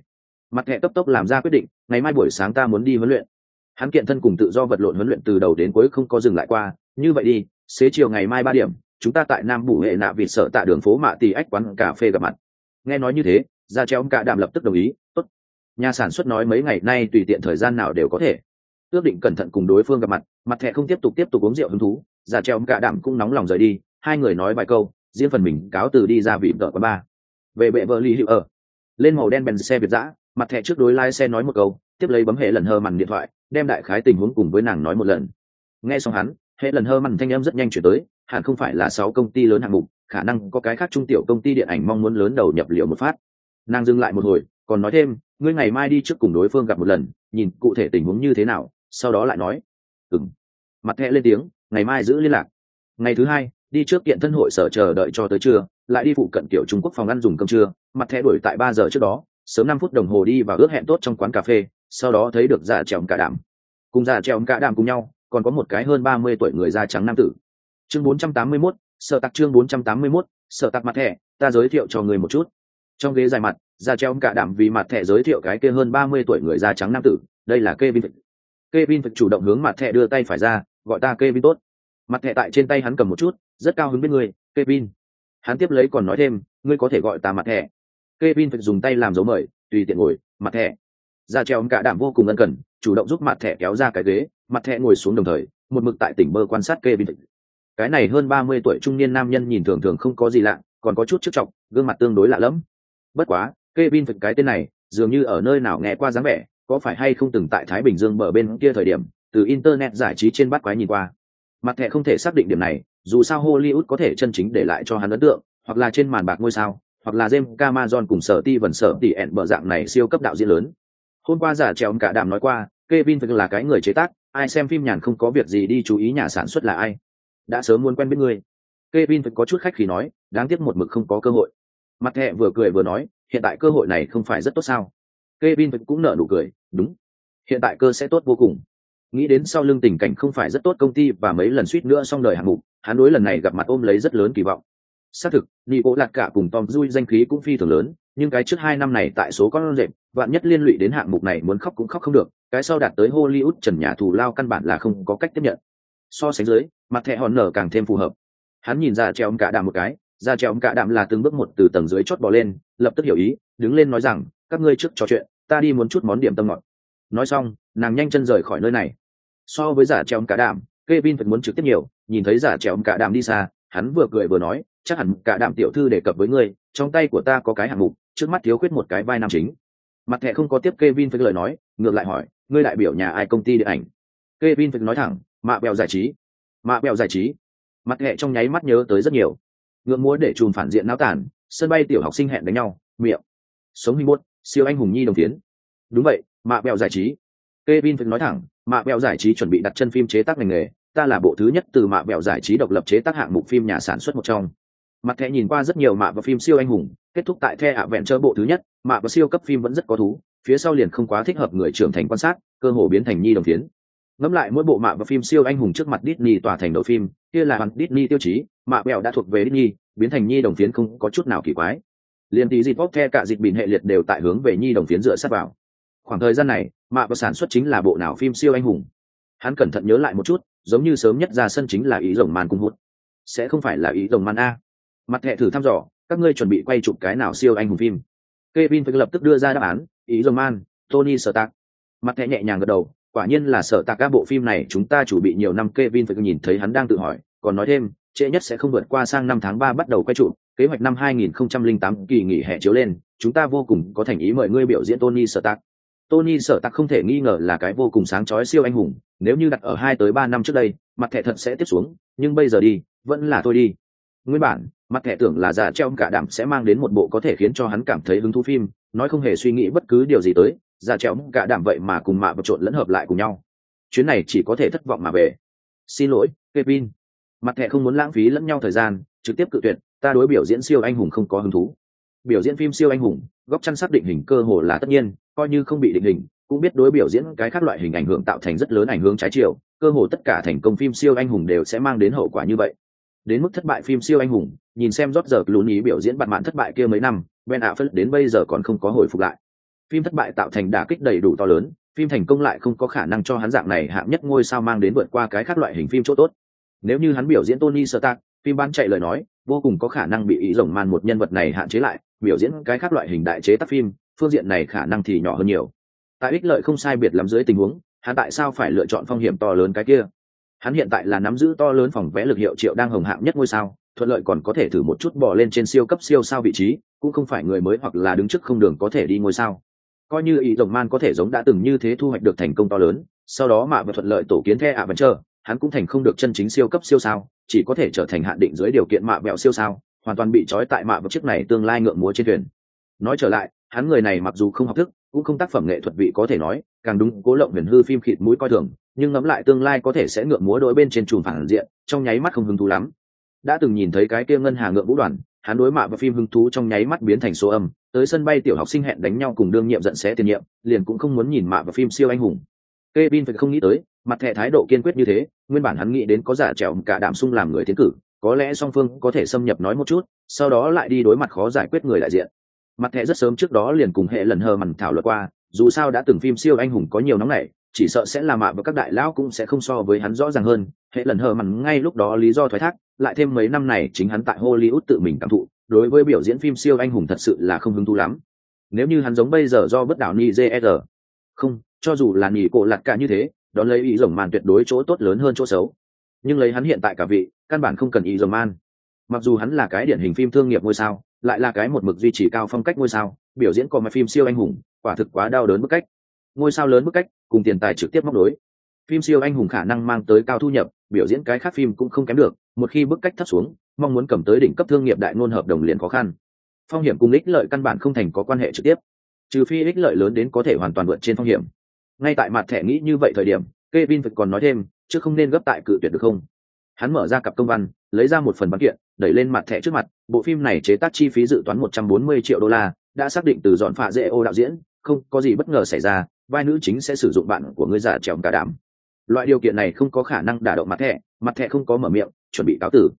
A: Mặt hệ cấp tốc làm ra quyết định, ngày mai buổi sáng ta muốn đi huấn luyện. Hắn kiện thân cùng tự do vật lộn huấn luyện từ đầu đến cuối không có dừng lại qua, như vậy đi, xế chiều ngày mai ba điểm, chúng ta tại nam bủ hệ nạ vịt sợ tại đường phố mạ tì ách quán cà phê gặp mặt. Nghe nói như thế, ra treo ông cả đàm lập tức đồng ý, tốt. Nhà sản xuất nói mấy ngày nay tùy tiện thời gian nào đều có thể. Ước định cẩn thận cùng đối phương gặp mặt mặt thẻ không tiếp tục tiếp tục uống rượu hứng thú, giả treo ông cả đạm cũng nóng lòng rời đi, hai người nói vài câu, riêng phần mình cáo từ đi ra vị vợ quán ba về bệ vợ ly hữu ở. Lên màu đen bèn xe việt giã, mặt thẻ trước đối lái xe nói một câu, tiếp lấy bấm hệ lần hơ mằn điện thoại, đem đại khái tình huống cùng với nàng nói một lần. Nghe xong hắn, hệ lần hơ mằn thanh em rất nhanh chuyển tới, hẳn không phải là sáu công ty lớn hạng mục, khả năng có cái khác trung tiểu công ty điện ảnh mong muốn lớn đầu nhập liệu một phát. Nàng dừng lại một hồi, còn nói thêm, ngươi ngày mai đi trước cùng đối phương gặp một lần, nhìn cụ thể tình huống như thế nào. Sau đó lại nói ừng mặt thẹ lên tiếng ngày mai giữ liên lạc. Ngày thứ hai đi trước kiện thân hội sở chờ đợi cho tới trưa lại đi phụ cận kiểu trung quốc phòng ăn dùng cơm trưa. Mặt thẹ đuổi tại ba giờ trước đó sớm năm phút đồng hồ đi và ước hẹn tốt trong quán cà phê sau đó thấy được già trèo cả đạm. Cùng già trèo cả đạm cùng nhau còn có một cái hơn ba mươi tuổi người da trắng nam tử. Chương bốn trăm tám mươi 481, sợ tặc chương bốn trăm tám mươi 481, sợ tặc mặt thẻ ta giới thiệu cho người một chút. Trong ghế dài mặt da treo cả đạm vì mặt thẻ giới thiệu cái kia hơn ba mươi tuổi người da trắng nam tử đây là kevin phải chủ động hướng mặt thẻ đưa tay phải ra gọi ta kevin tốt mặt thẻ tại trên tay hắn cầm một chút rất cao hứng bên người kevin hắn tiếp lấy còn nói thêm ngươi có thể gọi ta mặt thẻ Kevin phải dùng tay làm dấu mời, tùy tiện ngồi, mặt thẻ. Ra treo cả đảm vô cùng ân cần, chủ động giúp mặt thẻ kéo ra cái ghế, mặt thẻ ngồi xuống đồng thời, một mực tại tỉnh bơ quan sát Kevin. Cái này hơn ba mươi tuổi trung niên nam nhân nhìn thường thường không có gì lạ, còn có chút trước trọng, gương mặt tương đối lạ lẫm. Bất quá, Kevin phải cái tên này, dường như ở nơi nào nghe qua dáng vẻ, có phải hay không từng tại Thái Bình Dương bờ bên kia thời điểm, từ internet giải trí trên bát quái nhìn qua. Mặt thẻ không thể xác định điểm này, dù sao Hollywood có thể chân chính để lại cho hắn ấn tượng, hoặc là trên màn bạc ngôi sao, hoặc là James Cameron cùng sở ti vần sở tỉ ẹn bờ dạng này siêu cấp đạo diễn lớn. Hôm qua giả trèo cả đàm nói qua, Kevin thực là cái người chế tác, ai xem phim nhàn không có việc gì đi chú ý nhà sản xuất là ai. Đã sớm muốn quen biết người. Kevin thực có chút khách khí nói, đáng tiếc một mực không có cơ hội. Mặt thẹ vừa cười vừa nói, hiện tại cơ hội này không phải rất tốt sao? Kevin cũng nở nụ cười, đúng. Hiện tại cơ sẽ tốt vô cùng. Nghĩ đến sau lưng tình cảnh không phải rất tốt công ty và mấy lần suýt nữa xong đời hạng mục, hắn đối lần này gặp mặt ôm lấy rất lớn kỳ vọng xác thực nhị bộ lạt cả cùng tom Rui danh khí cũng phi thường lớn nhưng cái trước hai năm này tại số con rệp vạn nhất liên lụy đến hạng mục này muốn khóc cũng khóc không được cái sau đạt tới hollywood trần nhà thù lao căn bản là không có cách tiếp nhận so sánh dưới mặt thẻ hòn nở càng thêm phù hợp hắn nhìn ra treo ông cả đạm một cái ra treo ông cả đạm là từng bước một từ tầng dưới chót bò lên lập tức hiểu ý đứng lên nói rằng các ngươi trước trò chuyện ta đi muốn chút món điểm tâm ngọt nói xong nàng nhanh chân rời khỏi nơi này so với giả trèo cả đảm k đạm Kevin thật muốn trực tiếp nhiều nhìn thấy giả trèo cả đạm đi xa hắn vừa cười vừa nói chắc hẳn cả đạm tiểu thư đề cập với ngươi trong tay của ta có cái hạng mục trước mắt thiếu khuyết một cái vai nam chính mặt thẹ không có tiếp Kevin với lời nói ngược lại hỏi ngươi đại biểu nhà ai công ty điện ảnh Kevin phải nói thẳng, mạ bèo giải trí. Mạ bèo giải trí. Mặt thẹ trong nháy mắt nhớ tới rất nhiều. Ngượng múa để chùm phản diện náo tản, sân bay tiểu học sinh hẹn đánh nhau, miệng. Sống hình bút, siêu anh hùng nhi đồng tiến. Đúng vậy, mạ bèo giải trí. Kevin phải nói thẳng, mạ bèo giải trí chuẩn bị đặt chân phim chế tác ngành nghề, ta là bộ thứ nhất từ mạ bèo giải trí độc lập chế tác hạng mục phim nhà sản xuất một trong. Mặt thẻ nhìn qua rất nhiều mạ và phim siêu anh hùng, kết thúc tại The ạ vẹn chơi bộ thứ nhất, mạ và siêu cấp phim vẫn rất có thú, phía sau liền không quá thích hợp người trưởng thành quan sát, cơ hồ biến thành nhi đồng tiến ngẫm lại mỗi bộ mạ và phim siêu anh hùng trước mặt Disney tỏa thành đội phim, kia là hoàn Disney tiêu chí, mạ bèo đã thuộc về Disney, biến thành nhi đồng phiến không có chút nào kỳ quái. Liên tí dịp the cả dịch bình hệ liệt đều tại hướng về nhi đồng phiến dựa sát vào. Khoảng thời gian này, mạ và sản xuất chính là bộ nào phim siêu anh hùng. Hắn cẩn thận nhớ lại một chút, giống như sớm nhất ra sân chính là ý rồng man cung hút. Sẽ không phải là ý rồng man a. Mặt hệ thử thăm dò, các ngươi chuẩn bị quay chụp cái nào siêu anh hùng phim. Kevin phải lập tức đưa ra đáp án, ý rồng man, Tony Stark. Mặt hệ nhẹ nhàng gật đầu, quả nhiên là sợ tạc các bộ phim này chúng ta chuẩn bị nhiều năm Kevin phải nhìn thấy hắn đang tự hỏi, còn nói thêm, trễ nhất sẽ không vượt qua sang năm tháng ba bắt đầu quay chụp, kế hoạch năm 2008 kỳ nghỉ hè chiếu lên, chúng ta vô cùng có thành ý mời ngươi biểu diễn Tony Stark. Tony Stark không thể nghi ngờ là cái vô cùng sáng chói siêu anh hùng, nếu như đặt ở hai tới ba năm trước đây, mặt thẻ thật sẽ tiếp xuống, nhưng bây giờ đi, vẫn là tôi đi. Nguyên bản, mặt thẻ tưởng là giả treo cả đảm sẽ mang đến một bộ có thể khiến cho hắn cảm thấy hứng thú phim, nói không hề suy nghĩ bất cứ điều gì tới, giả treo cả đảm vậy mà cùng mạ vật trộn lẫn hợp lại cùng nhau chuyến này chỉ có thể thất vọng mà về xin lỗi kevin mặt thẻ không muốn lãng phí lẫn nhau thời gian trực tiếp cự tuyệt ta đối biểu diễn siêu anh hùng không có hứng thú. Biểu diễn phim siêu anh hùng, góc chăn xác định hình cơ hồ là tất nhiên, coi như không bị định hình, cũng biết đối biểu diễn cái khác loại hình ảnh hưởng tạo thành rất lớn ảnh hưởng trái chiều, cơ hồ tất cả thành công phim siêu anh hùng đều sẽ mang đến hậu quả như vậy. Đến mức thất bại phim siêu anh hùng, nhìn xem rót giờ lún ý biểu diễn bặt mạn thất bại kia mấy năm, ben ạ phân đến bây giờ còn không có hồi phục lại. Phim thất bại tạo thành đả kích đầy đủ to lớn, phim thành công lại không có khả năng cho hắn dạng này hạng nhất ngôi sao mang đến vượt qua cái khác loại hình phim chỗ tốt. Nếu như hắn biểu diễn tony stark, phim ban chạy lời nói vô cùng có khả năng bị ý rồng man một nhân vật này hạn chế lại, biểu diễn cái khác loại hình đại chế tác phim, phương diện này khả năng thì nhỏ hơn nhiều. Tại ích lợi không sai biệt lắm dưới tình huống, hắn tại sao phải lựa chọn phong hiểm to lớn cái kia? Hắn hiện tại là nắm giữ to lớn phòng vẽ lực hiệu triệu đang hồng hạng nhất ngôi sao, thuận lợi còn có thể thử một chút bỏ lên trên siêu cấp siêu sao vị trí, cũng không phải người mới hoặc là đứng trước không đường có thể đi ngôi sao. Coi như ý rồng man có thể giống đã từng như thế thu hoạch được thành công to lớn, sau đó mạ và thuận lợi tổ kiến the ạ vẫn chờ hắn cũng thành không được chân chính siêu cấp siêu sao, chỉ có thể trở thành hạn định dưới điều kiện mạ bẹo siêu sao, hoàn toàn bị trói tại mạ vật chiếc này tương lai ngượng múa trên thuyền. Nói trở lại, hắn người này mặc dù không học thức, cũng không tác phẩm nghệ thuật vị có thể nói, càng đúng cố lộng huyền hư phim khịt mũi coi thường, nhưng ngẫm lại tương lai có thể sẽ ngượng múa đôi bên trên chùm phản diện, trong nháy mắt không hứng thú lắm. Đã từng nhìn thấy cái kia ngân hà ngượng vũ đoàn, hắn đối mạ và phim hứng thú trong nháy mắt biến thành số âm, tới sân bay tiểu học sinh hẹn đánh nhau cùng đương nhiệm giận xé tiền nhiệm, liền cũng không muốn nhìn mạ và phim siêu anh hùng. Kevin phải không nghĩ tới mặt thẻ thái độ kiên quyết như thế, nguyên bản hắn nghĩ đến có giả trèo cả đạm sung làm người tiến cử, có lẽ song phương có thể xâm nhập nói một chút, sau đó lại đi đối mặt khó giải quyết người đại diện. Mặt thẻ rất sớm trước đó liền cùng hệ lần hờ mằn thảo luận qua, dù sao đã từng phim siêu anh hùng có nhiều nóng này chỉ sợ sẽ là mạ và các đại lão cũng sẽ không so với hắn rõ ràng hơn. Hệ lần hờ mằn ngay lúc đó lý do thoái thác, lại thêm mấy năm này chính hắn tại hollywood tự mình cảm thụ, đối với biểu diễn phim siêu anh hùng thật sự là không hứng thú lắm. Nếu như hắn giống bây giờ do bất đảo ni jr không, cho dù là nghỉ cổ lặt cả như thế đón lấy ý rồng man tuyệt đối chỗ tốt lớn hơn chỗ xấu. Nhưng lấy hắn hiện tại cả vị, căn bản không cần ý rồng man. Mặc dù hắn là cái điển hình phim thương nghiệp ngôi sao, lại là cái một mực duy trì cao phong cách ngôi sao, biểu diễn có mà phim siêu anh hùng, quả thực quá đau đớn bức cách. Ngôi sao lớn bức cách, cùng tiền tài trực tiếp móc đối phim siêu anh hùng khả năng mang tới cao thu nhập, biểu diễn cái khác phim cũng không kém được, một khi bức cách thấp xuống, mong muốn cầm tới đỉnh cấp thương nghiệp đại ngôn hợp đồng liền khó khăn. Phong hiểm cùng ích lợi căn bản không thành có quan hệ trực tiếp. Trừ phi ích lợi lớn đến có thể hoàn toàn vượt trên phong hiểm ngay tại mặt thẻ nghĩ như vậy thời điểm Kevin vẫn còn nói thêm chứ không nên gấp tại cự tuyệt được không? Hắn mở ra cặp công văn lấy ra một phần văn kiện đẩy lên mặt thẻ trước mặt bộ phim này chế tác chi phí dự toán 140 triệu đô la đã xác định từ dọn phạ dễ ô đạo diễn không có gì bất ngờ xảy ra vai nữ chính sẽ sử dụng bạn của người già trèo cả đám loại điều kiện này không có khả năng đả động mặt thẻ mặt thẻ không có mở miệng chuẩn bị cáo tử.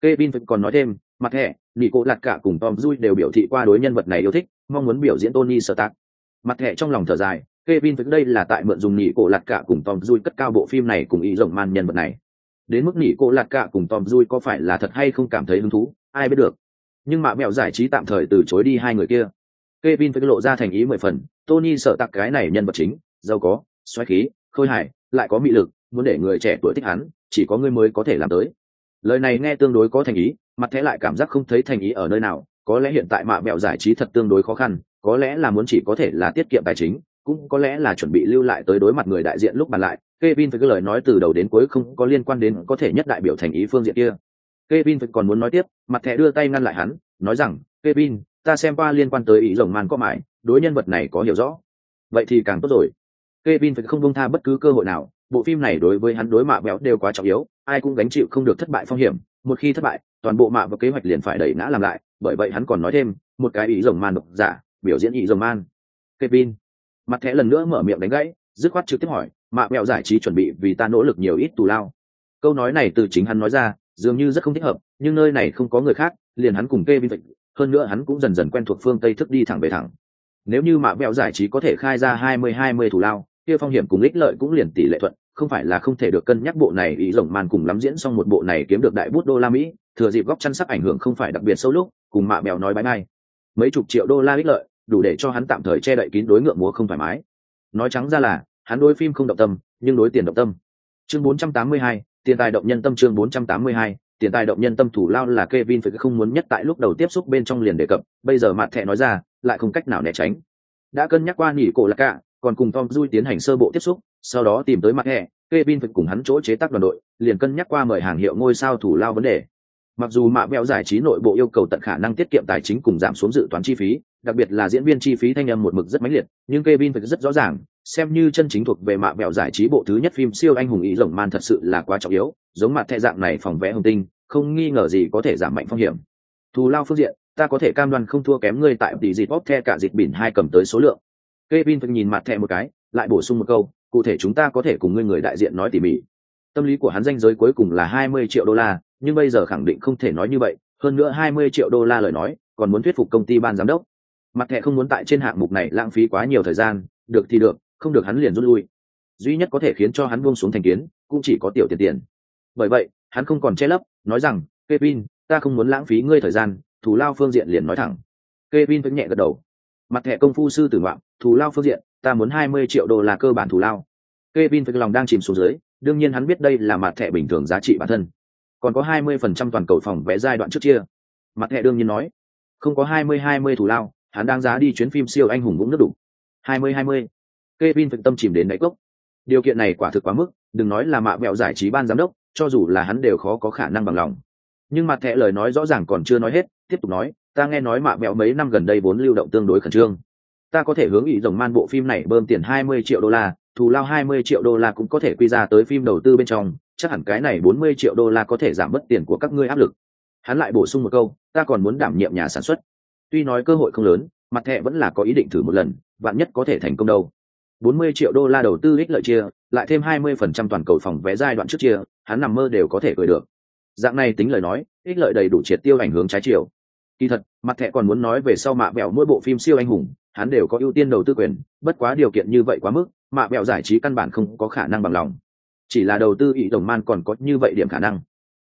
A: Kevin vẫn còn nói thêm, mặt thẻ, nị cộ lạt cả cùng Tom Dui đều biểu thị qua đối nhân vật này yêu thích, mong muốn biểu diễn Tony Stark. Mặt thẻ trong lòng thở dài, Kevin vẫn đây là tại mượn dùng nị cổ lạt cả cùng Tom Dui cất cao bộ phim này cùng ý rộng man nhân vật này. Đến mức nị cổ lạt cả cùng Tom Dui có phải là thật hay không cảm thấy hứng thú, ai biết được. Nhưng mạ mẹo giải trí tạm thời từ chối đi hai người kia. Kevin phải lộ ra thành ý mười phần, Tony sợ tặc cái này nhân vật chính, giàu có, xoáy khí, khôi hài, lại có mị lực, muốn để người trẻ tuổi thích hắn, chỉ có người mới có thể làm tới lời này nghe tương đối có thành ý mặt thế lại cảm giác không thấy thành ý ở nơi nào có lẽ hiện tại mạ mẹo giải trí thật tương đối khó khăn có lẽ là muốn chỉ có thể là tiết kiệm tài chính cũng có lẽ là chuẩn bị lưu lại tới đối mặt người đại diện lúc bàn lại Kevin phải cái lời nói từ đầu đến cuối không có liên quan đến có thể nhất đại biểu thành ý phương diện kia. Kevin phải còn muốn nói tiếp, mặt thẻ đưa tay ngăn lại hắn, nói rằng, Kevin, ta xem qua liên quan tới ý rồng man có mãi, đối nhân vật này có hiểu rõ. Vậy thì càng tốt rồi. Kevin phải không buông tha bất cứ cơ hội nào, bộ phim này đối với hắn đối mạ béo đều quá trọng yếu, ai cũng gánh chịu không được thất bại phong hiểm, một khi thất bại, toàn bộ mạ và kế hoạch liền phải đẩy ngã làm lại, bởi vậy hắn còn nói thêm, một cái ý rồng man độc giả, biểu diễn ý rồng man. Kevin, mặt thẻ lần nữa mở miệng đánh gãy, dứt khoát trực tiếp hỏi, mạ mẹo giải trí chuẩn bị vì ta nỗ lực nhiều ít tù lao? Câu nói này từ chính hắn nói ra dường như rất không thích hợp nhưng nơi này không có người khác liền hắn cùng kê vinh vịnh hơn nữa hắn cũng dần dần quen thuộc phương tây thức đi thẳng về thẳng. Nếu như mạ mẹo giải trí có thể khai ra hai mươi hai mươi tù lao kia phong hiểm cùng ích lợi cũng liền tỷ lệ thuận không phải là không thể được cân nhắc bộ này ý rồng màn cùng lắm diễn xong một bộ này kiếm được đại bút đô la mỹ thừa dịp góc chăn sắc ảnh hưởng không phải đặc biệt sâu lúc cùng mạ mèo nói bãi mai. Mấy chục triệu đô la ích lợi đủ để cho hắn tạm thời che đậy kín đối ngượng múa không thoải mái nói trắng ra là hắn đối phim không động tâm nhưng đối tiền động tâm chương 482, tiền tài động nhân tâm chương 482, tiền tài động nhân tâm thủ lao là Kevin phải không muốn nhất tại lúc đầu tiếp xúc bên trong liền đề cập, bây giờ mặt thẻ nói ra, lại không cách nào né tránh. Đã cân nhắc qua nghỉ cổ là cả, còn cùng Tom Dui tiến hành sơ bộ tiếp xúc, sau đó tìm tới mặt thẻ, Kevin phải cùng hắn chỗ chế tác đoàn đội, liền cân nhắc qua mời hàng hiệu ngôi sao thủ lao vấn đề. Mặc dù mạ bèo giải trí nội bộ yêu cầu tận khả năng tiết kiệm tài chính cùng giảm xuống dự toán chi phí, đặc biệt là diễn viên chi phí thanh âm một mực rất mãnh liệt, nhưng Kevin phải rất rõ ràng, xem như chân chính thuộc về mạ bèo giải trí bộ thứ nhất phim siêu anh hùng ý rồng man thật sự là quá trọng yếu giống mặt thẻ dạng này phòng vẽ hồng tinh không nghi ngờ gì có thể giảm mạnh phong hiểm. Thù lao phương diện ta có thể cam đoan không thua kém ngươi tại tỷ dịch bóp the cả dịch bỉn hai cầm tới số lượng. Kevin phải nhìn mặt thẻ một cái lại bổ sung một câu cụ thể chúng ta có thể cùng ngươi người đại diện nói tỉ mỉ. Tâm lý của hắn danh giới cuối cùng là hai mươi triệu đô la nhưng bây giờ khẳng định không thể nói như vậy hơn nữa hai mươi triệu đô la lời nói còn muốn thuyết phục công ty ban giám đốc mặt thẻ không muốn tại trên hạng mục này lãng phí quá nhiều thời gian, được thì được, không được hắn liền rút lui. Duy nhất có thể khiến cho hắn buông xuống thành kiến, cũng chỉ có tiểu tiền tiền. Bởi vậy, hắn không còn che lấp, nói rằng, kevin, ta không muốn lãng phí ngươi thời gian. Thù lao phương diện liền nói thẳng. Kevin vẫn nhẹ gật đầu. Mặt thẻ công phu sư tử ngoạm thù lao phương diện, ta muốn hai mươi triệu đô là cơ bản thù lao. Kevin với lòng đang chìm xuống dưới, đương nhiên hắn biết đây là mặt thẻ bình thường giá trị bản thân. Còn có hai mươi phần trăm toàn cầu phòng vẽ giai đoạn trước chia mặt thẻ đương nhiên nói, không có hai mươi hai mươi thù lao hắn đang giá đi chuyến phim siêu anh hùng vũng nước đủ hai mươi hai mươi Kevin thực tâm chìm đến đáy cốc. Điều kiện này quả thực quá mức, đừng nói là mạ bẹo giải trí ban giám đốc, cho dù là hắn đều khó có khả năng bằng lòng. Nhưng mặt thẻ lời nói rõ ràng còn chưa nói hết, tiếp tục nói, ta nghe nói mạ bẹo mấy năm gần đây vốn lưu động tương đối khẩn trương. Ta có thể hướng ý rồng man bộ phim này bơm tiền 20 triệu đô la, thù lao 20 triệu đô la cũng có thể quy ra tới phim đầu tư bên trong, chắc hẳn cái này 40 triệu đô la có thể giảm bớt tiền của các ngươi áp lực. Hắn lại bổ sung một câu, ta còn muốn đảm nhiệm nhà sản xuất. Tuy nói cơ hội không lớn, mặt thẻ vẫn là có ý định thử một lần, vạn nhất có thể thành công đâu. 40 triệu đô la đầu tư ích lợi chia, lại thêm 20% toàn cầu phòng vé giai đoạn trước chia, hắn nằm mơ đều có thể cười được. Dạng này tính lời nói, ích lợi đầy đủ triệt tiêu ảnh hưởng trái chiều. Kỳ thật, mặt thẻ còn muốn nói về sau mạ bẹo mỗi bộ phim siêu anh hùng, hắn đều có ưu tiên đầu tư quyền, bất quá điều kiện như vậy quá mức, mạ bẹo giải trí căn bản không có khả năng bằng lòng. Chỉ là đầu tư ý đồng man còn có như vậy điểm khả năng.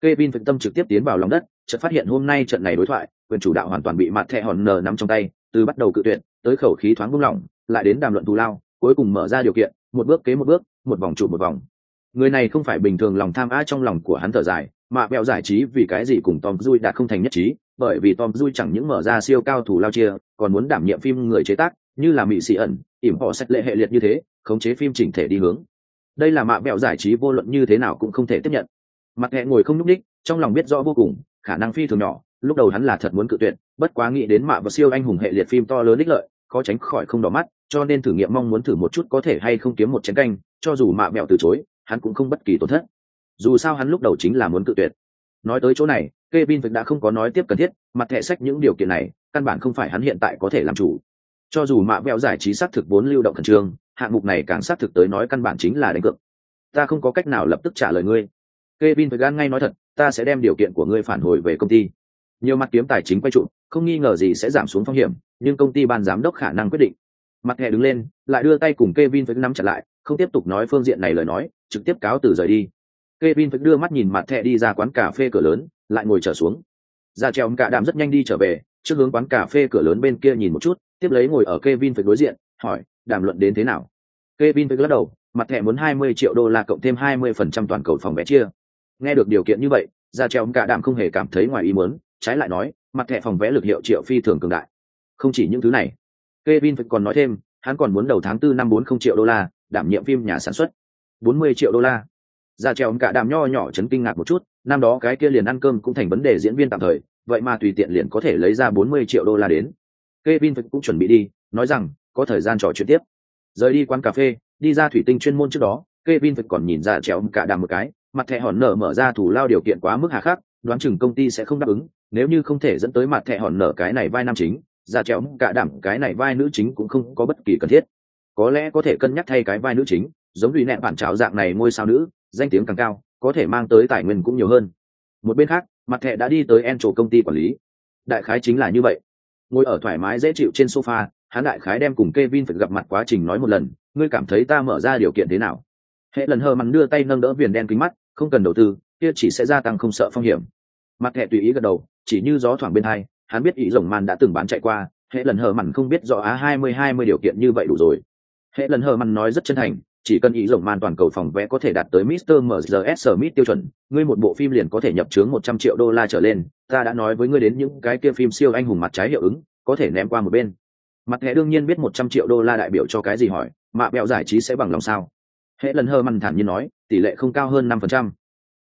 A: Kevin thực tâm trực tiếp tiến vào lòng đất, chợt phát hiện hôm nay trận này đối thoại, quyền chủ đạo hoàn toàn bị mặt thẻ hòn nở nắm trong tay, từ bắt đầu cự tuyệt, tới khẩu khí thoáng buông lỏng, lại đến đàm luận thù lao, cuối cùng mở ra điều kiện một bước kế một bước một vòng trụ một vòng. Người này không phải bình thường lòng tham á trong lòng của hắn thở dài mà bèo giải trí vì cái gì cùng tom dui đạt không thành nhất trí bởi vì tom dui chẳng những mở ra siêu cao thủ lao chia còn muốn đảm nhiệm phim người chế tác như là mỹ sĩ ẩn ỉm họ sách lệ hệ liệt như thế khống chế phim chỉnh thể đi hướng. Đây là mạ bèo giải trí vô luận như thế nào cũng không thể tiếp nhận mặt hẹ ngồi không nhúc đích trong lòng biết rõ vô cùng khả năng phi thường nhỏ lúc đầu hắn là thật muốn cự tuyệt bất quá nghĩ đến mạ và siêu anh hùng hệ liệt phim to lớn ích lợi khó tránh khỏi không đỏ mắt cho nên thử nghiệm mong muốn thử một chút có thể hay không kiếm một chén canh cho dù mạ mẹo từ chối hắn cũng không bất kỳ tổn thất dù sao hắn lúc đầu chính là muốn tự tuyệt nói tới chỗ này Kevin Vực đã không có nói tiếp cần thiết, mặt thẻ sách những điều kiện này, căn bản không phải hắn hiện tại có thể làm chủ. Cho dù mạ vẹo giải trí xác thực vốn lưu động khẩn trương, hạng mục này càng xác thực tới nói căn bản chính là đánh cược. Ta không có cách nào lập tức trả lời ngươi. Kevin Vực gan ngay nói thật, ta sẽ đem điều kiện của ngươi phản hồi về công ty. Nhiều mặt kiếm tài chính quay trụ, không nghi ngờ gì sẽ giảm xuống phong hiểm, nhưng công ty ban giám đốc khả năng quyết định. Mặt hệ đứng lên lại đưa tay cùng Kevin với nắm chặt lại không tiếp tục nói phương diện này lời nói trực tiếp cáo từ rời đi. Kevin với đưa mắt nhìn mặt thẻ đi ra quán cà phê cửa lớn lại ngồi trở xuống. Ra treo cả đạm rất nhanh đi trở về trước hướng quán cà phê cửa lớn bên kia nhìn một chút tiếp lấy ngồi ở Kevin phải đối diện hỏi đàm luận đến thế nào? Kevin phải lắc đầu mặt thẻ muốn 20 triệu đô la cộng thêm 20% toàn cầu phòng vé chia nghe được điều kiện như vậy ra treo cả đảm không hề cảm thấy ngoài ý muốn trái lại nói mặt thẻ phòng vẽ lực hiệu triệu phi thường cường đại. Không chỉ những thứ này Kevin phải còn nói thêm, hắn còn muốn đầu tháng tư năm bốn không triệu đô la đảm nhiệm phim nhà sản xuất. Bốn mươi triệu đô la. Ra treo cả đàm nho nhỏ chấn kinh ngạc một chút năm đó cái kia liền ăn cơm cũng thành vấn đề diễn viên tạm thời vậy mà tùy tiện liền có thể lấy ra bốn mươi triệu đô la đến. Kevin cũng chuẩn bị đi nói rằng có thời gian trò chuyện tiếp. Rời đi quán cà phê đi ra thủy tinh chuyên môn trước đó Kevin vẫn còn nhìn ra treo cả đàm một cái mặt thẻ hòn nở mở ra thủ lao điều kiện quá mức hà khắc, đoán chừng công ty sẽ không đáp ứng, nếu như không thể dẫn tới mặt thẻ hòn nở cái này vai nam chính, ra treo cả đảm cái này vai nữ chính cũng không có bất kỳ cần thiết. Có lẽ có thể cân nhắc thay cái vai nữ chính, giống vì nẹn bản trào dạng này ngôi sao nữ, danh tiếng càng cao, có thể mang tới tài nguyên cũng nhiều hơn. Một bên khác, mặt thẻ đã đi tới en trổ công ty quản lý. Đại khái chính là như vậy. Ngồi ở thoải mái dễ chịu trên sofa, hắn đại khái đem cùng Kevin phải gặp mặt quá trình nói một lần, ngươi cảm thấy ta mở ra điều kiện thế nào? Hệ lần hờ mặn đưa tay nâng đỡ viền đen kính mắt không cần đầu tư kia chỉ sẽ gia tăng không sợ phong hiểm mặt thẻ tùy ý gật đầu chỉ như gió thoảng bên hai hắn biết ý rồng man đã từng bán chạy qua hệ lần hờ mặn không biết rõ á hai mươi hai mươi điều kiện như vậy đủ rồi hệ lần hờ mặn nói rất chân thành chỉ cần ý rồng man toàn cầu phòng vé có thể đạt tới Mr. MZS Smith tiêu chuẩn, ngươi một bộ phim liền có thể nhập chướng 100 triệu đô la trở lên, ta đã nói với ngươi đến những cái kia phim siêu anh hùng mặt trái hiệu ứng, có thể ném qua một bên. Mặt thẻ đương nhiên biết 100 triệu đô la đại biểu cho cái gì hỏi, mạ bẹo giải trí sẽ bằng lòng sao? Hệ lần hơ mằn thản nhiên nói, tỷ lệ không cao hơn năm phần trăm.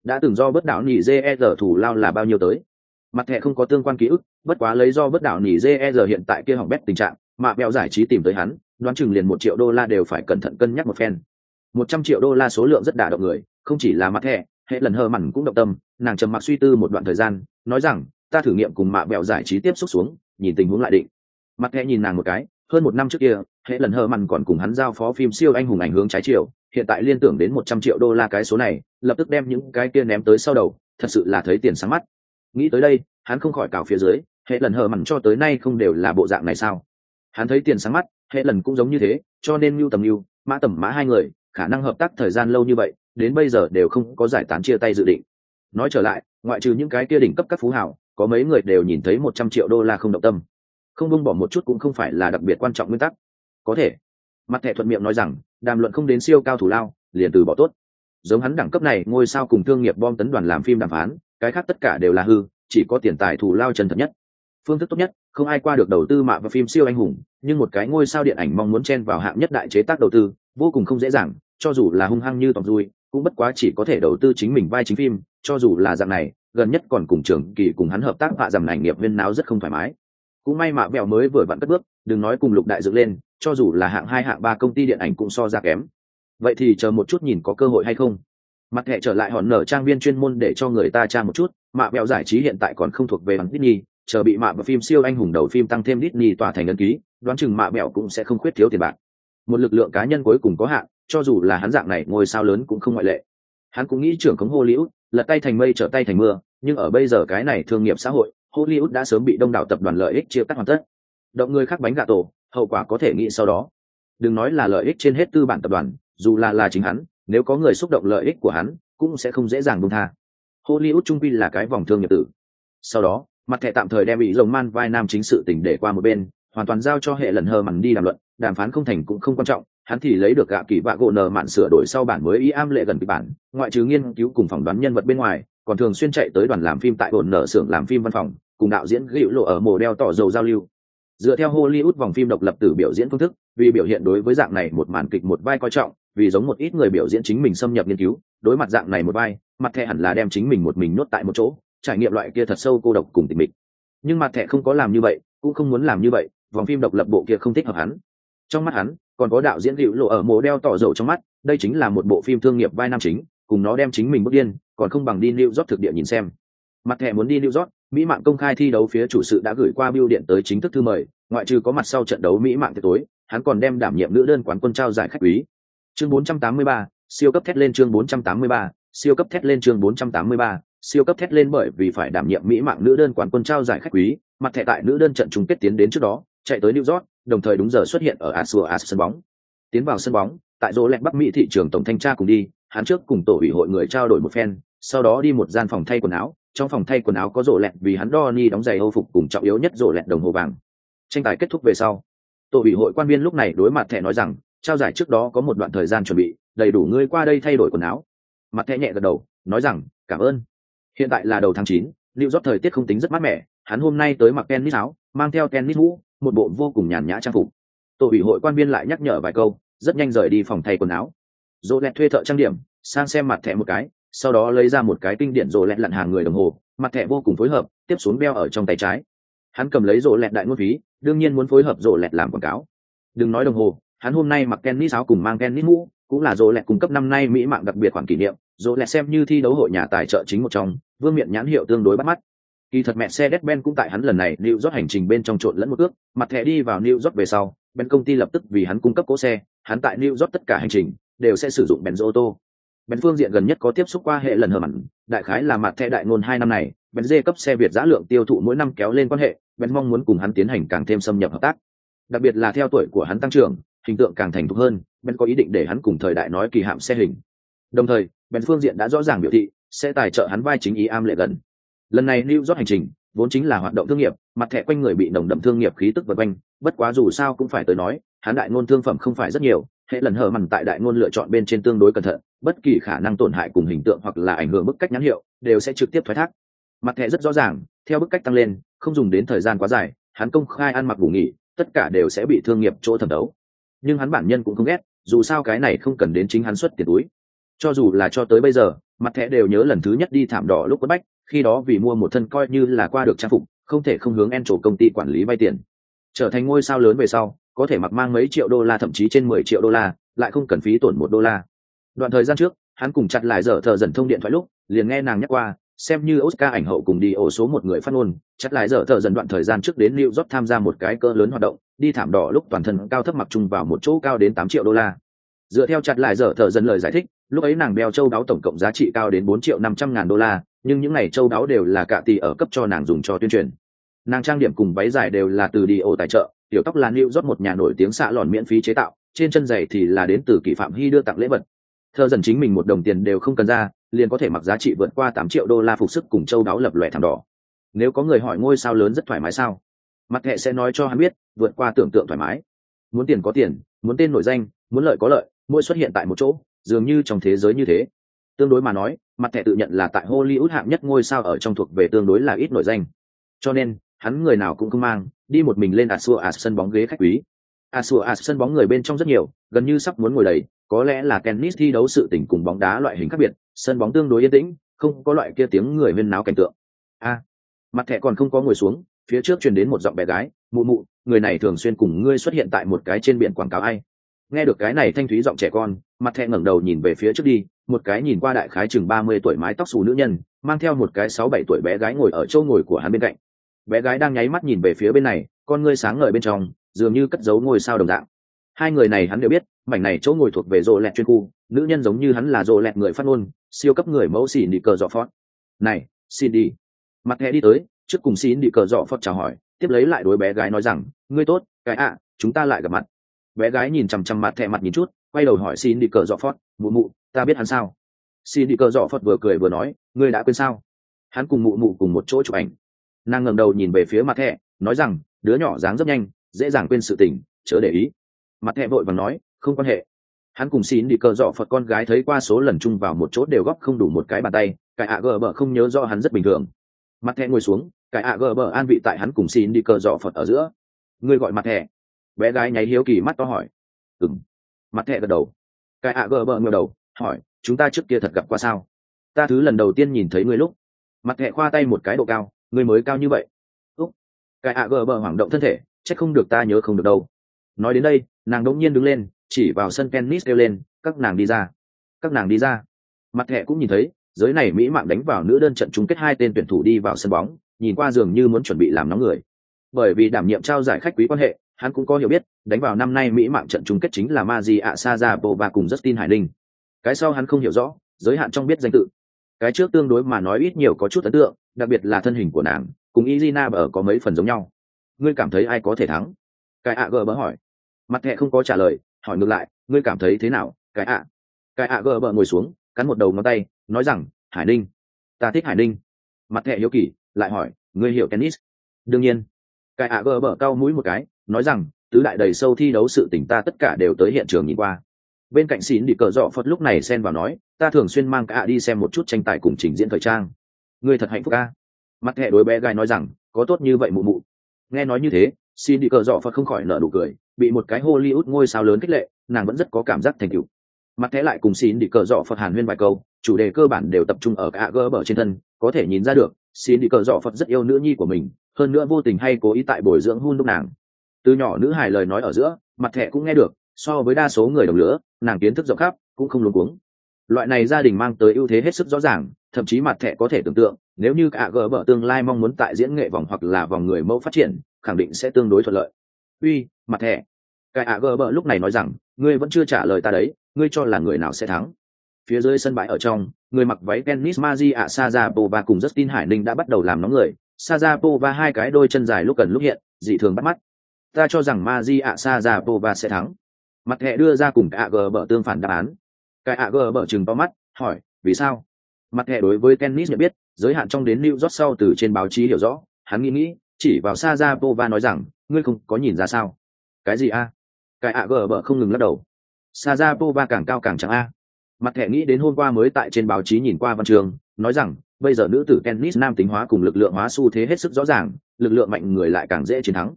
A: Đã từng do bất đạo nhỉ GR e thủ lao là bao nhiêu tới? Mặt thẻ không có tương quan ký ức, bất quá lấy do bất đạo nhỉ GR e hiện tại kia hỏng bét tình trạng, mạ bẹo giải trí tìm tới hắn, đoán chừng liền một triệu đô la đều phải cẩn thận cân nhắc một phen một trăm triệu đô la số lượng rất đả động người không chỉ là mặt thẻ hệ lần hơ mặn cũng động tâm nàng trầm mặc suy tư một đoạn thời gian nói rằng ta thử nghiệm cùng mạ bẹo giải trí tiếp xúc xuống nhìn tình huống lại định mặt thẻ nhìn nàng một cái hơn một năm trước kia, hệ lần hờ mặn còn cùng hắn giao phó phim siêu anh hùng ảnh hướng trái chiều, hiện tại liên tưởng đến một trăm triệu đô la cái số này, lập tức đem những cái kia ném tới sau đầu, thật sự là thấy tiền sáng mắt. Nghĩ tới đây, hắn không khỏi cào phía dưới, hệ lần hờ mặn cho tới nay không đều là bộ dạng này sao? Hắn thấy tiền sáng mắt, hệ lần cũng giống như thế, cho nên mưu tầm mưu, mã tầm mã hai người, khả năng hợp tác thời gian lâu như vậy, đến bây giờ đều không có giải tán chia tay dự định. Nói trở lại, ngoại trừ những cái kia đỉnh cấp các phú hảo có mấy người đều nhìn thấy một trăm triệu đô la không động tâm không bông bỏ một chút cũng không phải là đặc biệt quan trọng nguyên tắc. Có thể. Mặt thẻ thuận miệng nói rằng, đàm luận không đến siêu cao thủ lao, liền từ bỏ tốt. Giống hắn đẳng cấp này, ngôi sao cùng thương nghiệp bom tấn đoàn làm phim đàm phán, cái khác tất cả đều là hư, chỉ có tiền tài thủ lao chân thật nhất. Phương thức tốt nhất, không ai qua được đầu tư mạ và phim siêu anh hùng, nhưng một cái ngôi sao điện ảnh mong muốn chen vào hạng nhất đại chế tác đầu tư, vô cùng không dễ dàng, cho dù là hung hăng như tòng dui cũng bất quá chỉ có thể đầu tư chính mình vai chính phim, cho dù là dạng này, gần nhất còn cùng trường kỳ cùng hắn hợp tác họa dầm ảnh nghiệp viên náo rất không thoải mái cũng may mạ bèo mới vừa vặn cất bước đừng nói cùng lục đại dựng lên cho dù là hạng hai hạng ba công ty điện ảnh cũng so ra kém. Vậy thì chờ một chút nhìn có cơ hội hay không. Mặt hệ trở lại hòn nở trang viên chuyên môn để cho người ta tra một chút mạ bèo giải trí hiện tại còn không thuộc về bằng Disney chờ bị mạ và phim siêu anh hùng đầu phim tăng thêm Disney tòa thành ấn ký đoán chừng mạ bèo cũng sẽ không khuyết thiếu tiền bạc. Một lực lượng cá nhân cuối cùng có hạn cho dù là hắn dạng này ngôi sao lớn cũng không ngoại lệ. Hắn cũng nghĩ trưởng khống liễu, lật tay thành mây trở tay thành mưa nhưng ở bây giờ cái này thương nghiệp xã hội hollywood đã sớm bị đông đảo tập đoàn lợi ích chia cắt hoàn tất. Động người khác bánh gà tổ, hậu quả có thể nghĩ sau đó. Đừng nói là lợi ích trên hết tư bản tập đoàn, dù là là chính hắn, nếu có người xúc động lợi ích của hắn, cũng sẽ không dễ dàng buông tha. Hollywood trung quy là cái vòng thương nghiệp tử. Sau đó, mặt thẻ tạm thời đem bị rồng man vai nam chính sự tình để qua một bên, hoàn toàn giao cho hệ lần hờ mằn đi đàm luận, đàm phán không thành cũng không quan trọng, hắn thì lấy được gạ kỳ vạ gỗ nờ mạn sửa đổi sau bản mới ý am lệ gần kịch bản, ngoại trừ nghiên cứu cùng phỏng đoán nhân vật bên ngoài còn thường xuyên chạy tới đoàn làm phim tại bồn nở xưởng làm phim văn phòng, cùng đạo diễn hữu lộ ở mồ đeo tỏ dầu giao lưu. Dựa theo hollywood vòng phim độc lập từ biểu diễn phương thức, vì biểu hiện đối với dạng này một màn kịch một vai coi trọng, vì giống một ít người biểu diễn chính mình xâm nhập nghiên cứu, đối mặt dạng này một vai, mặt thẻ hẳn là đem chính mình một mình nuốt tại một chỗ, trải nghiệm loại kia thật sâu cô độc cùng tình mình nhưng mặt thẻ không có làm như vậy, cũng không muốn làm như vậy, vòng phim độc lập bộ kia không thích hợp hắn. Trong mắt hắn, còn có đạo diễn hữu lộ ở mồ đeo tỏ dầu trong mắt, đây chính là một bộ phim thương nghiệp vai nam chính cùng nó đem chính mình bước điên còn không bằng đi New York thực địa nhìn xem mặt thẻ muốn đi New York mỹ mạng công khai thi đấu phía chủ sự đã gửi qua bưu điện tới chính thức thư mời ngoại trừ có mặt sau trận đấu mỹ mạng tối hắn còn đem đảm nhiệm nữ đơn quán quân trao giải khách quý chương 483, siêu cấp thét lên chương 483, siêu cấp thét lên chương 483, siêu cấp thét lên bởi vì phải đảm nhiệm mỹ mạng nữ đơn quán quân trao giải khách quý mặt thẻ tại nữ đơn trận chung kết tiến đến trước đó chạy tới New York, đồng thời đúng giờ xuất hiện ở Asua As sân bóng. Tiến vào sân bóng, tại rô lẹt Bắc Mỹ thị trường tổng thanh tra cùng đi, hắn trước cùng tổ ủy hội người trao đổi một phen, sau đó đi một gian phòng thay quần áo, trong phòng thay quần áo có rổ lẹt vì hắn đo ni đóng giày Âu phục cùng trọng yếu nhất rổ lẹt đồng hồ vàng. Tranh tài kết thúc về sau, tổ ủy hội quan viên lúc này đối mặt thẻ nói rằng, trao giải trước đó có một đoạn thời gian chuẩn bị, đầy đủ ngươi qua đây thay đổi quần áo. Mặt thẻ nhẹ gật đầu, nói rằng, cảm ơn. Hiện tại là đầu tháng chín, Lưu Rót thời tiết không tính rất mát mẻ, hắn hôm nay tới mặc tennis áo, mang theo tennis mũ, một bộ vô cùng nhàn nhã trang phục tổ ủy hội quan viên lại nhắc nhở vài câu rất nhanh rời đi phòng thay quần áo dỗ lẹt thuê thợ trang điểm sang xem mặt thẻ một cái sau đó lấy ra một cái kinh điển rồ lẹt lặn hàng người đồng hồ mặt thẻ vô cùng phối hợp tiếp xuống beo ở trong tay trái. Hắn cầm lấy rồ lẹt đại ngôn phí đương nhiên muốn phối hợp rồ lẹt làm quảng cáo. Đừng nói đồng hồ hắn hôm nay mặc kenny áo cùng mang kenny mũ cũng là rồ lẹt cung cấp năm nay mỹ mạng đặc biệt khoản kỷ niệm. Rồ lẹt xem như thi đấu hội nhà tài trợ chính một trong vương miện nhãn hiệu tương đối bắt mắt. Kỳ thật mẹ xe đét ben cũng tại hắn lần này New York hành trình bên trong trộn lẫn một ước, mặt thẻ đi vào New York về sau, bên công ty lập tức vì hắn cung cấp cỗ xe, hắn tại New York tất cả hành trình đều sẽ sử dụng bèn ô tô. bèn phương diện gần nhất có tiếp xúc qua hệ lần hờ mặn, đại khái là mặt thẻ đại ngôn hai năm này, bèn dê cấp xe Việt giá lượng tiêu thụ mỗi năm kéo lên quan hệ, bèn mong muốn cùng hắn tiến hành càng thêm xâm nhập hợp tác. Đặc biệt là theo tuổi của hắn tăng trưởng, hình tượng càng thành thục hơn, bèn có ý định để hắn cùng thời đại nói kỳ hạm xe hình. Đồng thời, bèn phương diện đã rõ ràng biểu thị sẽ tài trợ hắn vai chính ý am lệ gần lần này new york hành trình vốn chính là hoạt động thương nghiệp mặt thẻ quanh người bị nồng đậm thương nghiệp khí tức vật quanh bất quá dù sao cũng phải tới nói hắn đại ngôn thương phẩm không phải rất nhiều hệ lần hở mằn tại đại ngôn lựa chọn bên trên tương đối cẩn thận, bất kỳ khả năng tổn hại cùng hình tượng hoặc là ảnh hưởng bức cách nhãn hiệu, đều sẽ trực tiếp thoái thác. Mặt thẻ rất rõ ràng, theo bức cách tăng lên, không dùng đến thời gian quá dài, hắn công khai ăn mặc ngủ nghỉ, tất cả đều sẽ bị thương nghiệp chỗ thẩm đấu. Nhưng hắn bản nhân cũng không ghét, dù sao cái này không cần đến chính hắn xuất tiền túi. Cho dù là cho tới bây giờ, mặt thẻ đều nhớ lần thứ nhất đi thảm đỏ lúc quất bách, khi đó vì mua một thân coi như là qua được trang phục, không thể không hướng en trổ công ty quản lý vay tiền. Trở thành ngôi sao lớn về sau có thể mặc mang mấy triệu đô la, thậm chí trên mười triệu đô la, lại không cần phí tổn một đô la. Đoạn thời gian trước, hắn cùng chặt lại dở thợ dần thông điện thoại lúc, liền nghe nàng nhắc qua, xem như oscar ảnh hậu cùng đi ổ số một người phát ngôn, chặt lại dở thợ dần đoạn thời gian trước đến new york tham gia một cái cỡ lớn hoạt động, đi thảm đỏ lúc toàn thân cao thấp mặc chung vào một chỗ cao đến tám triệu đô la. Dựa theo chặt lại dở thợ dần lời giải thích, lúc ấy nàng đeo châu đáo tổng cộng giá trị cao đến bốn triệu năm trăm ngàn đô la, nhưng những ngày châu đáo đều là cả tỷ ở cấp cho nàng dùng cho tuyên truyền. Nàng trang điểm cùng váy dài đều là từ đi ổ tài trợ tiểu tóc là new rót một nhà nổi tiếng xạ lòn miễn phí chế tạo, trên chân giày thì là đến từ kỷ phạm hy đưa tặng lễ vật. Thơ dần chính mình một đồng tiền đều không cần ra, liền có thể mặc giá trị vượt qua tám triệu đô la phục sức cùng châu đáo lập lòe thảm đỏ. Nếu có người hỏi ngôi sao lớn rất thoải mái sao? Mặt hệ sẽ nói cho hắn biết, vượt qua tưởng tượng thoải mái. Muốn tiền có tiền, muốn tên nổi danh, muốn lợi có lợi, mỗi xuất hiện tại một chỗ, dường như trong thế giới như thế. Tương đối mà nói, mặt thẻ tự nhận là tại hollywood hạng nhất ngôi sao ở trong thuộc về tương đối là ít nổi danh. Cho nên hắn người nào cũng không mang, đi một mình lên asua as sân bóng ghế khách quý. Asua as sân bóng người bên trong rất nhiều, gần như sắp muốn ngồi đầy, có lẽ là tennis thi đấu sự tỉnh cùng bóng đá loại hình khác biệt, sân bóng tương đối yên tĩnh, không có loại kia tiếng người huyên náo cảnh tượng. A, mặt thẻ còn không có ngồi xuống, phía trước truyền đến một giọng bé gái, mụ mụ, người này thường xuyên cùng ngươi xuất hiện tại một cái trên biển quảng cáo ai? Nghe được cái này thanh thúy giọng trẻ con, mặt thẹ ngẩng đầu nhìn về phía trước đi, một cái nhìn qua đại khái chừng ba mươi tuổi mái tóc xù nữ nhân, mang theo một cái sáu bảy tuổi bé gái ngồi ở chỗ ngồi của hắn bên cạnh bé gái đang nháy mắt nhìn về phía bên này, con ngươi sáng ngời bên trong, dường như cất giấu ngôi sao đồng dạng. Hai người này hắn đều biết, mảnh này chỗ ngồi thuộc về rộ lẹt chuyên khu, nữ nhân giống như hắn là rộ lẹt người phát ngôn, siêu cấp người mẫu xỉn đi cờ dọ phót này xin đi mặt thẹ đi tới, trước cùng xin đi cờ dọ phót chào hỏi, tiếp lấy lại đối bé gái nói rằng, ngươi tốt, cái ạ, chúng ta lại gặp mặt. Bé gái nhìn chằm chằm mặt thẹ mặt nhìn chút, quay đầu hỏi xin đi cờ dọ phót mụ mụ, ta biết hắn sao? Xin đi cờ dọ phót vừa cười vừa nói, ngươi đã quên sao? Hắn cùng mụ mụ cùng một chỗ chụp ảnh nàng ngẩng đầu nhìn về phía mặt thẹ nói rằng, đứa nhỏ dáng rất nhanh, dễ dàng quên sự tình, chớ để ý. Mặt thẹ vội và nói, không quan hệ. Hắn cùng xin đi cờ dọ phật con gái thấy qua số lần chung vào một chỗ đều góp không đủ một cái bàn tay, cái ạ gờ bờ không nhớ do hắn rất bình thường. Mặt thẹ ngồi xuống, cái ạ gờ bờ an vị tại hắn cùng xin đi cờ dọ phật ở giữa. Ngươi gọi mặt thẹ bé gái nháy hiếu kỳ mắt to hỏi. Ừng mặt thẹ gật đầu. Cái ạ gờ bờ ngờ đầu, hỏi, chúng ta trước kia thật gặp qua sao? Ta thứ lần đầu tiên nhìn thấy ngươi lúc. Mặt thẹ khoa tay một cái độ cao Người mới cao như vậy. Úc. Cái ạ gờ bờ hoảng động thân thể, chắc không được ta nhớ không được đâu. Nói đến đây, nàng đỗng nhiên đứng lên, chỉ vào sân tennis kêu lên, các nàng đi ra. Các nàng đi ra. Mặt thẹ cũng nhìn thấy, giới này mỹ mạng đánh vào nữ đơn trận chung kết hai tên tuyển thủ đi vào sân bóng, nhìn qua dường như muốn chuẩn bị làm nóng người. Bởi vì đảm nhiệm trao giải khách quý quan hệ, hắn cũng có hiểu biết, đánh vào năm nay mỹ mạng trận chung kết chính là Maji ạ sa ra và cùng justin hải ninh. Cái sau hắn không hiểu rõ, giới hạn trong biết danh tự cái trước tương đối mà nói ít nhiều có chút ấn tượng, đặc biệt là thân hình của nàng, cùng izina ở có mấy phần giống nhau. Ngươi cảm thấy ai có thể thắng? Cái ạ gờ bỡ hỏi. Mặt thẹ không có trả lời, hỏi ngược lại, ngươi cảm thấy thế nào? Cái ạ. Cái ạ gờ bỡ ngồi xuống, cắn một đầu ngón tay, nói rằng, hải ninh. Ta thích hải ninh. Mặt thẹ hiếu kỳ, lại hỏi, ngươi hiểu tennis? Đương nhiên. Cái ạ gờ bỡ cau mũi một cái, nói rằng, tứ đại đầy sâu thi đấu sự tỉnh ta tất cả đều tới hiện trường nhìn qua bên cạnh xín đi cờ dọ phật lúc này xen vào nói, ta thường xuyên mang cả đi xem một chút tranh tài cùng trình diễn thời trang. Người thật hạnh phúc ca mặt hệ đối bé gái nói rằng, có tốt như vậy mụ mụ. Nghe nói như thế xin đi cờ dọ phật không khỏi nở nụ cười, bị một cái hollywood ngôi sao lớn khích lệ, nàng vẫn rất có cảm giác thành tựu. Mặt thế lại cùng xin đi cờ dọ phật hàn huyên vài câu, chủ đề cơ bản đều tập trung ở cả gỡ bờ trên thân, có thể nhìn ra được xin đi cờ dọ phật rất yêu nữ nhi của mình, hơn nữa vô tình hay cố ý tại bồi dưỡng hôn đúc nàng. Từ nhỏ nữ hài lời nói ở giữa, mặt thẻ cũng nghe được so với đa số người đồng lứa, nàng kiến thức rộng khắp, cũng không luống cuống. Loại này gia đình mang tới ưu thế hết sức rõ ràng, thậm chí mặt thẻ có thể tưởng tượng, nếu như cả gỡ bờ tương lai mong muốn tại diễn nghệ vòng hoặc là vòng người mẫu phát triển, khẳng định sẽ tương đối thuận lợi. Uy, mặt thẻ. Cái ạ gỡ bờ lúc này nói rằng, ngươi vẫn chưa trả lời ta đấy, ngươi cho là người nào sẽ thắng? Phía dưới sân bãi ở trong, người mặc váy tennis Maji ạ Sajapova cùng Justin Hải Ninh đã bắt đầu làm nóng người. Sajapova hai cái đôi chân dài lúc cần lúc hiện, dị thường bắt mắt. Ta cho rằng Maji ạ Sajapova sẽ thắng mặt hệ đưa ra cùng cả gờ bở tương phản đáp án. Cái ạ gờ bờ chừng to mắt, hỏi, vì sao? Mặt hệ đối với tennis nhận biết, giới hạn trong đến New York sau từ trên báo chí hiểu rõ, hắn nghĩ nghĩ, chỉ vào Sajapova nói rằng, ngươi không có nhìn ra sao? Cái gì a? Cái ạ gờ bờ không ngừng lắc đầu. Sajapova càng cao càng chẳng a. Mặt thẻ nghĩ đến hôm qua mới tại trên báo chí nhìn qua văn trường, nói rằng, bây giờ nữ tử tennis nam tính hóa cùng lực lượng hóa xu thế hết sức rõ ràng, lực lượng mạnh người lại càng dễ chiến thắng.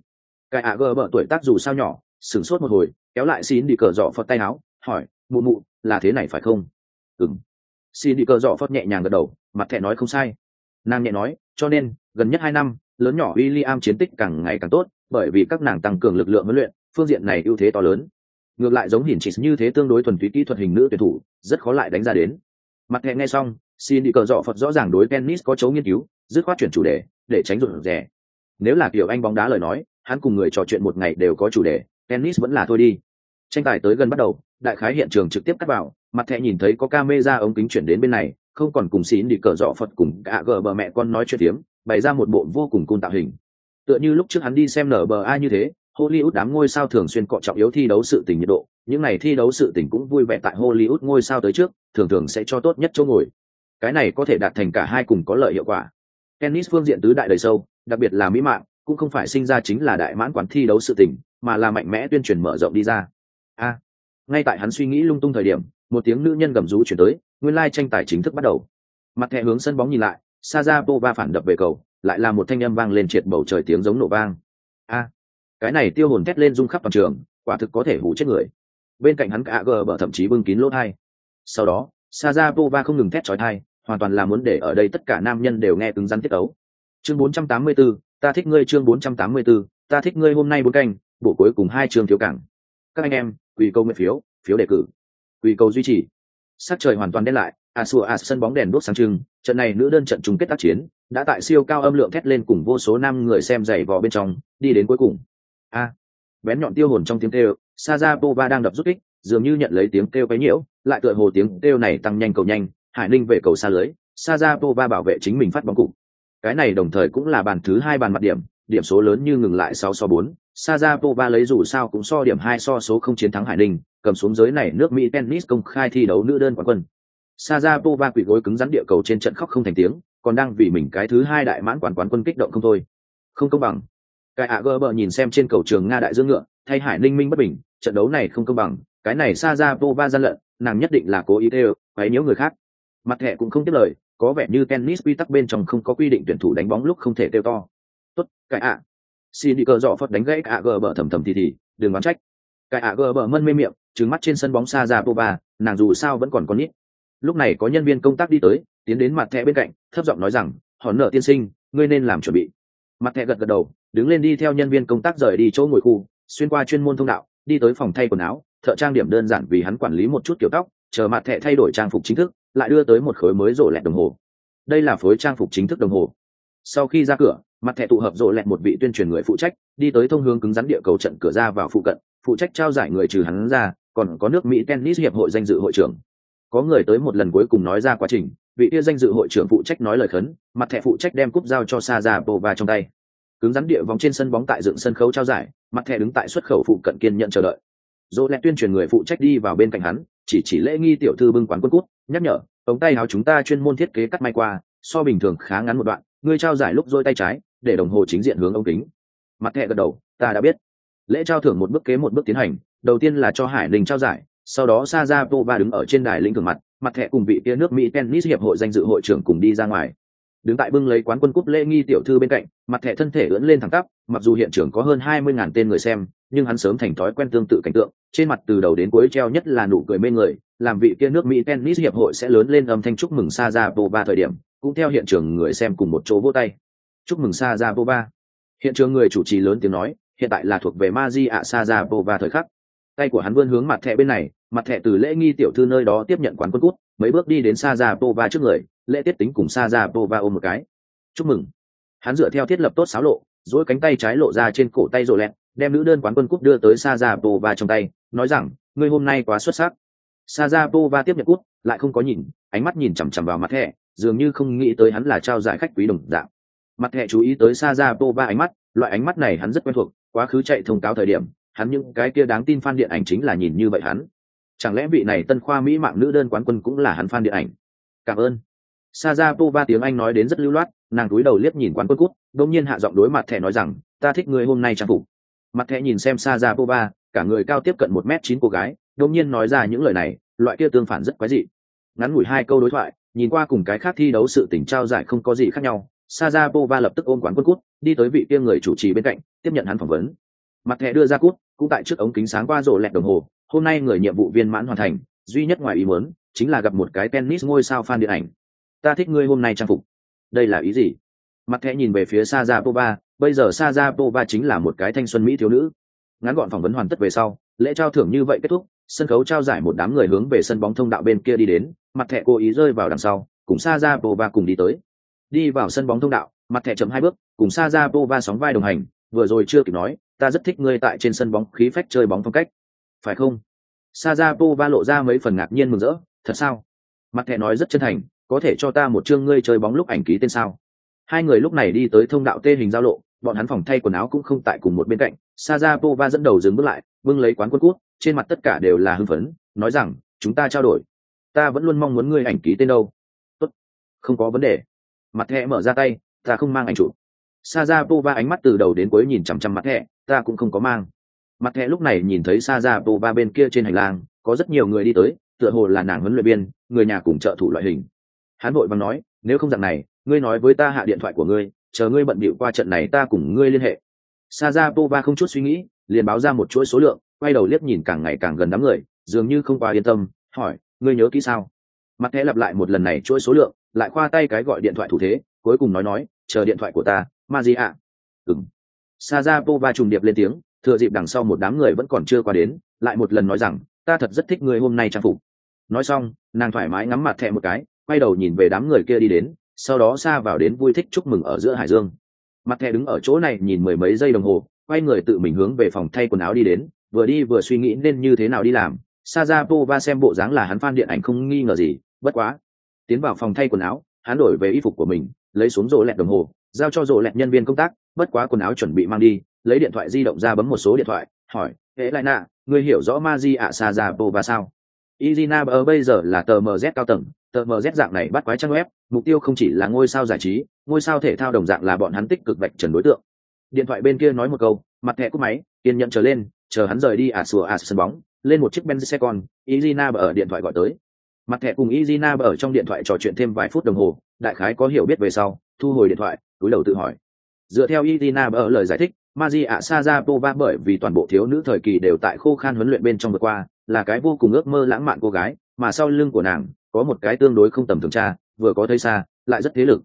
A: Cái ạ gờ bờ tuổi tác dù sao nhỏ, sửng sốt một hồi kéo lại xin đi cờ dọ phật tay áo, hỏi, mụ mụ, là thế này phải không? Ừng xin đi cờ dọ phật nhẹ nhàng gật đầu, mặt thẻ nói không sai. Nàng nhẹ nói, cho nên, gần nhất hai năm, lớn nhỏ w i l l i am chiến tích càng ngày càng tốt, bởi vì các nàng tăng cường lực lượng huấn luyện, phương diện này ưu thế to lớn. Ngược lại giống hiển chỉ như thế tương đối thuần túy kỹ thuật hình nữ tuyển thủ, rất khó lại đánh ra đến. Mặt thẻ nghe xong, xin đi cờ dọ phật rõ ràng đối tennis có chấu nghiên cứu, dứt khoát chuyển chủ đề, để tránh rụt rè. Nếu là kiểu anh bóng đá lời nói, hắn cùng người trò chuyện một ngày đều có chủ đề, tennis vẫn là thôi đi tranh tài tới gần bắt đầu đại khái hiện trường trực tiếp cắt vào mặt thẻ nhìn thấy có ca mê ra ống kính chuyển đến bên này không còn cùng xín đi cờ dọ phật cùng cả gờ bờ mẹ con nói chuyện tiếm bày ra một bộ vô cùng cung tạo hình tựa như lúc trước hắn đi xem nở bờ ai như thế Hollywood đám ngôi sao thường xuyên cọ trọng yếu thi đấu sự tình nhiệt độ, những này thi đấu sự tình cũng vui vẻ tại Hollywood ngôi sao tới trước, thường thường sẽ cho tốt nhất chỗ ngồi. Cái này có thể đạt thành cả hai cùng có lợi hiệu quả. Tennis phương diện tứ đại đời sâu, đặc biệt là mỹ mạng, cũng không phải sinh ra chính là đại mãn quán thi đấu sự tình, mà là mạnh mẽ tuyên truyền mở rộng đi ra. A. ngay tại hắn suy nghĩ lung tung thời điểm, một tiếng nữ nhân gầm rú truyền tới, nguyên lai tranh tài chính thức bắt đầu. Mặt thẻ hướng sân bóng nhìn lại, Sa Ra Sajapova phản đập về cầu, lại là một thanh âm vang lên triệt bầu trời tiếng giống nổ vang. A cái này tiêu hồn thét lên rung khắp toàn trường quả thực có thể hủ chết người bên cạnh hắn cả gờ bở thậm chí bưng kín lỗ thai sau đó Sa Ra Sajapova không ngừng thét chói thai hoàn toàn là muốn để ở đây tất cả nam nhân đều nghe cứng rắn tiết ấu chương 484, ta thích ngươi chương 484, ta thích ngươi hôm nay bốn canh bộ cuối cùng hai chương thiếu cảng các anh em quy câu nguyện phiếu phiếu đề cử. Quy câu duy trì. Sắc trời hoàn toàn đen lại a xua a sân bóng đèn đốt sáng trưng. Trận này nữ đơn trận chung kết tác chiến, đã tại siêu cao âm lượng thét lên cùng vô số nam người xem giày vò bên trong, đi đến cuối cùng. A. Bén nhọn tiêu hồn trong tiếng kêu Sajapova đang đập rút kích, dường như nhận lấy tiếng kêu cái nhiễu, lại tựa hồ tiếng kêu này tăng nhanh cầu nhanh, hải ninh về cầu xa lưới Sajapova bảo vệ chính mình phát bóng cục. Cái này đồng thời cũng là bàn thứ hai bàn mặt điểm điểm số lớn như ngừng lại sáu so bốn Sajapova lấy dù sao cũng so điểm hai so số không chiến thắng Hải Ninh, cầm xuống giới này nước Mỹ tennis công khai thi đấu nữ đơn quán quân. Sajapova quỳ gối cứng rắn địa cầu trên trận khóc không thành tiếng, còn đang vì mình cái thứ hai đại mãn quán quán quân kích động không thôi. Không công bằng cái Agerber nhìn xem trên cầu trường nga đại dương ngựa thay hải ninh minh bất bình trận đấu này không công bằng cái này Sajapova ra gian lận nàng nhất định là cố ý theo quấy nhiễu người khác mặt thẻ cũng không tiếp lời có vẻ như tennis quy tắc bên trong không có quy định tuyển thủ đánh bóng lúc không thể kêu to tốt, cái ạ. Xin đi cờ dọ phật đánh gãy cả gờ bờ thầm thầm thì thì, đừng đoán trách. Cái ạ gờ bờ mân mê miệng trứng mắt trên sân bóng xa ra pova nàng dù sao vẫn còn con nít. Lúc này có nhân viên công tác đi tới, tiến đến mặt thẻ bên cạnh, thấp giọng nói rằng hòn nợ tiên sinh, ngươi nên làm chuẩn bị. Mặt thẻ gật gật đầu, đứng lên đi theo nhân viên công tác rời đi chỗ ngồi khu, xuyên qua chuyên môn thông đạo, đi tới phòng thay quần áo, thợ trang điểm đơn giản vì hắn quản lý một chút kiểu tóc, chờ mặt thẻ thay đổi trang phục chính thức, lại đưa tới một khối mới rổ lẹt đồng hồ. Đây là phối trang phục chính thức đồng hồ sau khi ra cửa, mặt thẻ tụ hợp rộ lẹt một vị tuyên truyền người phụ trách, đi tới thông hướng cứng rắn địa cầu trận cửa ra vào phụ cận, phụ trách trao giải người trừ hắn ra, còn có nước mỹ tennis hiệp hội danh dự hội trưởng. Có người tới một lần cuối cùng nói ra quá trình, vị kia danh dự hội trưởng phụ trách nói lời khấn, mặt thẻ phụ trách đem cúp giao cho sa ra và trong tay. Cứng rắn địa vòng trên sân bóng tại dựng sân khấu trao giải, mặt thẻ đứng tại xuất khẩu phụ cận kiên nhận chờ đợi. Dỗ lẹ tuyên truyền người phụ trách đi vào bên cạnh hắn, chỉ chỉ lễ nghi tiểu thư bưng quán quân cút, nhắc nhở, ống tay áo chúng ta chuyên môn thiết kế cắt may qua so bình thường khá ngắn một đoạn, ngươi trao giải lúc dôi tay trái, để đồng hồ chính diện hướng ống kính. Mặt thẻ gật đầu, ta đã biết. Lễ trao thưởng một bước kế một bước tiến hành, đầu tiên là cho hải đình trao giải, sau đó sa ra po ba đứng ở trên đài lĩnh thường mặt mặt thẻ cùng vị kia nước mỹ tennis hiệp hội danh dự hội trưởng cùng đi ra ngoài. Đứng tại bưng lấy quán quân cúp lễ nghi tiểu thư bên cạnh, mặt thẻ thân thể ưỡn lên thẳng tắp, mặc dù hiện trường có hơn hai mươi ngàn tên người xem, nhưng hắn sớm thành thói quen tương tự cảnh tượng, trên mặt từ đầu đến cuối treo nhất là nụ cười mê người, làm vị kia nước mỹ tennis hiệp hội sẽ lớn lên âm thanh chúc mừng sa ra vô ba thời điểm cũng theo hiện trường người xem cùng một chỗ vỗ tay. Chúc mừng sa ra vô ba hiện trường người chủ trì lớn tiếng nói, hiện tại là thuộc về ma di ạ sa ra vô ba thời khắc. Tay của hắn vươn hướng mặt thẻ bên này, mặt thẻ từ lễ nghi tiểu thư nơi đó tiếp nhận quán quân cút, mấy bước đi đến sa ra vô ba trước người, lễ tiết tính cùng sa ra vô ba ôm một cái. Chúc mừng. Hắn dựa theo thiết lập tốt xáo lộ dỗi cánh tay trái lộ ra trên cổ tay rộ lẹn, đem nữ đơn quán quân cút đưa tới sa ra vô ba trong tay, nói rằng, ngươi hôm nay quá xuất sắc. Sa ra vô ba tiếp nhận cút, lại không có nhìn, ánh mắt nhìn chằm chằm vào mặt thẻ dường như không nghĩ tới hắn là trao giải khách quý đồng dạng. Mặt thẻ chú ý tới sa ra tô ba ánh mắt, loại ánh mắt này hắn rất quen thuộc, quá khứ chạy thông cáo thời điểm, hắn những cái kia đáng tin fan điện ảnh chính là nhìn như vậy hắn. Chẳng lẽ vị này tân khoa mỹ mạng nữ đơn quán quân cũng là hắn fan điện ảnh? Cảm ơn. Sa ra tô ba tiếng anh nói đến rất lưu loát, nàng cúi đầu liếc nhìn quán quân cút đông nhiên hạ giọng đối mặt thẻ nói rằng, ta thích người hôm nay trang phục. Mặt thẻ nhìn xem sa ra tô ba cả người cao tiếp cận một m chín cô gái đông nhiên nói ra những lời này, loại kia tương phản rất quái dị. Ngắn ngủi hai câu đối thoại nhìn qua cùng cái khác thi đấu sự tỉnh trao giải không có gì khác nhau sa ra lập tức ôm quán quân cút, đi tới vị kia người chủ trì bên cạnh, tiếp nhận hắn phỏng vấn. Mặt thẻ đưa ra cút, cũng tại trước ống kính sáng qua rổ lẹt đồng hồ, hôm nay người nhiệm vụ viên mãn hoàn thành, duy nhất ngoài ý muốn, chính là gặp một cái tennis ngôi sao fan điện ảnh. Ta thích ngươi hôm nay trang phục. Đây là ý gì? Mặt thẻ nhìn về phía sa ra bây giờ sa ra chính là một cái thanh xuân mỹ thiếu nữ. Ngắn gọn phỏng vấn hoàn tất về sau, lễ trao thưởng như vậy kết thúc sân khấu trao giải một đám người hướng về sân bóng thông đạo bên kia đi đến, mặt thẻ cố ý rơi vào đằng sau, cùng sa ra pova cùng đi tới. Đi vào sân bóng thông đạo, mặt thẻ chậm hai bước, cùng sa ra pova sóng vai đồng hành, vừa rồi chưa kịp nói, ta rất thích ngươi tại trên sân bóng khí phách chơi bóng phong cách. Phải không? Sa ra pova lộ ra mấy phần ngạc nhiên mừng rỡ, thật sao? Mặt thẻ nói rất chân thành, có thể cho ta một chương ngươi chơi bóng lúc ảnh ký tên sao? Hai người lúc này đi tới thông đạo tê hình giao lộ, bọn hắn phòng thay quần áo cũng không tại cùng một bên cạnh sa ra pova dẫn đầu dừng bước lại, bưng lấy quán quân cút trên mặt tất cả đều là hưng phấn, nói rằng, chúng ta trao đổi. Ta vẫn luôn mong muốn ngươi ảnh ký tên đâu. Tốt, không có vấn đề. Mặt hẹ mở ra tay, ta không mang ảnh chụp. Sa ra pova ánh mắt từ đầu đến cuối nhìn chằm chằm mặt hẹ, ta cũng không có mang. Mặt hẹ lúc này nhìn thấy sa ra pova bên kia trên hành lang, có rất nhiều người đi tới, tựa hồ là nàng huấn luyện viên, người nhà cùng trợ thủ loại hình. Hắn vội bằng nói, nếu không dạng này, ngươi nói với ta hạ điện thoại của ngươi, chờ ngươi bận bịu qua trận này ta cùng ngươi liên hệ. Sa ra pova không chút suy nghĩ, liền báo ra một chuỗi số lượng quay đầu liếc nhìn càng ngày càng gần đám người, dường như không quá yên tâm, hỏi, ngươi nhớ kỹ sao? Mặt thẻ lặp lại một lần này chuỗi số lượng, lại khoa tay cái gọi điện thoại thủ thế, cuối cùng nói nói, chờ điện thoại của ta ma gì ạ. Ừng sa ra pova trùng điệp lên tiếng, thừa dịp đằng sau một đám người vẫn còn chưa qua đến, lại một lần nói rằng, ta thật rất thích người hôm nay trang phục. Nói xong, nàng thoải mái ngắm mặt thẹ một cái, quay đầu nhìn về đám người kia đi đến, sau đó xa vào đến vui thích chúc mừng ở giữa hải dương. Mặt thẹ đứng ở chỗ này nhìn mười mấy giây đồng hồ, quay người tự mình hướng về phòng thay quần áo đi đến vừa đi vừa suy nghĩ nên như thế nào đi làm. Sa xem bộ dáng là hắn phan điện ảnh không nghi ngờ gì, bất quá. Tiến vào phòng thay quần áo, hắn đổi về y phục của mình, lấy xuống rổ lẹt đồng hồ, giao cho rổ lẹt nhân viên công tác, bất quá quần áo chuẩn bị mang đi, lấy điện thoại di động ra bấm một số điện thoại, hỏi hễ lại nạ người hiểu rõ ma di ạ sa sao? Izina ở bây giờ là tờ mz cao tầng, tờ mz dạng này bắt quái trang web, mục tiêu không chỉ là ngôi sao giải trí, ngôi sao thể thao đồng dạng là bọn hắn tích cực vạch trần đối tượng. Điện thoại bên kia nói một câu mặt thẻ cúp máy kiên nhận trở lên chờ hắn rời đi à ả sùa ả à sân bóng lên một chiếc benz xe con izina ở điện thoại gọi tới mặt thẻ cùng izina ở trong điện thoại trò chuyện thêm vài phút đồng hồ đại khái có hiểu biết về sau thu hồi điện thoại túi đầu tự hỏi dựa theo izina ở lời giải thích Maji à ạ Sajapova bởi vì toàn bộ thiếu nữ thời kỳ đều tại khô khan huấn luyện bên trong vừa qua, là cái vô cùng ước mơ lãng mạn cô gái, mà sau lưng của nàng có một cái tương đối không tầm thường cha, vừa có thấy xa, lại rất thế lực.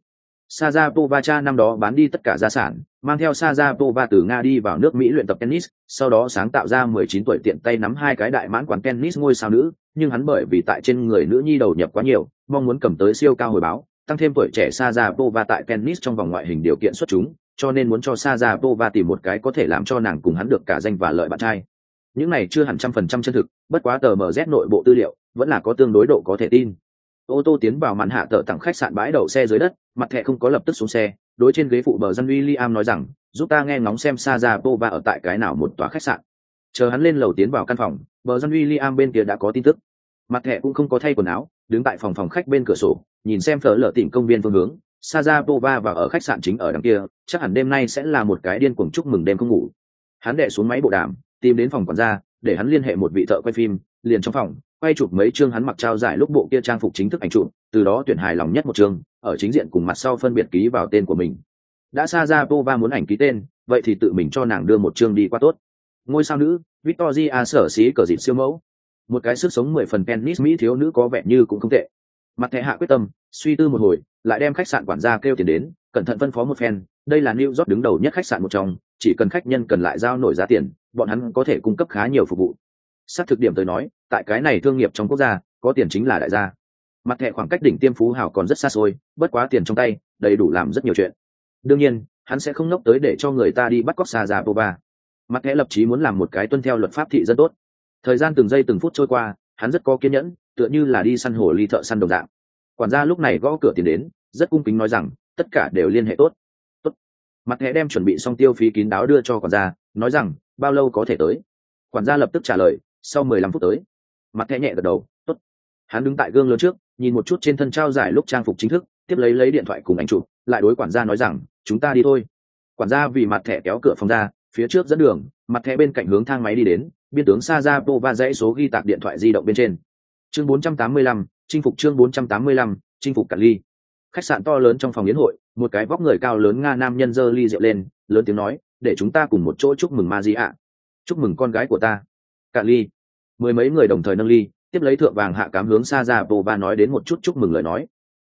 A: Sajapova cha năm đó bán đi tất cả gia sản, mang theo Sajapova từ Nga đi vào nước Mỹ luyện tập tennis, sau đó sáng tạo ra 19 tuổi tiện tay nắm hai cái đại mãn quán tennis ngôi sao nữ, nhưng hắn bởi vì tại trên người nữ nhi đầu nhập quá nhiều, mong muốn cầm tới siêu cao hồi báo, tăng thêm tuổi trẻ Sajapova tại tennis trong vòng ngoại hình điều kiện xuất chúng, cho nên muốn cho Sajapova tìm một cái có thể làm cho nàng cùng hắn được cả danh và lợi bạn trai. Những này chưa hẳn trăm phần trăm chân thực, bất quá tờ MZ nội bộ tư liệu vẫn là có tương đối độ có thể tin. Ô tô tiến vào màn hạ tờ tặng khách sạn bãi đậu xe dưới đất, mặt thẻ không có lập tức xuống xe, đối trên ghế phụ bờ dân William nói rằng, giúp ta nghe ngóng xem Sajapova ở tại cái nào một tòa khách sạn. Chờ hắn lên lầu tiến vào căn phòng, bờ dân William bên kia đã có tin tức. Mặt thẻ cũng không có thay quần áo, đứng tại phòng phòng khách bên cửa sổ, nhìn xem phở lở tỉnh công viên phương hướng, Sajapova và ở khách sạn chính ở đằng kia, chắc hẳn đêm nay sẽ là một cái điên cuồng chúc mừng đêm không ngủ. Hắn đệ xuống máy bộ đàm, tìm đến phòng quản gia, để hắn liên hệ một vị thợ quay phim, liền trong phòng, quay chụp mấy chương hắn mặc trao giải lúc bộ kia trang phục chính thức ảnh chụp, từ đó tuyển hài lòng nhất một chương, ở chính diện cùng mặt sau phân biệt ký vào tên của mình. Đã xa ra pova muốn ảnh ký tên, vậy thì tự mình cho nàng đưa một chương đi qua tốt. Ngôi sao nữ, victoria sở xí cờ dịp siêu mẫu. Một cái sức sống mười phần tennis mỹ thiếu nữ có vẻ như cũng không tệ. Mặt thẻ hạ quyết tâm, suy tư một hồi, lại đem khách sạn quản gia kêu tiền đến, cẩn thận phân phó một phen, đây là new york đứng đầu nhất khách sạn một trong, chỉ cần khách nhân cần lại giao nổi giá tiền, bọn hắn có thể cung cấp khá nhiều phục vụ xác thực điểm tới nói, tại cái này thương nghiệp trong quốc gia, có tiền chính là đại gia. Mặt thẻ khoảng cách đỉnh tiêm phú hào còn rất xa xôi, bất quá tiền trong tay, đầy đủ làm rất nhiều chuyện. Đương nhiên, hắn sẽ không nốc tới để cho người ta đi bắt cóc xa ra pova mặt thẻ lập chí muốn làm một cái tuân theo luật pháp thị dân tốt. Thời gian từng giây từng phút trôi qua, hắn rất có kiên nhẫn, tựa như là đi săn hồ ly thợ săn đồng dạng. Quản gia lúc này gõ cửa tiền đến, rất cung kính nói rằng, tất cả đều liên hệ tốt. Tốt. Mặt thẻ đem chuẩn bị xong tiêu phí kín đáo đưa cho quản gia, nói rằng, bao lâu có thể tới? Quản gia lập tức trả lời sau mười lăm phút tới mặt thẻ nhẹ gật đầu tốt. Hắn đứng tại gương lớn trước nhìn một chút trên thân trao giải lúc trang phục chính thức tiếp lấy lấy điện thoại cùng ảnh chụp lại đối quản gia nói rằng chúng ta đi thôi. Quản gia vì mặt thẻ kéo cửa phòng ra phía trước dẫn đường mặt thẻ bên cạnh hướng thang máy đi đến biên tướng sa ra po va dãy số ghi tạc điện thoại di động bên trên. Chương 485, chinh phục chương 485, chinh phục cả ly. Khách sạn to lớn trong phòng yến hội một cái vóc người cao lớn nga nam nhân dơ ly rượu lên lớn tiếng nói để chúng ta cùng một chỗ chúc mừng ma di ạ chúc mừng con gái của ta cả ly. Mười mấy người đồng thời nâng ly, tiếp lấy thượng vàng hạ cám hướng xa ra, vô ba nói đến một chút chúc mừng lời nói.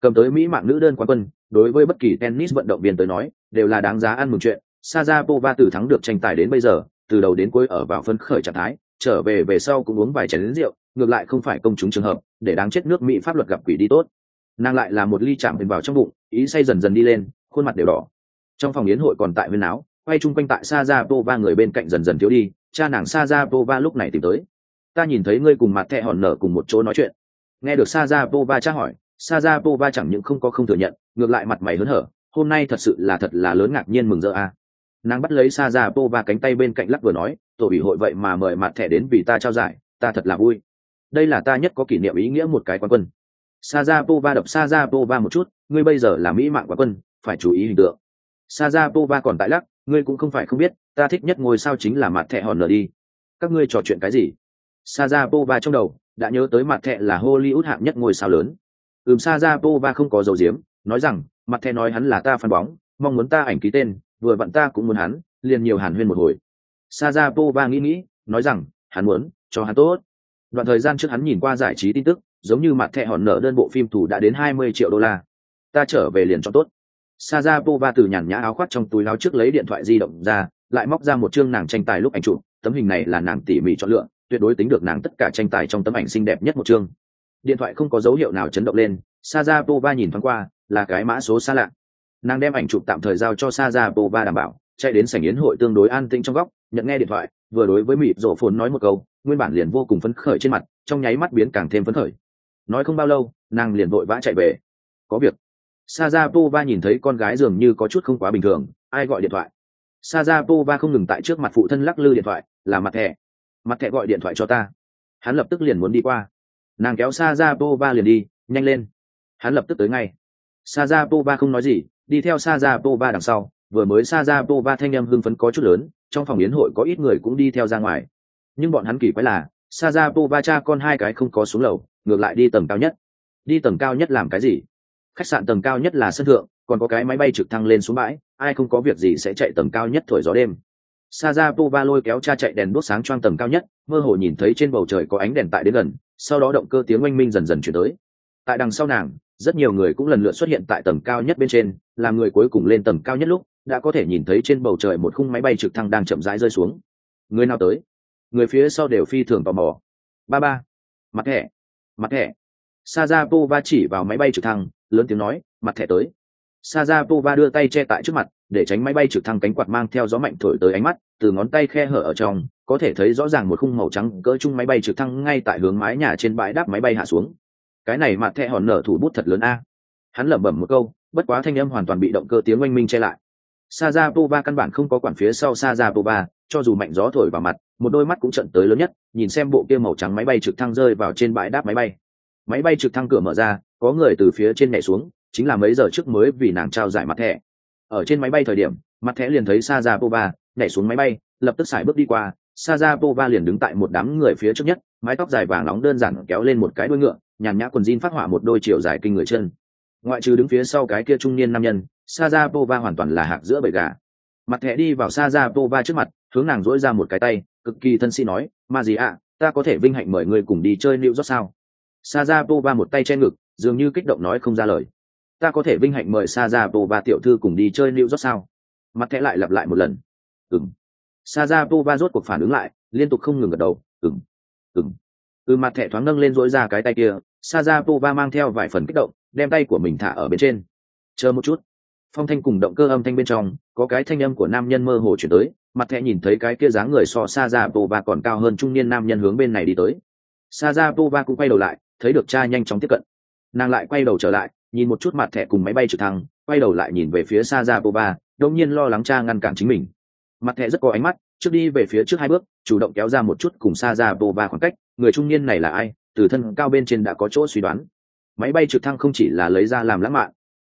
A: Cầm tới mỹ mạng nữ đơn quán quân, đối với bất kỳ tennis vận động viên tới nói, đều là đáng giá ăn mừng chuyện. Sa ra, vô ba từ thắng được tranh tài đến bây giờ, từ đầu đến cuối ở vào phân khởi trạng thái, trở về về sau cũng uống vài chén đến rượu, ngược lại không phải công chúng trường hợp, để đáng chết nước mỹ pháp luật gặp quỷ đi tốt. Nàng lại là một ly chạm vào trong bụng, ý say dần dần đi lên, khuôn mặt đều đỏ. Trong phòng yến hội còn tại huyên áo quay chung quanh tại sa ra, vô ba người bên cạnh dần dần thiếu đi cha nàng sa ra vô va lúc này tìm tới. Ta nhìn thấy ngươi cùng mặt thẹ hòn nở cùng một chỗ nói chuyện. Nghe được sa ra vô va tra hỏi sa ra vô va chẳng những không có không thừa nhận, ngược lại mặt mày hớn hở, hôm nay thật sự là thật là lớn ngạc nhiên mừng rỡ a. Nàng bắt lấy sa ra vô va cánh tay bên cạnh lắc vừa nói, tổ ủy hội vậy mà mời mặt thẻ đến vì ta trao giải, ta thật là vui. Đây là ta nhất có kỷ niệm ý nghĩa một cái quán quân. Sa ra vô va đập sa ra vô va một chút, ngươi bây giờ là mỹ mạng quán quân, phải chú ý hình tượng. Sa ra vô va còn tại lắc, ngươi cũng không phải không biết ta thích nhất ngôi sao chính là mặt thẻ hòn nở đi. Các ngươi trò chuyện cái gì? Sa ra vô trong đầu, đã nhớ tới mặt thẻ là hollywood hạng nhất ngôi sao lớn. Ừm sa ra vô không có dầu diếm, nói rằng mặt thẻ nói hắn là ta phân bóng, mong muốn ta ảnh ký tên, vừa vặn ta cũng muốn hắn, liền nhiều hàn huyên một hồi. Sa ra vô nghĩ nghĩ, nói rằng, hắn muốn, cho hắn tốt. Đoạn thời gian trước hắn nhìn qua giải trí tin tức, giống như mặt thẻ hòn Nở đơn bộ phim thủ đã đến hai mươi triệu đô la. Ta trở về liền cho tốt. Sa ra vô từ nhàn nhã áo khoác trong túi láo trước lấy điện thoại di động ra lại móc ra một chương nàng tranh tài lúc ảnh chụp, tấm hình này là nàng tỉ mỉ chọn lựa, tuyệt đối tính được nàng tất cả tranh tài trong tấm ảnh xinh đẹp nhất một chương. Điện thoại không có dấu hiệu nào chấn động lên sa Pova nhìn thoáng qua, là cái mã số xa lạ. Nàng đem ảnh chụp tạm thời giao cho sa Pova đảm bảo, chạy đến sảnh yến hội tương đối an tĩnh trong góc, nhận nghe điện thoại, vừa đối với mịt rổ phồn nói một câu, nguyên bản liền vô cùng phấn khởi trên mặt, trong nháy mắt biến càng thêm phấn khởi. Nói không bao lâu, nàng liền vội vã chạy về. Có việc. Sa pova nhìn thấy con gái dường như có chút không quá bình thường, ai gọi điện thoại? Sajapova không ngừng tại trước mặt phụ thân lắc lư điện thoại, là mặt thẻ. Mặt thẻ gọi điện thoại cho ta. Hắn lập tức liền muốn đi qua. Nàng kéo Sajapova liền đi, nhanh lên. Hắn lập tức tới ngay. Sajapova không nói gì, đi theo Sajapova đằng sau. Vừa mới Sajapova thanh em hưng phấn có chút lớn, trong phòng yến hội có ít người cũng đi theo ra ngoài. Nhưng bọn hắn kỳ quái là Sajapova cha con hai cái không có xuống lầu, ngược lại đi tầng cao nhất. Đi tầng cao nhất làm cái gì? Khách sạn tầng cao nhất là sân thượng, còn có cái máy bay trực thăng lên xuống bãi, ai không có việc gì sẽ chạy tầng cao nhất thổi gió đêm. Sa ra pova lôi kéo cha chạy đèn đốt sáng choang tầng cao nhất, mơ hồ nhìn thấy trên bầu trời có ánh đèn tại đến gần, sau đó động cơ tiếng oanh minh dần dần chuyển tới. Tại đằng sau nàng, rất nhiều người cũng lần lượt xuất hiện tại tầng cao nhất bên trên, là người cuối cùng lên tầng cao nhất lúc, đã có thể nhìn thấy trên bầu trời một khung máy bay trực thăng đang chậm rãi rơi xuống. Người nào tới? Người phía sau đều phi thường tò mò. Ba ba. Mặt thẻ mặt thẻ sa ra pova chỉ vào máy bay trực thăng lớn tiếng nói, mặt thẻ tới. Sa ra pova đưa tay che tại trước mặt, để tránh máy bay trực thăng cánh quạt mang theo gió mạnh thổi tới ánh mắt, từ ngón tay khe hở ở trong, có thể thấy rõ ràng một khung màu trắng cỡ chung máy bay trực thăng ngay tại hướng mái nhà trên bãi đáp máy bay hạ xuống. Cái này mặt thẻ hòn nở thủ bút thật lớn a. Hắn lẩm bẩm một câu, bất quá thanh âm hoàn toàn bị động cơ tiếng oanh minh che lại. Sa ra pova căn bản không có quản phía sau sa ra pova, cho dù mạnh gió thổi vào mặt, một đôi mắt cũng trận tới lớn nhất, nhìn xem bộ kia màu trắng máy bay trực thăng rơi vào trên bãi đáp máy bay. Máy bay trực thăng cửa mở ra có người từ phía trên nhảy xuống, chính là mấy giờ trước mới vì nàng trao giải mặt thẻ. Ở trên máy bay thời điểm, mặt thẻ liền thấy sa ra pova nhảy xuống máy bay, lập tức xài bước đi qua sa ra pova liền đứng tại một đám người phía trước nhất, mái tóc dài vàng nóng đơn giản kéo lên một cái đuôi ngựa, nhàn nhã quần jean phát họa một đôi chiều dài kinh người chân. Ngoại trừ đứng phía sau cái kia trung niên nam nhân Sajapova hoàn toàn là hạc giữa bầy gà. Mặt thẻ đi vào Sajapova trước mặt, hướng nàng dỗi ra một cái tay, cực kỳ thân sĩ nói, ma gì ạ, ta có thể vinh hạnh mời người cùng đi chơi nữ rót sao? Sajapova một tay che ngực dường như kích động nói không ra lời. Ta có thể vinh hạnh mời Sajapova tiểu thư cùng đi chơi new york sao? Mặt thẻ lại lặp lại một lần. Ừng Sajapova rốt cuộc phản ứng lại, liên tục không ngừng gật đầu. Ừng ừng từ mặt thẻ thoáng nâng lên dỗi ra cái tay kia Sajapova mang theo vài phần kích động, đem tay của mình thả ở bên trên. Chờ một chút. Phong thanh cùng động cơ âm thanh bên trong, có cái thanh âm của nam nhân mơ hồ chuyển tới, mặt thẹ nhìn thấy cái kia dáng người so sa ra pova còn cao hơn trung niên nam nhân hướng bên này đi tới. Sa ra pova cũng quay đầu lại, thấy được cha nhanh chóng tiếp cận nàng lại quay đầu trở lại nhìn một chút mặt thẻ cùng máy bay trực thăng quay đầu lại nhìn về phía xa ra pova đông nhiên lo lắng cha ngăn cản chính mình. Mặt thẻ rất có ánh mắt trước đi về phía trước hai bước chủ động kéo ra một chút cùng xa ra pova khoảng cách người trung niên này là ai từ thân cao bên trên đã có chỗ suy đoán. Máy bay trực thăng không chỉ là lấy ra làm lãng mạn.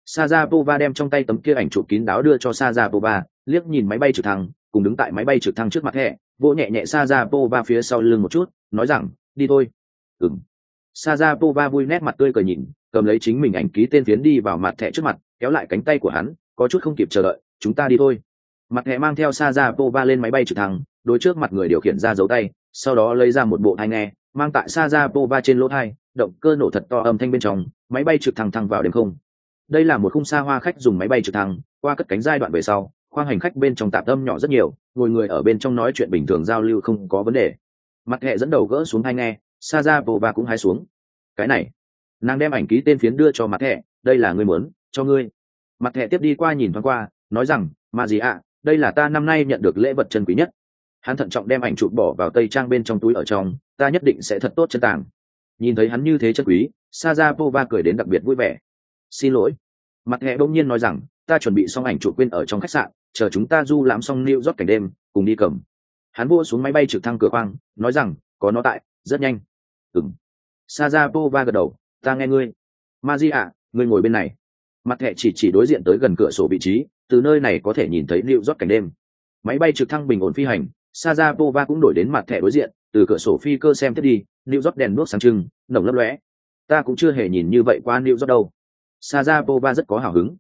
A: Sajapova đem trong tay tấm kia ảnh chụp kín đáo đưa cho Sajapova, liếc nhìn máy bay trực thăng, cùng đứng tại máy bay trực thăng trước mặt thẻ, vỗ nhẹ nhẹ Sajapova phía sau lưng một chút, nói rằng, đi thôi. ừng Sajapova vui nét mặt tươi cười nhìn, cầm lấy chính mình ảnh ký tên phiến đi vào mặt thẻ trước mặt, kéo lại cánh tay của hắn, có chút không kịp chờ đợi, chúng ta đi thôi. Mặt thẻ mang theo Sajapova lên máy bay trực thăng, đối trước mặt người điều khiển ra dấu tay, sau đó lấy ra một bộ tai nghe, mang tại Sajapova trên lỗ tai, động cơ nổ thật to âm thanh bên trong, máy bay trực thăng thăng vào đêm không đây là một khung xa hoa khách dùng máy bay trực thăng qua cất cánh giai đoạn về sau khoang hành khách bên trong tạp âm nhỏ rất nhiều ngồi người ở bên trong nói chuyện bình thường giao lưu không có vấn đề mặt hệ dẫn đầu gỡ xuống hai nghe sa ra bộ ba cũng hái xuống. Cái này, nàng đem ảnh ký tên phiến đưa cho mặt thẻ. đây là ngươi muốn, cho ngươi. Mặt thẻ tiếp đi qua nhìn thoáng qua, nói rằng, mà gì ạ, đây là ta năm nay nhận được lễ vật chân quý nhất. Hắn thận trọng đem ảnh chụp bỏ vào tây trang bên trong túi ở trong, ta nhất định sẽ thật tốt chân tàng. Nhìn thấy hắn như thế chân quý, sa ra po ba cười đến đặc biệt vui vẻ. Xin lỗi. Mặt hệ bỗng nhiên nói rằng, ta chuẩn bị xong ảnh chụp quên ở trong khách sạn, chờ chúng ta du lãm xong lưu rót cảnh đêm, cùng đi cầm. Hắn vua xuống máy bay trực thăng cửa khoang, nói rằng, có nó tại, rất nhanh ừng sa ra va gật đầu ta nghe ngươi. Ma di ạ ngươi ngồi bên này. Mặt thẹ chỉ chỉ đối diện tới gần cửa sổ vị trí từ nơi này có thể nhìn thấy liệu rót cảnh đêm. Máy bay trực thăng bình ổn phi hành sa ra va cũng đổi đến mặt thẻ đối diện từ cửa sổ phi cơ xem tiếp đi Liệu rót đèn đuốc sáng trưng nồng lấp lóe. Ta cũng chưa hề nhìn như vậy qua liệu rót đâu. Sajapova rất có hào hứng.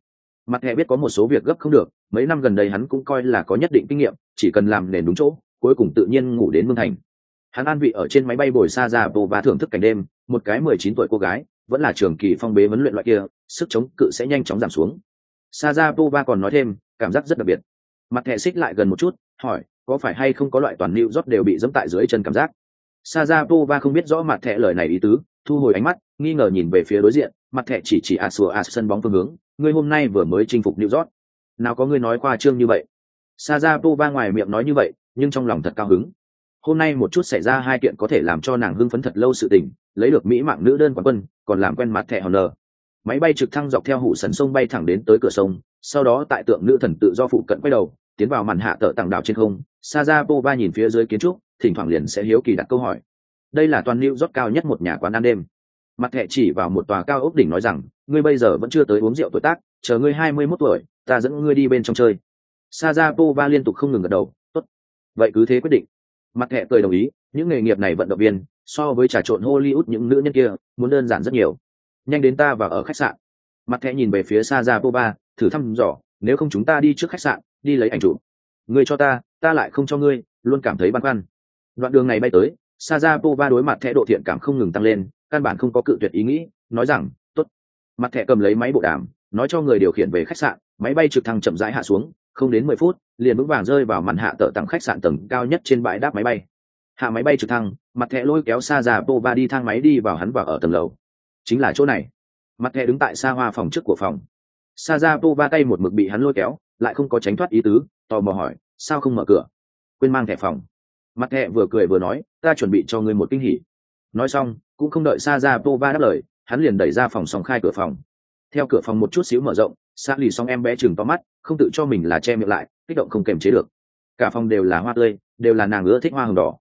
A: Mặt thẻ biết có một số việc gấp không được, mấy năm gần đây hắn cũng coi là có nhất định kinh nghiệm, chỉ cần làm nền đúng chỗ, cuối cùng tự nhiên ngủ đến mương thành. Hắn an vị ở trên máy bay bồi Sajapova thưởng thức cảnh đêm, một cái mười chín tuổi cô gái, vẫn là trường kỳ phong bế vấn luyện loại kia, sức chống cự sẽ nhanh chóng giảm xuống. Sa Rauba còn nói thêm, cảm giác rất đặc biệt. Mặt thẻ xích lại gần một chút, hỏi, có phải hay không có loại toàn lưu rót đều bị dẫm tại dưới chân cảm giác? Sa Rauba không biết rõ mặt thẻ lời này ý tứ, thu hồi ánh mắt, nghi ngờ nhìn về phía đối diện, mặt thẻ chỉ chỉ a sùa a sân bóng phương hướng ngươi hôm nay vừa mới chinh phục new rót, nào có ngươi nói qua trương như vậy sa ra vô va ngoài miệng nói như vậy nhưng trong lòng thật cao hứng hôm nay một chút xảy ra hai kiện có thể làm cho nàng hưng phấn thật lâu sự tình, lấy được mỹ mạng nữ đơn quán quân, còn làm quen mặt thẻ hòn nờ máy bay trực thăng dọc theo hụ sần sông bay thẳng đến tới cửa sông, sau đó tại tượng nữ thần tự do phụ cận quay đầu, tiến vào màn hạ tợ tặng đảo trên không. Sa ra po Ba nhìn phía dưới kiến trúc, thỉnh thoảng liền sẽ hiếu kỳ đặt câu hỏi. Đây là toàn lưu rót cao nhất một nhà quán ăn đêm. Mặt thẻ chỉ vào một tòa cao ốc đỉnh nói rằng, ngươi bây giờ vẫn chưa tới uống rượu tuổi tác, chờ ngươi hai mươi mốt tuổi, ta dẫn ngươi đi bên trong chơi. Sa ra po Ba liên tục không ngừng gật đầu, tốt. Vậy cứ thế quyết định mặt thẻ cười đồng ý, những nghề nghiệp này vận động viên, so với trà trộn hollywood những nữ nhân kia, muốn đơn giản rất nhiều. Nhanh đến ta và ở khách sạn. Mặt thẻ nhìn về phía xa ra po ba thử thăm dò, nếu không chúng ta đi trước khách sạn, đi lấy ảnh chụp. Ngươi cho ta ta lại không cho ngươi, luôn cảm thấy băn khoăn. Đoạn đường này bay tới sa ra po ba đối mặt thẻ độ thiện cảm không ngừng tăng lên, căn bản không có cự tuyệt ý nghĩ, nói rằng, tốt. Mặt thẻ cầm lấy máy bộ đàm, nói cho người điều khiển về khách sạn, máy bay trực thăng chậm rãi hạ xuống không đến mười phút, liền vững vàng rơi vào màn hạ tợ tặng khách sạn tầng cao nhất trên bãi đáp máy bay. Hạ máy bay trực thăng, mặt thẻ lôi kéo xa già pova đi thang máy đi vào hắn vào ở tầng lầu. Chính là chỗ này. Mặt thẻ đứng tại xa hoa phòng trước của phòng. Sa ra pova tay một mực bị hắn lôi kéo, lại không có tránh thoát ý tứ, tò mò hỏi, sao không mở cửa? Quên mang thẻ phòng. Mặt thẻ vừa cười vừa nói, ta chuẩn bị cho ngươi một kinh hỉ. Nói xong, cũng không đợi sa ra pova đáp lời, hắn liền đẩy ra phòng song khai cửa phòng. Theo cửa phòng một chút xíu mở rộng xa lì xong em bé chừng to mắt, không tự cho mình là che miệng lại, kích động không kềm chế được. Cả phòng đều là hoa tươi, đều là nàng ưa thích hoa hồng đỏ.